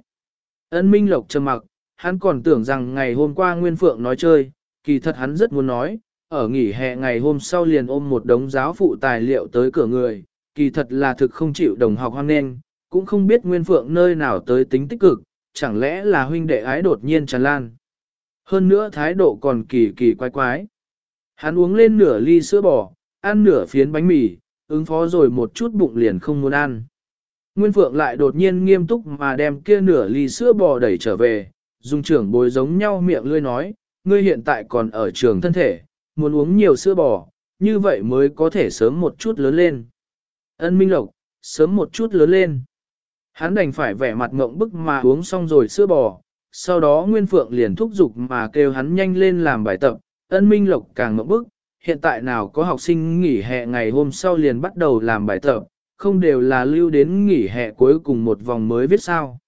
Speaker 1: Ân Minh Lộc trầm mặc, hắn còn tưởng rằng ngày hôm qua Nguyên Phượng nói chơi, kỳ thật hắn rất muốn nói, ở nghỉ hè ngày hôm sau liền ôm một đống giáo phụ tài liệu tới cửa người, kỳ thật là thực không chịu đồng học hoang nên, cũng không biết Nguyên Phượng nơi nào tới tính tích cực, chẳng lẽ là huynh đệ ái đột nhiên tràn lan. Hơn nữa thái độ còn kỳ kỳ quái quái. Hắn uống lên nửa ly sữa bò, ăn nửa phiến bánh mì, ứng phó rồi một chút bụng liền không muốn ăn. Nguyên Phượng lại đột nhiên nghiêm túc mà đem kia nửa ly sữa bò đẩy trở về, dùng trưởng bối giống nhau miệng lươi nói, ngươi hiện tại còn ở trường thân thể, muốn uống nhiều sữa bò, như vậy mới có thể sớm một chút lớn lên. Ân Minh Lộc, sớm một chút lớn lên. Hắn đành phải vẻ mặt ngộng bức mà uống xong rồi sữa bò, sau đó Nguyên Phượng liền thúc giục mà kêu hắn nhanh lên làm bài tập, ân Minh Lộc càng ngộng bức, hiện tại nào có học sinh nghỉ hè ngày hôm sau liền bắt đầu làm bài tập, không đều là lưu đến nghỉ hè cuối cùng một vòng mới viết sao.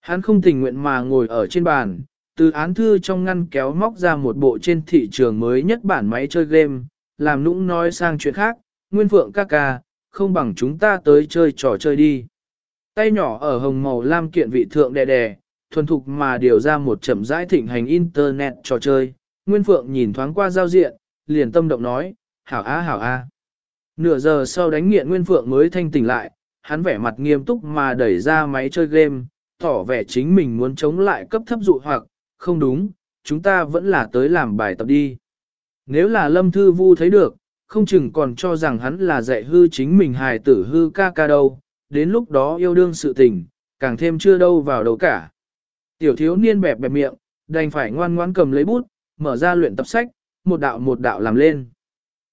Speaker 1: Hắn không tình nguyện mà ngồi ở trên bàn, từ án thư trong ngăn kéo móc ra một bộ trên thị trường mới nhất bản máy chơi game, làm nũng nói sang chuyện khác, Nguyên Phượng ca ca, không bằng chúng ta tới chơi trò chơi đi. Tay nhỏ ở hồng màu lam kiện vị thượng đè đè, thuần thục mà điều ra một chậm rãi thịnh hành internet trò chơi. Nguyên Phượng nhìn thoáng qua giao diện, liền tâm động nói, hảo a hảo a. Nửa giờ sau đánh nghiện Nguyên Phượng mới thanh tỉnh lại, hắn vẻ mặt nghiêm túc mà đẩy ra máy chơi game, tỏ vẻ chính mình muốn chống lại cấp thấp dụ hoặc, không đúng, chúng ta vẫn là tới làm bài tập đi. Nếu là Lâm Thư Vu thấy được, không chừng còn cho rằng hắn là dạy hư chính mình hài tử hư ca ca đâu, đến lúc đó yêu đương sự tình, càng thêm chưa đâu vào đâu cả. Tiểu thiếu niên bẹp bẹp miệng, đành phải ngoan ngoãn cầm lấy bút, mở ra luyện tập sách, một đạo một đạo làm lên.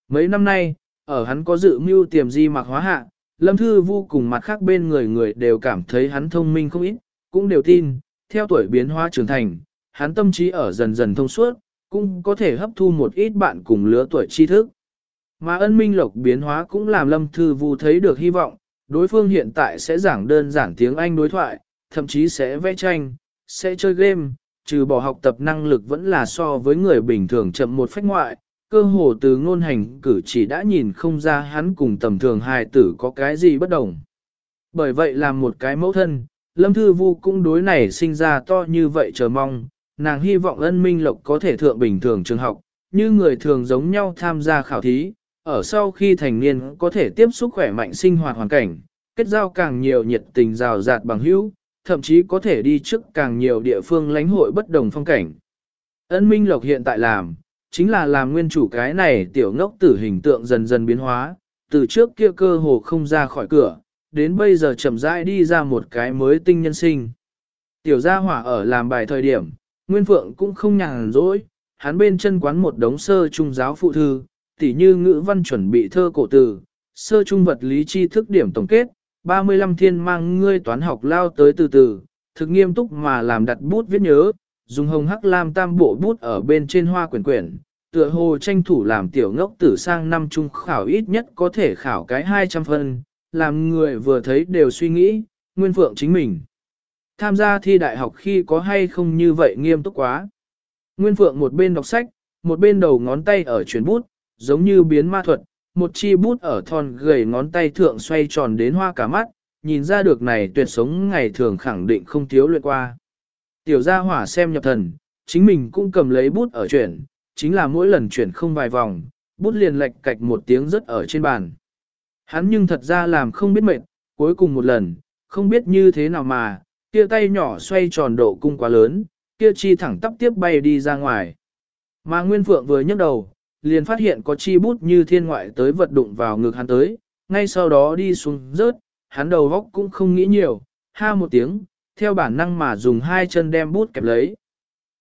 Speaker 1: Mấy năm nay, ở hắn có dự mưu tiềm di mặc hóa hạ, Lâm Thư Vu cùng mặt khác bên người người đều cảm thấy hắn thông minh không ít, cũng đều tin, theo tuổi biến hóa trưởng thành, hắn tâm trí ở dần dần thông suốt, cũng có thể hấp thu một ít bạn cùng lứa tuổi tri thức. Mà ân minh lộc biến hóa cũng làm Lâm Thư Vu thấy được hy vọng, đối phương hiện tại sẽ giảng đơn giản tiếng Anh đối thoại, thậm chí sẽ vẽ tranh, sẽ chơi game, trừ bỏ học tập năng lực vẫn là so với người bình thường chậm một phách ngoại, cơ hồ từ ngôn hành cử chỉ đã nhìn không ra hắn cùng tầm thường hài tử có cái gì bất đồng. Bởi vậy làm một cái mẫu thân, Lâm Thư Vu cũng đối này sinh ra to như vậy chờ mong, nàng hy vọng ân minh lộc có thể thượng bình thường trường học, như người thường giống nhau tham gia khảo thí, ở sau khi thành niên có thể tiếp xúc khỏe mạnh sinh hoạt hoàn cảnh, kết giao càng nhiều nhiệt tình rào rạt bằng hữu, thậm chí có thể đi trước càng nhiều địa phương lãnh hội bất đồng phong cảnh. Ân Minh Lộc hiện tại làm, chính là làm nguyên chủ cái này tiểu ngốc tử hình tượng dần dần biến hóa, từ trước kia cơ hồ không ra khỏi cửa, đến bây giờ chậm rãi đi ra một cái mới tinh nhân sinh. Tiểu gia hỏa ở làm bài thời điểm, Nguyên Phượng cũng không nhàn rỗi, hắn bên chân quán một đống sơ trung giáo phụ thư, tỉ như ngữ văn chuẩn bị thơ cổ từ, sơ trung vật lý tri thức điểm tổng kết, 35 thiên mang ngươi toán học lao tới từ từ, thực nghiêm túc mà làm đặt bút viết nhớ, dùng hồng hắc lam tam bộ bút ở bên trên hoa quyển quyển, tựa hồ tranh thủ làm tiểu ngốc tử sang năm trung khảo ít nhất có thể khảo cái 200 phân, làm người vừa thấy đều suy nghĩ, nguyên phượng chính mình. Tham gia thi đại học khi có hay không như vậy nghiêm túc quá. Nguyên phượng một bên đọc sách, một bên đầu ngón tay ở chuyển bút, giống như biến ma thuật, một chi bút ở thon gầy ngón tay thượng xoay tròn đến hoa cả mắt, nhìn ra được này tuyệt sống ngày thường khẳng định không thiếu luyện qua. Tiểu gia hỏa xem nhập thần, chính mình cũng cầm lấy bút ở chuyển, chính là mỗi lần chuyển không vài vòng, bút liền lệch cạch một tiếng rất ở trên bàn. Hắn nhưng thật ra làm không biết mệt, cuối cùng một lần, không biết như thế nào mà, kia tay nhỏ xoay tròn độ cung quá lớn, kia chi thẳng tắp tiếp bay đi ra ngoài. Mà Nguyên Phượng vừa nhấc đầu, liền phát hiện có chi bút như thiên ngoại tới vật đụng vào ngực hắn tới, ngay sau đó đi xuống rớt, hắn đầu vóc cũng không nghĩ nhiều, ha một tiếng, theo bản năng mà dùng hai chân đem bút kẹp lấy.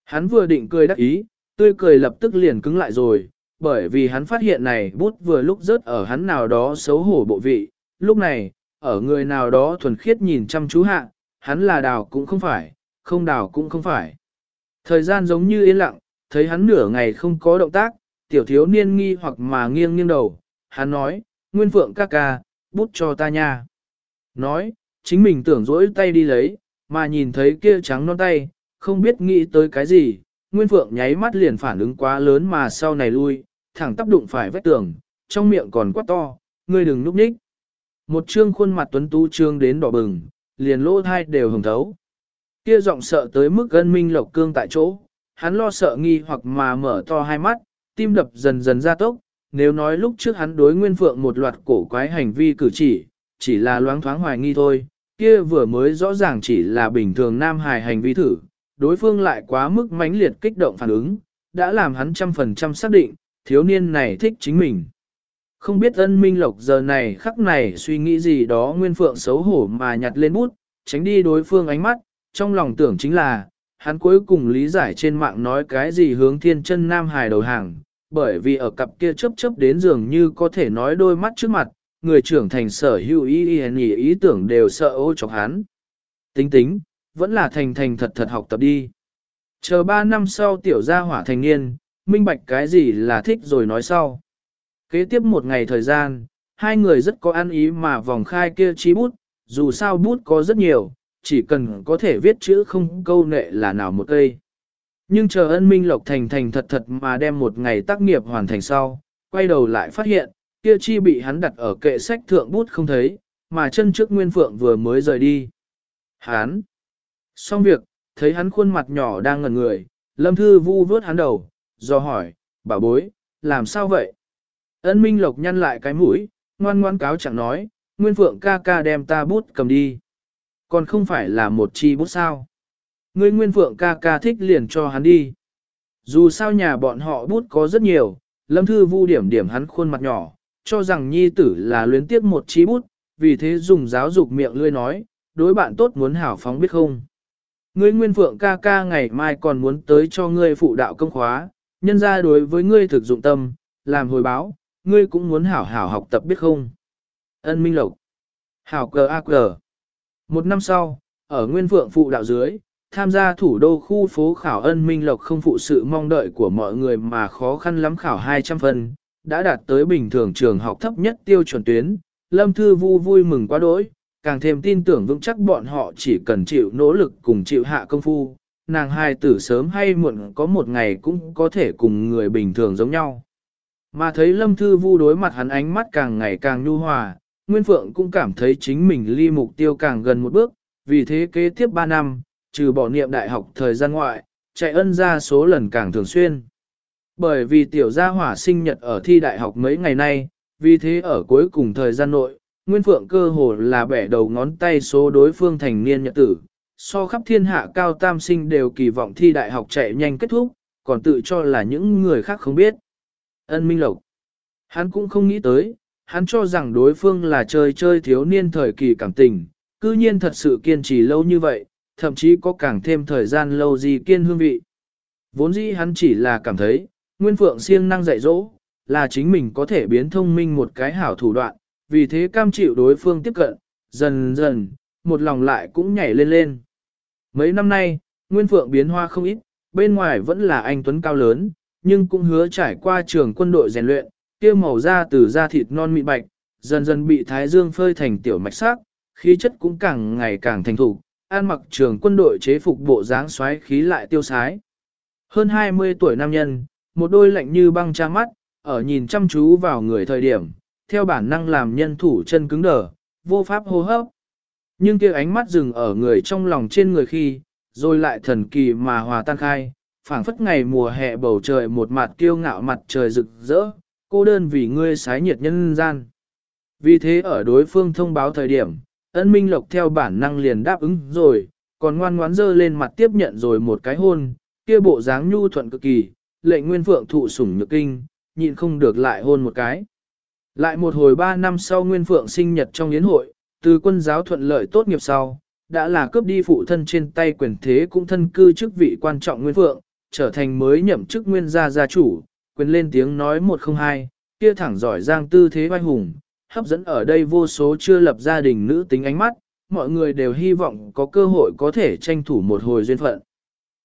Speaker 1: Hắn vừa định cười đắc ý, tươi cười lập tức liền cứng lại rồi, bởi vì hắn phát hiện này bút vừa lúc rớt ở hắn nào đó xấu hổ bộ vị, lúc này, ở người nào đó thuần khiết nhìn chăm chú hạ, hắn là đào cũng không phải, không đào cũng không phải. Thời gian giống như yên lặng, thấy hắn nửa ngày không có động tác, tiểu thiếu niên nghi hoặc mà nghiêng nghiêng đầu, hắn nói, Nguyên Phượng ca ca, bút cho ta nha. Nói, chính mình tưởng rỗi tay đi lấy, mà nhìn thấy kia trắng non tay, không biết nghĩ tới cái gì, Nguyên Phượng nháy mắt liền phản ứng quá lớn mà sau này lui, thẳng tắp đụng phải vách tường, trong miệng còn quát to, ngươi đừng núp nhích. Một trương khuôn mặt tuấn tú trương đến đỏ bừng, liền lỗ thai đều hồng thấu. Kia giọng sợ tới mức gân minh lộc cương tại chỗ, hắn lo sợ nghi hoặc mà mở to hai mắt, tim đập dần dần ra tốc, nếu nói lúc trước hắn đối Nguyên Phượng một loạt cổ quái hành vi cử chỉ, chỉ là loáng thoáng hoài nghi thôi, kia vừa mới rõ ràng chỉ là bình thường nam hài hành vi thử, đối phương lại quá mức mãnh liệt kích động phản ứng, đã làm hắn trăm phần trăm xác định, thiếu niên này thích chính mình. Không biết ân minh lộc giờ này khắc này suy nghĩ gì đó Nguyên Phượng xấu hổ mà nhặt lên bút, tránh đi đối phương ánh mắt, trong lòng tưởng chính là, hắn cuối cùng lý giải trên mạng nói cái gì hướng thiên chân nam hài đầu hàng, bởi vì ở cặp kia chấp chấp đến dường như có thể nói đôi mắt trước mặt, người trưởng thành sở hữu ý ý, ý, ý tưởng đều sợ ô chọc hắn. Tính tính, vẫn là thành thành thật thật học tập đi. Chờ ba năm sau tiểu gia hỏa thành niên, minh bạch cái gì là thích rồi nói sau. Kế tiếp một ngày thời gian, hai người rất có ăn ý mà vòng khai kia chí bút, dù sao bút có rất nhiều, chỉ cần có thể viết chữ không câu nệ là nào một cây. Nhưng chờ ân minh lộc thành thành thật thật mà đem một ngày tác nghiệp hoàn thành sau, quay đầu lại phát hiện, kia chi bị hắn đặt ở kệ sách thượng bút không thấy, mà chân trước Nguyên Phượng vừa mới rời đi. Hắn! Xong việc, thấy hắn khuôn mặt nhỏ đang ngẩn người, Lâm Thư vu vớt hắn đầu, do hỏi, bà bối, làm sao vậy? Ân Minh Lộc nhăn lại cái mũi, ngoan ngoan cáo chẳng nói, Nguyên Phượng ca ca đem ta bút cầm đi. Còn không phải là một chi bút sao? Ngươi Nguyên Phượng ca ca thích liền cho hắn đi. Dù sao nhà bọn họ bút có rất nhiều, Lâm Thư Vu điểm điểm hắn khuôn mặt nhỏ, cho rằng nhi tử là luyến tiếc một chi bút, vì thế dùng giáo dục miệng lươi nói, đối bạn tốt muốn hảo phóng biết không. Ngươi Nguyên Phượng ca ca ngày mai còn muốn tới cho ngươi phụ đạo công khóa, nhân ra đối với ngươi thực dụng tâm, làm hồi báo, ngươi cũng muốn hảo hảo học tập biết không. Ân Minh Lộc Hảo cờ a cờ Một năm sau, ở Nguyên Phượng phụ đạo dưới, tham gia thủ đô khu phố khảo ân Minh Lộc không phụ sự mong đợi của mọi người mà khó khăn lắm khảo 200 phần, đã đạt tới bình thường trường học thấp nhất tiêu chuẩn tuyến. Lâm Thư Vu vui mừng quá đỗi, càng thêm tin tưởng vững chắc bọn họ chỉ cần chịu nỗ lực cùng chịu hạ công phu, nàng hai tử sớm hay muộn có một ngày cũng có thể cùng người bình thường giống nhau. Mà thấy Lâm Thư Vu đối mặt hắn ánh mắt càng ngày càng nhu hòa, Nguyên Phượng cũng cảm thấy chính mình ly mục tiêu càng gần một bước, vì thế kế tiếp 3 năm, trừ bỏ niệm đại học thời gian ngoại, chạy ân ra số lần càng thường xuyên. Bởi vì tiểu gia hỏa sinh nhật ở thi đại học mấy ngày nay, vì thế ở cuối cùng thời gian nội, Nguyên Phượng cơ hồ là bẻ đầu ngón tay số đối phương thành niên nhật tử. So khắp thiên hạ cao tam sinh đều kỳ vọng thi đại học chạy nhanh kết thúc, còn tự cho là những người khác không biết. Ân Minh Lộc. Hắn cũng không nghĩ tới, hắn cho rằng đối phương là chơi chơi thiếu niên thời kỳ cảm tình, cư nhiên thật sự kiên trì lâu như vậy, thậm chí có càng thêm thời gian lâu gì kiên hương vị. Vốn dĩ hắn chỉ là cảm thấy, Nguyên Phượng siêng năng dạy dỗ, là chính mình có thể biến thông minh một cái hảo thủ đoạn, vì thế cam chịu đối phương tiếp cận, dần dần, một lòng lại cũng nhảy lên lên. Mấy năm nay, Nguyên Phượng biến hoa không ít, bên ngoài vẫn là anh Tuấn cao lớn, nhưng cũng hứa trải qua trường quân đội rèn luyện, kia màu da từ da thịt non mịn bạch, dần dần bị thái dương phơi thành tiểu mạch sắc, khí chất cũng càng ngày càng thành thục, an mặc trường quân đội chế phục bộ dáng xoáy khí lại tiêu sái. Hơn 20 tuổi nam nhân, một đôi lạnh như băng tra mắt, ở nhìn chăm chú vào người thời điểm, theo bản năng làm nhân thủ chân cứng đờ, vô pháp hô hấp. Nhưng kia ánh mắt dừng ở người trong lòng trên người khi, rồi lại thần kỳ mà hòa tan khai, phảng phất ngày mùa hè bầu trời một mặt kiêu ngạo mặt trời rực rỡ, cô đơn vì ngươi sái nhiệt nhân gian. Vì thế ở đối phương thông báo thời điểm, ân minh lộc theo bản năng liền đáp ứng rồi, còn ngoan ngoãn dơ lên mặt tiếp nhận rồi một cái hôn, kia bộ dáng nhu thuận cực kỳ, lệnh nguyên phượng thụ sủng nhược kinh, nhịn không được lại hôn một cái. Lại một hồi ba năm sau nguyên phượng sinh nhật trong yến hội, từ quân giáo thuận lợi tốt nghiệp sau, đã là cướp đi phụ thân trên tay quyền thế cũng thân cư chức vị quan trọng nguyên phượng, trở thành mới nhậm chức nguyên gia gia chủ, quyền lên tiếng nói một không hai, kia thẳng giỏi giang tư thế vai hùng, hấp dẫn ở đây vô số chưa lập gia đình nữ tính ánh mắt, mọi người đều hy vọng có cơ hội có thể tranh thủ một hồi duyên phận.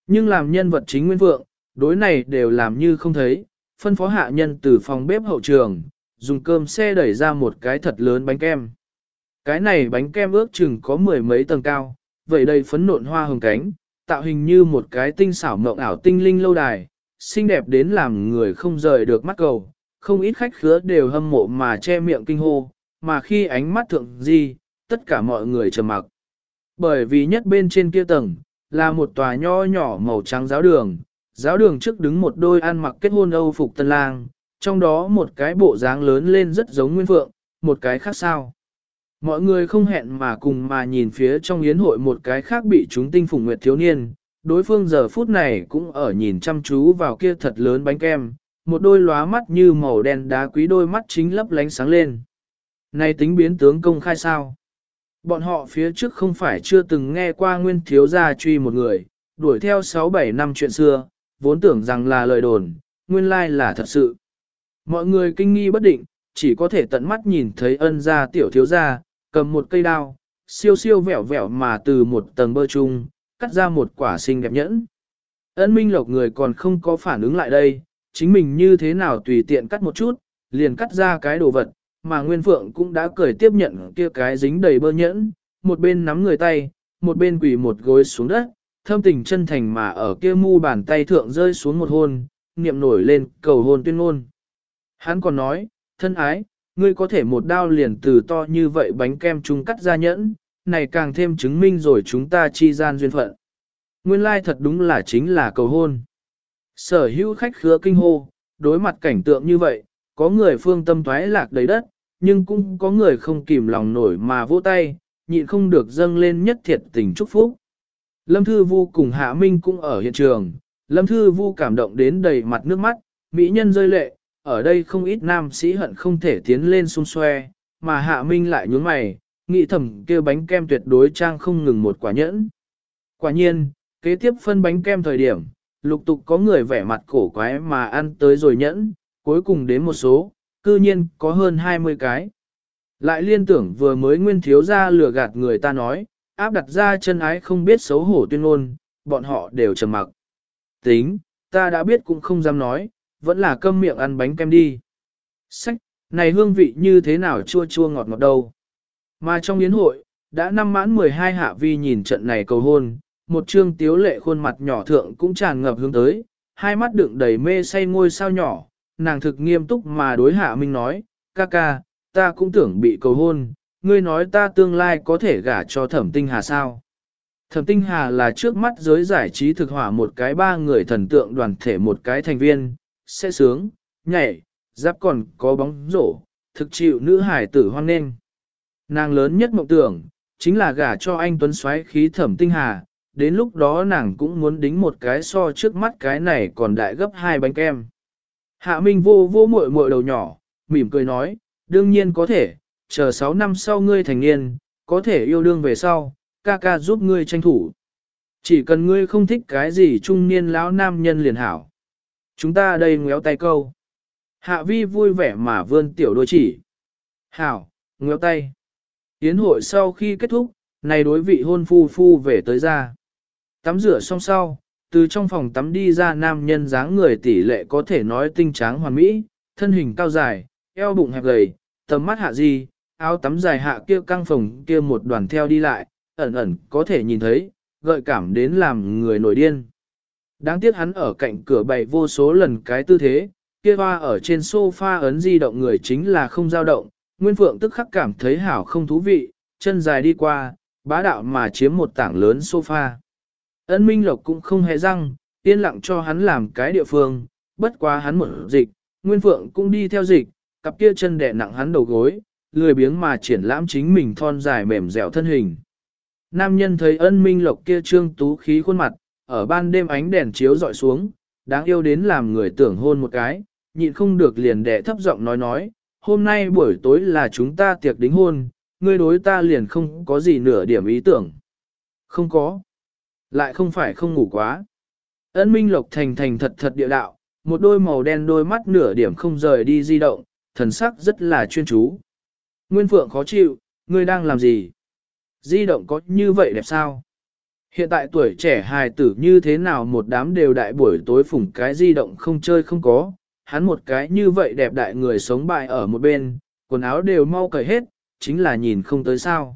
Speaker 1: Nhưng làm nhân vật chính nguyên vượng, đối này đều làm như không thấy, phân phó hạ nhân từ phòng bếp hậu trường, dùng cơm xe đẩy ra một cái thật lớn bánh kem. Cái này bánh kem ước chừng có mười mấy tầng cao, vậy đây phấn nộn hoa hồng cánh, tạo hình như một cái tinh xảo mộng ảo tinh linh lâu đài, xinh đẹp đến làm người không rời được mắt cầu. Không ít khách khứa đều hâm mộ mà che miệng kinh hô, mà khi ánh mắt thượng di, tất cả mọi người trầm mặc. Bởi vì nhất bên trên kia tầng, là một tòa nho nhỏ màu trắng giáo đường, giáo đường trước đứng một đôi ăn mặc kết hôn Âu phục tân lang, trong đó một cái bộ dáng lớn lên rất giống Nguyên Phượng, một cái khác sao. Mọi người không hẹn mà cùng mà nhìn phía trong yến hội một cái khác bị chúng tinh phùng nguyệt thiếu niên, đối phương giờ phút này cũng ở nhìn chăm chú vào kia thật lớn bánh kem, một đôi lóa mắt như màu đen đá quý đôi mắt chính lấp lánh sáng lên. Này tính biến tướng công khai sao? Bọn họ phía trước không phải chưa từng nghe qua nguyên thiếu gia truy một người, đuổi theo 6-7 năm chuyện xưa, vốn tưởng rằng là lời đồn, nguyên lai là thật sự. Mọi người kinh nghi bất định, chỉ có thể tận mắt nhìn thấy ân gia tiểu thiếu gia, cầm một cây đao, siêu siêu vẹo vẹo mà từ một tầng bơ chung, cắt ra một quả xinh đẹp nhẫn. ấn minh lộc người còn không có phản ứng lại đây, chính mình như thế nào tùy tiện cắt một chút, liền cắt ra cái đồ vật, mà Nguyên Phượng cũng đã cười tiếp nhận kia cái dính đầy bơ nhẫn, một bên nắm người tay, một bên quỳ một gối xuống đất, thâm tình chân thành mà ở kia mu bàn tay thượng rơi xuống một hôn, niệm nổi lên cầu hôn tuyên ngôn. Hắn còn nói, thân ái, ngươi có thể một đao liền từ to như vậy bánh kem chúng cắt ra nhẫn, này càng thêm chứng minh rồi chúng ta chi gian duyên phận. Nguyên lai thật đúng là chính là cầu hôn. Sở hữu khách khứa kinh hô, đối mặt cảnh tượng như vậy, có người phương tâm thoái lạc đầy đất, nhưng cũng có người không kìm lòng nổi mà vỗ tay, nhịn không được dâng lên nhất thiệt tình chúc phúc. Lâm Thư Vu cùng Hạ Minh cũng ở hiện trường, Lâm Thư Vu cảm động đến đầy mặt nước mắt, mỹ nhân rơi lệ, ở đây không ít nam sĩ hận không thể tiến lên xung xoe, mà Hạ Minh lại nhướng mày, nghĩ thầm kêu bánh kem tuyệt đối trang không ngừng một quả nhẫn. Quả nhiên, kế tiếp phân bánh kem thời điểm, lục tục có người vẻ mặt cổ quái mà ăn tới rồi nhẫn, cuối cùng đến một số, cư nhiên có hơn 20 cái. Lại liên tưởng vừa mới nguyên thiếu ra lừa gạt người ta nói, áp đặt ra chân ái không biết xấu hổ tuyên ngôn, bọn họ đều trầm mặc. Tính, ta đã biết cũng không dám nói, vẫn là câm miệng ăn bánh kem đi. Sách, này hương vị như thế nào chua chua ngọt ngọt đâu. Mà trong yến hội, đã năm mãn 12 hạ vi nhìn trận này cầu hôn, một trương tiếu lệ khuôn mặt nhỏ thượng cũng tràn ngập hướng tới, hai mắt đựng đầy mê say ngôi sao nhỏ, nàng thực nghiêm túc mà đối hạ minh nói, ca ca, ta cũng tưởng bị cầu hôn, ngươi nói ta tương lai có thể gả cho thẩm tinh hà sao. Thẩm tinh hà là trước mắt giới giải trí thực hỏa một cái ba người thần tượng đoàn thể một cái thành viên, sẽ sướng, nhảy, giáp còn có bóng rổ, thực chịu nữ hải tử hoan nghênh. Nàng lớn nhất mộng tưởng, chính là gả cho anh Tuấn xoáy khí thẩm tinh hà, đến lúc đó nàng cũng muốn đính một cái so trước mắt cái này còn đại gấp hai bánh kem. Hạ Minh vô vô muội muội đầu nhỏ, mỉm cười nói, đương nhiên có thể, chờ 6 năm sau ngươi thành niên, có thể yêu đương về sau, ca ca giúp ngươi tranh thủ. Chỉ cần ngươi không thích cái gì trung niên lão nam nhân liền hảo. Chúng ta đây ngéo tay câu. Hạ vi vui vẻ mà vươn tiểu đôi chỉ. Hảo, ngéo tay. Yến hội sau khi kết thúc, này đối vị hôn phu phu về tới ra. Tắm rửa xong sau, từ trong phòng tắm đi ra nam nhân dáng người tỷ lệ có thể nói tinh tráng hoàn mỹ, thân hình cao dài, eo bụng hẹp gầy, tầm mắt hạ gì, áo tắm dài hạ kia căng phòng kia một đoàn theo đi lại, ẩn ẩn có thể nhìn thấy, gợi cảm đến làm người nổi điên. Đáng tiếc hắn ở cạnh cửa bày vô số lần cái tư thế, kia hoa ở trên sofa ấn di động người chính là không dao động, Nguyên Phượng tức khắc cảm thấy hảo không thú vị, chân dài đi qua, bá đạo mà chiếm một tảng lớn sofa. Ân Minh Lộc cũng không hề răng, yên lặng cho hắn làm cái địa phương, bất quá hắn một dịch, Nguyên Phượng cũng đi theo dịch, cặp kia chân đè nặng hắn đầu gối, lười biếng mà triển lãm chính mình thon dài mềm dẻo thân hình. Nam nhân thấy ân minh lộc kia trương tú khí khuôn mặt, ở ban đêm ánh đèn chiếu dọi xuống, đáng yêu đến làm người tưởng hôn một cái, nhịn không được liền đẻ thấp giọng nói nói, hôm nay buổi tối là chúng ta tiệc đính hôn, ngươi đối ta liền không có gì nửa điểm ý tưởng. Không có. Lại không phải không ngủ quá. Ân minh lộc thành thành thật thật địa đạo, một đôi màu đen đôi mắt nửa điểm không rời đi di động, thần sắc rất là chuyên chú. Nguyên Phượng khó chịu, ngươi đang làm gì? Di động có như vậy đẹp sao? Hiện tại tuổi trẻ hài tử như thế nào một đám đều đại buổi tối phủng cái di động không chơi không có, hắn một cái như vậy đẹp đại người sống bại ở một bên, quần áo đều mau cởi hết, chính là nhìn không tới sao.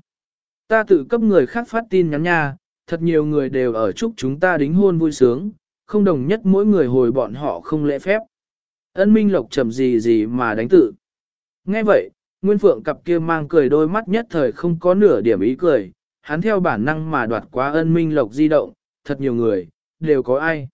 Speaker 1: Ta tự cấp người khác phát tin nhắn nha, thật nhiều người đều ở chúc chúng ta đính hôn vui sướng, không đồng nhất mỗi người hồi bọn họ không lễ phép. Ân Minh Lộc trầm gì gì mà đánh tự. Nghe vậy, Nguyên Phượng cặp kia mang cười đôi mắt nhất thời không có nửa điểm ý cười, hắn theo bản năng mà đoạt quá ân Minh Lộc di động, thật nhiều người, đều có ai.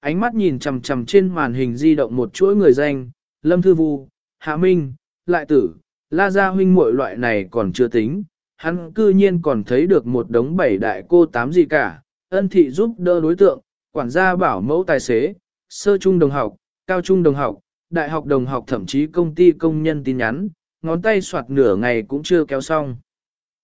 Speaker 1: Ánh mắt nhìn chằm chằm trên màn hình di động một chuỗi người danh, Lâm Thư Vu, Hạ Minh, Lại Tử, La Gia Huynh muội loại này còn chưa tính, hắn cư nhiên còn thấy được một đống bảy đại cô tám gì cả, ân thị giúp đỡ đối tượng, quản gia bảo mẫu tài xế, sơ trung đồng học, cao trung đồng học, đại học đồng học thậm chí công ty công nhân tin nhắn, ngón tay soạt nửa ngày cũng chưa kéo xong.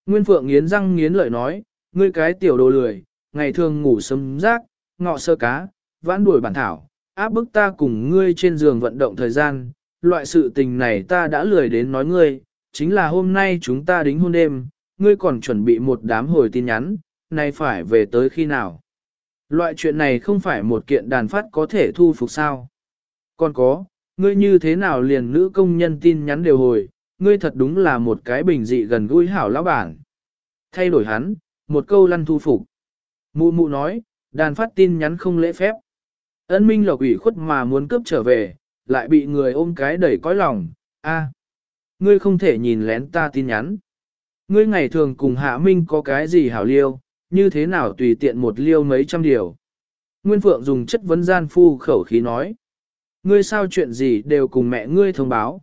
Speaker 1: Nguyên Phượng nghiến răng nghiến lợi nói, ngươi cái tiểu đồ lười, ngày thường ngủ sớm rác, ngọ sơ cá, vãn đuổi bản thảo, áp bức ta cùng ngươi trên giường vận động thời gian, loại sự tình này ta đã lười đến nói ngươi, chính là hôm nay chúng ta đính hôn đêm, ngươi còn chuẩn bị một đám hồi tin nhắn, nay phải về tới khi nào. Loại chuyện này không phải một kiện đàn phát có thể thu phục sao. Còn có, ngươi như thế nào liền nữ công nhân tin nhắn đều hồi, ngươi thật đúng là một cái bình dị gần gũi hảo lão bản. Thay đổi hắn, một câu lăn thu phục. Mụ mụ nói, đàn phát tin nhắn không lễ phép. Ân minh lộc ủy khuất mà muốn cướp trở về, lại bị người ôm cái đẩy cõi lòng. a ngươi không thể nhìn lén ta tin nhắn. Ngươi ngày thường cùng hạ minh có cái gì hảo liêu, như thế nào tùy tiện một liêu mấy trăm điều. Nguyên Phượng dùng chất vấn gian phu khẩu khí nói. Ngươi sao chuyện gì đều cùng mẹ ngươi thông báo.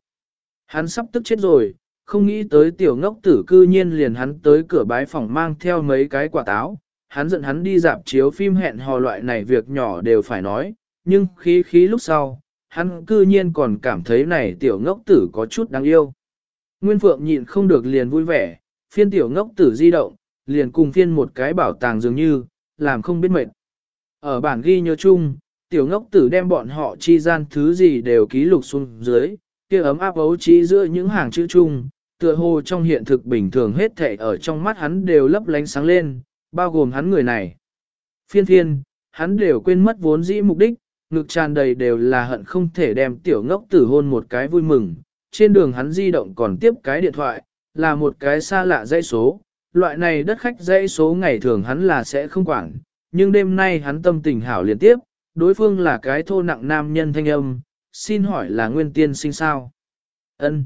Speaker 1: Hắn sắp tức chết rồi, không nghĩ tới tiểu ngốc tử cư nhiên liền hắn tới cửa bái phòng mang theo mấy cái quả táo. Hắn giận hắn đi dạp chiếu phim hẹn hò loại này việc nhỏ đều phải nói, nhưng khí khí lúc sau, hắn cư nhiên còn cảm thấy này tiểu ngốc tử có chút đáng yêu. Nguyên Phượng nhịn không được liền vui vẻ, phiên tiểu ngốc tử di động, liền cùng phiên một cái bảo tàng dường như, làm không biết mệt. Ở bản ghi nhớ chung, tiểu ngốc tử đem bọn họ chi gian thứ gì đều ký lục xuống dưới, kia ấm áp ấu trí giữa những hàng chữ chung, tựa hồ trong hiện thực bình thường hết thảy ở trong mắt hắn đều lấp lánh sáng lên, bao gồm hắn người này. Phiên Thiên, hắn đều quên mất vốn dĩ mục đích, ngực tràn đầy đều là hận không thể đem tiểu ngốc tử hôn một cái vui mừng. Trên đường hắn di động còn tiếp cái điện thoại, là một cái xa lạ dãy số. Loại này đất khách dãy số ngày thường hắn là sẽ không quản, nhưng đêm nay hắn tâm tình hảo liên tiếp, đối phương là cái thô nặng nam nhân thanh âm, xin hỏi là Nguyên Tiên sinh sao? Ân.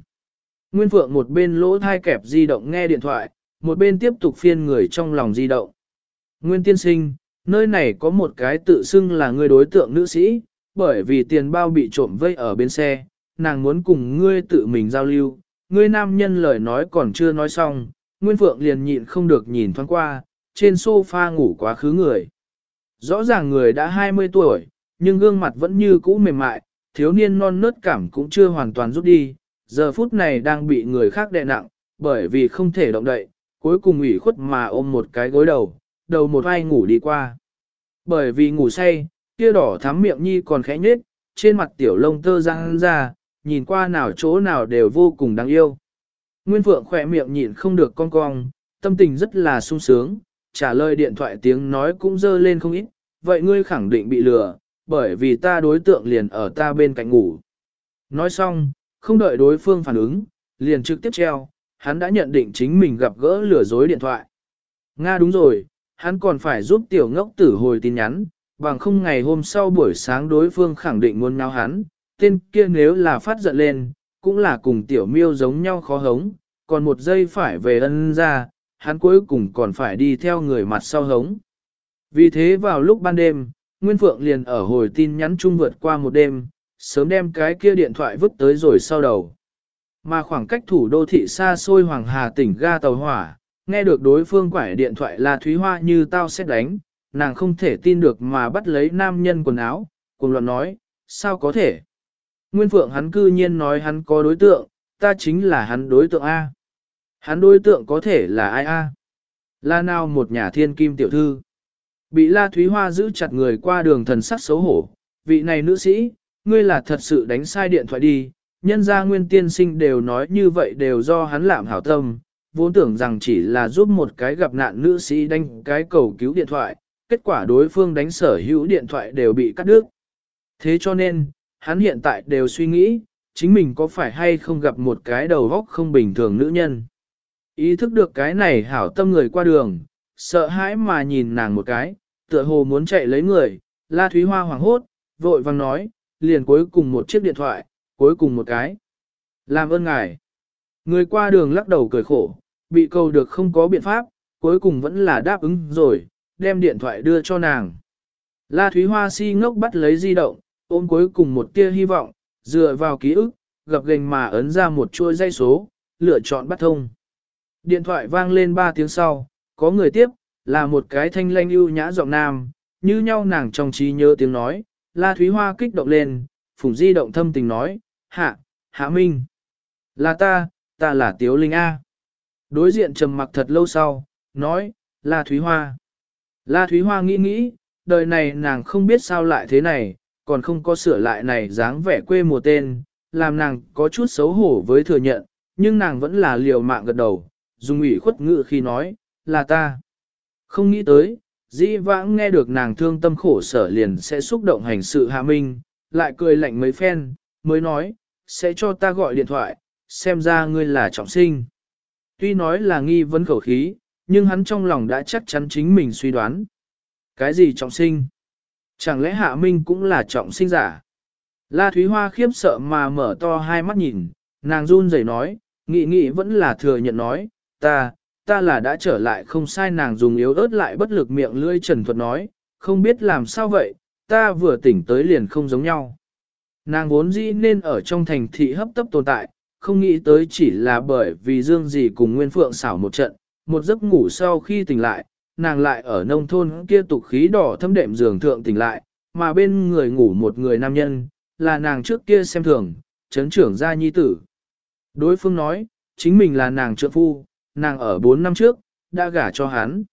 Speaker 1: Nguyên Phượng một bên lỗ thai kẹp di động nghe điện thoại, một bên tiếp tục phiên người trong lòng di động. Nguyên Tiên sinh, nơi này có một cái tự xưng là người đối tượng nữ sĩ, bởi vì tiền bao bị trộm vây ở bên xe, nàng muốn cùng ngươi tự mình giao lưu, ngươi nam nhân lời nói còn chưa nói xong, Nguyên Phượng liền nhịn không được nhìn thoáng qua, trên sofa ngủ quá khứ người. Rõ ràng người đã 20 tuổi, nhưng gương mặt vẫn như cũ mềm mại, thiếu niên non nớt cảm cũng chưa hoàn toàn rút đi, giờ phút này đang bị người khác đè nặng, bởi vì không thể động đậy, cuối cùng ủy khuất mà ôm một cái gối đầu, đầu một ai ngủ đi qua. Bởi vì ngủ say, kia đỏ thắm miệng nhi còn khẽ nhết, trên mặt tiểu lông tơ răng ra, nhìn qua nào chỗ nào đều vô cùng đáng yêu. Nguyên Phượng khỏe miệng nhịn không được cong cong, tâm tình rất là sung sướng, trả lời điện thoại tiếng nói cũng dơ lên không ít, vậy ngươi khẳng định bị lừa, bởi vì ta đối tượng liền ở ta bên cạnh ngủ. Nói xong, không đợi đối phương phản ứng, liền trực tiếp treo, hắn đã nhận định chính mình gặp gỡ lừa dối điện thoại. Nga đúng rồi, hắn còn phải giúp tiểu ngốc tử hồi tin nhắn, bằng không ngày hôm sau buổi sáng đối phương khẳng định muốn nhau hắn, tên kia nếu là phát giận lên, cũng là cùng tiểu miêu giống nhau khó hống, còn một giây phải về ân ra, hắn cuối cùng còn phải đi theo người mặt sau hống. Vì thế vào lúc ban đêm, Nguyên Phượng liền ở hồi tin nhắn chung vượt qua một đêm, sớm đem cái kia điện thoại vứt tới rồi sau đầu. Mà khoảng cách thủ đô thị xa xôi Hoàng Hà tỉnh ga tàu hỏa, nghe được đối phương quải điện thoại là Thúy Hoa như tao sẽ đánh, nàng không thể tin được mà bắt lấy nam nhân quần áo, cùng luận nói, sao có thể? Nguyên Phượng hắn cư nhiên nói hắn có đối tượng, ta chính là hắn đối tượng A. Hắn đối tượng có thể là ai A? Là nào một nhà thiên kim tiểu thư? Bị La Thúy Hoa giữ chặt người qua đường thần sắc xấu hổ, vị này nữ sĩ, ngươi là thật sự đánh sai điện thoại đi, nhân gia nguyên tiên sinh đều nói như vậy đều do hắn làm hảo tâm, vốn tưởng rằng chỉ là giúp một cái gặp nạn nữ sĩ đánh cái cầu cứu điện thoại, kết quả đối phương đánh sở hữu điện thoại đều bị cắt đứt. Thế cho nên, hắn hiện tại đều suy nghĩ, chính mình có phải hay không gặp một cái đầu góc không bình thường nữ nhân. Ý thức được cái này hảo tâm người qua đường, sợ hãi mà nhìn nàng một cái, tựa hồ muốn chạy lấy người, La Thúy Hoa hoảng hốt, vội vang nói, liền cuối cùng một chiếc điện thoại, cuối cùng một cái. Làm ơn ngài. Người qua đường lắc đầu cười khổ, bị cầu được không có biện pháp, cuối cùng vẫn là đáp ứng rồi, đem điện thoại đưa cho nàng. La Thúy Hoa si ngốc bắt lấy di động, ôm cuối cùng một tia hy vọng, dựa vào ký ức, gặp gành mà ấn ra một chuôi dây số, lựa chọn bắt thông. Điện thoại vang lên 3 tiếng sau, có người tiếp, là một cái thanh lanh ưu nhã giọng nam, như nhau nàng trong trí nhớ tiếng nói, La Thúy Hoa kích động lên, phùng di động thâm tình nói, hạ, hạ minh. Là ta, ta là Tiếu Linh A. Đối diện trầm mặc thật lâu sau, nói, La Thúy Hoa. La Thúy Hoa nghĩ nghĩ, đời này nàng không biết sao lại thế này, còn không có sửa lại này dáng vẻ quê mùa tên, làm nàng có chút xấu hổ với thừa nhận, nhưng nàng vẫn là liều mạng gật đầu, dùng ủy khuất ngự khi nói, là ta. Không nghĩ tới, dĩ vãng nghe được nàng thương tâm khổ sở liền sẽ xúc động hành sự hạ minh, lại cười lạnh mấy phen, mới nói, sẽ cho ta gọi điện thoại, xem ra ngươi là trọng sinh. Tuy nói là nghi vấn khẩu khí, nhưng hắn trong lòng đã chắc chắn chính mình suy đoán. Cái gì trọng sinh? Chẳng lẽ hạ minh cũng là trọng sinh giả? La Thúy Hoa khiếp sợ mà mở to hai mắt nhìn, nàng run rẩy nói, nghị nghị vẫn là thừa nhận nói, ta, ta là đã trở lại không sai nàng dùng yếu ớt lại bất lực miệng lưỡi trần thuật nói, không biết làm sao vậy, ta vừa tỉnh tới liền không giống nhau. Nàng vốn dĩ nên ở trong thành thị hấp tấp tồn tại, không nghĩ tới chỉ là bởi vì Dương gì cùng Nguyên Phượng xảo một trận, một giấc ngủ sau khi tỉnh lại, nàng lại ở nông thôn kia tục khí đỏ thâm đệm giường thượng tỉnh lại, mà bên người ngủ một người nam nhân, là nàng trước kia xem thường, chấn trưởng gia nhi tử. Đối phương nói, chính mình là nàng trợ phu, nàng ở 4 năm trước, đã gả cho hắn.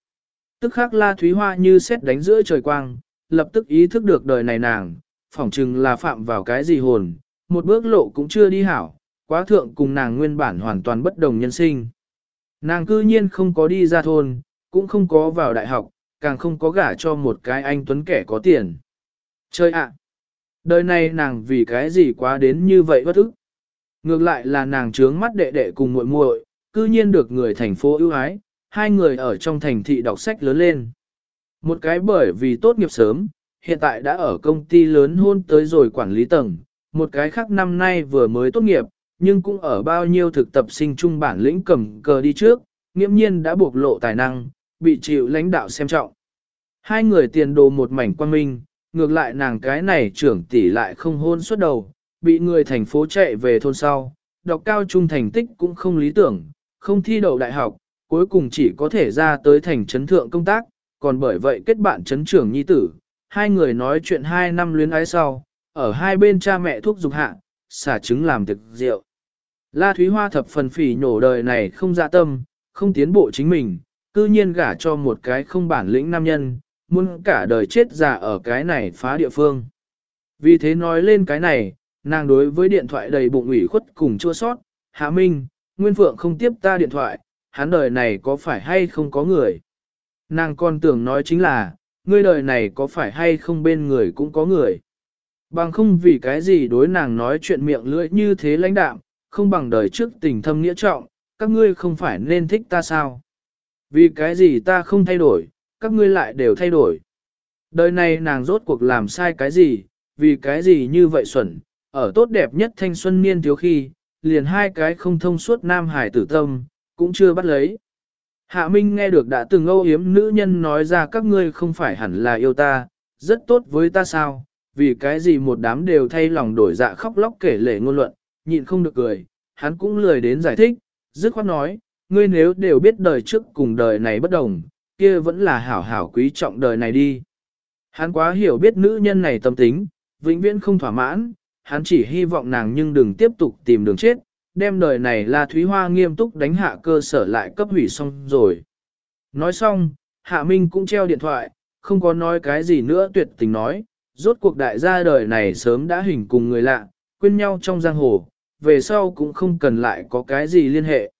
Speaker 1: Tức khắc la thúy hoa như xét đánh giữa trời quang, lập tức ý thức được đời này nàng, phỏng chừng là phạm vào cái gì hồn, một bước lộ cũng chưa đi hảo, quá thượng cùng nàng nguyên bản hoàn toàn bất đồng nhân sinh. Nàng cư nhiên không có đi ra thôn, cũng không có vào đại học, càng không có gả cho một cái anh tuấn kẻ có tiền. Chơi ạ! đời này nàng vì cái gì quá đến như vậy bất ức. Ngược lại là nàng trướng mắt đệ đệ cùng muội muội, cư nhiên được người thành phố ưu ái, hai người ở trong thành thị đọc sách lớn lên. Một cái bởi vì tốt nghiệp sớm, hiện tại đã ở công ty lớn hôn tới rồi quản lý tầng, một cái khác năm nay vừa mới tốt nghiệp, nhưng cũng ở bao nhiêu thực tập sinh trung bản lĩnh cầm cờ đi trước, nghiễm nhiên đã bộc lộ tài năng, bị chịu lãnh đạo xem trọng. Hai người tiền đồ một mảnh quan minh, ngược lại nàng cái này trưởng tỷ lại không hôn suốt đầu, bị người thành phố chạy về thôn sau, đọc cao trung thành tích cũng không lý tưởng, không thi đậu đại học, cuối cùng chỉ có thể ra tới thành trấn thượng công tác, còn bởi vậy kết bạn trấn trưởng nhi tử, hai người nói chuyện hai năm luyến ái sau, ở hai bên cha mẹ thuốc dục hạ, xả trứng làm thực rượu. La Thúy Hoa thập phần phỉ nhổ đời này không dạ tâm, không tiến bộ chính mình, cư nhiên gả cho một cái không bản lĩnh nam nhân, muốn cả đời chết già ở cái này phá địa phương. Vì thế nói lên cái này, nàng đối với điện thoại đầy bụng ủy khuất cùng chua sót, Hạ Minh, Nguyên Phượng không tiếp ta điện thoại, hắn đời này có phải hay không có người. Nàng con tưởng nói chính là, ngươi đời này có phải hay không bên người cũng có người. Bằng không vì cái gì đối nàng nói chuyện miệng lưỡi như thế lãnh đạm, không bằng đời trước tình thâm nghĩa trọng, các ngươi không phải nên thích ta sao. Vì cái gì ta không thay đổi, các ngươi lại đều thay đổi. Đời này nàng rốt cuộc làm sai cái gì, vì cái gì như vậy xuẩn, ở tốt đẹp nhất thanh xuân niên thiếu khi, liền hai cái không thông suốt nam hải tử tâm, cũng chưa bắt lấy. Hạ Minh nghe được đã từng âu yếm nữ nhân nói ra các ngươi không phải hẳn là yêu ta, rất tốt với ta sao, vì cái gì một đám đều thay lòng đổi dạ khóc lóc kể lể ngôn luận, nhịn không được cười, hắn cũng lười đến giải thích, dứt khoát nói, ngươi nếu đều biết đời trước cùng đời này bất đồng, kia vẫn là hảo hảo quý trọng đời này đi. Hắn quá hiểu biết nữ nhân này tâm tính, vĩnh viễn không thỏa mãn, hắn chỉ hy vọng nàng nhưng đừng tiếp tục tìm đường chết, đem đời này là Thúy Hoa nghiêm túc đánh hạ cơ sở lại cấp hủy xong rồi. Nói xong, Hạ Minh cũng treo điện thoại, không có nói cái gì nữa tuyệt tình nói, rốt cuộc đại gia đời này sớm đã hình cùng người lạ, quên nhau trong giang hồ, về sau cũng không cần lại có cái gì liên hệ.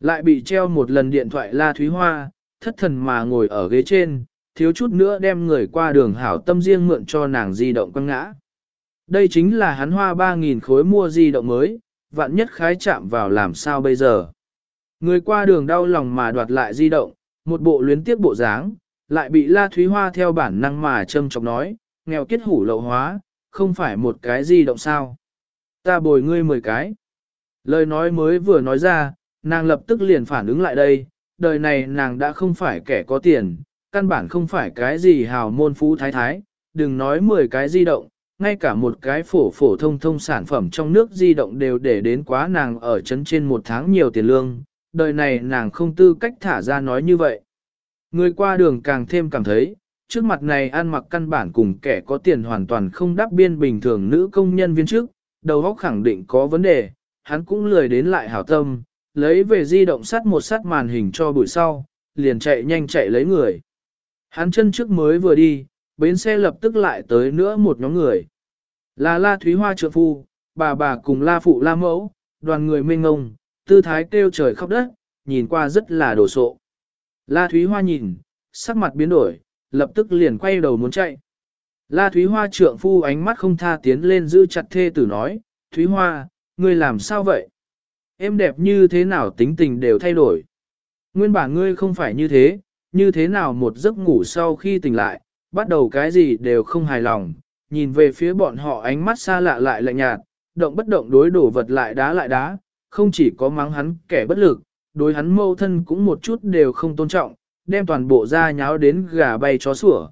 Speaker 1: Lại bị treo một lần điện thoại La Thúy Hoa, thất thần mà ngồi ở ghế trên, thiếu chút nữa đem người qua đường hảo tâm riêng mượn cho nàng di động quăng ngã. Đây chính là hắn hoa 3.000 khối mua di động mới, vạn nhất khái chạm vào làm sao bây giờ. Người qua đường đau lòng mà đoạt lại di động, một bộ luyến tiếp bộ dáng, lại bị La Thúy Hoa theo bản năng mà châm chọc nói, nghèo kết hủ lậu hóa, không phải một cái di động sao. Ta bồi ngươi mười cái. Lời nói mới vừa nói ra, nàng lập tức liền phản ứng lại đây, đời này nàng đã không phải kẻ có tiền, căn bản không phải cái gì hào môn phú thái thái, đừng nói 10 cái di động, ngay cả một cái phổ phổ thông thông sản phẩm trong nước di động đều để đến quá nàng ở chấn trên một tháng nhiều tiền lương, đời này nàng không tư cách thả ra nói như vậy. Người qua đường càng thêm cảm thấy, trước mặt này ăn mặc căn bản cùng kẻ có tiền hoàn toàn không đáp biên bình thường nữ công nhân viên trước, đầu óc khẳng định có vấn đề, hắn cũng lười đến lại hảo tâm, lấy về di động sắt một sắt màn hình cho buổi sau, liền chạy nhanh chạy lấy người. Hắn chân trước mới vừa đi, bến xe lập tức lại tới nữa một nhóm người. Là La Thúy Hoa trượng phu, bà bà cùng La Phụ La Mẫu, đoàn người mênh ngông, tư thái kêu trời khóc đất, nhìn qua rất là đồ sộ. La Thúy Hoa nhìn, sắc mặt biến đổi, lập tức liền quay đầu muốn chạy. La Thúy Hoa trượng phu ánh mắt không tha tiến lên giữ chặt thê tử nói, Thúy Hoa, ngươi làm sao vậy? Em đẹp như thế nào tính tình đều thay đổi. Nguyên bản ngươi không phải như thế, như thế nào một giấc ngủ sau khi tỉnh lại, bắt đầu cái gì đều không hài lòng, nhìn về phía bọn họ ánh mắt xa lạ lại lạnh nhạt, động bất động đối đổ vật lại đá lại đá, không chỉ có mắng hắn kẻ bất lực, đối hắn mâu thân cũng một chút đều không tôn trọng, đem toàn bộ ra nháo đến gà bay chó sủa.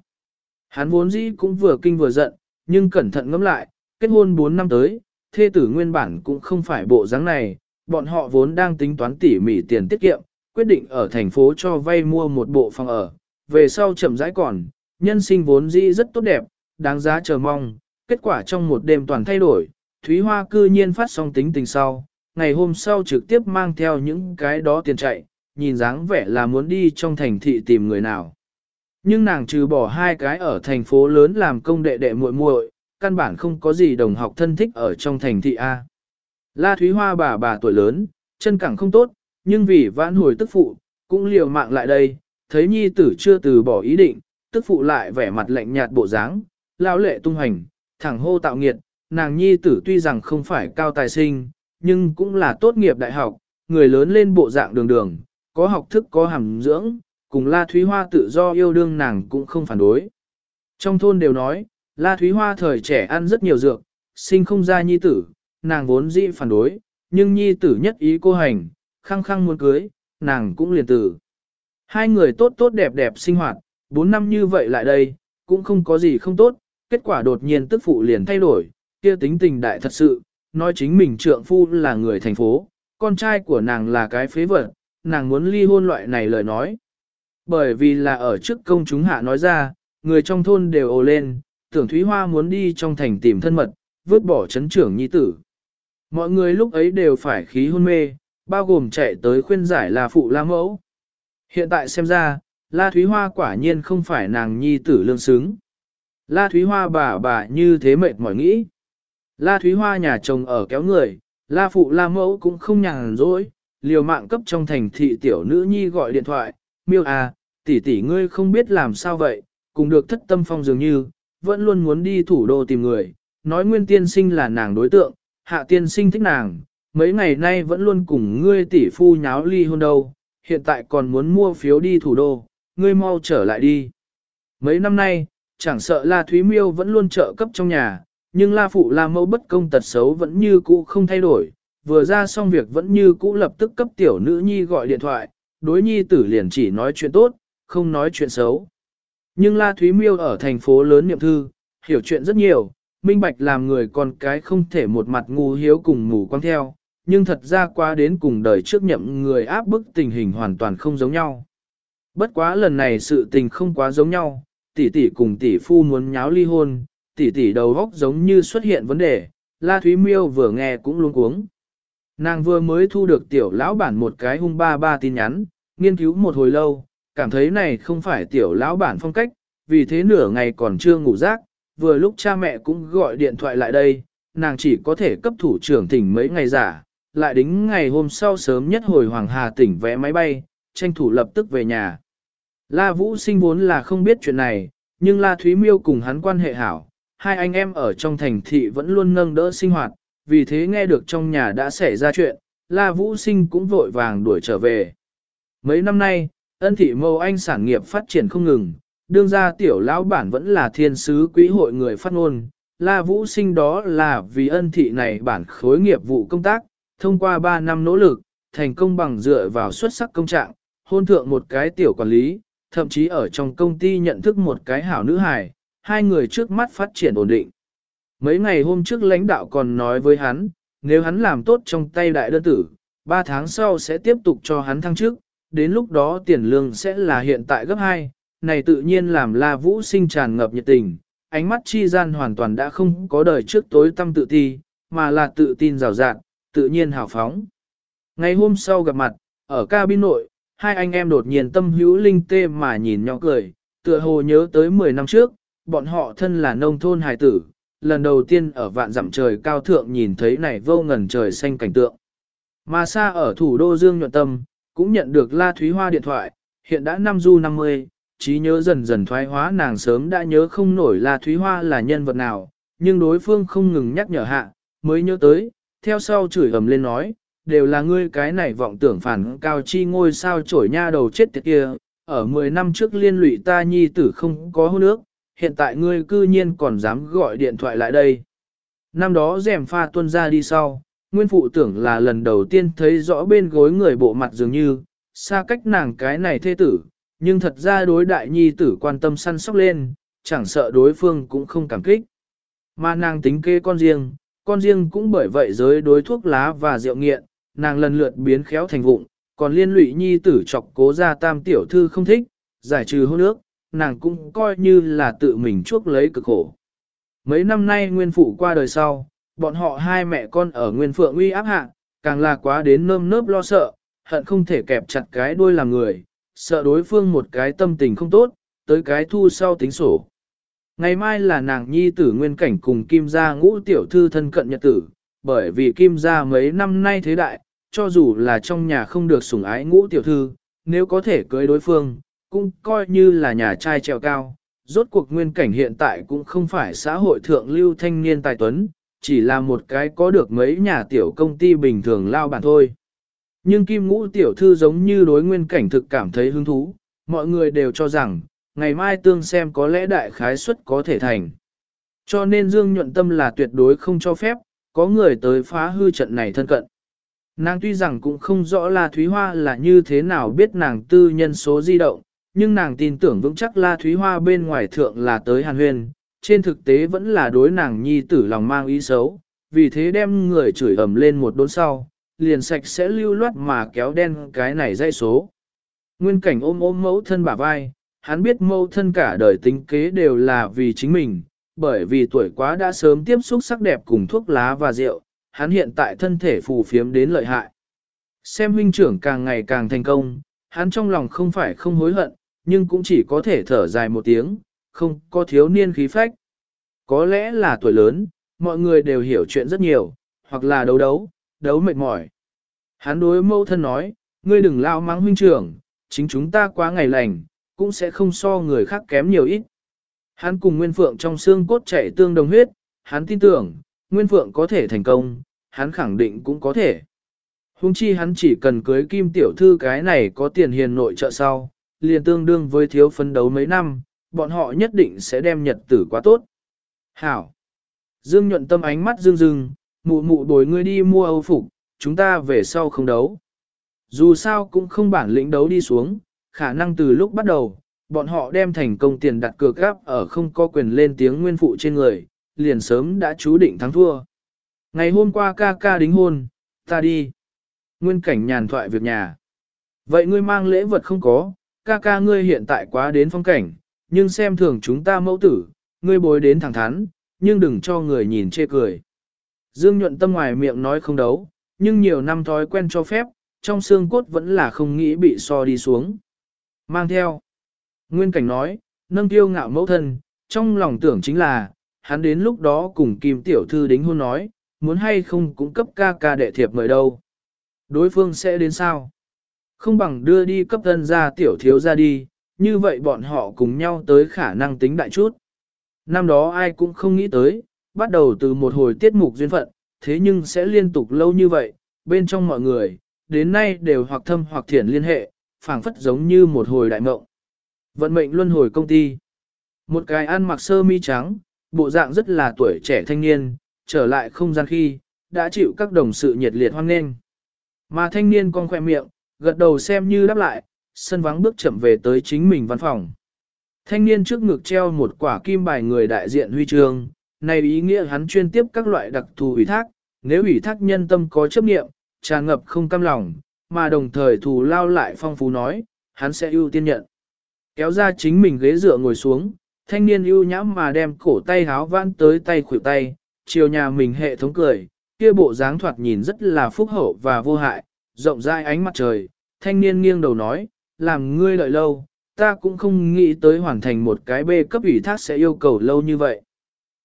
Speaker 1: Hắn vốn dĩ cũng vừa kinh vừa giận, nhưng cẩn thận ngẫm lại, kết hôn 4 năm tới, thê tử nguyên bản cũng không phải bộ dáng này, bọn họ vốn đang tính toán tỉ mỉ tiền tiết kiệm, quyết định ở thành phố cho vay mua một bộ phòng ở, về sau chậm rãi còn, nhân sinh vốn dĩ rất tốt đẹp, đáng giá chờ mong, kết quả trong một đêm toàn thay đổi, Thúy Hoa cư nhiên phát xong tính tình sau, ngày hôm sau trực tiếp mang theo những cái đó tiền chạy, nhìn dáng vẻ là muốn đi trong thành thị tìm người nào. Nhưng nàng trừ bỏ hai cái ở thành phố lớn làm công đệ đệ muội muội, căn bản không có gì đồng học thân thích ở trong thành thị A. La Thúy Hoa bà bà tuổi lớn, chân cẳng không tốt, nhưng vì vãn hồi tức phụ, cũng liều mạng lại đây, thấy nhi tử chưa từ bỏ ý định, tức phụ lại vẻ mặt lạnh nhạt bộ dáng, lão lệ tung hành, thẳng hô tạo nghiệt, nàng nhi tử tuy rằng không phải cao tài sinh, nhưng cũng là tốt nghiệp đại học, người lớn lên bộ dạng đường đường, có học thức có hàm dưỡng, cùng La Thúy Hoa tự do yêu đương nàng cũng không phản đối. Trong thôn đều nói, La Thúy Hoa thời trẻ ăn rất nhiều dược, sinh không ra nhi tử, nàng vốn dĩ phản đối, nhưng nhi tử nhất ý cô hành, khăng khăng muốn cưới, nàng cũng liền tử. Hai người tốt tốt đẹp đẹp sinh hoạt, bốn năm như vậy lại đây, cũng không có gì không tốt, kết quả đột nhiên tức phụ liền thay đổi, kia tính tình đại thật sự, nói chính mình trượng phu là người thành phố, con trai của nàng là cái phế vật, nàng muốn ly hôn loại này lời nói. Bởi vì là ở trước công chúng hạ nói ra, người trong thôn đều ồ lên, tưởng Thúy Hoa muốn đi trong thành tìm thân mật, vứt bỏ chấn trưởng nhi tử. Mọi người lúc ấy đều phải khí hôn mê, bao gồm chạy tới khuyên giải là phụ la mẫu. Hiện tại xem ra, La Thúy Hoa quả nhiên không phải nàng nhi tử lương xứng. La Thúy Hoa bà bà như thế mệt mỏi nghĩ. La Thúy Hoa nhà chồng ở kéo người, La Phụ La Mẫu cũng không nhàn rỗi, liều mạng cấp trong thành thị tiểu nữ nhi gọi điện thoại, miêu à, tỷ tỷ ngươi không biết làm sao vậy, cùng được thất tâm phong dường như, vẫn luôn muốn đi thủ đô tìm người, nói nguyên tiên sinh là nàng đối tượng, hạ tiên sinh thích nàng, mấy ngày nay vẫn luôn cùng ngươi tỷ phu nháo ly hôn đâu, hiện tại còn muốn mua phiếu đi thủ đô, ngươi mau trở lại đi. Mấy năm nay, chẳng sợ La Thúy Miêu vẫn luôn trợ cấp trong nhà, nhưng La Phụ La Mẫu bất công tật xấu vẫn như cũ không thay đổi, vừa ra xong việc vẫn như cũ lập tức cấp tiểu nữ nhi gọi điện thoại, đối nhi tử liền chỉ nói chuyện tốt, không nói chuyện xấu. Nhưng La Thúy Miêu ở thành phố lớn niệm thư, hiểu chuyện rất nhiều, minh bạch làm người con cái không thể một mặt ngu hiếu cùng mù quăng theo, nhưng thật ra qua đến cùng đời trước nhậm người áp bức tình hình hoàn toàn không giống nhau. Bất quá lần này sự tình không quá giống nhau, tỷ tỷ cùng tỷ phu muốn nháo ly hôn, tỷ tỷ đầu góc giống như xuất hiện vấn đề, La Thúy Miêu vừa nghe cũng luống cuống. Nàng vừa mới thu được tiểu lão bản một cái hung ba ba tin nhắn, nghiên cứu một hồi lâu, cảm thấy này không phải tiểu lão bản phong cách, vì thế nửa ngày còn chưa ngủ giấc, vừa lúc cha mẹ cũng gọi điện thoại lại đây, nàng chỉ có thể cấp thủ trưởng tỉnh mấy ngày giả, lại đính ngày hôm sau sớm nhất hồi Hoàng Hà tỉnh vé máy bay, tranh thủ lập tức về nhà. La Vũ sinh vốn là không biết chuyện này, nhưng La Thúy Miêu cùng hắn quan hệ hảo, hai anh em ở trong thành thị vẫn luôn nâng đỡ sinh hoạt, vì thế nghe được trong nhà đã xảy ra chuyện, La Vũ sinh cũng vội vàng đuổi trở về. Mấy năm nay, ân thị mâu anh sản nghiệp phát triển không ngừng, đương ra tiểu lão bản vẫn là thiên sứ quý hội người phát ngôn. La Vũ sinh đó là vì ân thị này bản khối nghiệp vụ công tác, thông qua 3 năm nỗ lực, thành công bằng dựa vào xuất sắc công trạng, hôn thượng một cái tiểu quản lý, thậm chí ở trong công ty nhận thức một cái hảo nữ hài, hai người trước mắt phát triển ổn định. Mấy ngày hôm trước lãnh đạo còn nói với hắn, nếu hắn làm tốt trong tay đại đơn tử, 3 tháng sau sẽ tiếp tục cho hắn thăng chức, đến lúc đó tiền lương sẽ là hiện tại gấp 2, này tự nhiên làm La Vũ sinh tràn ngập nhiệt tình, ánh mắt chi gian hoàn toàn đã không có đời trước tối tâm tự ti, mà là tự tin rào rạt, tự nhiên hào phóng. Ngày hôm sau gặp mặt, ở cabin nội, hai anh em đột nhiên tâm hữu linh tê mà nhìn nhau cười, tựa hồ nhớ tới 10 năm trước, bọn họ thân là nông thôn hài tử, lần đầu tiên ở vạn dặm trời cao thượng nhìn thấy này vô ngần trời xanh cảnh tượng. Mà xa ở thủ đô Dương Nhuận Tâm, cũng nhận được La Thúy Hoa điện thoại, hiện đã năm du 50, trí nhớ dần dần thoái hóa nàng sớm đã nhớ không nổi La Thúy Hoa là nhân vật nào, nhưng đối phương không ngừng nhắc nhở hạ, mới nhớ tới, theo sau chửi ầm lên nói, đều là ngươi cái này vọng tưởng phản cao chi ngôi sao trổi nha đầu chết tiệt kia, ở 10 năm trước liên lụy ta nhi tử không có hôn nước, hiện tại ngươi cư nhiên còn dám gọi điện thoại lại đây. Năm đó rèm pha tuân ra đi sau, nguyên phụ tưởng là lần đầu tiên thấy rõ bên gối người bộ mặt dường như, xa cách nàng cái này thê tử, nhưng thật ra đối đại nhi tử quan tâm săn sóc lên, chẳng sợ đối phương cũng không cảm kích. Mà nàng tính kê con riêng, con riêng cũng bởi vậy giới đối thuốc lá và rượu nghiện, nàng lần lượt biến khéo thành vụng, còn liên lụy nhi tử chọc cố ra tam tiểu thư không thích, giải trừ hôn ước, nàng cũng coi như là tự mình chuốc lấy cực khổ. Mấy năm nay nguyên phụ qua đời sau, bọn họ hai mẹ con ở nguyên phượng uy áp hạ, càng là quá đến nơm nớp lo sợ, hận không thể kẹp chặt cái đuôi làm người, sợ đối phương một cái tâm tình không tốt, tới cái thu sau tính sổ. Ngày mai là nàng nhi tử nguyên cảnh cùng kim gia ngũ tiểu thư thân cận nhật tử, bởi vì kim gia mấy năm nay thế đại, cho dù là trong nhà không được sủng ái ngũ tiểu thư, nếu có thể cưới đối phương, cũng coi như là nhà trai trèo cao. Rốt cuộc nguyên cảnh hiện tại cũng không phải xã hội thượng lưu thanh niên tài tuấn, chỉ là một cái có được mấy nhà tiểu công ty bình thường lao bản thôi. Nhưng kim ngũ tiểu thư giống như đối nguyên cảnh thực cảm thấy hứng thú, mọi người đều cho rằng, ngày mai tương xem có lẽ đại khái suất có thể thành. Cho nên Dương nhuận tâm là tuyệt đối không cho phép, có người tới phá hư trận này thân cận. Nàng tuy rằng cũng không rõ La Thúy Hoa là như thế nào biết nàng tư nhân số di động, nhưng nàng tin tưởng vững chắc La Thúy Hoa bên ngoài thượng là tới Hàn Huyền, trên thực tế vẫn là đối nàng nhi tử lòng mang ý xấu, vì thế đem người chửi ầm lên một đốn sau, liền sạch sẽ lưu loát mà kéo đen cái này dây số. Nguyên cảnh ôm ôm mẫu thân bả vai, hắn biết mẫu thân cả đời tính kế đều là vì chính mình, bởi vì tuổi quá đã sớm tiếp xúc sắc đẹp cùng thuốc lá và rượu, hắn hiện tại thân thể phù phiếm đến lợi hại. Xem huynh trưởng càng ngày càng thành công, hắn trong lòng không phải không hối hận, nhưng cũng chỉ có thể thở dài một tiếng, không có thiếu niên khí phách. Có lẽ là tuổi lớn, mọi người đều hiểu chuyện rất nhiều, hoặc là đấu đấu, đấu mệt mỏi. Hắn đối mâu thân nói, ngươi đừng lao mắng huynh trưởng, chính chúng ta quá ngày lành, cũng sẽ không so người khác kém nhiều ít. Hắn cùng Nguyên Phượng trong xương cốt chảy tương đồng huyết, hắn tin tưởng, Nguyên Phượng có thể thành công, hắn khẳng định cũng có thể. Hùng chi hắn chỉ cần cưới kim tiểu thư cái này có tiền hiền nội trợ sau, liền tương đương với thiếu phấn đấu mấy năm, bọn họ nhất định sẽ đem nhật tử quá tốt. Hảo! Dương nhuận tâm ánh mắt dương dương, mụ mụ đổi ngươi đi mua âu phục, chúng ta về sau không đấu. Dù sao cũng không bản lĩnh đấu đi xuống, khả năng từ lúc bắt đầu, bọn họ đem thành công tiền đặt cược gáp ở không có quyền lên tiếng nguyên phụ trên người, liền sớm đã chú định thắng thua. Ngày hôm qua ca ca đính hôn, ta đi. Nguyên cảnh nhàn thoại việc nhà. Vậy ngươi mang lễ vật không có, ca ca ngươi hiện tại quá đến phong cảnh, nhưng xem thường chúng ta mẫu tử, ngươi bối đến thẳng thắn, nhưng đừng cho người nhìn chê cười. Dương nhuận tâm ngoài miệng nói không đấu, nhưng nhiều năm thói quen cho phép, trong xương cốt vẫn là không nghĩ bị so đi xuống. Mang theo. Nguyên cảnh nói, nâng tiêu ngạo mẫu thân, trong lòng tưởng chính là, hắn đến lúc đó cùng Kim Tiểu Thư đính hôn nói, muốn hay không cũng cấp ca ca đệ thiệp mời đâu. Đối phương sẽ đến sao? Không bằng đưa đi cấp thân ra tiểu thiếu ra đi, như vậy bọn họ cùng nhau tới khả năng tính đại chút. Năm đó ai cũng không nghĩ tới, bắt đầu từ một hồi tiết mục duyên phận, thế nhưng sẽ liên tục lâu như vậy, bên trong mọi người, đến nay đều hoặc thâm hoặc thiện liên hệ, phảng phất giống như một hồi đại mộng. Vận mệnh luân hồi công ty. Một cái ăn mặc sơ mi trắng, bộ dạng rất là tuổi trẻ thanh niên, trở lại không gian khi, đã chịu các đồng sự nhiệt liệt hoan nghênh. Mà thanh niên con khoe miệng, gật đầu xem như đáp lại, sân vắng bước chậm về tới chính mình văn phòng. Thanh niên trước ngực treo một quả kim bài người đại diện huy chương, này ý nghĩa hắn chuyên tiếp các loại đặc thù ủy thác, nếu ủy thác nhân tâm có chấp nghiệm, tràn ngập không cam lòng, mà đồng thời thù lao lại phong phú nói, hắn sẽ ưu tiên nhận. Kéo ra chính mình ghế dựa ngồi xuống, thanh niên ưu nhãm mà đem cổ tay háo vãn tới tay khuỷu tay, chiều nhà mình hệ thống cười, kia bộ dáng thoạt nhìn rất là phúc hậu và vô hại, rộng rãi ánh mặt trời, thanh niên nghiêng đầu nói, làm ngươi đợi lâu, ta cũng không nghĩ tới hoàn thành một cái bê cấp ủy thác sẽ yêu cầu lâu như vậy.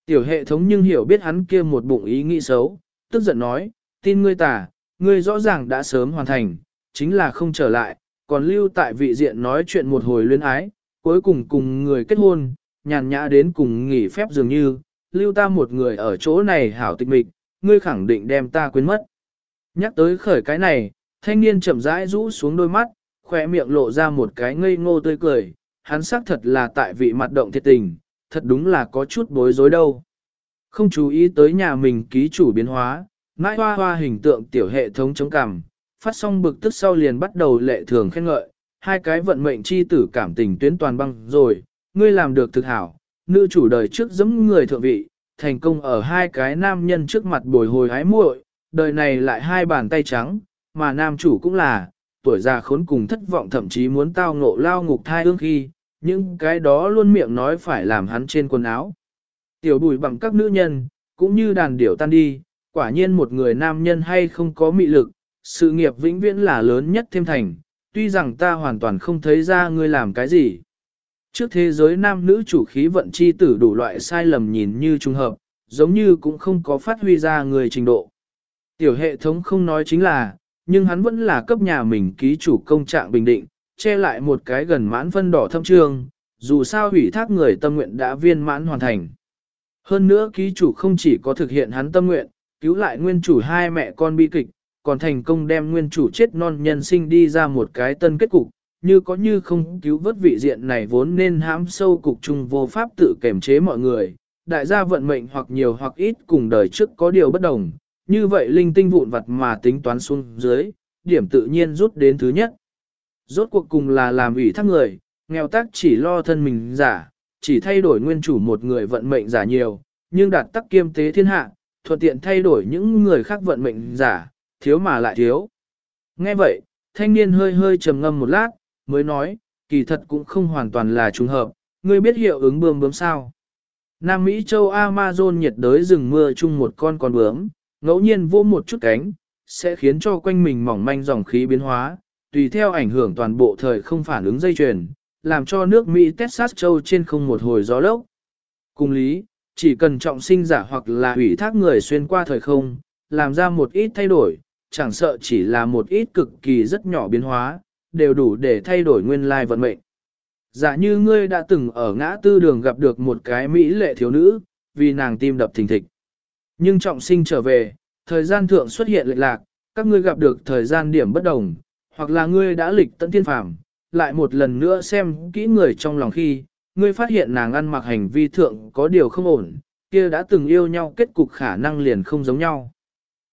Speaker 1: Tiểu hệ thống nhưng hiểu biết hắn kia một bụng ý nghĩ xấu, tức giận nói, tin ngươi tả, ngươi rõ ràng đã sớm hoàn thành, chính là không trở lại, còn lưu tại vị diện nói chuyện một hồi luyến ái, cuối cùng cùng người kết hôn, nhàn nhã đến cùng nghỉ phép dường như, lưu ta một người ở chỗ này hảo tịch mịch, ngươi khẳng định đem ta quên mất. Nhắc tới khởi cái này, thanh niên chậm rãi rũ xuống đôi mắt, khỏe miệng lộ ra một cái ngây ngô tươi cười, hắn xác thật là tại vị mặt động thiệt tình, thật đúng là có chút bối rối đâu. Không chú ý tới nhà mình ký chủ biến hóa, mãi hoa hoa hình tượng tiểu hệ thống chống cằm, phát xong bực tức sau liền bắt đầu lệ thường khen ngợi, hai cái vận mệnh chi tử cảm tình tuyến toàn băng rồi, ngươi làm được thực hảo, nữ chủ đời trước giẫm người thượng vị, thành công ở hai cái nam nhân trước mặt bồi hồi hái muội, đời này lại hai bàn tay trắng, mà nam chủ cũng là, tuổi già khốn cùng thất vọng thậm chí muốn tao ngộ lao ngục thai ương khi, những cái đó luôn miệng nói phải làm hắn trên quần áo. Tiểu bùi bằng các nữ nhân, cũng như đàn điểu tan đi, quả nhiên một người nam nhân hay không có mị lực, sự nghiệp vĩnh viễn là lớn nhất thêm thành, tuy rằng ta hoàn toàn không thấy ra ngươi làm cái gì. Trước thế giới nam nữ chủ khí vận chi tử đủ loại sai lầm nhìn như trùng hợp, giống như cũng không có phát huy ra người trình độ. Tiểu hệ thống không nói chính là, nhưng hắn vẫn là cấp nhà mình ký chủ công trạng bình định, che lại một cái gần mãn phân đỏ thâm trương, dù sao hủy thác người tâm nguyện đã viên mãn hoàn thành. Hơn nữa ký chủ không chỉ có thực hiện hắn tâm nguyện, cứu lại nguyên chủ hai mẹ con bi kịch, còn thành công đem nguyên chủ chết non nhân sinh đi ra một cái tân kết cục, như có như không cứu vớt vị diện này vốn nên hãm sâu cục chung vô pháp tự kềm chế mọi người, đại gia vận mệnh hoặc nhiều hoặc ít cùng đời trước có điều bất đồng, như vậy linh tinh vụn vặt mà tính toán xuống dưới, điểm tự nhiên rút đến thứ nhất. Rốt cuộc cùng là làm ủy thác người, nghèo tác chỉ lo thân mình giả, chỉ thay đổi nguyên chủ một người vận mệnh giả nhiều, nhưng đạt tắc kiêm tế thiên hạ, thuận tiện thay đổi những người khác vận mệnh giả, thiếu mà lại thiếu. Nghe vậy, thanh niên hơi hơi trầm ngâm một lát, mới nói, kỳ thật cũng không hoàn toàn là trùng hợp, ngươi biết hiệu ứng bướm bướm sao. Nam Mỹ châu Amazon nhiệt đới rừng mưa chung một con con bướm, ngẫu nhiên vô một chút cánh, sẽ khiến cho quanh mình mỏng manh dòng khí biến hóa, tùy theo ảnh hưởng toàn bộ thời không phản ứng dây chuyền, làm cho nước Mỹ Texas châu trên không một hồi gió lốc. Cùng lý, chỉ cần trọng sinh giả hoặc là hủy thác người xuyên qua thời không, làm ra một ít thay đổi, chẳng sợ chỉ là một ít cực kỳ rất nhỏ biến hóa, đều đủ để thay đổi nguyên lai vận mệnh. Giả như ngươi đã từng ở ngã tư đường gặp được một cái Mỹ lệ thiếu nữ, vì nàng tim đập thình thịch. Nhưng trọng sinh trở về, thời gian thượng xuất hiện lệch lạc, các ngươi gặp được thời gian điểm bất đồng, hoặc là ngươi đã lịch tận thiên phàm, lại một lần nữa xem kỹ người trong lòng khi, ngươi phát hiện nàng ăn mặc hành vi thượng có điều không ổn, kia đã từng yêu nhau kết cục khả năng liền không giống nhau.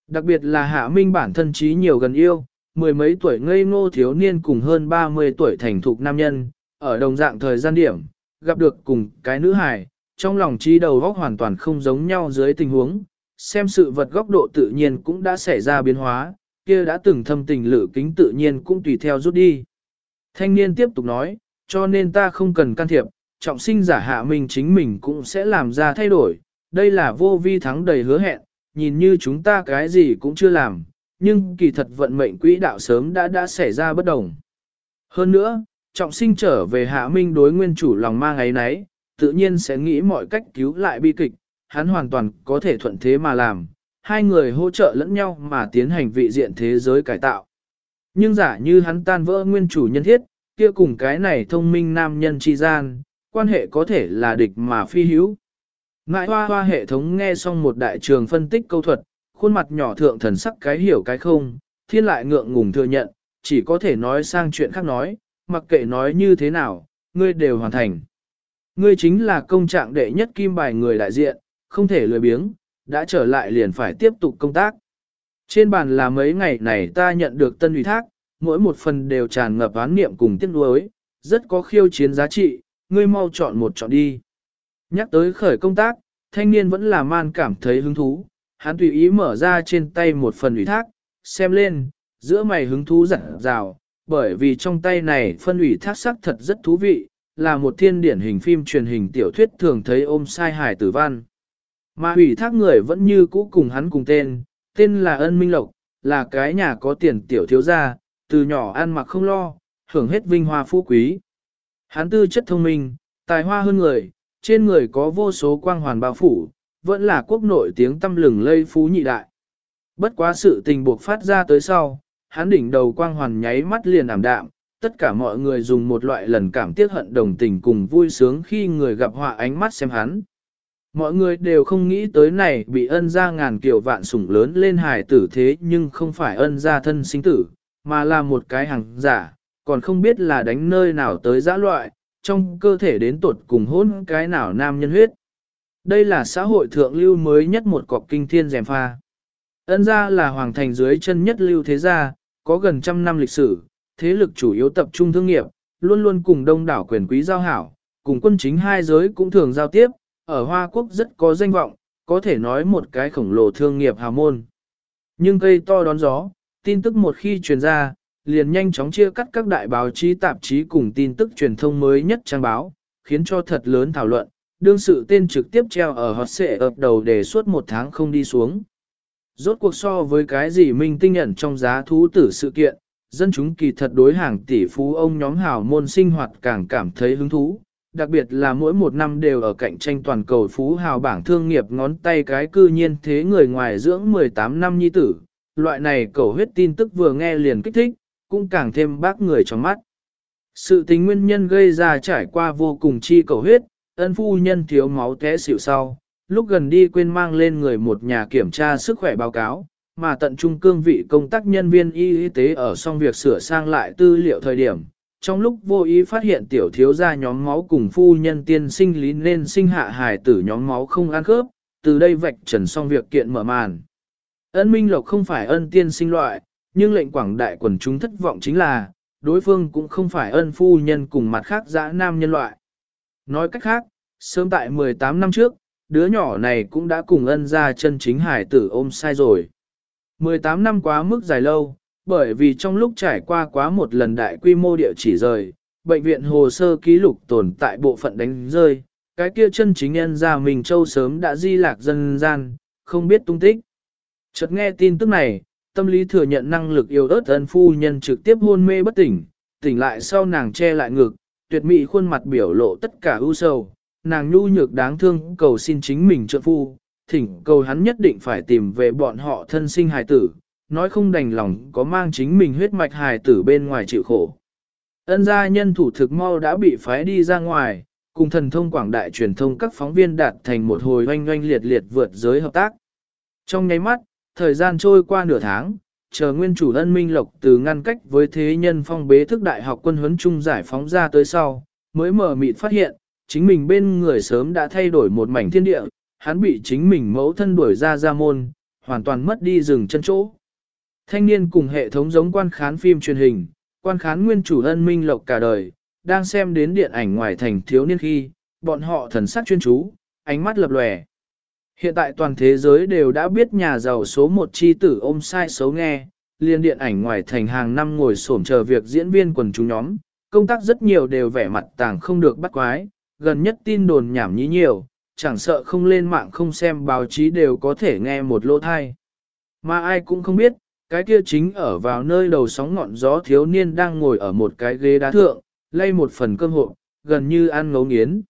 Speaker 1: Đặc biệt là hạ minh bản thân trí nhiều gần yêu, mười mấy tuổi ngây ngô thiếu niên cùng hơn 30 tuổi thành thục nam nhân, ở đồng dạng thời gian điểm, gặp được cùng cái nữ hài, trong lòng trí đầu góc hoàn toàn không giống nhau dưới tình huống, xem sự vật góc độ tự nhiên cũng đã xảy ra biến hóa, kia đã từng thâm tình lự kính tự nhiên cũng tùy theo rút đi. Thanh niên tiếp tục nói, cho nên ta không cần can thiệp, trọng sinh giả hạ mình chính mình cũng sẽ làm ra thay đổi, đây là vô vi thắng đầy hứa hẹn, nhìn như chúng ta cái gì cũng chưa làm, nhưng kỳ thật vận mệnh quỹ đạo sớm đã đã xảy ra bất đồng. Hơn nữa, trọng sinh trở về hạ minh đối nguyên chủ lòng ma ngày nấy, tự nhiên sẽ nghĩ mọi cách cứu lại bi kịch, hắn hoàn toàn có thể thuận thế mà làm, hai người hỗ trợ lẫn nhau mà tiến hành vị diện thế giới cải tạo. Nhưng giả như hắn tan vỡ nguyên chủ nhân thiết, kia cùng cái này thông minh nam nhân chi gian, quan hệ có thể là địch mà phi hữu. Ngại hoa hoa hệ thống nghe xong một đại trường phân tích câu thuật, khuôn mặt nhỏ thượng thần sắc cái hiểu cái không, thiên lại ngượng ngùng thừa nhận, chỉ có thể nói sang chuyện khác nói, mặc kệ nói như thế nào, ngươi đều hoàn thành. Ngươi chính là công trạng đệ nhất kim bài người đại diện, không thể lười biếng, đã trở lại liền phải tiếp tục công tác. Trên bàn là mấy ngày này ta nhận được tân ủy thác, mỗi một phần đều tràn ngập án niệm cùng tiếc nuối, rất có khiêu chiến giá trị, ngươi mau chọn một chọn đi. Nhắc tới khởi công tác, thanh niên vẫn là man cảm thấy hứng thú, hắn tùy ý mở ra trên tay một phần ủy thác, xem lên, giữa mày hứng thú rặn rào, bởi vì trong tay này phân ủy thác sắc thật rất thú vị, là một thiên điển hình phim truyền hình tiểu thuyết thường thấy ôm sai hải tử văn. Mà ủy thác người vẫn như cũ cùng hắn cùng tên, tên là Ân Minh Lộc, là cái nhà có tiền tiểu thiếu gia, từ nhỏ ăn mặc không lo, hưởng hết vinh hoa phú quý. Hắn tư chất thông minh, tài hoa hơn người, trên người có vô số quang hoàn bao phủ, vẫn là quốc nội tiếng tâm lừng lây phú nhị đại. Bất quá sự tình buộc phát ra tới sau, hắn đỉnh đầu quang hoàn nháy mắt liền ảm đạm, tất cả mọi người dùng một loại lần cảm tiếc hận đồng tình cùng vui sướng khi người gặp họa ánh mắt xem hắn. Mọi người đều không nghĩ tới này bị ân ra ngàn kiểu vạn sủng lớn lên hài tử thế nhưng không phải ân ra thân sinh tử, mà là một cái hàng giả, còn không biết là đánh nơi nào tới giã loại, trong cơ thể đến tột cùng hôn cái nào nam nhân huyết. Đây là xã hội thượng lưu mới nhất một cọc kinh thiên rèm pha. Ân ra là hoàng thành dưới chân nhất lưu thế gia, có gần trăm năm lịch sử, thế lực chủ yếu tập trung thương nghiệp, luôn luôn cùng đông đảo quyền quý giao hảo, cùng quân chính hai giới cũng thường giao tiếp, ở Hoa Quốc rất có danh vọng, có thể nói một cái khổng lồ thương nghiệp hào môn. Nhưng cây to đón gió, tin tức một khi truyền ra, liền nhanh chóng chia cắt các đại báo chí tạp chí cùng tin tức truyền thông mới nhất trang báo, khiến cho thật lớn thảo luận, đương sự tên trực tiếp treo ở hot xệ ập đầu để suốt một tháng không đi xuống. Rốt cuộc so với cái gì minh tinh ẩn trong giá thú tử sự kiện, dân chúng kỳ thật đối hàng tỷ phú ông nhóm hào môn sinh hoạt càng cảm thấy hứng thú, đặc biệt là mỗi một năm đều ở cạnh tranh toàn cầu phú hào bảng thương nghiệp ngón tay cái cư nhiên thế người ngoài dưỡng 18 năm nhi tử. Loại này cầu huyết tin tức vừa nghe liền kích thích, cũng càng thêm bác người trong mắt. Sự tính nguyên nhân gây ra trải qua vô cùng chi cầu huyết, ân phu nhân thiếu máu té xỉu sau, lúc gần đi quên mang lên người một nhà kiểm tra sức khỏe báo cáo, mà tận trung cương vị công tác nhân viên y tế ở xong việc sửa sang lại tư liệu thời điểm, trong lúc vô ý phát hiện tiểu thiếu gia nhóm máu cùng phu nhân tiên sinh lý nên sinh hạ hài tử nhóm máu không ăn khớp, từ đây vạch trần xong việc kiện mở màn. Ân Minh Lộc không phải ân tiên sinh loại, nhưng lệnh quảng đại quần chúng thất vọng chính là, đối phương cũng không phải ân phu nhân cùng mặt khác dã nam nhân loại. Nói cách khác, sớm tại 18 năm trước, đứa nhỏ này cũng đã cùng ân ra chân chính hải tử ôm sai rồi. 18 năm quá mức dài lâu, bởi vì trong lúc trải qua quá một lần đại quy mô địa chỉ rời, bệnh viện hồ sơ ký lục tồn tại bộ phận đánh rơi, cái kia chân chính nhân ra mình châu sớm đã di lạc dân gian, không biết tung tích. Chợt nghe tin tức này, tâm lý thừa nhận năng lực yêu ớt ân phu nhân trực tiếp hôn mê bất tỉnh, tỉnh lại sau nàng che lại ngực, tuyệt mỹ khuôn mặt biểu lộ tất cả ưu sầu, nàng nhu nhược đáng thương cầu xin chính mình trợ phu, thỉnh cầu hắn nhất định phải tìm về bọn họ thân sinh hài tử, nói không đành lòng có mang chính mình huyết mạch hài tử bên ngoài chịu khổ. Ân gia nhân thủ thực mau đã bị phái đi ra ngoài, cùng thần thông quảng đại truyền thông các phóng viên đạt thành một hồi oanh oanh liệt liệt vượt giới hợp tác. Trong nháy mắt, thời gian trôi qua nửa tháng, chờ nguyên chủ ân minh lộc từ ngăn cách với thế nhân phong bế thức đại học quân huấn trung giải phóng ra tới sau, mới mở mịt phát hiện, chính mình bên người sớm đã thay đổi một mảnh thiên địa, hắn bị chính mình mẫu thân đuổi ra ra môn, hoàn toàn mất đi rừng chân chỗ. Thanh niên cùng hệ thống giống quan khán phim truyền hình, quan khán nguyên chủ ân minh lộc cả đời, đang xem đến điện ảnh ngoài thành thiếu niên khi, bọn họ thần sắc chuyên chú, ánh mắt lập lòe. Hiện tại toàn thế giới đều đã biết nhà giàu số một chi tử ôm sai xấu nghe, liên điện ảnh ngoài thành hàng năm ngồi xổm chờ việc diễn viên quần chúng nhóm, công tác rất nhiều đều vẻ mặt tàng không được bắt quái, gần nhất tin đồn nhảm nhí nhiều, chẳng sợ không lên mạng không xem báo chí đều có thể nghe một lỗ thai. Mà ai cũng không biết, cái kia chính ở vào nơi đầu sóng ngọn gió thiếu niên đang ngồi ở một cái ghế đá thượng, lay một phần cơm hộp, gần như ăn ngấu nghiến.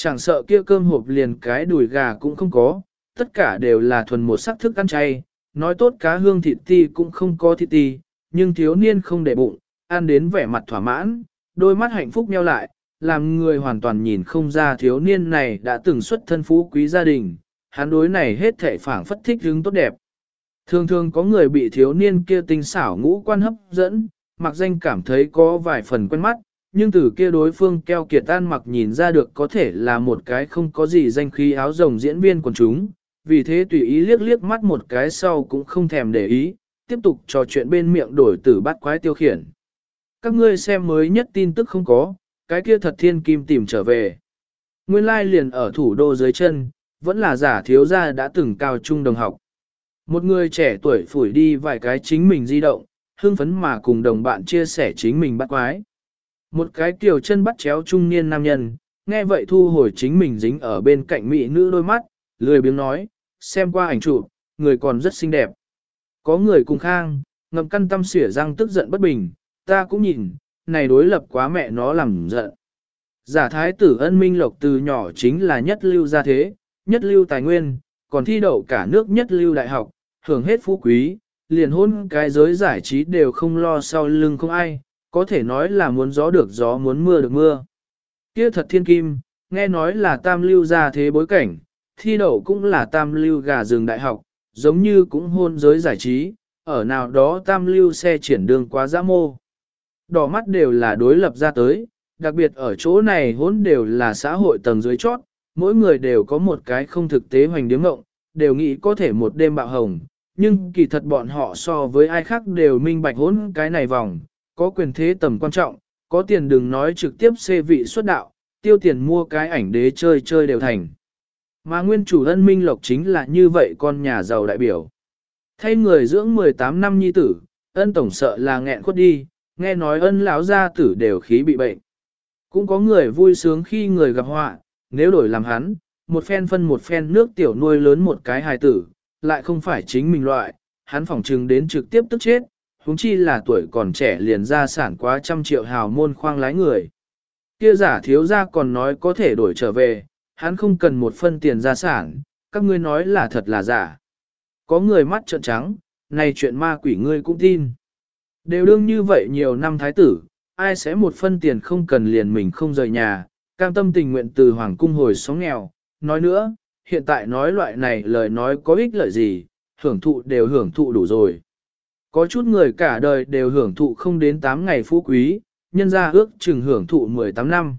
Speaker 1: Chẳng sợ kia cơm hộp liền cái đùi gà cũng không có, tất cả đều là thuần một sắc thức ăn chay, nói tốt cá hương thịt ti cũng không có thịt ti, nhưng thiếu niên không để bụng, ăn đến vẻ mặt thỏa mãn, đôi mắt hạnh phúc nheo lại, làm người hoàn toàn nhìn không ra thiếu niên này đã từng xuất thân phú quý gia đình, hắn đối này hết thể phảng phất thích hứng tốt đẹp. Thường thường có người bị thiếu niên kia tinh xảo ngũ quan hấp dẫn, mặc danh cảm thấy có vài phần quen mắt, nhưng từ kia đối phương keo kiệt tan mặc nhìn ra được có thể là một cái không có gì danh khí áo rồng diễn viên quần chúng, vì thế tùy ý liếc liếc mắt một cái sau cũng không thèm để ý, tiếp tục trò chuyện bên miệng đổi tử bắt quái tiêu khiển. Các ngươi xem mới nhất tin tức không có, cái kia thật thiên kim tìm trở về. Nguyên lai liền ở thủ đô dưới chân, vẫn là giả thiếu gia đã từng cao trung đồng học. Một người trẻ tuổi phủi đi vài cái chính mình di động, hưng phấn mà cùng đồng bạn chia sẻ chính mình bắt quái. Một cái tiểu chân bắt chéo trung niên nam nhân, nghe vậy thu hồi chính mình dính ở bên cạnh mỹ nữ đôi mắt, lười biếng nói, xem qua ảnh chụp, người còn rất xinh đẹp. Có người cùng khang, ngầm căn tâm xỉa răng tức giận bất bình, ta cũng nhìn, này đối lập quá mẹ nó làm giận. Giả thái tử ân minh lộc từ nhỏ chính là nhất lưu gia thế, nhất lưu tài nguyên, còn thi đậu cả nước nhất lưu đại học, hưởng hết phú quý, liền hôn cái giới giải trí đều không lo sau lưng không ai, có thể nói là muốn gió được gió muốn mưa được mưa. Kia thật thiên kim, nghe nói là tam lưu ra thế bối cảnh, thi đậu cũng là tam lưu gà rừng đại học, giống như cũng hôn giới giải trí, ở nào đó tam lưu xe triển đường quá giã mô. Đỏ mắt đều là đối lập ra tới, đặc biệt ở chỗ này hôn đều là xã hội tầng dưới chót, mỗi người đều có một cái không thực tế hoành điếm ngộng, đều nghĩ có thể một đêm bạo hồng, nhưng kỳ thật bọn họ so với ai khác đều minh bạch hốn cái này vòng, có quyền thế tầm quan trọng, có tiền đừng nói trực tiếp xê vị xuất đạo, tiêu tiền mua cái ảnh đế chơi chơi đều thành. Mà nguyên chủ ân minh lộc chính là như vậy con nhà giàu đại biểu. Thay người dưỡng 18 năm nhi tử, ân tổng sợ là nghẹn khuất đi, nghe nói ân lão gia tử đều khí bị bệnh. Cũng có người vui sướng khi người gặp họa, nếu đổi làm hắn, một phen phân một phen nước tiểu nuôi lớn một cái hài tử, lại không phải chính mình loại, hắn phỏng trừng đến trực tiếp tức chết, huống chi là tuổi còn trẻ liền ra sản quá trăm triệu hào môn khoang lái người. Kia giả thiếu gia còn nói có thể đổi trở về, hắn không cần một phân tiền gia sản, các ngươi nói là thật là giả. Có người mắt trợn trắng, này chuyện ma quỷ ngươi cũng tin. Đều đương như vậy nhiều năm thái tử, ai sẽ một phân tiền không cần liền mình không rời nhà, cam tâm tình nguyện từ hoàng cung hồi sống nghèo. Nói nữa, hiện tại nói loại này lời nói có ích lợi gì, hưởng thụ đều hưởng thụ đủ rồi. Có chút người cả đời đều hưởng thụ không đến 8 ngày phú quý, nhân ra ước chừng hưởng thụ 18 năm.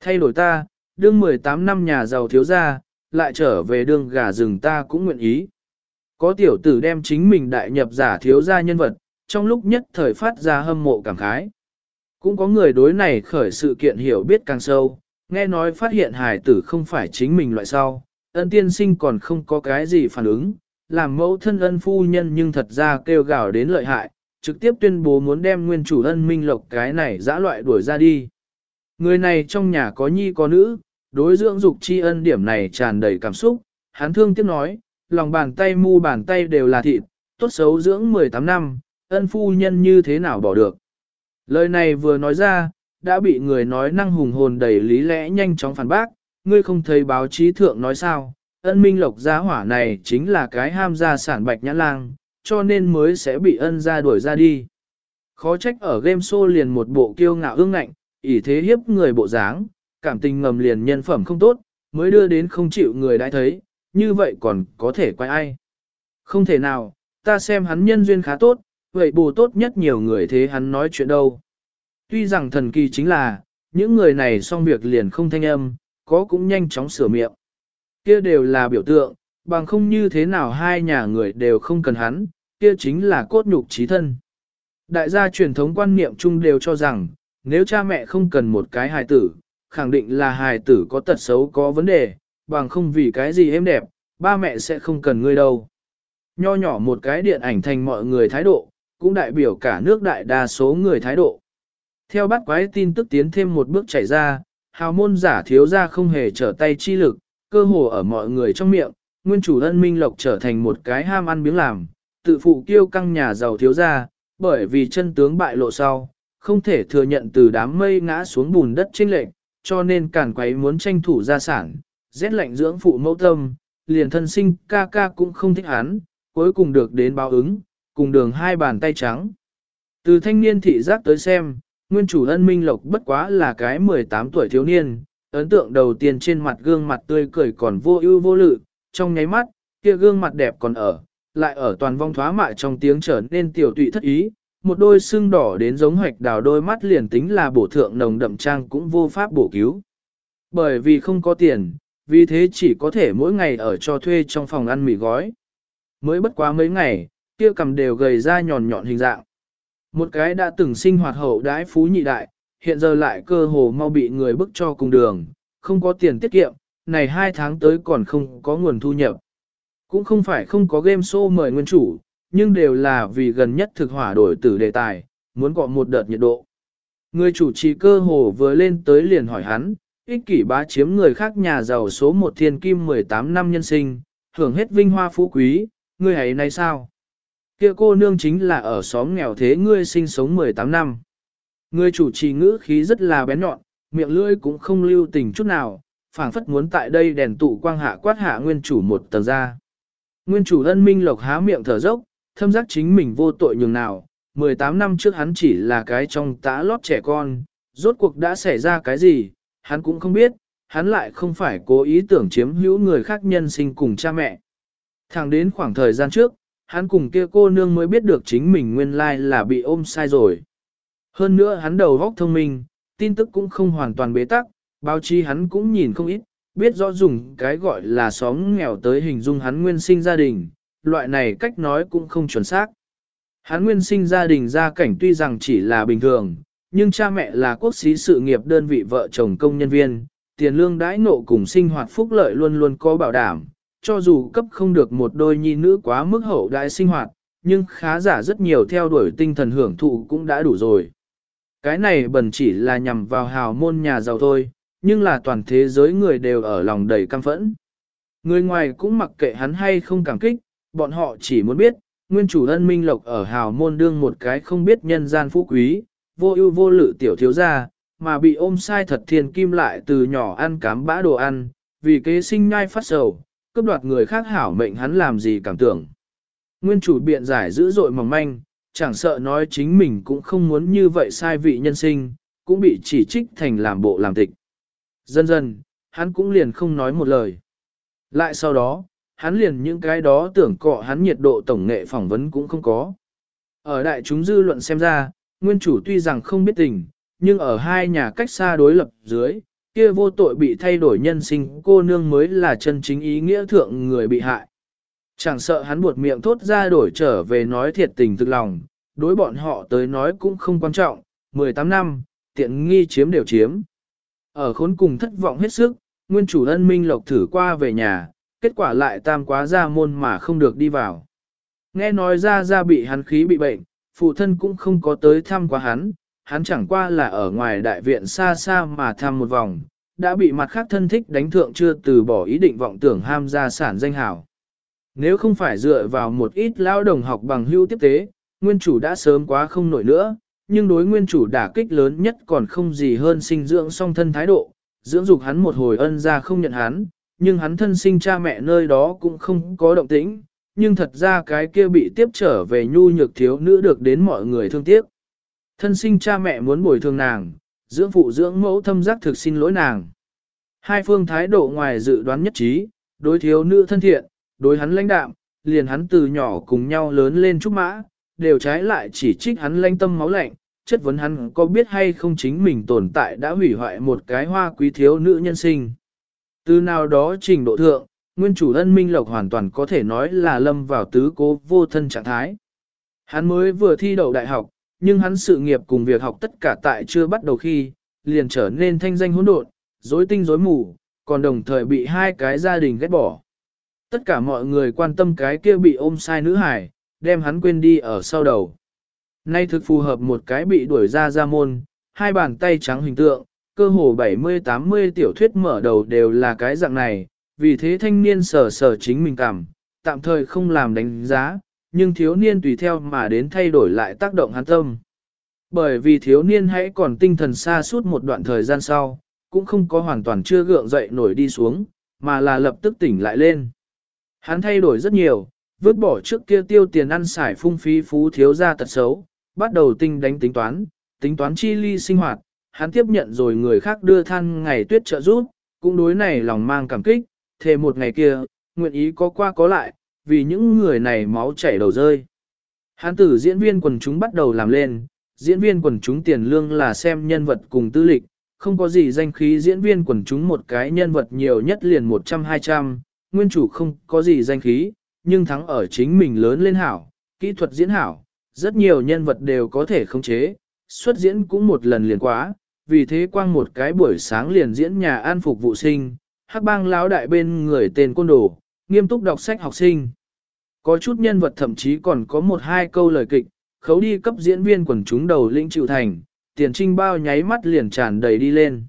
Speaker 1: Thay đổi ta, đương 18 năm nhà giàu thiếu gia, lại trở về đương gà rừng ta cũng nguyện ý. Có tiểu tử đem chính mình đại nhập giả thiếu gia nhân vật, trong lúc nhất thời phát ra hâm mộ cảm khái. Cũng có người đối này khởi sự kiện hiểu biết càng sâu, nghe nói phát hiện hài tử không phải chính mình loại sau, ân tiên sinh còn không có cái gì phản ứng, làm mẫu thân ân phu nhân nhưng thật ra kêu gào đến lợi hại, trực tiếp tuyên bố muốn đem nguyên chủ ân minh lộc cái này dã loại đuổi ra đi. Người này trong nhà có nhi có nữ, đối dưỡng dục tri ân điểm này tràn đầy cảm xúc, hắn thương tiếc nói, lòng bàn tay mu bàn tay đều là thịt, tốt xấu dưỡng 18 năm, ân phu nhân như thế nào bỏ được. Lời này vừa nói ra, đã bị người nói năng hùng hồn đầy lý lẽ nhanh chóng phản bác, ngươi không thấy báo chí thượng nói sao, ân minh lộc gia hỏa này chính là cái ham gia sản bạch nhã lang, cho nên mới sẽ bị ân gia đuổi ra đi. Khó trách ở game show liền một bộ kiêu ngạo ương ngạnh, ỷ thế hiếp người bộ dáng, cảm tình ngầm liền nhân phẩm không tốt, mới đưa đến không chịu người đã thấy, như vậy còn có thể quay ai. Không thể nào, ta xem hắn nhân duyên khá tốt, vậy bù tốt nhất nhiều người thế hắn nói chuyện đâu. Tuy rằng thần kỳ chính là, những người này xong việc liền không thanh âm, có cũng nhanh chóng sửa miệng. Kia đều là biểu tượng, bằng không như thế nào hai nhà người đều không cần hắn, kia chính là cốt nhục trí thân. Đại gia truyền thống quan niệm chung đều cho rằng, nếu cha mẹ không cần một cái hài tử, khẳng định là hài tử có tật xấu có vấn đề, bằng không vì cái gì êm đẹp, ba mẹ sẽ không cần ngươi đâu. Nho nhỏ một cái điện ảnh thành mọi người thái độ, cũng đại biểu cả nước đại đa số người thái độ. Theo bắt quái tin tức tiến thêm một bước chảy ra, hào môn giả thiếu ra không hề trở tay chi lực, cơ hồ ở mọi người trong miệng, nguyên chủ ân minh lộc trở thành một cái ham ăn miếng làm, tự phụ kiêu căng nhà giàu thiếu gia, bởi vì chân tướng bại lộ sau, không thể thừa nhận từ đám mây ngã xuống bùn đất trinh lệnh, cho nên cản quấy muốn tranh thủ gia sản, rét lạnh dưỡng phụ mẫu tâm, liền thân sinh ca ca cũng không thích hắn, cuối cùng được đến báo ứng, cùng đường hai bàn tay trắng. Từ thanh niên thị giác tới xem, nguyên chủ ân minh lộc bất quá là cái 18 tuổi thiếu niên, ấn tượng đầu tiên trên mặt gương mặt tươi cười còn vô ưu vô lự, trong nháy mắt, kia gương mặt đẹp còn ở, lại ở toàn vong thoá mại trong tiếng trở nên tiểu tụy thất ý, một đôi xương đỏ đến giống hoạch đào đôi mắt liền tính là bổ thượng nồng đậm trang cũng vô pháp bổ cứu. Bởi vì không có tiền, vì thế chỉ có thể mỗi ngày ở cho thuê trong phòng ăn mì gói. Mới bất quá mấy ngày, kia cầm đều gầy ra nhọn nhọn hình dạng. Một cái đã từng sinh hoạt hậu đãi phú nhị đại, hiện giờ lại cơ hồ mau bị người bức cho cùng đường, không có tiền tiết kiệm, này hai tháng tới còn không có nguồn thu nhập. Cũng không phải không có game show mời nguyên chủ, nhưng đều là vì gần nhất thực hỏa đổi tử đề tài, muốn gọi một đợt nhiệt độ. Người chủ trì cơ hồ vừa lên tới liền hỏi hắn, ích kỷ bá chiếm người khác nhà giàu số một thiên kim 18 năm nhân sinh, hưởng hết vinh hoa phú quý, người ấy này sao? Kia cô nương chính là ở xóm nghèo thế ngươi sinh sống 18 năm. Người chủ trì ngữ khí rất là bén nhọn, miệng lưỡi cũng không lưu tình chút nào, phảng phất muốn tại đây đèn tụ quang hạ quát hạ nguyên chủ một tầng ra. Nguyên chủ ân minh lộc há miệng thở dốc, thâm giác chính mình vô tội nhường nào, 18 năm trước hắn chỉ là cái trong tã lót trẻ con, rốt cuộc đã xảy ra cái gì, hắn cũng không biết, hắn lại không phải cố ý tưởng chiếm hữu người khác nhân sinh cùng cha mẹ. Thẳng đến khoảng thời gian trước, hắn cùng kia cô nương mới biết được chính mình nguyên lai là bị ôm sai rồi. Hơn nữa hắn đầu góc thông minh, tin tức cũng không hoàn toàn bế tắc, báo chí hắn cũng nhìn không ít, biết rõ dùng cái gọi là xóm nghèo tới hình dung hắn nguyên sinh gia đình, loại này cách nói cũng không chuẩn xác. Hắn nguyên sinh gia đình gia cảnh tuy rằng chỉ là bình thường, nhưng cha mẹ là quốc sĩ sự nghiệp đơn vị vợ chồng công nhân viên, tiền lương đãi nộ cùng sinh hoạt phúc lợi luôn luôn có bảo đảm, cho dù cấp không được một đôi nhi nữ quá mức hậu đại sinh hoạt, nhưng khá giả rất nhiều theo đuổi tinh thần hưởng thụ cũng đã đủ rồi. Cái này bần chỉ là nhằm vào hào môn nhà giàu thôi, nhưng là toàn thế giới người đều ở lòng đầy căm phẫn. Người ngoài cũng mặc kệ hắn hay không cảm kích, bọn họ chỉ muốn biết, nguyên chủ ân minh lộc ở hào môn đương một cái không biết nhân gian phú quý, vô ưu vô lự tiểu thiếu gia, mà bị ôm sai thật thiền kim lại từ nhỏ ăn cám bã đồ ăn, vì kế sinh nhai phát sầu, cướp đoạt người khác hảo mệnh hắn làm gì cảm tưởng. Nguyên chủ biện giải dữ dội mỏng manh, chẳng sợ nói chính mình cũng không muốn như vậy sai vị nhân sinh, cũng bị chỉ trích thành làm bộ làm tịch. Dần dần, hắn cũng liền không nói một lời. Lại sau đó, hắn liền những cái đó tưởng cọ hắn nhiệt độ tổng nghệ phỏng vấn cũng không có. Ở đại chúng dư luận xem ra, nguyên chủ tuy rằng không biết tình, nhưng ở hai nhà cách xa đối lập dưới, kia vô tội bị thay đổi nhân sinh cô nương mới là chân chính ý nghĩa thượng người bị hại. Chẳng sợ hắn buột miệng thốt ra đổi trở về nói thiệt tình thực lòng, đối bọn họ tới nói cũng không quan trọng, 18 năm, tiện nghi chiếm đều chiếm. Ở khốn cùng thất vọng hết sức, nguyên chủ ân minh lộc thử qua về nhà, kết quả lại tam quá ra môn mà không được đi vào. Nghe nói ra ra bị hắn khí bị bệnh, phụ thân cũng không có tới thăm qua hắn, hắn chẳng qua là ở ngoài đại viện xa xa mà thăm một vòng, đã bị mặt khác thân thích đánh thượng chưa từ bỏ ý định vọng tưởng ham gia sản danh hảo. Nếu không phải dựa vào một ít lao đồng học bằng hưu tiếp tế, nguyên chủ đã sớm quá không nổi nữa, nhưng đối nguyên chủ đả kích lớn nhất còn không gì hơn sinh dưỡng song thân thái độ, dưỡng dục hắn một hồi ân ra không nhận hắn, nhưng hắn thân sinh cha mẹ nơi đó cũng không có động tĩnh, nhưng thật ra cái kia bị tiếp trở về nhu nhược thiếu nữ được đến mọi người thương tiếc. Thân sinh cha mẹ muốn bồi thường nàng, dưỡng phụ dưỡng mẫu thâm giác thực xin lỗi nàng. Hai phương thái độ ngoài dự đoán nhất trí, đối thiếu nữ thân thiện, đối hắn lãnh đạm, liền hắn từ nhỏ cùng nhau lớn lên trúc mã, đều trái lại chỉ trích hắn lãnh tâm máu lạnh, chất vấn hắn có biết hay không chính mình tồn tại đã hủy hoại một cái hoa quý thiếu nữ nhân sinh. Từ nào đó trình độ thượng, nguyên chủ ân minh lộc hoàn toàn có thể nói là lâm vào tứ cố vô thân trạng thái. Hắn mới vừa thi đậu đại học, nhưng hắn sự nghiệp cùng việc học tất cả tại chưa bắt đầu khi, liền trở nên thanh danh hỗn độn, rối tinh rối mù, còn đồng thời bị hai cái gia đình ghét bỏ. Tất cả mọi người quan tâm cái kia bị ôm sai nữ hải, đem hắn quên đi ở sau đầu. Nay thực phù hợp một cái bị đuổi ra ra môn, hai bàn tay trắng hình tượng, cơ hồ 70-80 tiểu thuyết mở đầu đều là cái dạng này, vì thế thanh niên sở sở chính mình cảm, tạm thời không làm đánh giá, nhưng thiếu niên tùy theo mà đến thay đổi lại tác động hắn tâm. Bởi vì thiếu niên hãy còn tinh thần xa suốt một đoạn thời gian sau, cũng không có hoàn toàn chưa gượng dậy nổi đi xuống, mà là lập tức tỉnh lại lên. Hắn thay đổi rất nhiều, vứt bỏ trước kia tiêu tiền ăn xài phung phí phú thiếu ra tật xấu, bắt đầu tinh đánh tính toán, tính toán chi ly sinh hoạt, hắn tiếp nhận rồi người khác đưa than ngày tuyết trợ giúp, cũng đối này lòng mang cảm kích, thề một ngày kia, nguyện ý có qua có lại, vì những người này máu chảy đầu rơi. Hắn tử diễn viên quần chúng bắt đầu làm lên, diễn viên quần chúng tiền lương là xem nhân vật cùng tư lịch, không có gì danh khí diễn viên quần chúng một cái nhân vật nhiều nhất liền 100-200, nguyên chủ không có gì danh khí, nhưng thắng ở chính mình lớn lên hảo, kỹ thuật diễn hảo, rất nhiều nhân vật đều có thể khống chế, xuất diễn cũng một lần liền quá, vì thế quang một cái buổi sáng liền diễn nhà an phục vụ sinh, hắc bang lão đại bên người tên côn đồ, nghiêm túc đọc sách học sinh. Có chút nhân vật thậm chí còn có một hai câu lời kịch, khấu đi cấp diễn viên quần chúng đầu lĩnh chịu thành, tiền trinh bao nháy mắt liền tràn đầy đi lên.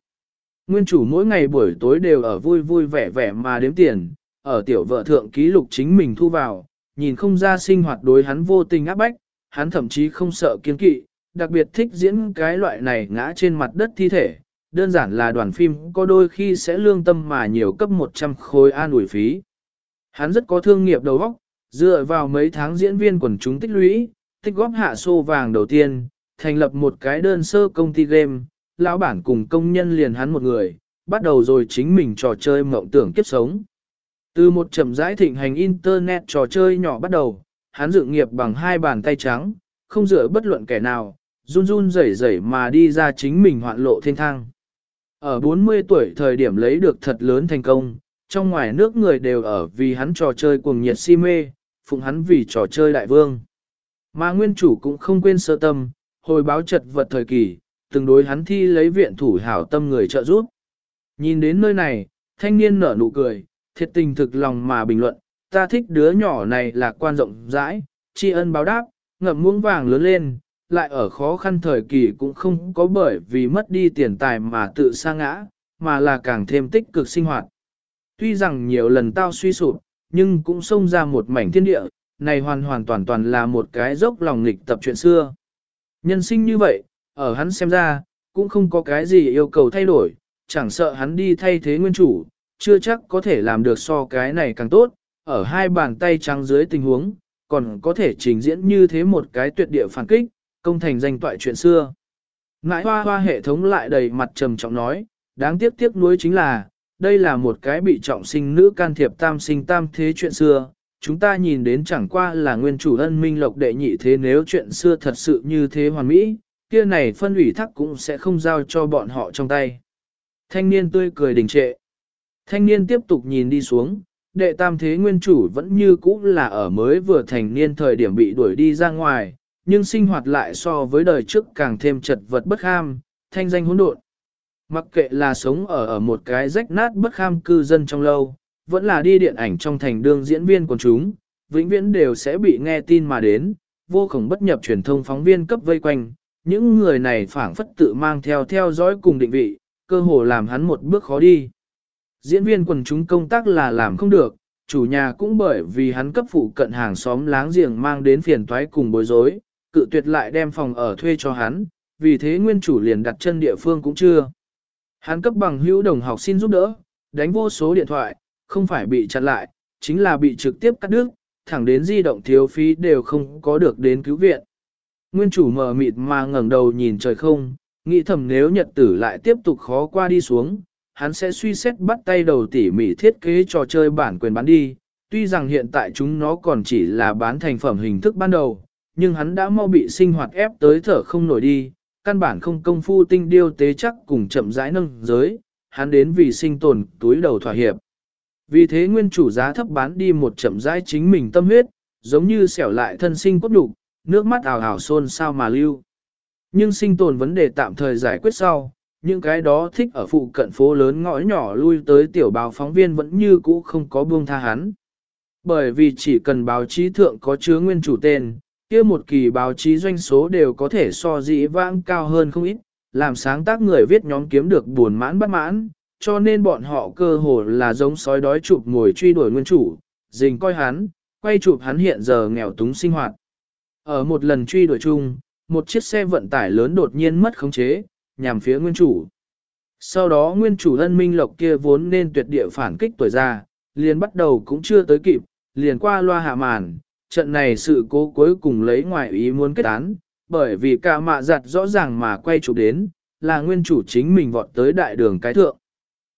Speaker 1: Nguyên chủ mỗi ngày buổi tối đều ở vui vui vẻ vẻ mà đếm tiền, ở tiểu vợ thượng ký lục chính mình thu vào, nhìn không ra sinh hoạt đối hắn vô tình áp bách, hắn thậm chí không sợ kiên kỵ, đặc biệt thích diễn cái loại này ngã trên mặt đất thi thể, đơn giản là đoàn phim có đôi khi sẽ lương tâm mà nhiều cấp 100 khối an ủi phí. Hắn rất có thương nghiệp đầu óc, dựa vào mấy tháng diễn viên quần chúng tích lũy, tích góp hạ xô vàng đầu tiên, thành lập một cái đơn sơ công ty game, lão bản cùng công nhân liền hắn một người, bắt đầu rồi chính mình trò chơi mộng tưởng kiếp sống. Từ một chậm rãi thịnh hành internet trò chơi nhỏ bắt đầu, hắn dựng nghiệp bằng hai bàn tay trắng, không dựa bất luận kẻ nào, run run rẩy rẩy mà đi ra chính mình hoạn lộ thiên thang. Ở 40 tuổi thời điểm lấy được thật lớn thành công, trong ngoài nước người đều ở vì hắn trò chơi cuồng nhiệt si mê, phụng hắn vì trò chơi đại vương. Mà nguyên chủ cũng không quên sơ tâm, hồi báo trật vật thời kỳ, từng đối hắn thi lấy viện thủ hảo tâm người trợ giúp. Nhìn đến nơi này, thanh niên nở nụ cười, thiệt tình thực lòng mà bình luận, ta thích đứa nhỏ này là quan rộng rãi, tri ân báo đáp, ngậm muỗng vàng lớn lên, lại ở khó khăn thời kỳ cũng không có bởi vì mất đi tiền tài mà tự sa ngã, mà là càng thêm tích cực sinh hoạt. Tuy rằng nhiều lần tao suy sụp, nhưng cũng xông ra một mảnh thiên địa, này hoàn hoàn toàn toàn là một cái dốc lòng nghịch tập chuyện xưa. Nhân sinh như vậy, ở hắn xem ra, cũng không có cái gì yêu cầu thay đổi, chẳng sợ hắn đi thay thế nguyên chủ, chưa chắc có thể làm được so cái này càng tốt, ở hai bàn tay trắng dưới tình huống, còn có thể trình diễn như thế một cái tuyệt địa phản kích, công thành danh toại chuyện xưa. Ngãi hoa hoa hệ thống lại đầy mặt trầm trọng nói, đáng tiếc tiếc nuối chính là, đây là một cái bị trọng sinh nữ can thiệp tam sinh tam thế chuyện xưa. Chúng ta nhìn đến chẳng qua là nguyên chủ ân minh lộc đệ nhị thế nếu chuyện xưa thật sự như thế hoàn mỹ, kia này phân ủy thác cũng sẽ không giao cho bọn họ trong tay. Thanh niên tươi cười đình trệ. Thanh niên tiếp tục nhìn đi xuống, đệ tam thế nguyên chủ vẫn như cũ là ở mới vừa thành niên thời điểm bị đuổi đi ra ngoài, nhưng sinh hoạt lại so với đời trước càng thêm chật vật bất ham, thanh danh hỗn độn. Mặc kệ là sống ở ở một cái rách nát bất kham cư dân trong lâu, vẫn là đi điện ảnh trong thành đương diễn viên của chúng, vĩnh viễn đều sẽ bị nghe tin mà đến, vô khổng bất nhập truyền thông phóng viên cấp vây quanh, những người này phảng phất tự mang theo theo dõi cùng định vị, cơ hồ làm hắn một bước khó đi. Diễn viên quần chúng công tác là làm không được, chủ nhà cũng bởi vì hắn cấp phụ cận hàng xóm láng giềng mang đến phiền toái cùng bối rối, cự tuyệt lại đem phòng ở thuê cho hắn, vì thế nguyên chủ liền đặt chân địa phương cũng chưa. Hắn cấp bằng hữu đồng học xin giúp đỡ, đánh vô số điện thoại, không phải bị chặn lại, chính là bị trực tiếp cắt đứt, thẳng đến di động thiếu phí đều không có được đến cứu viện. Nguyên chủ mờ mịt mà ngẩng đầu nhìn trời không, nghĩ thầm nếu nhật tử lại tiếp tục khó qua đi xuống, hắn sẽ suy xét bắt tay đầu tỉ mỉ thiết kế trò chơi bản quyền bán đi. Tuy rằng hiện tại chúng nó còn chỉ là bán thành phẩm hình thức ban đầu, nhưng hắn đã mau bị sinh hoạt ép tới thở không nổi đi, căn bản không công phu tinh điêu tế chắc cùng chậm rãi nâng giới, hắn đến vì sinh tồn túi đầu thỏa hiệp. Vì thế nguyên chủ giá thấp bán đi một chậm rãi chính mình tâm huyết, giống như xẻo lại thân sinh cốt đục, nước mắt ảo ảo xôn sao mà lưu. Nhưng sinh tồn vấn đề tạm thời giải quyết sau, những cái đó thích ở phụ cận phố lớn ngõ nhỏ lui tới tiểu báo phóng viên vẫn như cũ không có buông tha hắn. Bởi vì chỉ cần báo chí thượng có chứa nguyên chủ tên, kia một kỳ báo chí doanh số đều có thể so dĩ vãng cao hơn không ít, làm sáng tác người viết nhóm kiếm được buồn mãn bất mãn, cho nên bọn họ cơ hồ là giống sói đói chụp ngồi truy đuổi nguyên chủ, dình coi hắn, quay chụp hắn hiện giờ nghèo túng sinh hoạt. Ở một lần truy đuổi chung, một chiếc xe vận tải lớn đột nhiên mất khống chế, nhằm phía nguyên chủ. Sau đó nguyên chủ ân minh lộc kia vốn nên tuyệt địa phản kích tuổi già, liền bắt đầu cũng chưa tới kịp, liền qua loa hạ màn, trận này sự cố cuối cùng lấy ngoài ý muốn kết án, bởi vì cả mạ giặt rõ ràng mà quay chụp đến, là nguyên chủ chính mình vọt tới đại đường cái thượng.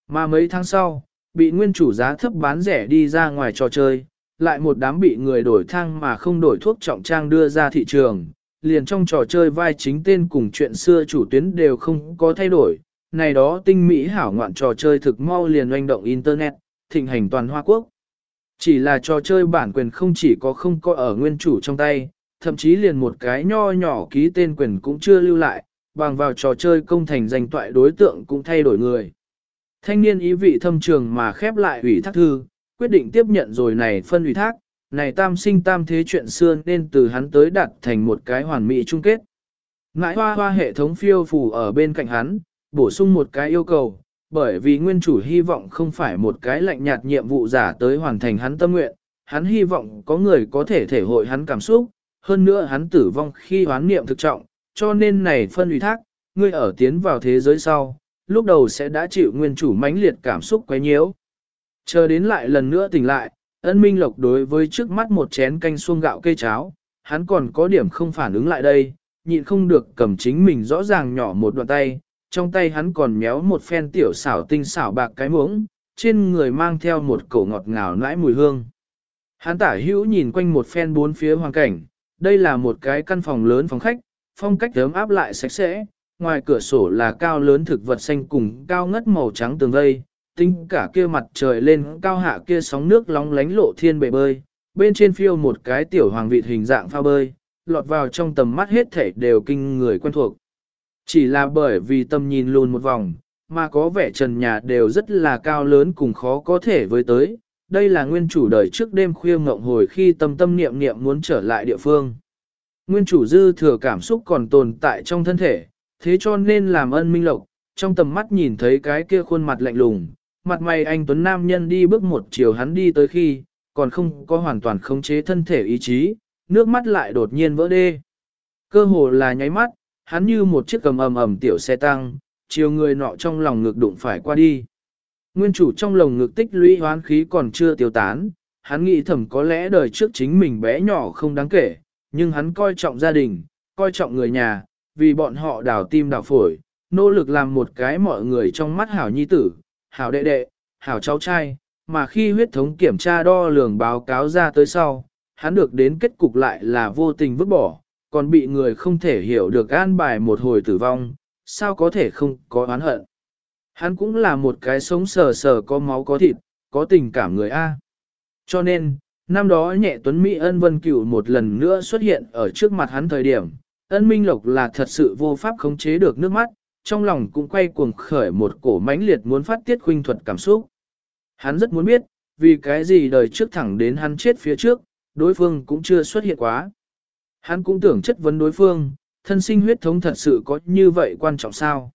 Speaker 1: Mà mấy tháng sau, bị nguyên chủ giá thấp bán rẻ đi ra ngoài trò chơi, lại một đám bị người đổi thang mà không đổi thuốc trọng trang đưa ra thị trường, liền trong trò chơi vai chính tên cùng chuyện xưa chủ tuyến đều không có thay đổi. Này đó tinh mỹ hảo ngoạn trò chơi thực mau liền oanh động Internet, thịnh hành toàn Hoa Quốc. Chỉ là trò chơi bản quyền không chỉ có không có ở nguyên chủ trong tay, thậm chí liền một cái nho nhỏ ký tên quyền cũng chưa lưu lại, bằng vào trò chơi công thành danh toại đối tượng cũng thay đổi người. Thanh niên ý vị thâm trường mà khép lại ủy thác thư, quyết định tiếp nhận rồi này phân ủy thác, này tam sinh tam thế chuyện xưa nên từ hắn tới đặt thành một cái hoàn mỹ chung kết. Ngãi hoa hoa hệ thống phiêu phù ở bên cạnh hắn, bổ sung một cái yêu cầu, bởi vì nguyên chủ hy vọng không phải một cái lạnh nhạt nhiệm vụ giả tới hoàn thành hắn tâm nguyện, hắn hy vọng có người có thể thể hội hắn cảm xúc, hơn nữa hắn tử vong khi hoán niệm thực trọng, cho nên này phân ủy thác, ngươi ở tiến vào thế giới sau, lúc đầu sẽ đã chịu nguyên chủ mãnh liệt cảm xúc quấy nhiễu. Chờ đến lại lần nữa tỉnh lại, ân minh lộc đối với trước mắt một chén canh xuông gạo cây cháo, hắn còn có điểm không phản ứng lại đây, nhịn không được cầm chính mình rõ ràng nhỏ một đoạn tay, trong tay hắn còn méo một phen tiểu xảo tinh xảo bạc cái muỗng, trên người mang theo một cổ ngọt ngào nãi mùi hương. Hắn tả hữu nhìn quanh một phen bốn phía hoàn cảnh, đây là một cái căn phòng lớn phòng khách, phong cách ấm áp lại sạch sẽ, ngoài cửa sổ là cao lớn thực vật xanh cùng cao ngất màu trắng tường vây, tinh cả kia mặt trời lên cao hạ kia sóng nước lóng lánh lộ thiên bể bơi, bên trên phiêu một cái tiểu hoàng vịt hình dạng phao bơi, lọt vào trong tầm mắt hết thể đều kinh người quen thuộc. Chỉ là bởi vì tầm nhìn lùn một vòng, mà có vẻ trần nhà đều rất là cao lớn cùng khó có thể với tới. Đây là nguyên chủ đời trước đêm khuya ngộng hồi khi tâm tâm niệm niệm muốn trở lại địa phương. Nguyên chủ dư thừa cảm xúc còn tồn tại trong thân thể, thế cho nên làm ân minh lộc, trong tầm mắt nhìn thấy cái kia khuôn mặt lạnh lùng, mặt mày anh Tuấn Nam nhân đi bước một chiều hắn đi tới khi, còn không có hoàn toàn khống chế thân thể ý chí, nước mắt lại đột nhiên vỡ đê. Cơ hồ là nháy mắt, hắn như một chiếc cầm ầm ầm tiểu xe tăng, chiều người nọ trong lòng ngực đụng phải qua đi. Nguyên chủ trong lồng ngực tích lũy hoán khí còn chưa tiêu tán, hắn nghĩ thầm có lẽ đời trước chính mình bé nhỏ không đáng kể, nhưng hắn coi trọng gia đình, coi trọng người nhà, vì bọn họ đào tim đào phổi, nỗ lực làm một cái mọi người trong mắt hảo nhi tử, hảo đệ đệ, hảo cháu trai, mà khi huyết thống kiểm tra đo lường báo cáo ra tới sau, hắn được đến kết cục lại là vô tình vứt bỏ, còn bị người không thể hiểu được an bài một hồi tử vong, sao có thể không có oán hận. Hắn cũng là một cái sống sờ sờ có máu có thịt, có tình cảm người A. Cho nên, năm đó nhẹ tuấn Mỹ ân vân cửu một lần nữa xuất hiện ở trước mặt hắn thời điểm, ân minh lộc là thật sự vô pháp khống chế được nước mắt, trong lòng cũng quay cuồng khởi một cổ mãnh liệt muốn phát tiết khuynh thuật cảm xúc. Hắn rất muốn biết, vì cái gì đời trước thẳng đến hắn chết phía trước, đối phương cũng chưa xuất hiện quá. Hắn cũng tưởng chất vấn đối phương, thân sinh huyết thống thật sự có như vậy quan trọng sao?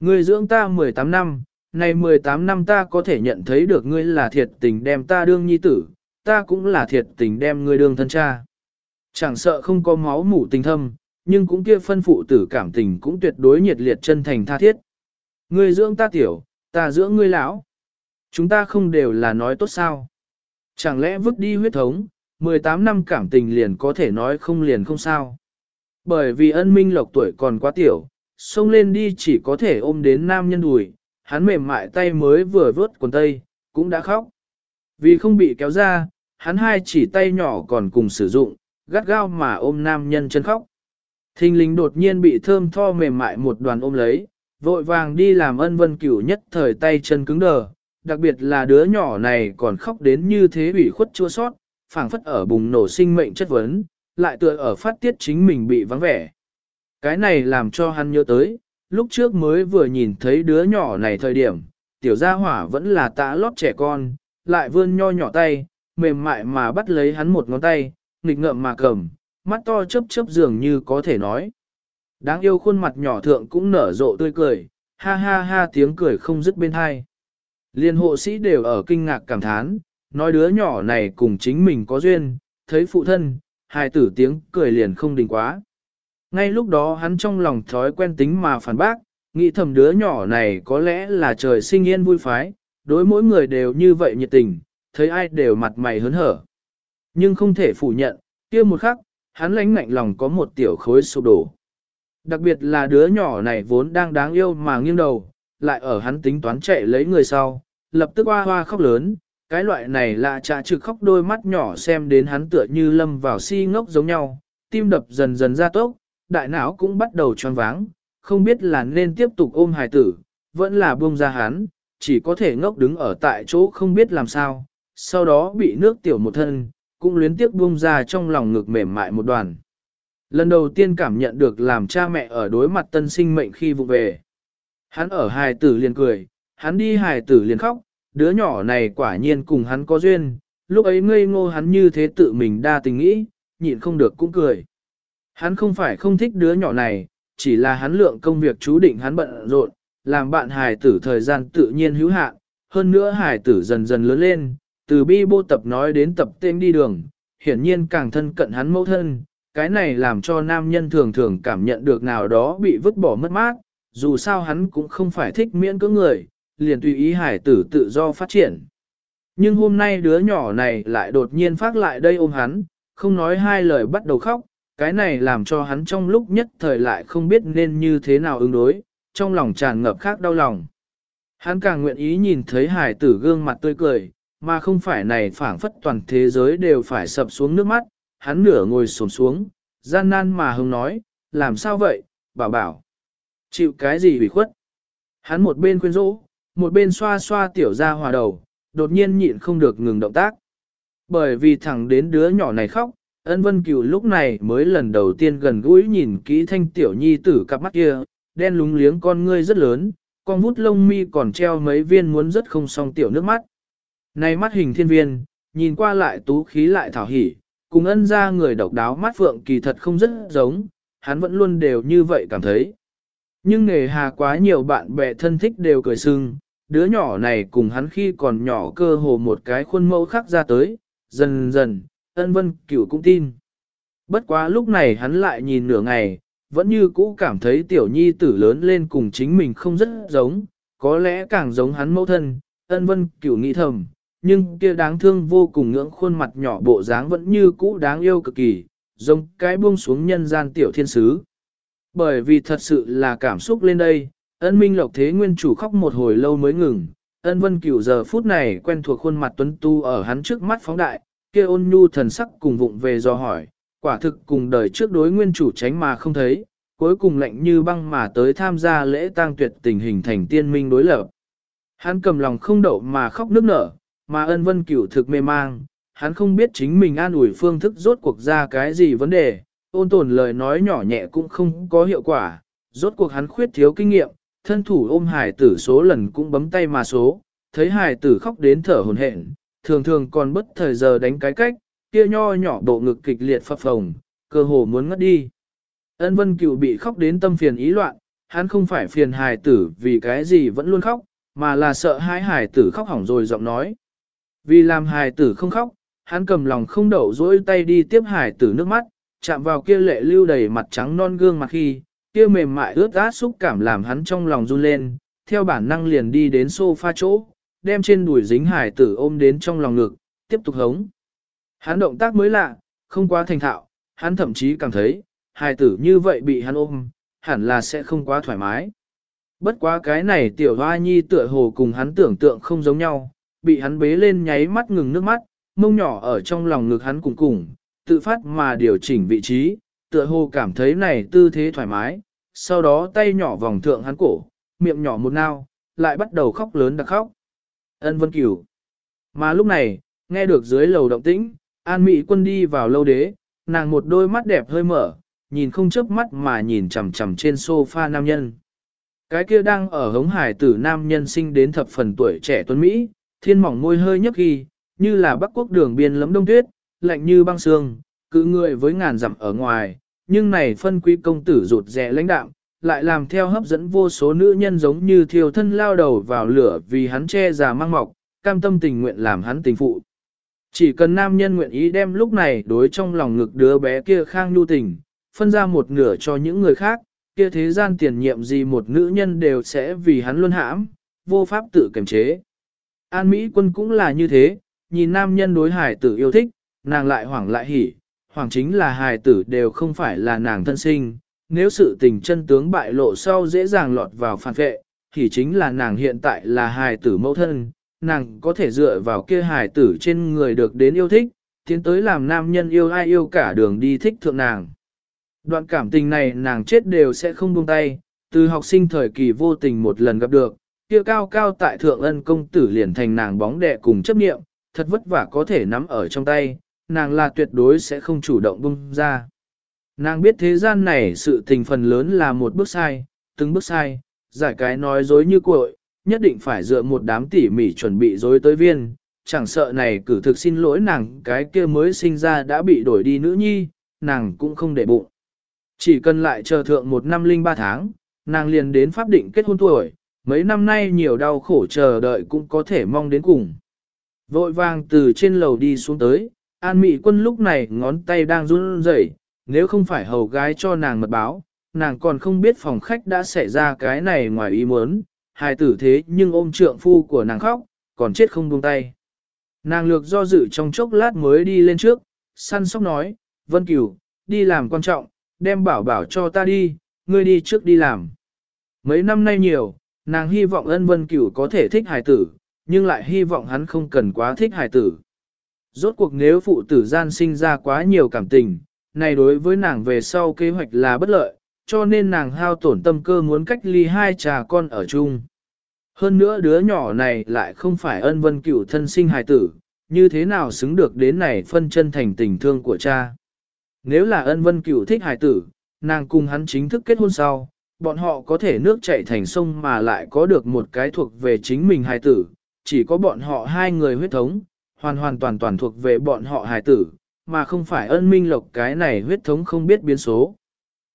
Speaker 1: Người dưỡng ta 18 năm, này 18 năm ta có thể nhận thấy được ngươi là thiệt tình đem ta đương nhi tử, ta cũng là thiệt tình đem ngươi đương thân cha. Chẳng sợ không có máu mủ tình thâm, nhưng cũng kia phân phụ tử cảm tình cũng tuyệt đối nhiệt liệt chân thành tha thiết. Ngươi dưỡng ta tiểu, ta dưỡng ngươi lão. Chúng ta không đều là nói tốt sao. Chẳng lẽ vứt đi huyết thống, 18 năm cảm tình liền có thể nói không liền không sao. Bởi vì ân minh lộc tuổi còn quá tiểu, xông lên đi chỉ có thể ôm đến nam nhân đùi, hắn mềm mại tay mới vừa vớt quần tây, cũng đã khóc. Vì không bị kéo ra, hắn hai chỉ tay nhỏ còn cùng sử dụng, gắt gao mà ôm nam nhân chân khóc. Thình lính đột nhiên bị thơm tho mềm mại một đoàn ôm lấy, vội vàng đi làm ân vân cửu nhất thời tay chân cứng đờ, đặc biệt là đứa nhỏ này còn khóc đến như thế ủy khuất chua sót, phảng phất ở bùng nổ sinh mệnh chất vấn, lại tựa ở phát tiết chính mình bị vắng vẻ. Cái này làm cho hắn nhớ tới, lúc trước mới vừa nhìn thấy đứa nhỏ này thời điểm, tiểu gia hỏa vẫn là tã lót trẻ con, lại vươn nho nhỏ tay, mềm mại mà bắt lấy hắn một ngón tay, nghịch ngợm mà cầm, mắt to chớp chớp dường như có thể nói. Đáng yêu khuôn mặt nhỏ thượng cũng nở rộ tươi cười, ha ha ha tiếng cười không dứt bên hai. Liên hộ sĩ đều ở kinh ngạc cảm thán, nói đứa nhỏ này cùng chính mình có duyên, thấy phụ thân, hài tử tiếng cười liền không đình quá. Ngay lúc đó hắn trong lòng thói quen tính mà phản bác, nghĩ thầm đứa nhỏ này có lẽ là trời sinh yên vui phái, đối mỗi người đều như vậy nhiệt tình, thấy ai đều mặt mày hớn hở. Nhưng không thể phủ nhận, kia một khắc, hắn lãnh ngạnh lòng có một tiểu khối sụp đổ. Đặc biệt là đứa nhỏ này vốn đang đáng yêu mà nghiêng đầu, lại ở hắn tính toán chạy lấy người sau, lập tức hoa hoa khóc lớn, cái loại này lạ trà trực khóc đôi mắt nhỏ xem đến hắn tựa như lâm vào si ngốc giống nhau, tim đập dần dần ra tốc, đại não cũng bắt đầu tròn váng, không biết là nên tiếp tục ôm hài tử, vẫn là buông ra hắn, chỉ có thể ngốc đứng ở tại chỗ không biết làm sao, sau đó bị nước tiểu một thân, cũng luyến tiếc buông ra trong lòng ngực mềm mại một đoàn. Lần đầu tiên cảm nhận được làm cha mẹ ở đối mặt tân sinh mệnh khi vụ về. Hắn ở hài tử liền cười, hắn đi hài tử liền khóc, đứa nhỏ này quả nhiên cùng hắn có duyên, lúc ấy ngây ngô hắn như thế tự mình đa tình nghĩ, nhịn không được cũng cười. Hắn không phải không thích đứa nhỏ này, chỉ là hắn lượng công việc chú định hắn bận rộn, làm bạn hài tử thời gian tự nhiên hữu hạn, hơn nữa hài tử dần dần lớn lên, từ bi bô tập nói đến tập tên đi đường, hiển nhiên càng thân cận hắn mẫu thân, cái này làm cho nam nhân thường thường cảm nhận được nào đó bị vứt bỏ mất mát, dù sao hắn cũng không phải thích miễn cưỡng người, liền tùy ý hải tử tự do phát triển. Nhưng hôm nay đứa nhỏ này lại đột nhiên phát lại đây ôm hắn, không nói hai lời bắt đầu khóc, cái này làm cho hắn trong lúc nhất thời lại không biết nên như thế nào ứng đối, trong lòng tràn ngập khác đau lòng. Hắn càng nguyện ý nhìn thấy hải tử gương mặt tươi cười, mà không phải này phảng phất toàn thế giới đều phải sập xuống nước mắt, hắn nửa ngồi xổm xuống, gian nan mà hưng nói, làm sao vậy, bảo bảo. Chịu cái gì hủy khuất? Hắn một bên khuyên rũ, một bên xoa xoa tiểu ra hòa đầu, đột nhiên nhịn không được ngừng động tác. Bởi vì thẳng đến đứa nhỏ này khóc, ân vân cửu lúc này mới lần đầu tiên gần gũi nhìn kỹ thanh tiểu nhi tử cặp mắt kia, đen lúng liếng con ngươi rất lớn, con vút lông mi còn treo mấy viên muốn rất không song tiểu nước mắt. Này mắt hình thiên viên, nhìn qua lại tú khí lại thảo hỉ, cùng ân ra người độc đáo mắt phượng kỳ thật không rất giống, hắn vẫn luôn đều như vậy cảm thấy. Nhưng nghề hà quá nhiều bạn bè thân thích đều cười sưng, đứa nhỏ này cùng hắn khi còn nhỏ cơ hồ một cái khuôn mẫu khác ra tới, dần dần, ân vân cửu cũng tin. Bất quá lúc này hắn lại nhìn nửa ngày, vẫn như cũ cảm thấy tiểu nhi tử lớn lên cùng chính mình không rất giống, có lẽ càng giống hắn mẫu thân, ân vân cửu nghĩ thầm, nhưng kia đáng thương vô cùng ngưỡng khuôn mặt nhỏ bộ dáng vẫn như cũ đáng yêu cực kỳ, giống cái buông xuống nhân gian tiểu thiên sứ. Bởi vì thật sự là cảm xúc lên đây, ân minh lộc thế nguyên chủ khóc một hồi lâu mới ngừng, ân vân cửu giờ phút này quen thuộc khuôn mặt tuấn tu ở hắn trước mắt phóng đại, kia ôn nhu thần sắc cùng vụng về do hỏi, Quả thực cùng đời trước đối nguyên chủ tránh mà không thấy, cuối cùng lạnh như băng mà tới tham gia lễ tang tuyệt tình hình thành tiên minh đối lập. Hắn cầm lòng không đậu mà khóc nức nở, mà ân vân cửu thực mê mang, hắn không biết chính mình an ủi phương thức rốt cuộc ra cái gì vấn đề, ôn tồn lời nói nhỏ nhẹ cũng không có hiệu quả, rốt cuộc hắn khuyết thiếu kinh nghiệm, thân thủ ôm hải tử số lần cũng bấm tay mà số, thấy hải tử khóc đến thở hồn hển, thường thường còn bất thời giờ đánh cái cách, kia nho nhỏ bộ ngực kịch liệt phập phồng, cơ hồ muốn ngất đi. Ân vân cựu bị khóc đến tâm phiền ý loạn, hắn không phải phiền hài tử vì cái gì vẫn luôn khóc, mà là sợ hai hài tử khóc hỏng rồi giọng nói. Vì làm hài tử không khóc, hắn cầm lòng không đậu dỗi tay đi tiếp hài tử nước mắt, chạm vào kia lệ lưu đầy mặt trắng non gương mặt khi, kia mềm mại ướt át xúc cảm làm hắn trong lòng run lên, theo bản năng liền đi đến sofa chỗ, đem trên đùi dính hài tử ôm đến trong lòng ngực, tiếp tục hống. Hắn động tác mới lạ, không quá thành thạo, hắn thậm chí cảm thấy, hài tử như vậy bị hắn ôm, hẳn là sẽ không quá thoải mái. Bất quá cái này tiểu hoa nhi tựa hồ cùng hắn tưởng tượng không giống nhau, bị hắn bế lên nháy mắt ngừng nước mắt, mông nhỏ ở trong lòng ngực hắn cùng cùng, tự phát mà điều chỉnh vị trí, tựa hồ cảm thấy này tư thế thoải mái, sau đó tay nhỏ vòng thượng hắn cổ, miệng nhỏ một nao, lại bắt đầu khóc lớn đặc khóc. Ân Vân Cửu. Mà lúc này, nghe được dưới lầu động tĩnh, An Mỹ quân đi vào lâu đế, nàng một đôi mắt đẹp hơi mở, nhìn không chớp mắt mà nhìn chằm chằm trên sofa nam nhân. Cái kia đang ở hống hải tử nam nhân sinh đến thập phần tuổi trẻ tuấn Mỹ, thiên mỏng môi hơi nhấp ghi, như là bắc quốc đường biên lấm đông tuyết, lạnh như băng sương, cự người với ngàn dặm ở ngoài, nhưng này phân quý công tử rụt rẻ lãnh đạm, lại làm theo hấp dẫn vô số nữ nhân giống như thiêu thân lao đầu vào lửa vì hắn che già mang mọc, cam tâm tình nguyện làm hắn tình phụ. Chỉ cần nam nhân nguyện ý đem lúc này đối trong lòng ngực đứa bé kia khang nhu tình, phân ra một nửa cho những người khác, kia thế gian tiền nhiệm gì một nữ nhân đều sẽ vì hắn luôn hãm, vô pháp tự kiềm chế. An Mỹ quân cũng là như thế, nhìn nam nhân đối hải tử yêu thích, nàng lại hoảng lại hỉ, hoảng chính là hài tử đều không phải là nàng thân sinh, nếu sự tình chân tướng bại lộ sau dễ dàng lọt vào phản vệ, thì chính là nàng hiện tại là hài tử mẫu thân, nàng có thể dựa vào kia hài tử trên người được đến yêu thích, tiến tới làm nam nhân yêu ai yêu cả đường đi thích thượng nàng. Đoạn cảm tình này nàng chết đều sẽ không buông tay, từ học sinh thời kỳ vô tình một lần gặp được, kia cao cao tại thượng ân công tử liền thành nàng bóng đệ cùng chấp nghiệm, thật vất vả có thể nắm ở trong tay, nàng là tuyệt đối sẽ không chủ động bung ra. Nàng biết thế gian này sự tình phần lớn là một bước sai, từng bước sai, giải cái nói dối như cội, nhất định phải dựa một đám tỉ mỉ chuẩn bị dối tới viên, chẳng sợ này cử thực xin lỗi nàng cái kia mới sinh ra đã bị đổi đi nữ nhi, nàng cũng không để bụng. Chỉ cần lại chờ thượng một năm linh ba tháng, nàng liền đến pháp định kết hôn tuổi, mấy năm nay nhiều đau khổ chờ đợi cũng có thể mong đến cùng. Vội vàng từ trên lầu đi xuống tới, An Mị quân lúc này ngón tay đang run rẩy, nếu không phải hầu gái cho nàng mật báo, nàng còn không biết phòng khách đã xảy ra cái này ngoài ý muốn, hài tử thế nhưng ôm trượng phu của nàng khóc, còn chết không buông tay. Nàng lược do dự trong chốc lát mới đi lên trước, săn sóc nói, Vân Cửu, đi làm quan trọng, đem bảo bảo cho ta đi, ngươi đi trước đi làm. Mấy năm nay nhiều, nàng hy vọng ân Vân Cửu có thể thích hài tử, nhưng lại hy vọng hắn không cần quá thích hài tử. Rốt cuộc nếu phụ tử gian sinh ra quá nhiều cảm tình, này đối với nàng về sau kế hoạch là bất lợi, cho nên nàng hao tổn tâm cơ muốn cách ly hai trà con ở chung. Hơn nữa đứa nhỏ này lại không phải ân vân cửu thân sinh hài tử, như thế nào xứng được đến này phân chân thành tình thương của cha. Nếu là ân vân cửu thích hài tử, nàng cùng hắn chính thức kết hôn sau, bọn họ có thể nước chảy thành sông mà lại có được một cái thuộc về chính mình hài tử, chỉ có bọn họ hai người huyết thống, hoàn hoàn toàn toàn thuộc về bọn họ hài tử, mà không phải ân minh lộc cái này huyết thống không biết biến số.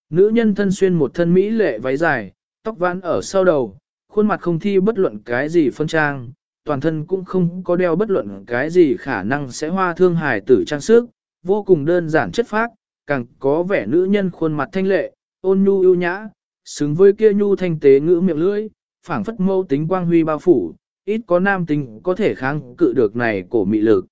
Speaker 1: Nữ nhân thân xuyên một thân mỹ lệ váy dài, tóc vãn ở sau đầu, khuôn mặt không thi bất luận cái gì phân trang, toàn thân cũng không có đeo bất luận cái gì khả năng sẽ hoa thương hài tử trang sức, vô cùng đơn giản chất phác, càng có vẻ nữ nhân khuôn mặt thanh lệ, ôn nhu ưu nhã, xứng với kia nhu thanh tế ngữ miệng lưỡi, phảng phất mâu tính quang huy bao phủ, ít có nam tính có thể kháng cự được này cổ mị lực.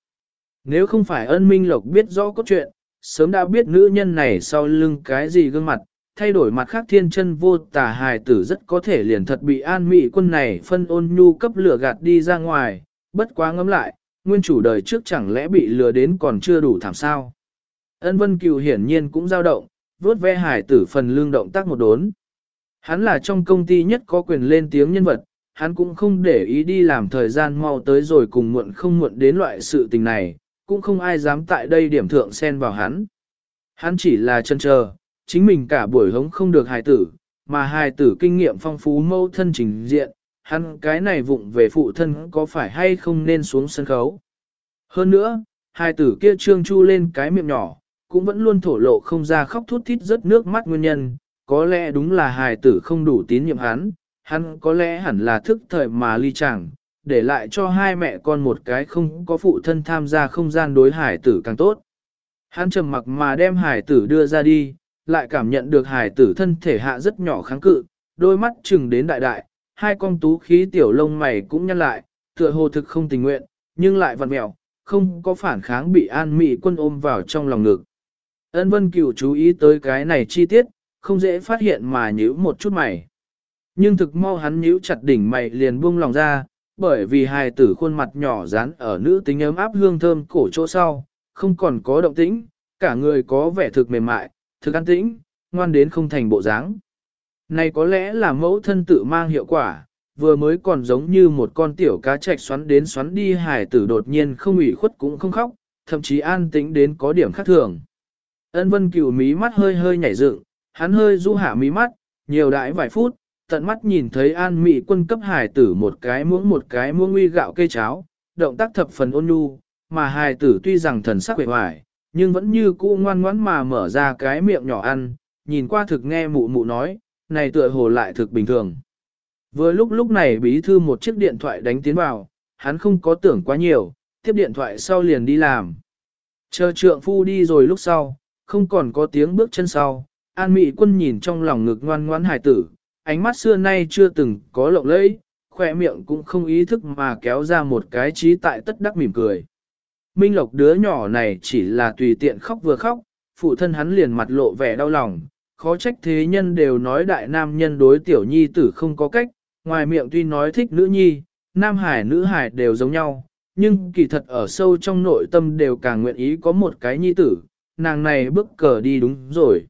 Speaker 1: Nếu không phải ân minh lộc biết rõ cốt truyện, sớm đã biết nữ nhân này sau lưng cái gì gương mặt, thay đổi mặt khác thiên chân vô tà hài tử rất có thể liền thật bị an mị quân này phân ôn nhu cấp lửa gạt đi ra ngoài, bất quá ngẫm lại, nguyên chủ đời trước chẳng lẽ bị lừa đến còn chưa đủ thảm sao. Ân Vân cựu hiển nhiên cũng dao động, vuốt ve hải tử phần lương động tác một đốn. Hắn là trong công ty nhất có quyền lên tiếng nhân vật, hắn cũng không để ý đi làm thời gian mau tới rồi cùng muộn không muộn đến loại sự tình này, cũng không ai dám tại đây điểm thượng xen vào hắn. Hắn chỉ là chân chờ, chính mình cả buổi hống không được hài tử, mà hài tử kinh nghiệm phong phú mâu thân trình diện, hắn cái này vụng về phụ thân có phải hay không nên xuống sân khấu. Hơn nữa, hài tử kia trương chu lên cái miệng nhỏ, cũng vẫn luôn thổ lộ không ra khóc thút thít rớt nước mắt nguyên nhân, có lẽ đúng là hài tử không đủ tín nhiệm hắn, hắn có lẽ hẳn là thức thời mà ly chẳng, để lại cho hai mẹ con một cái không có phụ thân tham gia không gian đối hải tử càng tốt. Hắn trầm mặc mà đem hải tử đưa ra đi, lại cảm nhận được hải tử thân thể hạ rất nhỏ kháng cự, đôi mắt chừng đến đại đại, hai con tú khí tiểu lông mày cũng nhăn lại, tựa hồ thực không tình nguyện, nhưng lại vặn mẹo, không có phản kháng bị an mị quân ôm vào trong lòng ngực. Ân vân cửu chú ý tới cái này chi tiết, không dễ phát hiện mà nhíu một chút mày. Nhưng thực mau hắn nhíu chặt đỉnh mày liền buông lòng ra, bởi vì hài tử khuôn mặt nhỏ dán ở nữ tính ấm áp hương thơm cổ chỗ sau, không còn có động tĩnh, cả người có vẻ thực mềm mại, thực an tĩnh, ngoan đến không thành bộ dáng. Này có lẽ là mẫu thân tự mang hiệu quả, vừa mới còn giống như một con tiểu cá trạch xoắn đến xoắn đi hài tử đột nhiên không ủy khuất cũng không khóc, thậm chí an tĩnh đến có điểm khác thường. Ân vân cửu mí mắt hơi hơi nhảy dựng, hắn hơi du hạ mí mắt, nhiều đãi vài phút, tận mắt nhìn thấy an mị quân cấp hài tử một cái muỗng một cái muỗng uy gạo cây cháo, động tác thập phần ôn nhu, mà hài tử tuy rằng thần sắc vẻ hoài, nhưng vẫn như cũ ngoan ngoãn mà mở ra cái miệng nhỏ ăn, nhìn qua thực nghe mụ mụ nói, này tựa hồ lại thực bình thường. Vừa lúc lúc này bí thư một chiếc điện thoại đánh tiến vào, hắn không có tưởng quá nhiều, tiếp điện thoại sau liền đi làm. Chờ trượng phu đi rồi lúc sau, không còn có tiếng bước chân sau, an mị quân nhìn trong lòng ngực ngoan ngoãn hài tử, ánh mắt xưa nay chưa từng có lộng lẫy, khỏe miệng cũng không ý thức mà kéo ra một cái trí tại tất đắc mỉm cười. Minh Lộc đứa nhỏ này chỉ là tùy tiện khóc vừa khóc, phụ thân hắn liền mặt lộ vẻ đau lòng, khó trách thế nhân đều nói đại nam nhân đối tiểu nhi tử không có cách, ngoài miệng tuy nói thích nữ nhi, nam hải nữ hải đều giống nhau, nhưng kỳ thật ở sâu trong nội tâm đều càng nguyện ý có một cái nhi tử, nàng này bước cờ đi đúng rồi.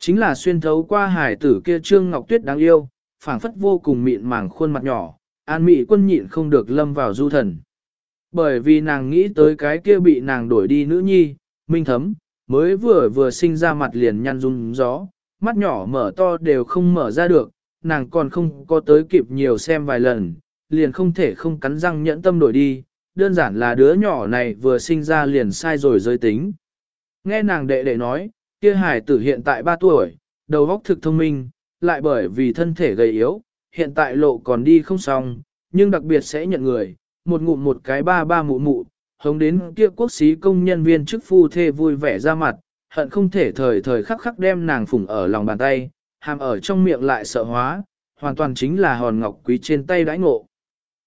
Speaker 1: Chính là xuyên thấu qua hải tử kia Trương Ngọc Tuyết đáng yêu, phảng phất vô cùng mịn màng khuôn mặt nhỏ, an mị quân nhịn không được lâm vào du thần. Bởi vì nàng nghĩ tới cái kia bị nàng đổi đi nữ nhi, minh thấm, mới vừa vừa sinh ra mặt liền nhăn rung gió, mắt nhỏ mở to đều không mở ra được, nàng còn không có tới kịp nhiều xem vài lần, liền không thể không cắn răng nhẫn tâm đổi đi, đơn giản là đứa nhỏ này vừa sinh ra liền sai rồi giới tính. Nghe nàng đệ đệ nói, kia hải tử hiện tại 3 tuổi, đầu óc thực thông minh, lại bởi vì thân thể gầy yếu, hiện tại lộ còn đi không xong, nhưng đặc biệt sẽ nhận người, một ngụm một cái ba ba mụ mụ, hống đến kia quốc sĩ công nhân viên chức phu thê vui vẻ ra mặt, hận không thể thời thời khắc khắc đem nàng phủng ở lòng bàn tay, hàm ở trong miệng lại sợ hóa, hoàn toàn chính là hòn ngọc quý trên tay đãi ngộ.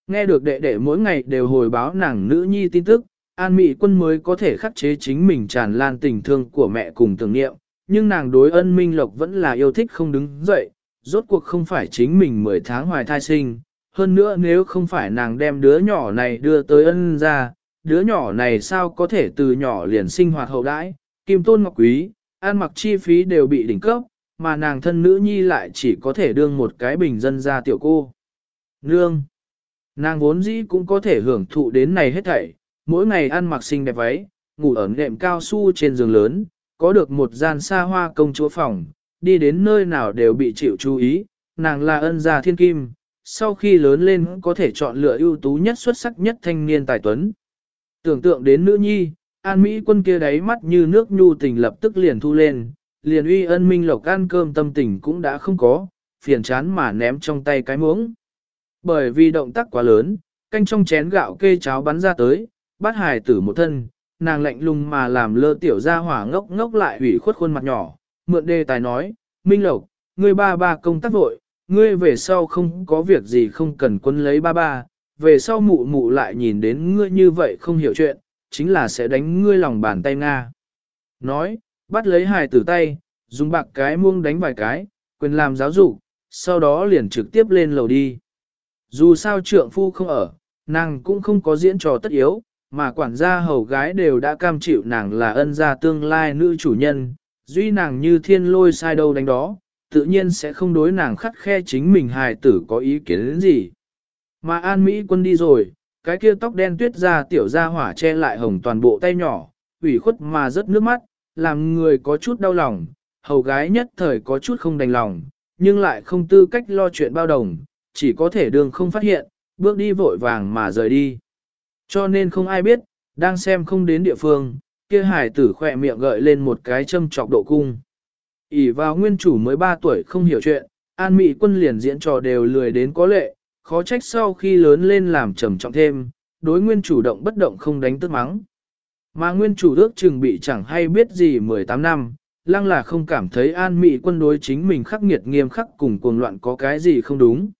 Speaker 1: Nghe được đệ đệ mỗi ngày đều hồi báo nàng nữ nhi tin tức, An Mỹ quân mới có thể khắc chế chính mình tràn lan tình thương của mẹ cùng tưởng niệm, nhưng nàng đối ân minh lộc vẫn là yêu thích không đứng dậy, rốt cuộc không phải chính mình 10 tháng hoài thai sinh. Hơn nữa nếu không phải nàng đem đứa nhỏ này đưa tới ân ra, đứa nhỏ này sao có thể từ nhỏ liền sinh hoạt hậu đãi, kim tôn ngọc quý, ăn mặc chi phí đều bị đỉnh cấp, mà nàng thân nữ nhi lại chỉ có thể đương một cái bình dân ra tiểu cô. Nương! Nàng vốn dĩ cũng có thể hưởng thụ đến này hết thảy, mỗi ngày ăn mặc xinh đẹp váy, ngủ ở nệm cao su trên giường lớn, có được một gian xa hoa công chúa phòng, đi đến nơi nào đều bị chịu chú ý, nàng là ân gia thiên kim, sau khi lớn lên có thể chọn lựa ưu tú nhất xuất sắc nhất thanh niên tài tuấn. Tưởng tượng đến nữ nhi, an Mỹ quân kia đáy mắt như nước nhu tình lập tức liền thu lên, liền uy ân minh lộc ăn cơm tâm tình cũng đã không có, phiền chán mà ném trong tay cái muỗng. Bởi vì động tác quá lớn, canh trong chén gạo kê cháo bắn ra tới, bắt hài tử một thân, nàng lạnh lùng mà làm lơ tiểu gia hỏa ngốc ngốc lại ủy khuất khuôn mặt nhỏ, mượn đề tài nói, Minh Lộc, ngươi ba ba công tác vội, ngươi về sau không có việc gì không cần quân lấy ba ba, về sau mụ mụ lại nhìn đến ngươi như vậy không hiểu chuyện, chính là sẽ đánh ngươi lòng bàn tay Nga. Nói, bắt lấy hài tử tay, dùng bạc cái muông đánh vài cái, quyền làm giáo dục, sau đó liền trực tiếp lên lầu đi. Dù sao trượng phu không ở, nàng cũng không có diễn trò tất yếu, mà quản gia hầu gái đều đã cam chịu nàng là ân gia tương lai nữ chủ nhân, duy nàng như thiên lôi sai đâu đánh đó, tự nhiên sẽ không đối nàng khắt khe chính mình hài tử có ý kiến đến gì. Mà An Mỹ quân đi rồi, cái kia tóc đen tuyết ra tiểu ra hỏa che lại hồng toàn bộ tay nhỏ, ủy khuất mà rớt nước mắt, làm người có chút đau lòng, hầu gái nhất thời có chút không đành lòng, nhưng lại không tư cách lo chuyện bao đồng, chỉ có thể đường không phát hiện, bước đi vội vàng mà rời đi. Cho nên không ai biết, đang xem không đến địa phương, kia hải tử khỏe miệng gợi lên một cái châm trọc độ cung. ỉ vào nguyên chủ mới 3 tuổi không hiểu chuyện, an mị quân liền diễn trò đều lười đến có lệ, khó trách sau khi lớn lên làm trầm trọng thêm, đối nguyên chủ động bất động không đánh tức mắng. Mà nguyên chủ ước chừng bị chẳng hay biết gì 18 năm, lăng là không cảm thấy an mị quân đối chính mình khắc nghiệt nghiêm khắc cùng cuồng loạn có cái gì không đúng.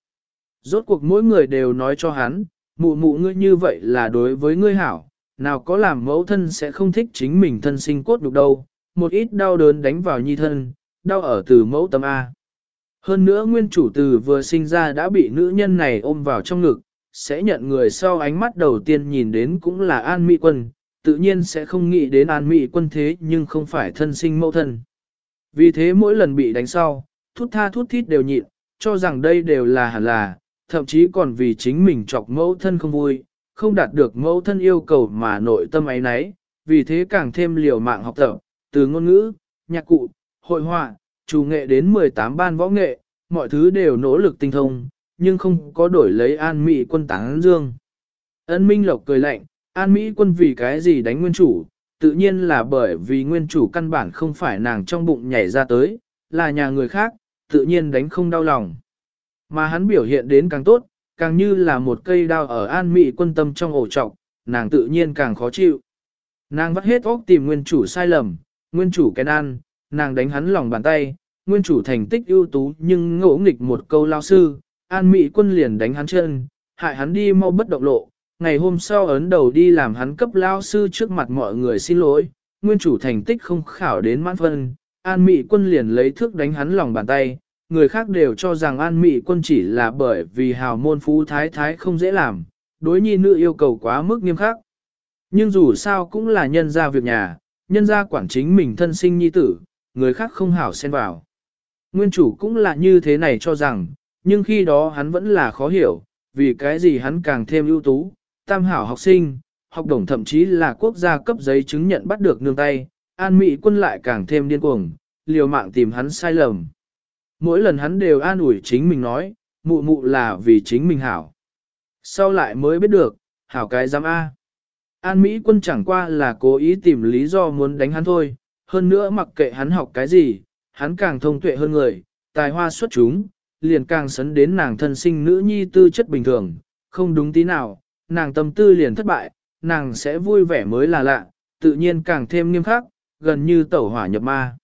Speaker 1: Rốt cuộc mỗi người đều nói cho hắn, mụ mụ ngươi như vậy là đối với ngươi hảo, nào có làm mẫu thân sẽ không thích chính mình thân sinh cốt đục đâu, một ít đau đớn đánh vào nhi thân, đau ở từ mẫu tâm A. Hơn nữa nguyên chủ từ vừa sinh ra đã bị nữ nhân này ôm vào trong ngực, sẽ nhận người sau ánh mắt đầu tiên nhìn đến cũng là An Mỹ Quân, tự nhiên sẽ không nghĩ đến An Mỹ Quân thế nhưng không phải thân sinh mẫu thân. Vì thế mỗi lần bị đánh sau, thút tha thút thít đều nhịn, cho rằng đây đều là hẳn là, thậm chí còn vì chính mình chọc mẫu thân không vui, không đạt được mẫu thân yêu cầu mà nội tâm ấy nấy, vì thế càng thêm liều mạng học tập, từ ngôn ngữ, nhạc cụ, hội họa, chủ nghệ đến 18 ban võ nghệ, mọi thứ đều nỗ lực tinh thông, nhưng không có đổi lấy an mỹ quân tán dương. Ân Minh Lộc cười lạnh, an mỹ quân vì cái gì đánh nguyên chủ, tự nhiên là bởi vì nguyên chủ căn bản không phải nàng trong bụng nhảy ra tới, là nhà người khác, tự nhiên đánh không đau lòng. Mà hắn biểu hiện đến càng tốt, càng như là một cây đao ở an mị quân tâm trong ổ trọc, nàng tự nhiên càng khó chịu. Nàng vắt hết óc tìm nguyên chủ sai lầm, nguyên chủ kén ăn, nàng đánh hắn lòng bàn tay, nguyên chủ thành tích ưu tú nhưng ngỗ nghịch một câu lao sư, an mị quân liền đánh hắn chân, hại hắn đi mau bất động lộ. Ngày hôm sau ấn đầu đi làm hắn cấp lao sư trước mặt mọi người xin lỗi, nguyên chủ thành tích không khảo đến mãn phân, an mị quân liền lấy thước đánh hắn lòng bàn tay, người khác đều cho rằng an mị quân chỉ là bởi vì hào môn phú thái thái không dễ làm, đối nhi nữ yêu cầu quá mức nghiêm khắc. Nhưng dù sao cũng là nhân gia việc nhà, nhân gia quản chính mình thân sinh nhi tử, người khác không hảo xen vào. Nguyên chủ cũng là như thế này cho rằng, nhưng khi đó hắn vẫn là khó hiểu, vì cái gì hắn càng thêm ưu tú, tam hảo học sinh, học đồng thậm chí là quốc gia cấp giấy chứng nhận bắt được nương tay, an mị quân lại càng thêm điên cuồng, liều mạng tìm hắn sai lầm mỗi lần hắn đều an ủi chính mình nói, mụ mụ là vì chính mình hảo. Sau lại mới biết được, hảo cái giám A. An Mỹ quân chẳng qua là cố ý tìm lý do muốn đánh hắn thôi, hơn nữa mặc kệ hắn học cái gì, hắn càng thông tuệ hơn người, tài hoa xuất chúng, liền càng sấn đến nàng thân sinh nữ nhi tư chất bình thường, không đúng tí nào, nàng tâm tư liền thất bại, nàng sẽ vui vẻ mới là lạ, tự nhiên càng thêm nghiêm khắc, gần như tẩu hỏa nhập ma.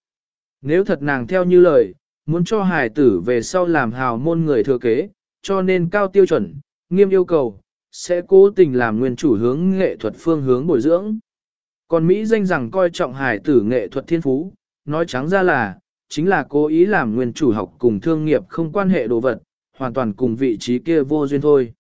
Speaker 1: Nếu thật nàng theo như lời, muốn cho hài tử về sau làm hào môn người thừa kế, cho nên cao tiêu chuẩn, nghiêm yêu cầu, sẽ cố tình làm nguyên chủ hướng nghệ thuật phương hướng bồi dưỡng. Còn Mỹ danh rằng coi trọng hài tử nghệ thuật thiên phú, nói trắng ra là, chính là cố ý làm nguyên chủ học cùng thương nghiệp không quan hệ đồ vật, hoàn toàn cùng vị trí kia vô duyên thôi.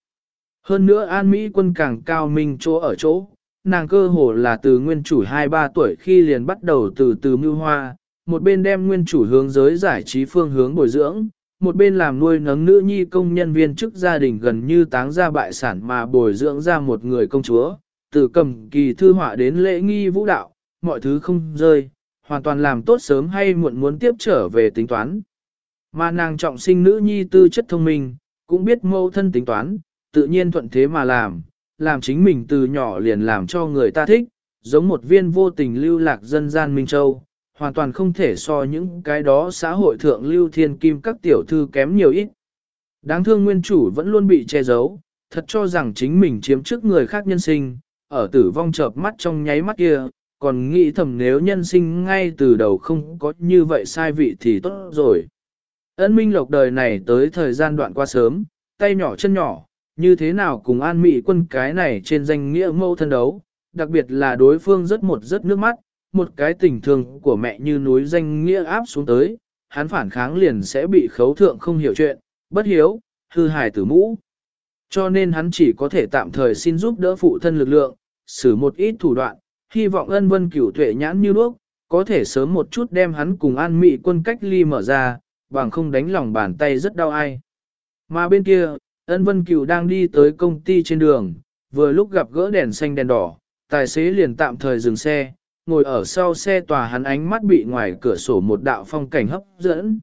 Speaker 1: Hơn nữa An Mỹ quân càng cao minh chỗ ở chỗ, nàng cơ hồ là từ nguyên chủ 2-3 tuổi khi liền bắt đầu từ từ mưu hoa, một bên đem nguyên chủ hướng giới giải trí phương hướng bồi dưỡng, một bên làm nuôi nấng nữ nhi công nhân viên chức gia đình gần như táng ra bại sản mà bồi dưỡng ra một người công chúa, từ cầm kỳ thư họa đến lễ nghi vũ đạo, mọi thứ không rơi, hoàn toàn làm tốt sớm hay muộn muốn tiếp trở về tính toán. Mà nàng trọng sinh nữ nhi tư chất thông minh, cũng biết mâu thân tính toán, tự nhiên thuận thế mà làm, làm chính mình từ nhỏ liền làm cho người ta thích, giống một viên vô tình lưu lạc dân gian Minh Châu, hoàn toàn không thể so những cái đó xã hội thượng lưu thiên kim các tiểu thư kém nhiều ít. Đáng thương nguyên chủ vẫn luôn bị che giấu, thật cho rằng chính mình chiếm trước người khác nhân sinh, ở tử vong chợp mắt trong nháy mắt kia, còn nghĩ thầm nếu nhân sinh ngay từ đầu không có như vậy sai vị thì tốt rồi. Ân Minh Lộc đời này tới thời gian đoạn qua sớm, tay nhỏ chân nhỏ, như thế nào cùng an mị quân cái này trên danh nghĩa mâu thân đấu, đặc biệt là đối phương rất một rất nước mắt, một cái tình thương của mẹ như núi danh nghĩa áp xuống tới, hắn phản kháng liền sẽ bị khấu thượng không hiểu chuyện, bất hiếu, hư hài tử mũ. Cho nên hắn chỉ có thể tạm thời xin giúp đỡ phụ thân lực lượng, xử một ít thủ đoạn, hy vọng ân vân cửu tuệ nhãn như đuốc, có thể sớm một chút đem hắn cùng an mị quân cách ly mở ra, bằng không đánh lòng bàn tay rất đau ai. Mà bên kia, ân vân cửu đang đi tới công ty trên đường, vừa lúc gặp gỡ đèn xanh đèn đỏ, tài xế liền tạm thời dừng xe, ngồi ở sau xe tòa hắn ánh mắt bị ngoài cửa sổ một đạo phong cảnh hấp dẫn.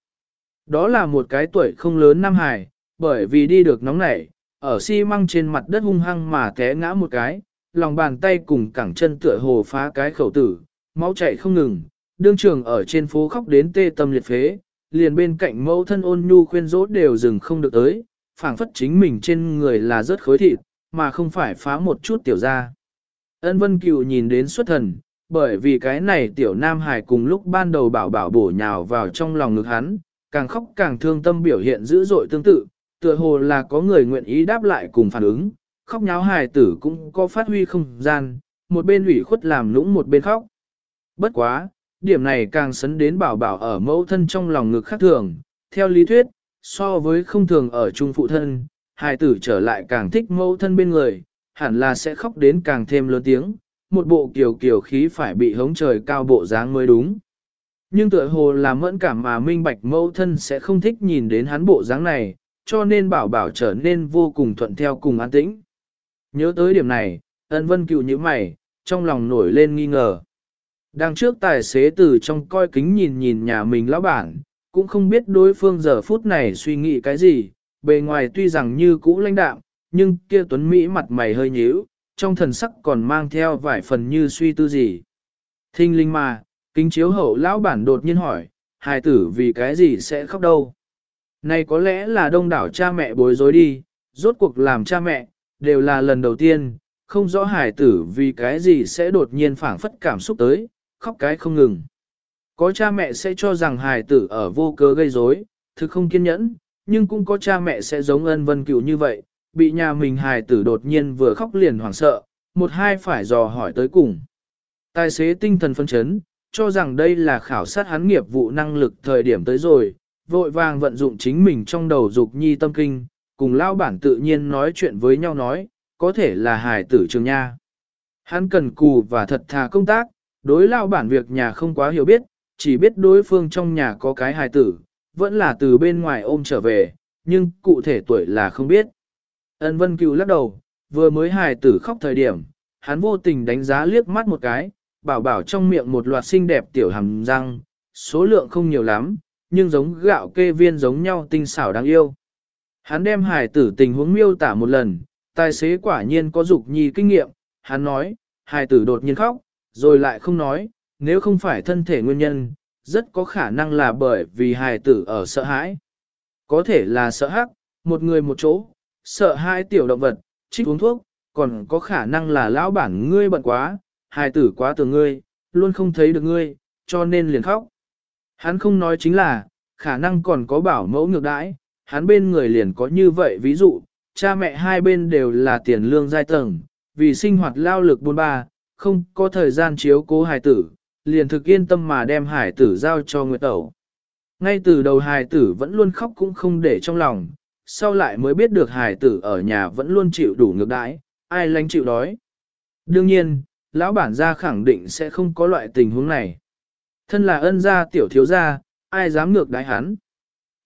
Speaker 1: Đó là một cái tuổi không lớn Nam Hải, bởi vì đi được nóng nảy, ở xi măng trên mặt đất hung hăng mà té ngã một cái, lòng bàn tay cùng cẳng chân tựa hồ phá cái khẩu tử, máu chảy không ngừng, đương trường ở trên phố khóc đến tê tâm liệt phế, liền bên cạnh mẫu thân ôn nhu khuyên rốt đều dừng không được tới, phảng phất chính mình trên người là rớt khối thịt, mà không phải phá một chút tiểu ra. Ân Vân Cựu nhìn đến xuất thần, bởi vì cái này tiểu Nam Hải cùng lúc ban đầu bảo bảo bổ nhào vào trong lòng ngực hắn, càng khóc càng thương tâm biểu hiện dữ dội tương tự, tựa hồ là có người nguyện ý đáp lại cùng phản ứng, khóc nháo hài tử cũng có phát huy không gian, một bên ủy khuất làm lũng một bên khóc. Bất quá, điểm này càng sấn đến bảo bảo ở mẫu thân trong lòng ngực khác thường, theo lý thuyết, so với không thường ở chung phụ thân, hài tử trở lại càng thích mẫu thân bên người, hẳn là sẽ khóc đến càng thêm lớn tiếng, một bộ kiều kiều khí phải bị hống trời cao bộ dáng mới đúng. Nhưng tựa hồ là mẫn cảm mà minh bạch mẫu thân sẽ không thích nhìn đến hắn bộ dáng này, cho nên bảo bảo trở nên vô cùng thuận theo cùng an tĩnh. Nhớ tới điểm này, ân vân cựu như mày, trong lòng nổi lên nghi ngờ. Đằng trước tài xế từ trong coi kính nhìn nhìn nhà mình lão bản, cũng không biết đối phương giờ phút này suy nghĩ cái gì, bề ngoài tuy rằng như cũ lãnh đạm, nhưng kia tuấn Mỹ mặt mày hơi nhíu, trong thần sắc còn mang theo vài phần như suy tư gì. Thinh linh mà, kính chiếu hậu lão bản đột nhiên hỏi, hài tử vì cái gì sẽ khóc đâu? Này có lẽ là đông đảo cha mẹ bối rối đi, rốt cuộc làm cha mẹ, đều là lần đầu tiên, không rõ hài tử vì cái gì sẽ đột nhiên phảng phất cảm xúc tới, khóc cái không ngừng. Có cha mẹ sẽ cho rằng hài tử ở vô cớ gây rối, thực không kiên nhẫn, nhưng cũng có cha mẹ sẽ giống ân vân cựu như vậy, bị nhà mình hài tử đột nhiên vừa khóc liền hoảng sợ, một hai phải dò hỏi tới cùng. Tài xế tinh thần phân chấn, cho rằng đây là khảo sát hắn nghiệp vụ năng lực thời điểm tới rồi, vội vàng vận dụng chính mình trong đầu dục nhi tâm kinh, cùng lao bản tự nhiên nói chuyện với nhau nói, có thể là hài tử trường nha. Hắn cần cù và thật thà công tác, đối lao bản việc nhà không quá hiểu biết, chỉ biết đối phương trong nhà có cái hài tử, vẫn là từ bên ngoài ôm trở về, nhưng cụ thể tuổi là không biết. Ân Vân Cựu lắc đầu, vừa mới hài tử khóc thời điểm, hắn vô tình đánh giá liếc mắt một cái, bảo bảo trong miệng một loạt xinh đẹp tiểu hàm răng, số lượng không nhiều lắm, nhưng giống gạo kê viên giống nhau tinh xảo đáng yêu. Hắn đem hài tử tình huống miêu tả một lần, tài xế quả nhiên có dục nhi kinh nghiệm, hắn nói, hài tử đột nhiên khóc, rồi lại không nói, nếu không phải thân thể nguyên nhân, rất có khả năng là bởi vì hài tử ở sợ hãi. Có thể là sợ hắc, một người một chỗ, sợ hai tiểu động vật, trích uống thuốc, còn có khả năng là lão bản ngươi bận quá, hài tử quá từ ngươi, luôn không thấy được ngươi, cho nên liền khóc. Hắn không nói chính là, khả năng còn có bảo mẫu ngược đãi, hắn bên người liền có như vậy ví dụ, cha mẹ hai bên đều là tiền lương giai tầng, vì sinh hoạt lao lực buôn ba, không có thời gian chiếu cố hài tử, liền thực yên tâm mà đem hài tử giao cho Nguyệt Tẩu. Ngay từ đầu hài tử vẫn luôn khóc cũng không để trong lòng, sau lại mới biết được hài tử ở nhà vẫn luôn chịu đủ ngược đãi, ai lánh chịu đói. Đương nhiên, lão bản gia khẳng định sẽ không có loại tình huống này. Thân là ân gia tiểu thiếu gia, ai dám ngược đãi hắn.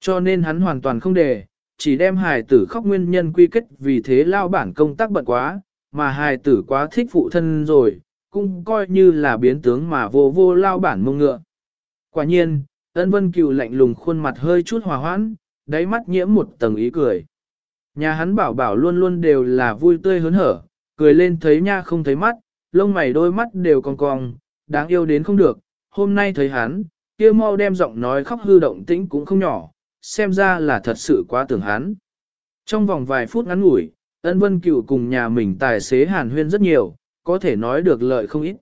Speaker 1: Cho nên hắn hoàn toàn không để, chỉ đem hài tử khóc nguyên nhân quy kết vì thế lao bản công tác bận quá, mà hài tử quá thích phụ thân rồi, cũng coi như là biến tướng mà vô vô lao bản mông ngựa. Quả nhiên, ân vân cựu lạnh lùng khuôn mặt hơi chút hòa hoãn, đáy mắt nhiễm một tầng ý cười. Nhà hắn bảo bảo luôn luôn đều là vui tươi hớn hở, cười lên thấy nha không thấy mắt, lông mày đôi mắt đều cong cong, đáng yêu đến không được, hôm nay thấy hắn, kia mau đem giọng nói khóc hư động tĩnh cũng không nhỏ, xem ra là thật sự quá tưởng hắn. Trong vòng vài phút ngắn ngủi, ân vân cựu cùng nhà mình tài xế hàn huyên rất nhiều, có thể nói được lợi không ít.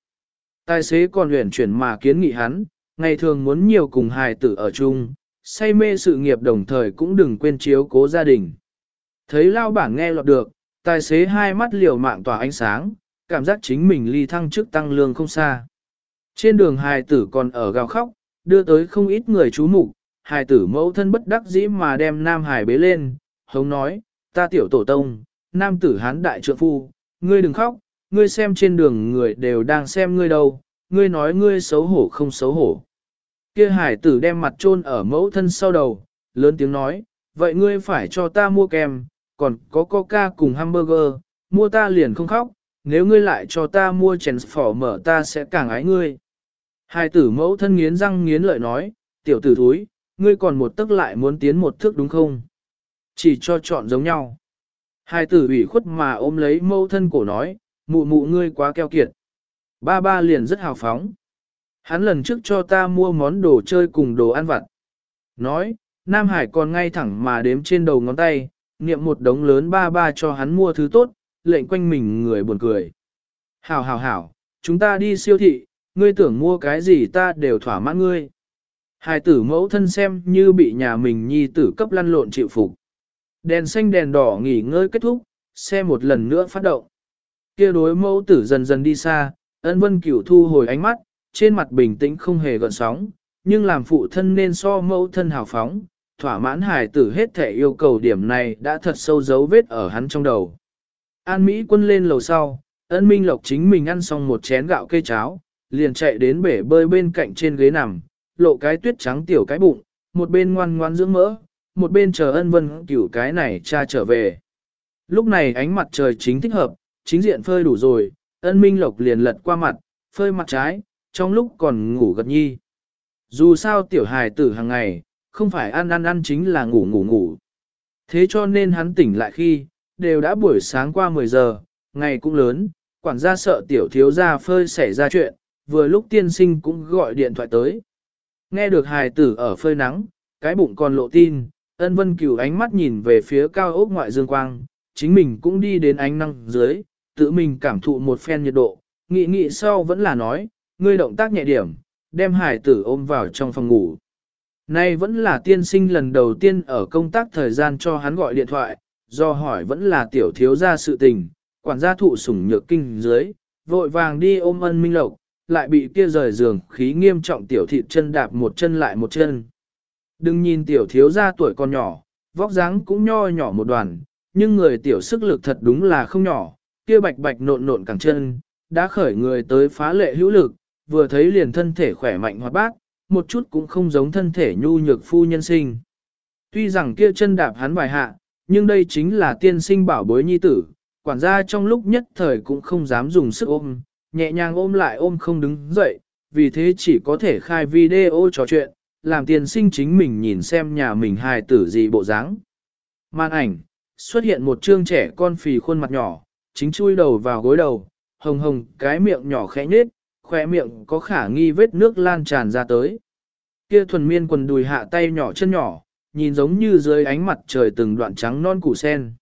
Speaker 1: Tài xế còn luyện chuyển mà kiến nghị hắn, ngày thường muốn nhiều cùng hài tử ở chung, say mê sự nghiệp đồng thời cũng đừng quên chiếu cố gia đình. Thấy lao bảng nghe lọt được, tài xế hai mắt liều mạng tỏa ánh sáng, cảm giác chính mình ly thăng trước tăng lương không xa. Trên đường hài tử còn ở gào khóc, đưa tới không ít người chú mục hài tử mẫu thân bất đắc dĩ mà đem nam hài bế lên, hống nói, ta tiểu tổ tông, nam tử hán đại trượng phu, ngươi đừng khóc, ngươi xem trên đường người đều đang xem ngươi đâu, ngươi nói ngươi xấu hổ không xấu hổ. Kia hải tử đem mặt chôn ở mẫu thân sau đầu, lớn tiếng nói, vậy ngươi phải cho ta mua kem, còn có coca cùng hamburger, mua ta liền không khóc, nếu ngươi lại cho ta mua chén phỏ mở ta sẽ càng ái ngươi. Hai tử mẫu thân nghiến răng nghiến lợi nói, tiểu tử thúi, ngươi còn một tức lại muốn tiến một thước đúng không? Chỉ cho chọn giống nhau. Hai tử ủy khuất mà ôm lấy mẫu thân cổ nói, mụ mụ ngươi quá keo kiệt. Ba ba liền rất hào phóng. Hắn lần trước cho ta mua món đồ chơi cùng đồ ăn vặt. Nói, Nam Hải còn ngay thẳng mà đếm trên đầu ngón tay, niệm một đống lớn ba ba cho hắn mua thứ tốt, lệnh quanh mình người buồn cười. Hảo hảo hảo, chúng ta đi siêu thị, ngươi tưởng mua cái gì ta đều thỏa mãn ngươi. Hai tử mẫu thân xem như bị nhà mình nhi tử cấp lăn lộn chịu phục. Đèn xanh đèn đỏ nghỉ ngơi kết thúc, xe một lần nữa phát động. Kia đối mẫu tử dần dần đi xa, ân vân cửu thu hồi ánh mắt, trên mặt bình tĩnh không hề gợn sóng, nhưng làm phụ thân nên so mẫu thân hào phóng, thỏa mãn hài tử hết thể yêu cầu điểm này đã thật sâu dấu vết ở hắn trong đầu. An Mỹ quân lên lầu sau, ân minh lộc chính mình ăn xong một chén gạo cây cháo, liền chạy đến bể bơi bên cạnh trên ghế nằm, lộ cái tuyết trắng tiểu cái bụng, một bên ngoan ngoan dưỡng mỡ, một bên chờ ân vân cửu cái này cha trở về. Lúc này ánh mặt trời chính thích hợp, chính diện phơi đủ rồi, ân minh lộc liền lật qua mặt, phơi mặt trái, trong lúc còn ngủ gật nhi. Dù sao tiểu hài tử hàng ngày, không phải ăn ăn ăn chính là ngủ ngủ ngủ. Thế cho nên hắn tỉnh lại khi, đều đã buổi sáng qua 10 giờ, ngày cũng lớn, quản gia sợ tiểu thiếu gia phơi xảy ra chuyện, vừa lúc tiên sinh cũng gọi điện thoại tới. Nghe được hài tử ở phơi nắng, cái bụng còn lộ tin, ân vân cửu ánh mắt nhìn về phía cao ốc ngoại dương quang, chính mình cũng đi đến ánh năng dưới, tự mình cảm thụ một phen nhiệt độ, nghĩ nghĩ sau vẫn là nói, ngươi động tác nhẹ điểm, đem hải tử ôm vào trong phòng ngủ. Nay vẫn là tiên sinh lần đầu tiên ở công tác thời gian cho hắn gọi điện thoại, do hỏi vẫn là tiểu thiếu gia sự tình, quản gia thụ sủng nhược kinh dưới, vội vàng đi ôm ân minh lộc, lại bị kia rời giường khí nghiêm trọng tiểu thịt chân đạp một chân lại một chân. Đừng nhìn tiểu thiếu gia tuổi còn nhỏ, vóc dáng cũng nho nhỏ một đoàn, nhưng người tiểu sức lực thật đúng là không nhỏ, kia bạch bạch nộn nộn cẳng chân, đã khởi người tới phá lệ hữu lực, vừa thấy liền thân thể khỏe mạnh hoạt bát, một chút cũng không giống thân thể nhu nhược phu nhân sinh. Tuy rằng kia chân đạp hắn vài hạ, nhưng đây chính là tiên sinh bảo bối nhi tử, quản gia trong lúc nhất thời cũng không dám dùng sức ôm, nhẹ nhàng ôm lại ôm không đứng dậy, vì thế chỉ có thể khai video trò chuyện, làm tiên sinh chính mình nhìn xem nhà mình hài tử gì bộ dáng. Màn ảnh, xuất hiện một trương trẻ con phì khuôn mặt nhỏ, chính chui đầu vào gối đầu, hồng hồng cái miệng nhỏ khẽ nhết, khỏe miệng có khả nghi vết nước lan tràn ra tới. Kia thuần miên quần đùi hạ tay nhỏ chân nhỏ, nhìn giống như dưới ánh mặt trời từng đoạn trắng non củ sen.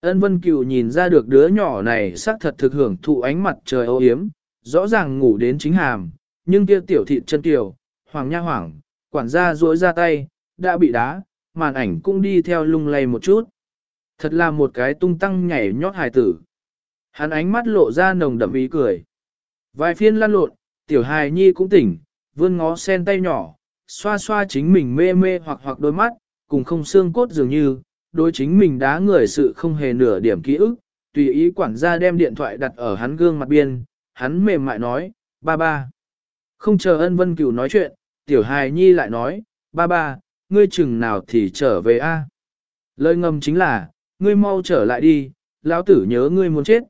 Speaker 1: Ân Vân Cửu nhìn ra được đứa nhỏ này xác thật thực hưởng thụ ánh mặt trời ô yếm, rõ ràng ngủ đến chính hàm, nhưng kia tiểu thịt chân tiểu, hoàng nha hoàng quản gia duỗi ra tay, đã bị đá, màn ảnh cũng đi theo lung lay một chút. Thật là một cái tung tăng nhảy nhót hài tử. Hắn ánh mắt lộ ra nồng đậm ý cười. Vài phiên lăn lộn, tiểu hài nhi cũng tỉnh, vươn ngó sen tay nhỏ, xoa xoa chính mình mê mê hoặc hoặc đôi mắt, cùng không xương cốt dường như, đối chính mình đá người sự không hề nửa điểm ký ức, tùy ý quản gia đem điện thoại đặt ở hắn gương mặt biên, hắn mềm mại nói, ba ba. Không chờ ân vân cửu nói chuyện, tiểu hài nhi lại nói, ba ba, ngươi chừng nào thì trở về a? Lời ngầm chính là, ngươi mau trở lại đi, lão tử nhớ ngươi muốn chết.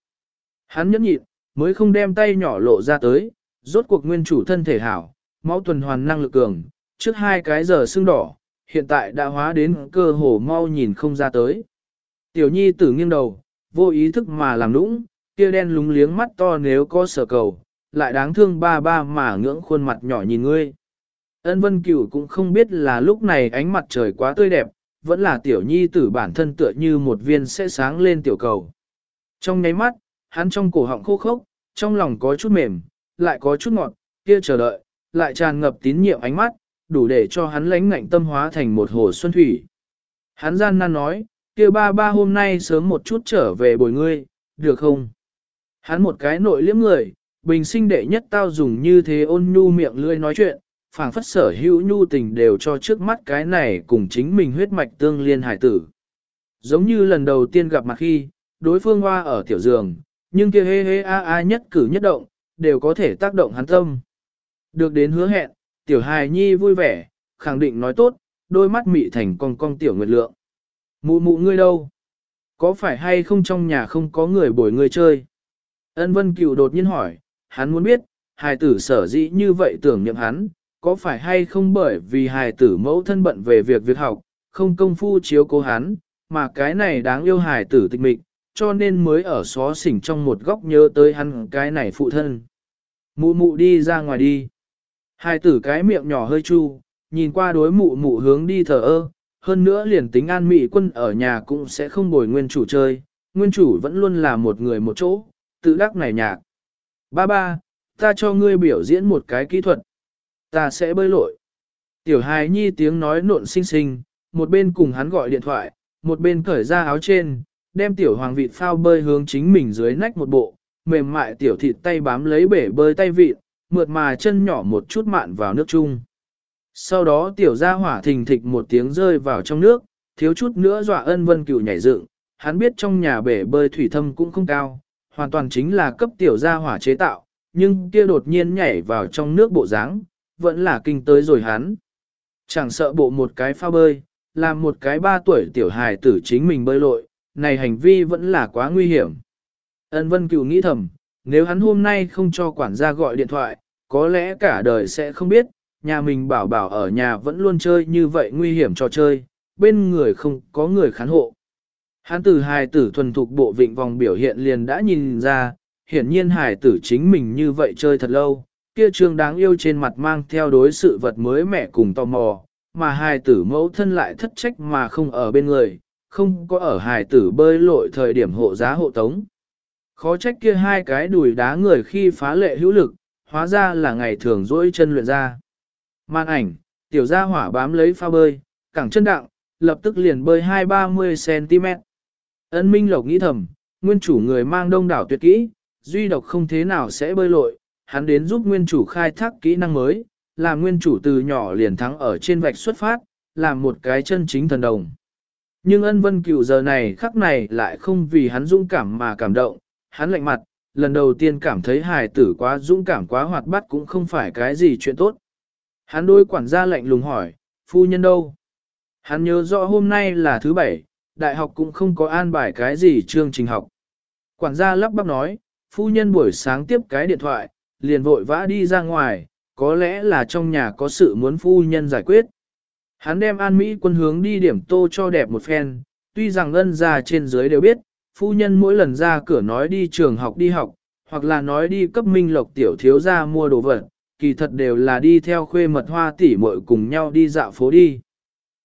Speaker 1: Hắn nhẫn nhịn, mới không đem tay nhỏ lộ ra tới, rốt cuộc nguyên chủ thân thể hảo, máu tuần hoàn năng lực cường, trước hai cái giờ sưng đỏ, hiện tại đã hóa đến cơ hồ mau nhìn không ra tới. Tiểu nhi tử nghiêng đầu, vô ý thức mà làm nũng, kia đen lúng liếng mắt to nếu có sở cầu, lại đáng thương ba ba mà ngưỡng khuôn mặt nhỏ nhìn ngươi. Ân vân cửu cũng không biết là lúc này ánh mặt trời quá tươi đẹp, vẫn là tiểu nhi tử bản thân tựa như một viên sẽ sáng lên tiểu cầu. Trong nháy mắt, hắn trong cổ họng khô khốc, trong lòng có chút mềm, lại có chút ngọt, kia chờ đợi, lại tràn ngập tín nhiệm ánh mắt, đủ để cho hắn lãnh ngạnh tâm hóa thành một hồ xuân thủy. Hắn gian nan nói, kia ba ba hôm nay sớm một chút trở về bồi ngươi, được không? Hắn một cái nội liếm người, bình sinh đệ nhất tao dùng như thế ôn nhu miệng lươi nói chuyện, phảng phất sở hữu nhu tình đều cho trước mắt cái này cùng chính mình huyết mạch tương liên hải tử. Giống như lần đầu tiên gặp mặt khi, đối phương hoa ở tiểu giường, nhưng kia hê hê a a nhất cử nhất động, đều có thể tác động hắn tâm. Được đến hứa hẹn, tiểu hài nhi vui vẻ, khẳng định nói tốt, đôi mắt mị thành con con tiểu nguyệt lượng. Mụ mụ ngươi đâu? Có phải hay không trong nhà không có người bồi ngươi chơi? Ân vân cựu đột nhiên hỏi, hắn muốn biết, hài tử sở dĩ như vậy tưởng niệm hắn, có phải hay không bởi vì hài tử mẫu thân bận về việc việc học, không công phu chiếu cố hắn, mà cái này đáng yêu hài tử tịch mịch, cho nên mới ở xó xỉnh trong một góc nhớ tới hắn cái này phụ thân. Mụ mụ đi ra ngoài đi. hai tử cái miệng nhỏ hơi chu, nhìn qua đối mụ mụ hướng đi thờ ơ, hơn nữa liền tính an mị quân ở nhà cũng sẽ không bồi nguyên chủ chơi, nguyên chủ vẫn luôn là một người một chỗ, tự đắc này nhạc. Ba ba, ta cho ngươi biểu diễn một cái kỹ thuật. Ta sẽ bơi lội. Tiểu hài nhi tiếng nói nộn xinh xinh, một bên cùng hắn gọi điện thoại, một bên cởi ra áo trên, đem tiểu hoàng vịt phao bơi hướng chính mình dưới nách một bộ, mềm mại tiểu thịt tay bám lấy bể bơi tay vịt, mượt mà chân nhỏ một chút mạn vào nước chung. Sau đó tiểu gia hỏa thình thịch một tiếng rơi vào trong nước, thiếu chút nữa dọa ân vân cửu nhảy dựng, hắn biết trong nhà bể bơi thủy thâm cũng không cao, hoàn toàn chính là cấp tiểu gia hỏa chế tạo, nhưng kia đột nhiên nhảy vào trong nước bộ dáng, vẫn là kinh tới rồi hắn. Chẳng sợ bộ một cái phao bơi, làm một cái ba tuổi tiểu hài tử chính mình bơi lội, này hành vi vẫn là quá nguy hiểm. Ân vân cửu nghĩ thầm, nếu hắn hôm nay không cho quản gia gọi điện thoại, có lẽ cả đời sẽ không biết, nhà mình bảo bảo ở nhà vẫn luôn chơi như vậy nguy hiểm cho chơi, bên người không có người khán hộ. Hắn từ hài tử thuần thục bộ vịnh vòng biểu hiện liền đã nhìn ra, hiển nhiên hài tử chính mình như vậy chơi thật lâu, kia trương đáng yêu trên mặt mang theo đối sự vật mới mẻ cùng tò mò, mà hài tử mẫu thân lại thất trách mà không ở bên người, không có ở hài tử bơi lội thời điểm hộ giá hộ tống. Khó trách kia hai cái đùi đá người khi phá lệ hữu lực, hóa ra là ngày thường dỗi chân luyện ra. Màn ảnh, tiểu gia hỏa bám lấy phao bơi, cẳng chân đặng, lập tức liền bơi 2-30cm. Ân Minh Lộc nghĩ thầm, nguyên chủ người mang đông đảo tuyệt kỹ, duy độc không thế nào sẽ bơi lội, hắn đến giúp nguyên chủ khai thác kỹ năng mới, làm nguyên chủ từ nhỏ liền thắng ở trên vạch xuất phát, làm một cái chân chính thần đồng. Nhưng ân vân cửu giờ này khắc này lại không vì hắn dũng cảm mà cảm động, hắn lạnh mặt, lần đầu tiên cảm thấy hài tử quá dũng cảm quá hoạt bát cũng không phải cái gì chuyện tốt. Hắn đôi quản gia lạnh lùng hỏi, phu nhân đâu? Hắn nhớ rõ hôm nay là thứ bảy, đại học cũng không có an bài cái gì chương trình học. Quản gia lắp bắp nói, phu nhân buổi sáng tiếp cái điện thoại, liền vội vã đi ra ngoài, có lẽ là trong nhà có sự muốn phu nhân giải quyết. Hắn đem an Mỹ quân hướng đi điểm tô cho đẹp một phen, tuy rằng ân ra trên dưới đều biết, phu nhân mỗi lần ra cửa nói đi trường học đi học, hoặc là nói đi cấp minh lộc tiểu thiếu ra mua đồ vật, kỳ thật đều là đi theo khuê mật hoa tỷ muội cùng nhau đi dạo phố đi.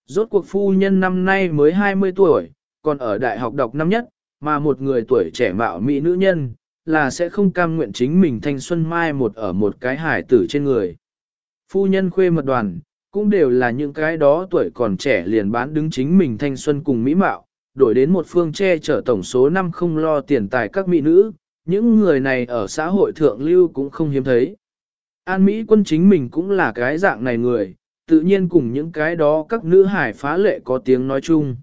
Speaker 1: Rốt cuộc phu nhân năm nay mới 20 tuổi, còn ở đại học đọc năm nhất, mà một người tuổi trẻ mạo mỹ nữ nhân, là sẽ không cam nguyện chính mình thanh xuân mai một ở một cái hải tử trên người. Phu nhân khuê mật đoàn, cũng đều là những cái đó tuổi còn trẻ liền bán đứng chính mình thanh xuân cùng mỹ mạo, đổi đến một phương che chở tổng số năm không lo tiền tài các mỹ nữ, những người này ở xã hội thượng lưu cũng không hiếm thấy. An Mỹ quân chính mình cũng là cái dạng này người, tự nhiên cùng những cái đó các nữ hải phá lệ có tiếng nói chung.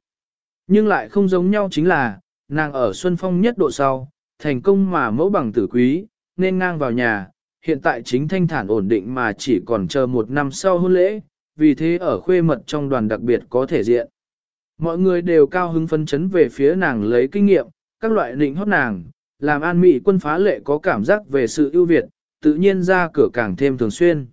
Speaker 1: Nhưng lại không giống nhau chính là, nàng ở Xuân Phong nhất độ sau, thành công mà mẫu bằng tử quý, nên ngang vào nhà, hiện tại chính thanh thản ổn định mà chỉ còn chờ một năm sau hôn lễ, vì thế ở khuê mật trong đoàn đặc biệt có thể diện. Mọi người đều cao hứng phấn chấn về phía nàng lấy kinh nghiệm, các loại định hót nàng, làm an mỹ quân phá lệ có cảm giác về sự ưu việt, tự nhiên ra cửa càng thêm thường xuyên.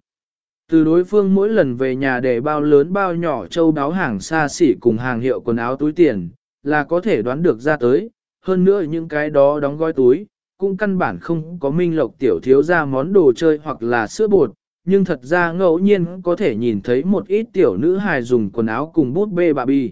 Speaker 1: Từ đối phương mỗi lần về nhà để bao lớn bao nhỏ châu đáo hàng xa xỉ cùng hàng hiệu quần áo túi tiền, là có thể đoán được ra tới, hơn nữa những cái đó đóng gói túi, cũng căn bản không có minh lộc tiểu thiếu ra món đồ chơi hoặc là sữa bột, nhưng thật ra ngẫu nhiên có thể nhìn thấy một ít tiểu nữ hài dùng quần áo cùng bút bê bà bi.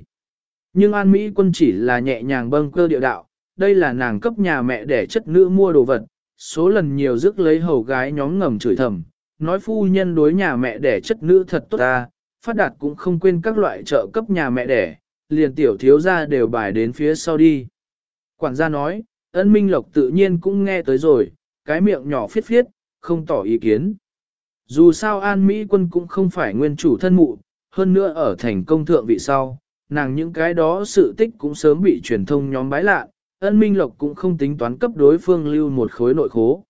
Speaker 1: Nhưng An Mỹ quân chỉ là nhẹ nhàng bâng cơ địa đạo, đây là nàng cấp nhà mẹ để chất nữ mua đồ vật, số lần nhiều rước lấy hầu gái nhóm ngầm chửi thầm, nói phu nhân đối nhà mẹ để chất nữ thật tốt ta, phát đạt cũng không quên các loại trợ cấp nhà mẹ đẻ, liền tiểu thiếu ra đều bài đến phía sau đi. Quản gia nói, ân minh lộc tự nhiên cũng nghe tới rồi, cái miệng nhỏ phiết phiết, không tỏ ý kiến. Dù sao An Mỹ quân cũng không phải nguyên chủ thân mụ, hơn nữa ở thành công thượng vị sau, nàng những cái đó sự tích cũng sớm bị truyền thông nhóm bái lạ, ân minh lộc cũng không tính toán cấp đối phương lưu một khối nội khố.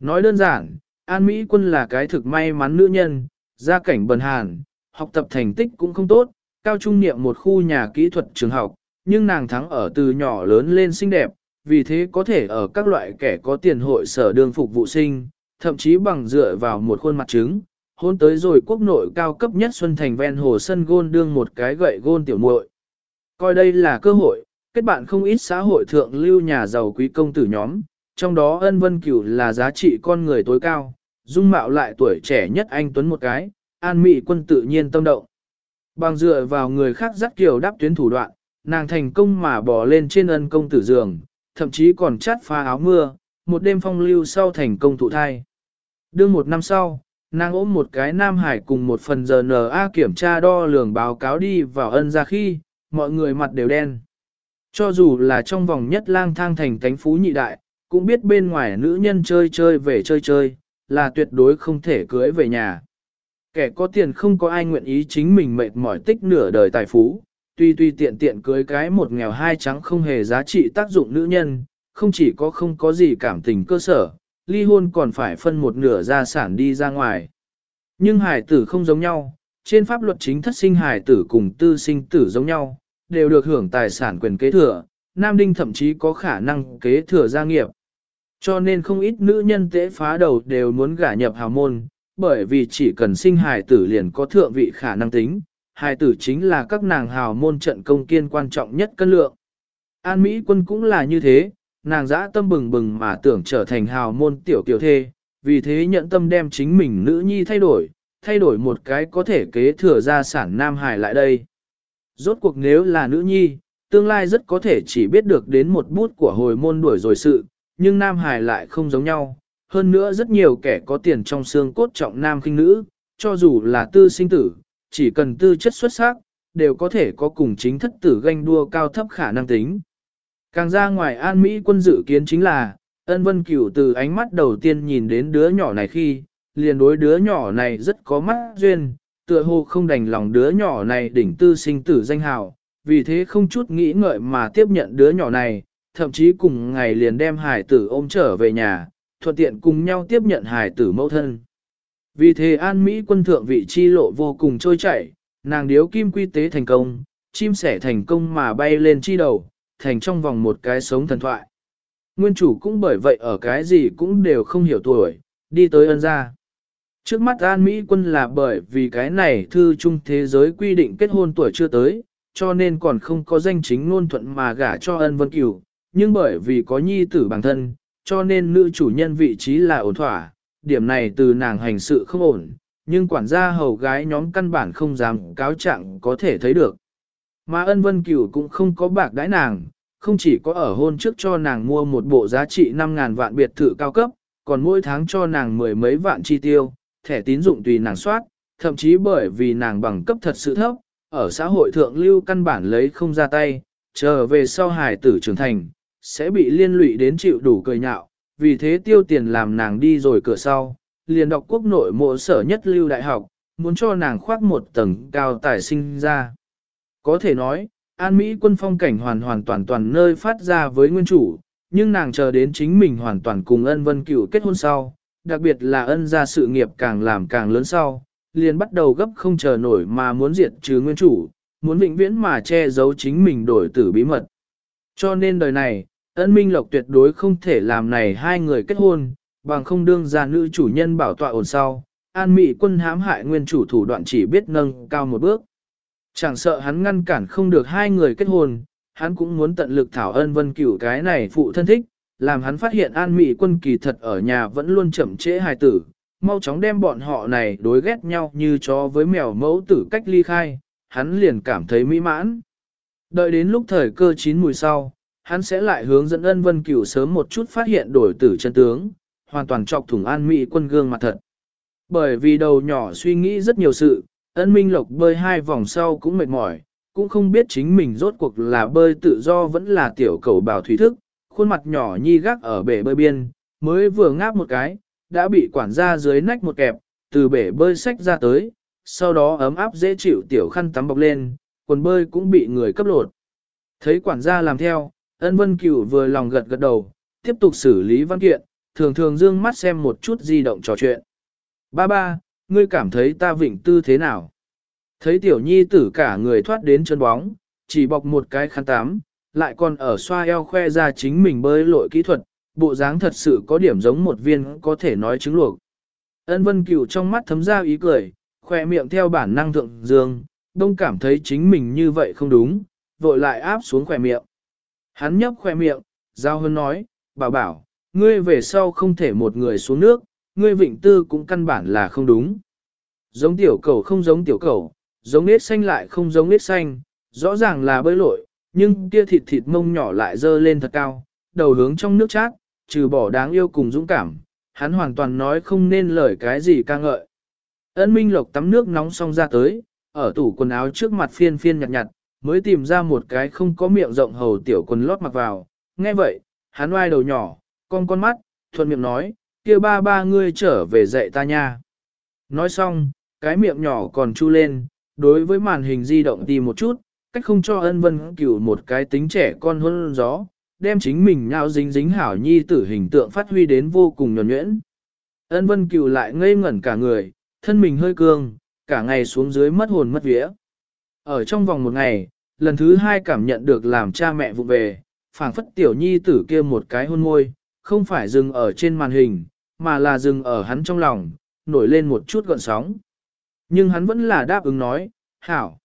Speaker 1: Nói đơn giản, An Mỹ quân là cái thực may mắn nữ nhân, gia cảnh bần hàn, học tập thành tích cũng không tốt, cao trung niệm một khu nhà kỹ thuật trường học, nhưng nàng thắng ở từ nhỏ lớn lên xinh đẹp, vì thế có thể ở các loại kẻ có tiền hội sở đương phục vụ sinh, thậm chí bằng dựa vào một khuôn mặt trứng, hôn tới rồi quốc nội cao cấp nhất Xuân Thành ven hồ sân gôn đương một cái gậy gôn tiểu muội. Coi đây là cơ hội, kết bạn không ít xã hội thượng lưu nhà giàu quý công tử nhóm, trong đó ân vân cửu là giá trị con người tối cao, dung mạo lại tuổi trẻ nhất anh Tuấn một cái, an mị quân tự nhiên tâm động. Bằng dựa vào người khác dắt kiểu đáp tuyến thủ đoạn, nàng thành công mà bỏ lên trên ân công tử giường, thậm chí còn chát pha áo mưa, một đêm phong lưu sau thành công thụ thai. Đương một năm sau, nàng ôm một cái nam hải cùng một phần giờ NA kiểm tra đo lường báo cáo đi vào ân ra khi, mọi người mặt đều đen. Cho dù là trong vòng nhất lang thang thành cánh phú nhị đại, cũng biết bên ngoài nữ nhân chơi chơi về chơi chơi, là tuyệt đối không thể cưới về nhà. Kẻ có tiền không có ai nguyện ý chính mình mệt mỏi tích nửa đời tài phú, tuy tuy tiện tiện cưới cái một nghèo hai trắng không hề giá trị tác dụng nữ nhân, không chỉ có không có gì cảm tình cơ sở, ly hôn còn phải phân một nửa gia sản đi ra ngoài. Nhưng hải tử không giống nhau, trên pháp luật chính thất sinh hải tử cùng tư sinh tử giống nhau, đều được hưởng tài sản quyền kế thừa, nam đinh thậm chí có khả năng kế thừa gia nghiệp. Cho nên không ít nữ nhân tế phá đầu đều muốn gả nhập hào môn, bởi vì chỉ cần sinh hài tử liền có thượng vị khả năng tính, hài tử chính là các nàng hào môn trận công kiên quan trọng nhất cân lượng. An Mỹ quân cũng là như thế, nàng dã tâm bừng bừng mà tưởng trở thành hào môn tiểu tiểu thê, vì thế nhận tâm đem chính mình nữ nhi thay đổi, thay đổi một cái có thể kế thừa gia sản nam Hải lại đây. Rốt cuộc nếu là nữ nhi, tương lai rất có thể chỉ biết được đến một bút của hồi môn đuổi rồi sự, nhưng nam Hải lại không giống nhau. Hơn nữa rất nhiều kẻ có tiền trong xương cốt trọng nam khinh nữ, cho dù là tư sinh tử, chỉ cần tư chất xuất sắc, đều có thể có cùng chính thất tử ganh đua cao thấp khả năng tính. Càng ra ngoài an Mỹ quân dự kiến chính là, ân vân cửu từ ánh mắt đầu tiên nhìn đến đứa nhỏ này khi, liền đối đứa nhỏ này rất có mắt duyên, tựa hồ không đành lòng đứa nhỏ này đỉnh tư sinh tử danh hào, vì thế không chút nghĩ ngợi mà tiếp nhận đứa nhỏ này, thậm chí cùng ngày liền đem hải tử ôm trở về nhà, thuận tiện cùng nhau tiếp nhận hải tử mẫu thân. Vì thế an Mỹ quân thượng vị chi lộ vô cùng trôi chảy, nàng điếu kim quy tế thành công, chim sẻ thành công mà bay lên chi đầu, thành trong vòng một cái sống thần thoại. Nguyên chủ cũng bởi vậy ở cái gì cũng đều không hiểu tuổi, đi tới ân gia. Trước mắt An Mỹ quân là bởi vì cái này thư chung thế giới quy định kết hôn tuổi chưa tới, cho nên còn không có danh chính ngôn thuận mà gả cho ân vân cửu, nhưng bởi vì có nhi tử bản thân, cho nên nữ chủ nhân vị trí là ổn thỏa, điểm này từ nàng hành sự không ổn, nhưng quản gia hầu gái nhóm căn bản không dám cáo trạng có thể thấy được. Mà ân vân cửu cũng không có bạc đãi nàng, không chỉ có ở hôn trước cho nàng mua một bộ giá trị 5.000 vạn biệt thự cao cấp, còn mỗi tháng cho nàng mười mấy vạn chi tiêu, thẻ tín dụng tùy nàng soát, thậm chí bởi vì nàng bằng cấp thật sự thấp, ở xã hội thượng lưu căn bản lấy không ra tay, chờ về sau hài tử trưởng thành, sẽ bị liên lụy đến chịu đủ cười nhạo, vì thế tiêu tiền làm nàng đi rồi cửa sau, liền đọc quốc nội mộ sở nhất lưu đại học, muốn cho nàng khoác một tầng cao tài sinh ra. Có thể nói, An Mỹ quân phong cảnh hoàn hoàn toàn toàn nơi phát ra với nguyên chủ, nhưng nàng chờ đến chính mình hoàn toàn cùng ân vân cửu kết hôn sau, đặc biệt là ân gia sự nghiệp càng làm càng lớn sau, liền bắt đầu gấp không chờ nổi mà muốn diệt trừ nguyên chủ, muốn vĩnh viễn mà che giấu chính mình đổi tử bí mật. Cho nên đời này, ân minh lộc tuyệt đối không thể làm này hai người kết hôn, bằng không đương ra nữ chủ nhân bảo tọa ổn sau, an mị quân hãm hại nguyên chủ thủ đoạn chỉ biết nâng cao một bước. Chẳng sợ hắn ngăn cản không được hai người kết hôn, hắn cũng muốn tận lực thảo ân vân cửu cái này phụ thân thích, làm hắn phát hiện an mị quân kỳ thật ở nhà vẫn luôn chậm trễ hài tử, mau chóng đem bọn họ này đối ghét nhau như chó với mèo mẫu tử cách ly khai, hắn liền cảm thấy mỹ mãn. Đợi đến lúc thời cơ chín mùi sau, hắn sẽ lại hướng dẫn ân vân cửu sớm một chút phát hiện đổi tử chân tướng, hoàn toàn chọc thủng an mỹ quân gương mặt thật. Bởi vì đầu nhỏ suy nghĩ rất nhiều sự, ân minh lộc bơi hai vòng sau cũng mệt mỏi, cũng không biết chính mình rốt cuộc là bơi tự do vẫn là tiểu cầu bảo thủy thức, khuôn mặt nhỏ nhi gác ở bể bơi biên, mới vừa ngáp một cái, đã bị quản gia dưới nách một kẹp, từ bể bơi sách ra tới, sau đó ấm áp dễ chịu tiểu khăn tắm bọc lên, quần bơi cũng bị người cấp lột. Thấy quản gia làm theo, Ân Vân Cửu vừa lòng gật gật đầu, tiếp tục xử lý văn kiện, thường thường dương mắt xem một chút di động trò chuyện. Ba ba, ngươi cảm thấy ta vịnh tư thế nào? Thấy tiểu nhi tử cả người thoát đến chân bóng, chỉ bọc một cái khăn tắm, lại còn ở xoa eo khoe ra chính mình bơi lội kỹ thuật, bộ dáng thật sự có điểm giống một viên có thể nói chứng luộc. Ân vân cửu trong mắt thấm ra ý cười, khoe miệng theo bản năng thượng dương, đông cảm thấy chính mình như vậy không đúng, vội lại áp xuống khoe miệng. Hắn nhấp khoe miệng, giao hơn nói, bảo bảo, ngươi về sau không thể một người xuống nước, ngươi vịnh tư cũng căn bản là không đúng. Giống tiểu cầu không giống tiểu cầu, giống nết xanh lại không giống nết xanh, rõ ràng là bơi lội, nhưng kia thịt thịt mông nhỏ lại dơ lên thật cao, đầu hướng trong nước chát, trừ bỏ đáng yêu cùng dũng cảm, hắn hoàn toàn nói không nên lời cái gì ca ngợi. Ân Minh Lộc tắm nước nóng xong ra tới, ở tủ quần áo trước mặt phiên phiên nhặt nhặt, mới tìm ra một cái không có miệng rộng hầu tiểu quần lót mặc vào. Nghe vậy, hắn oai đầu nhỏ, con con mắt, thuận miệng nói, kia ba ba ngươi trở về dạy ta nha. Nói xong, cái miệng nhỏ còn chu lên, đối với màn hình di động đi một chút, cách không cho ân vân cửu một cái tính trẻ con hơn gió, đem chính mình nhao dính dính hảo nhi tử hình tượng phát huy đến vô cùng nhuẩn nhuyễn. Ân vân cửu lại ngây ngẩn cả người, thân mình hơi cương, cả ngày xuống dưới mất hồn mất vía. Ở trong vòng một ngày, lần thứ hai cảm nhận được làm cha mẹ vụ về, phảng phất tiểu nhi tử kia một cái hôn môi, không phải dừng ở trên màn hình, mà là dừng ở hắn trong lòng, nổi lên một chút gọn sóng. Nhưng hắn vẫn là đáp ứng nói, hảo.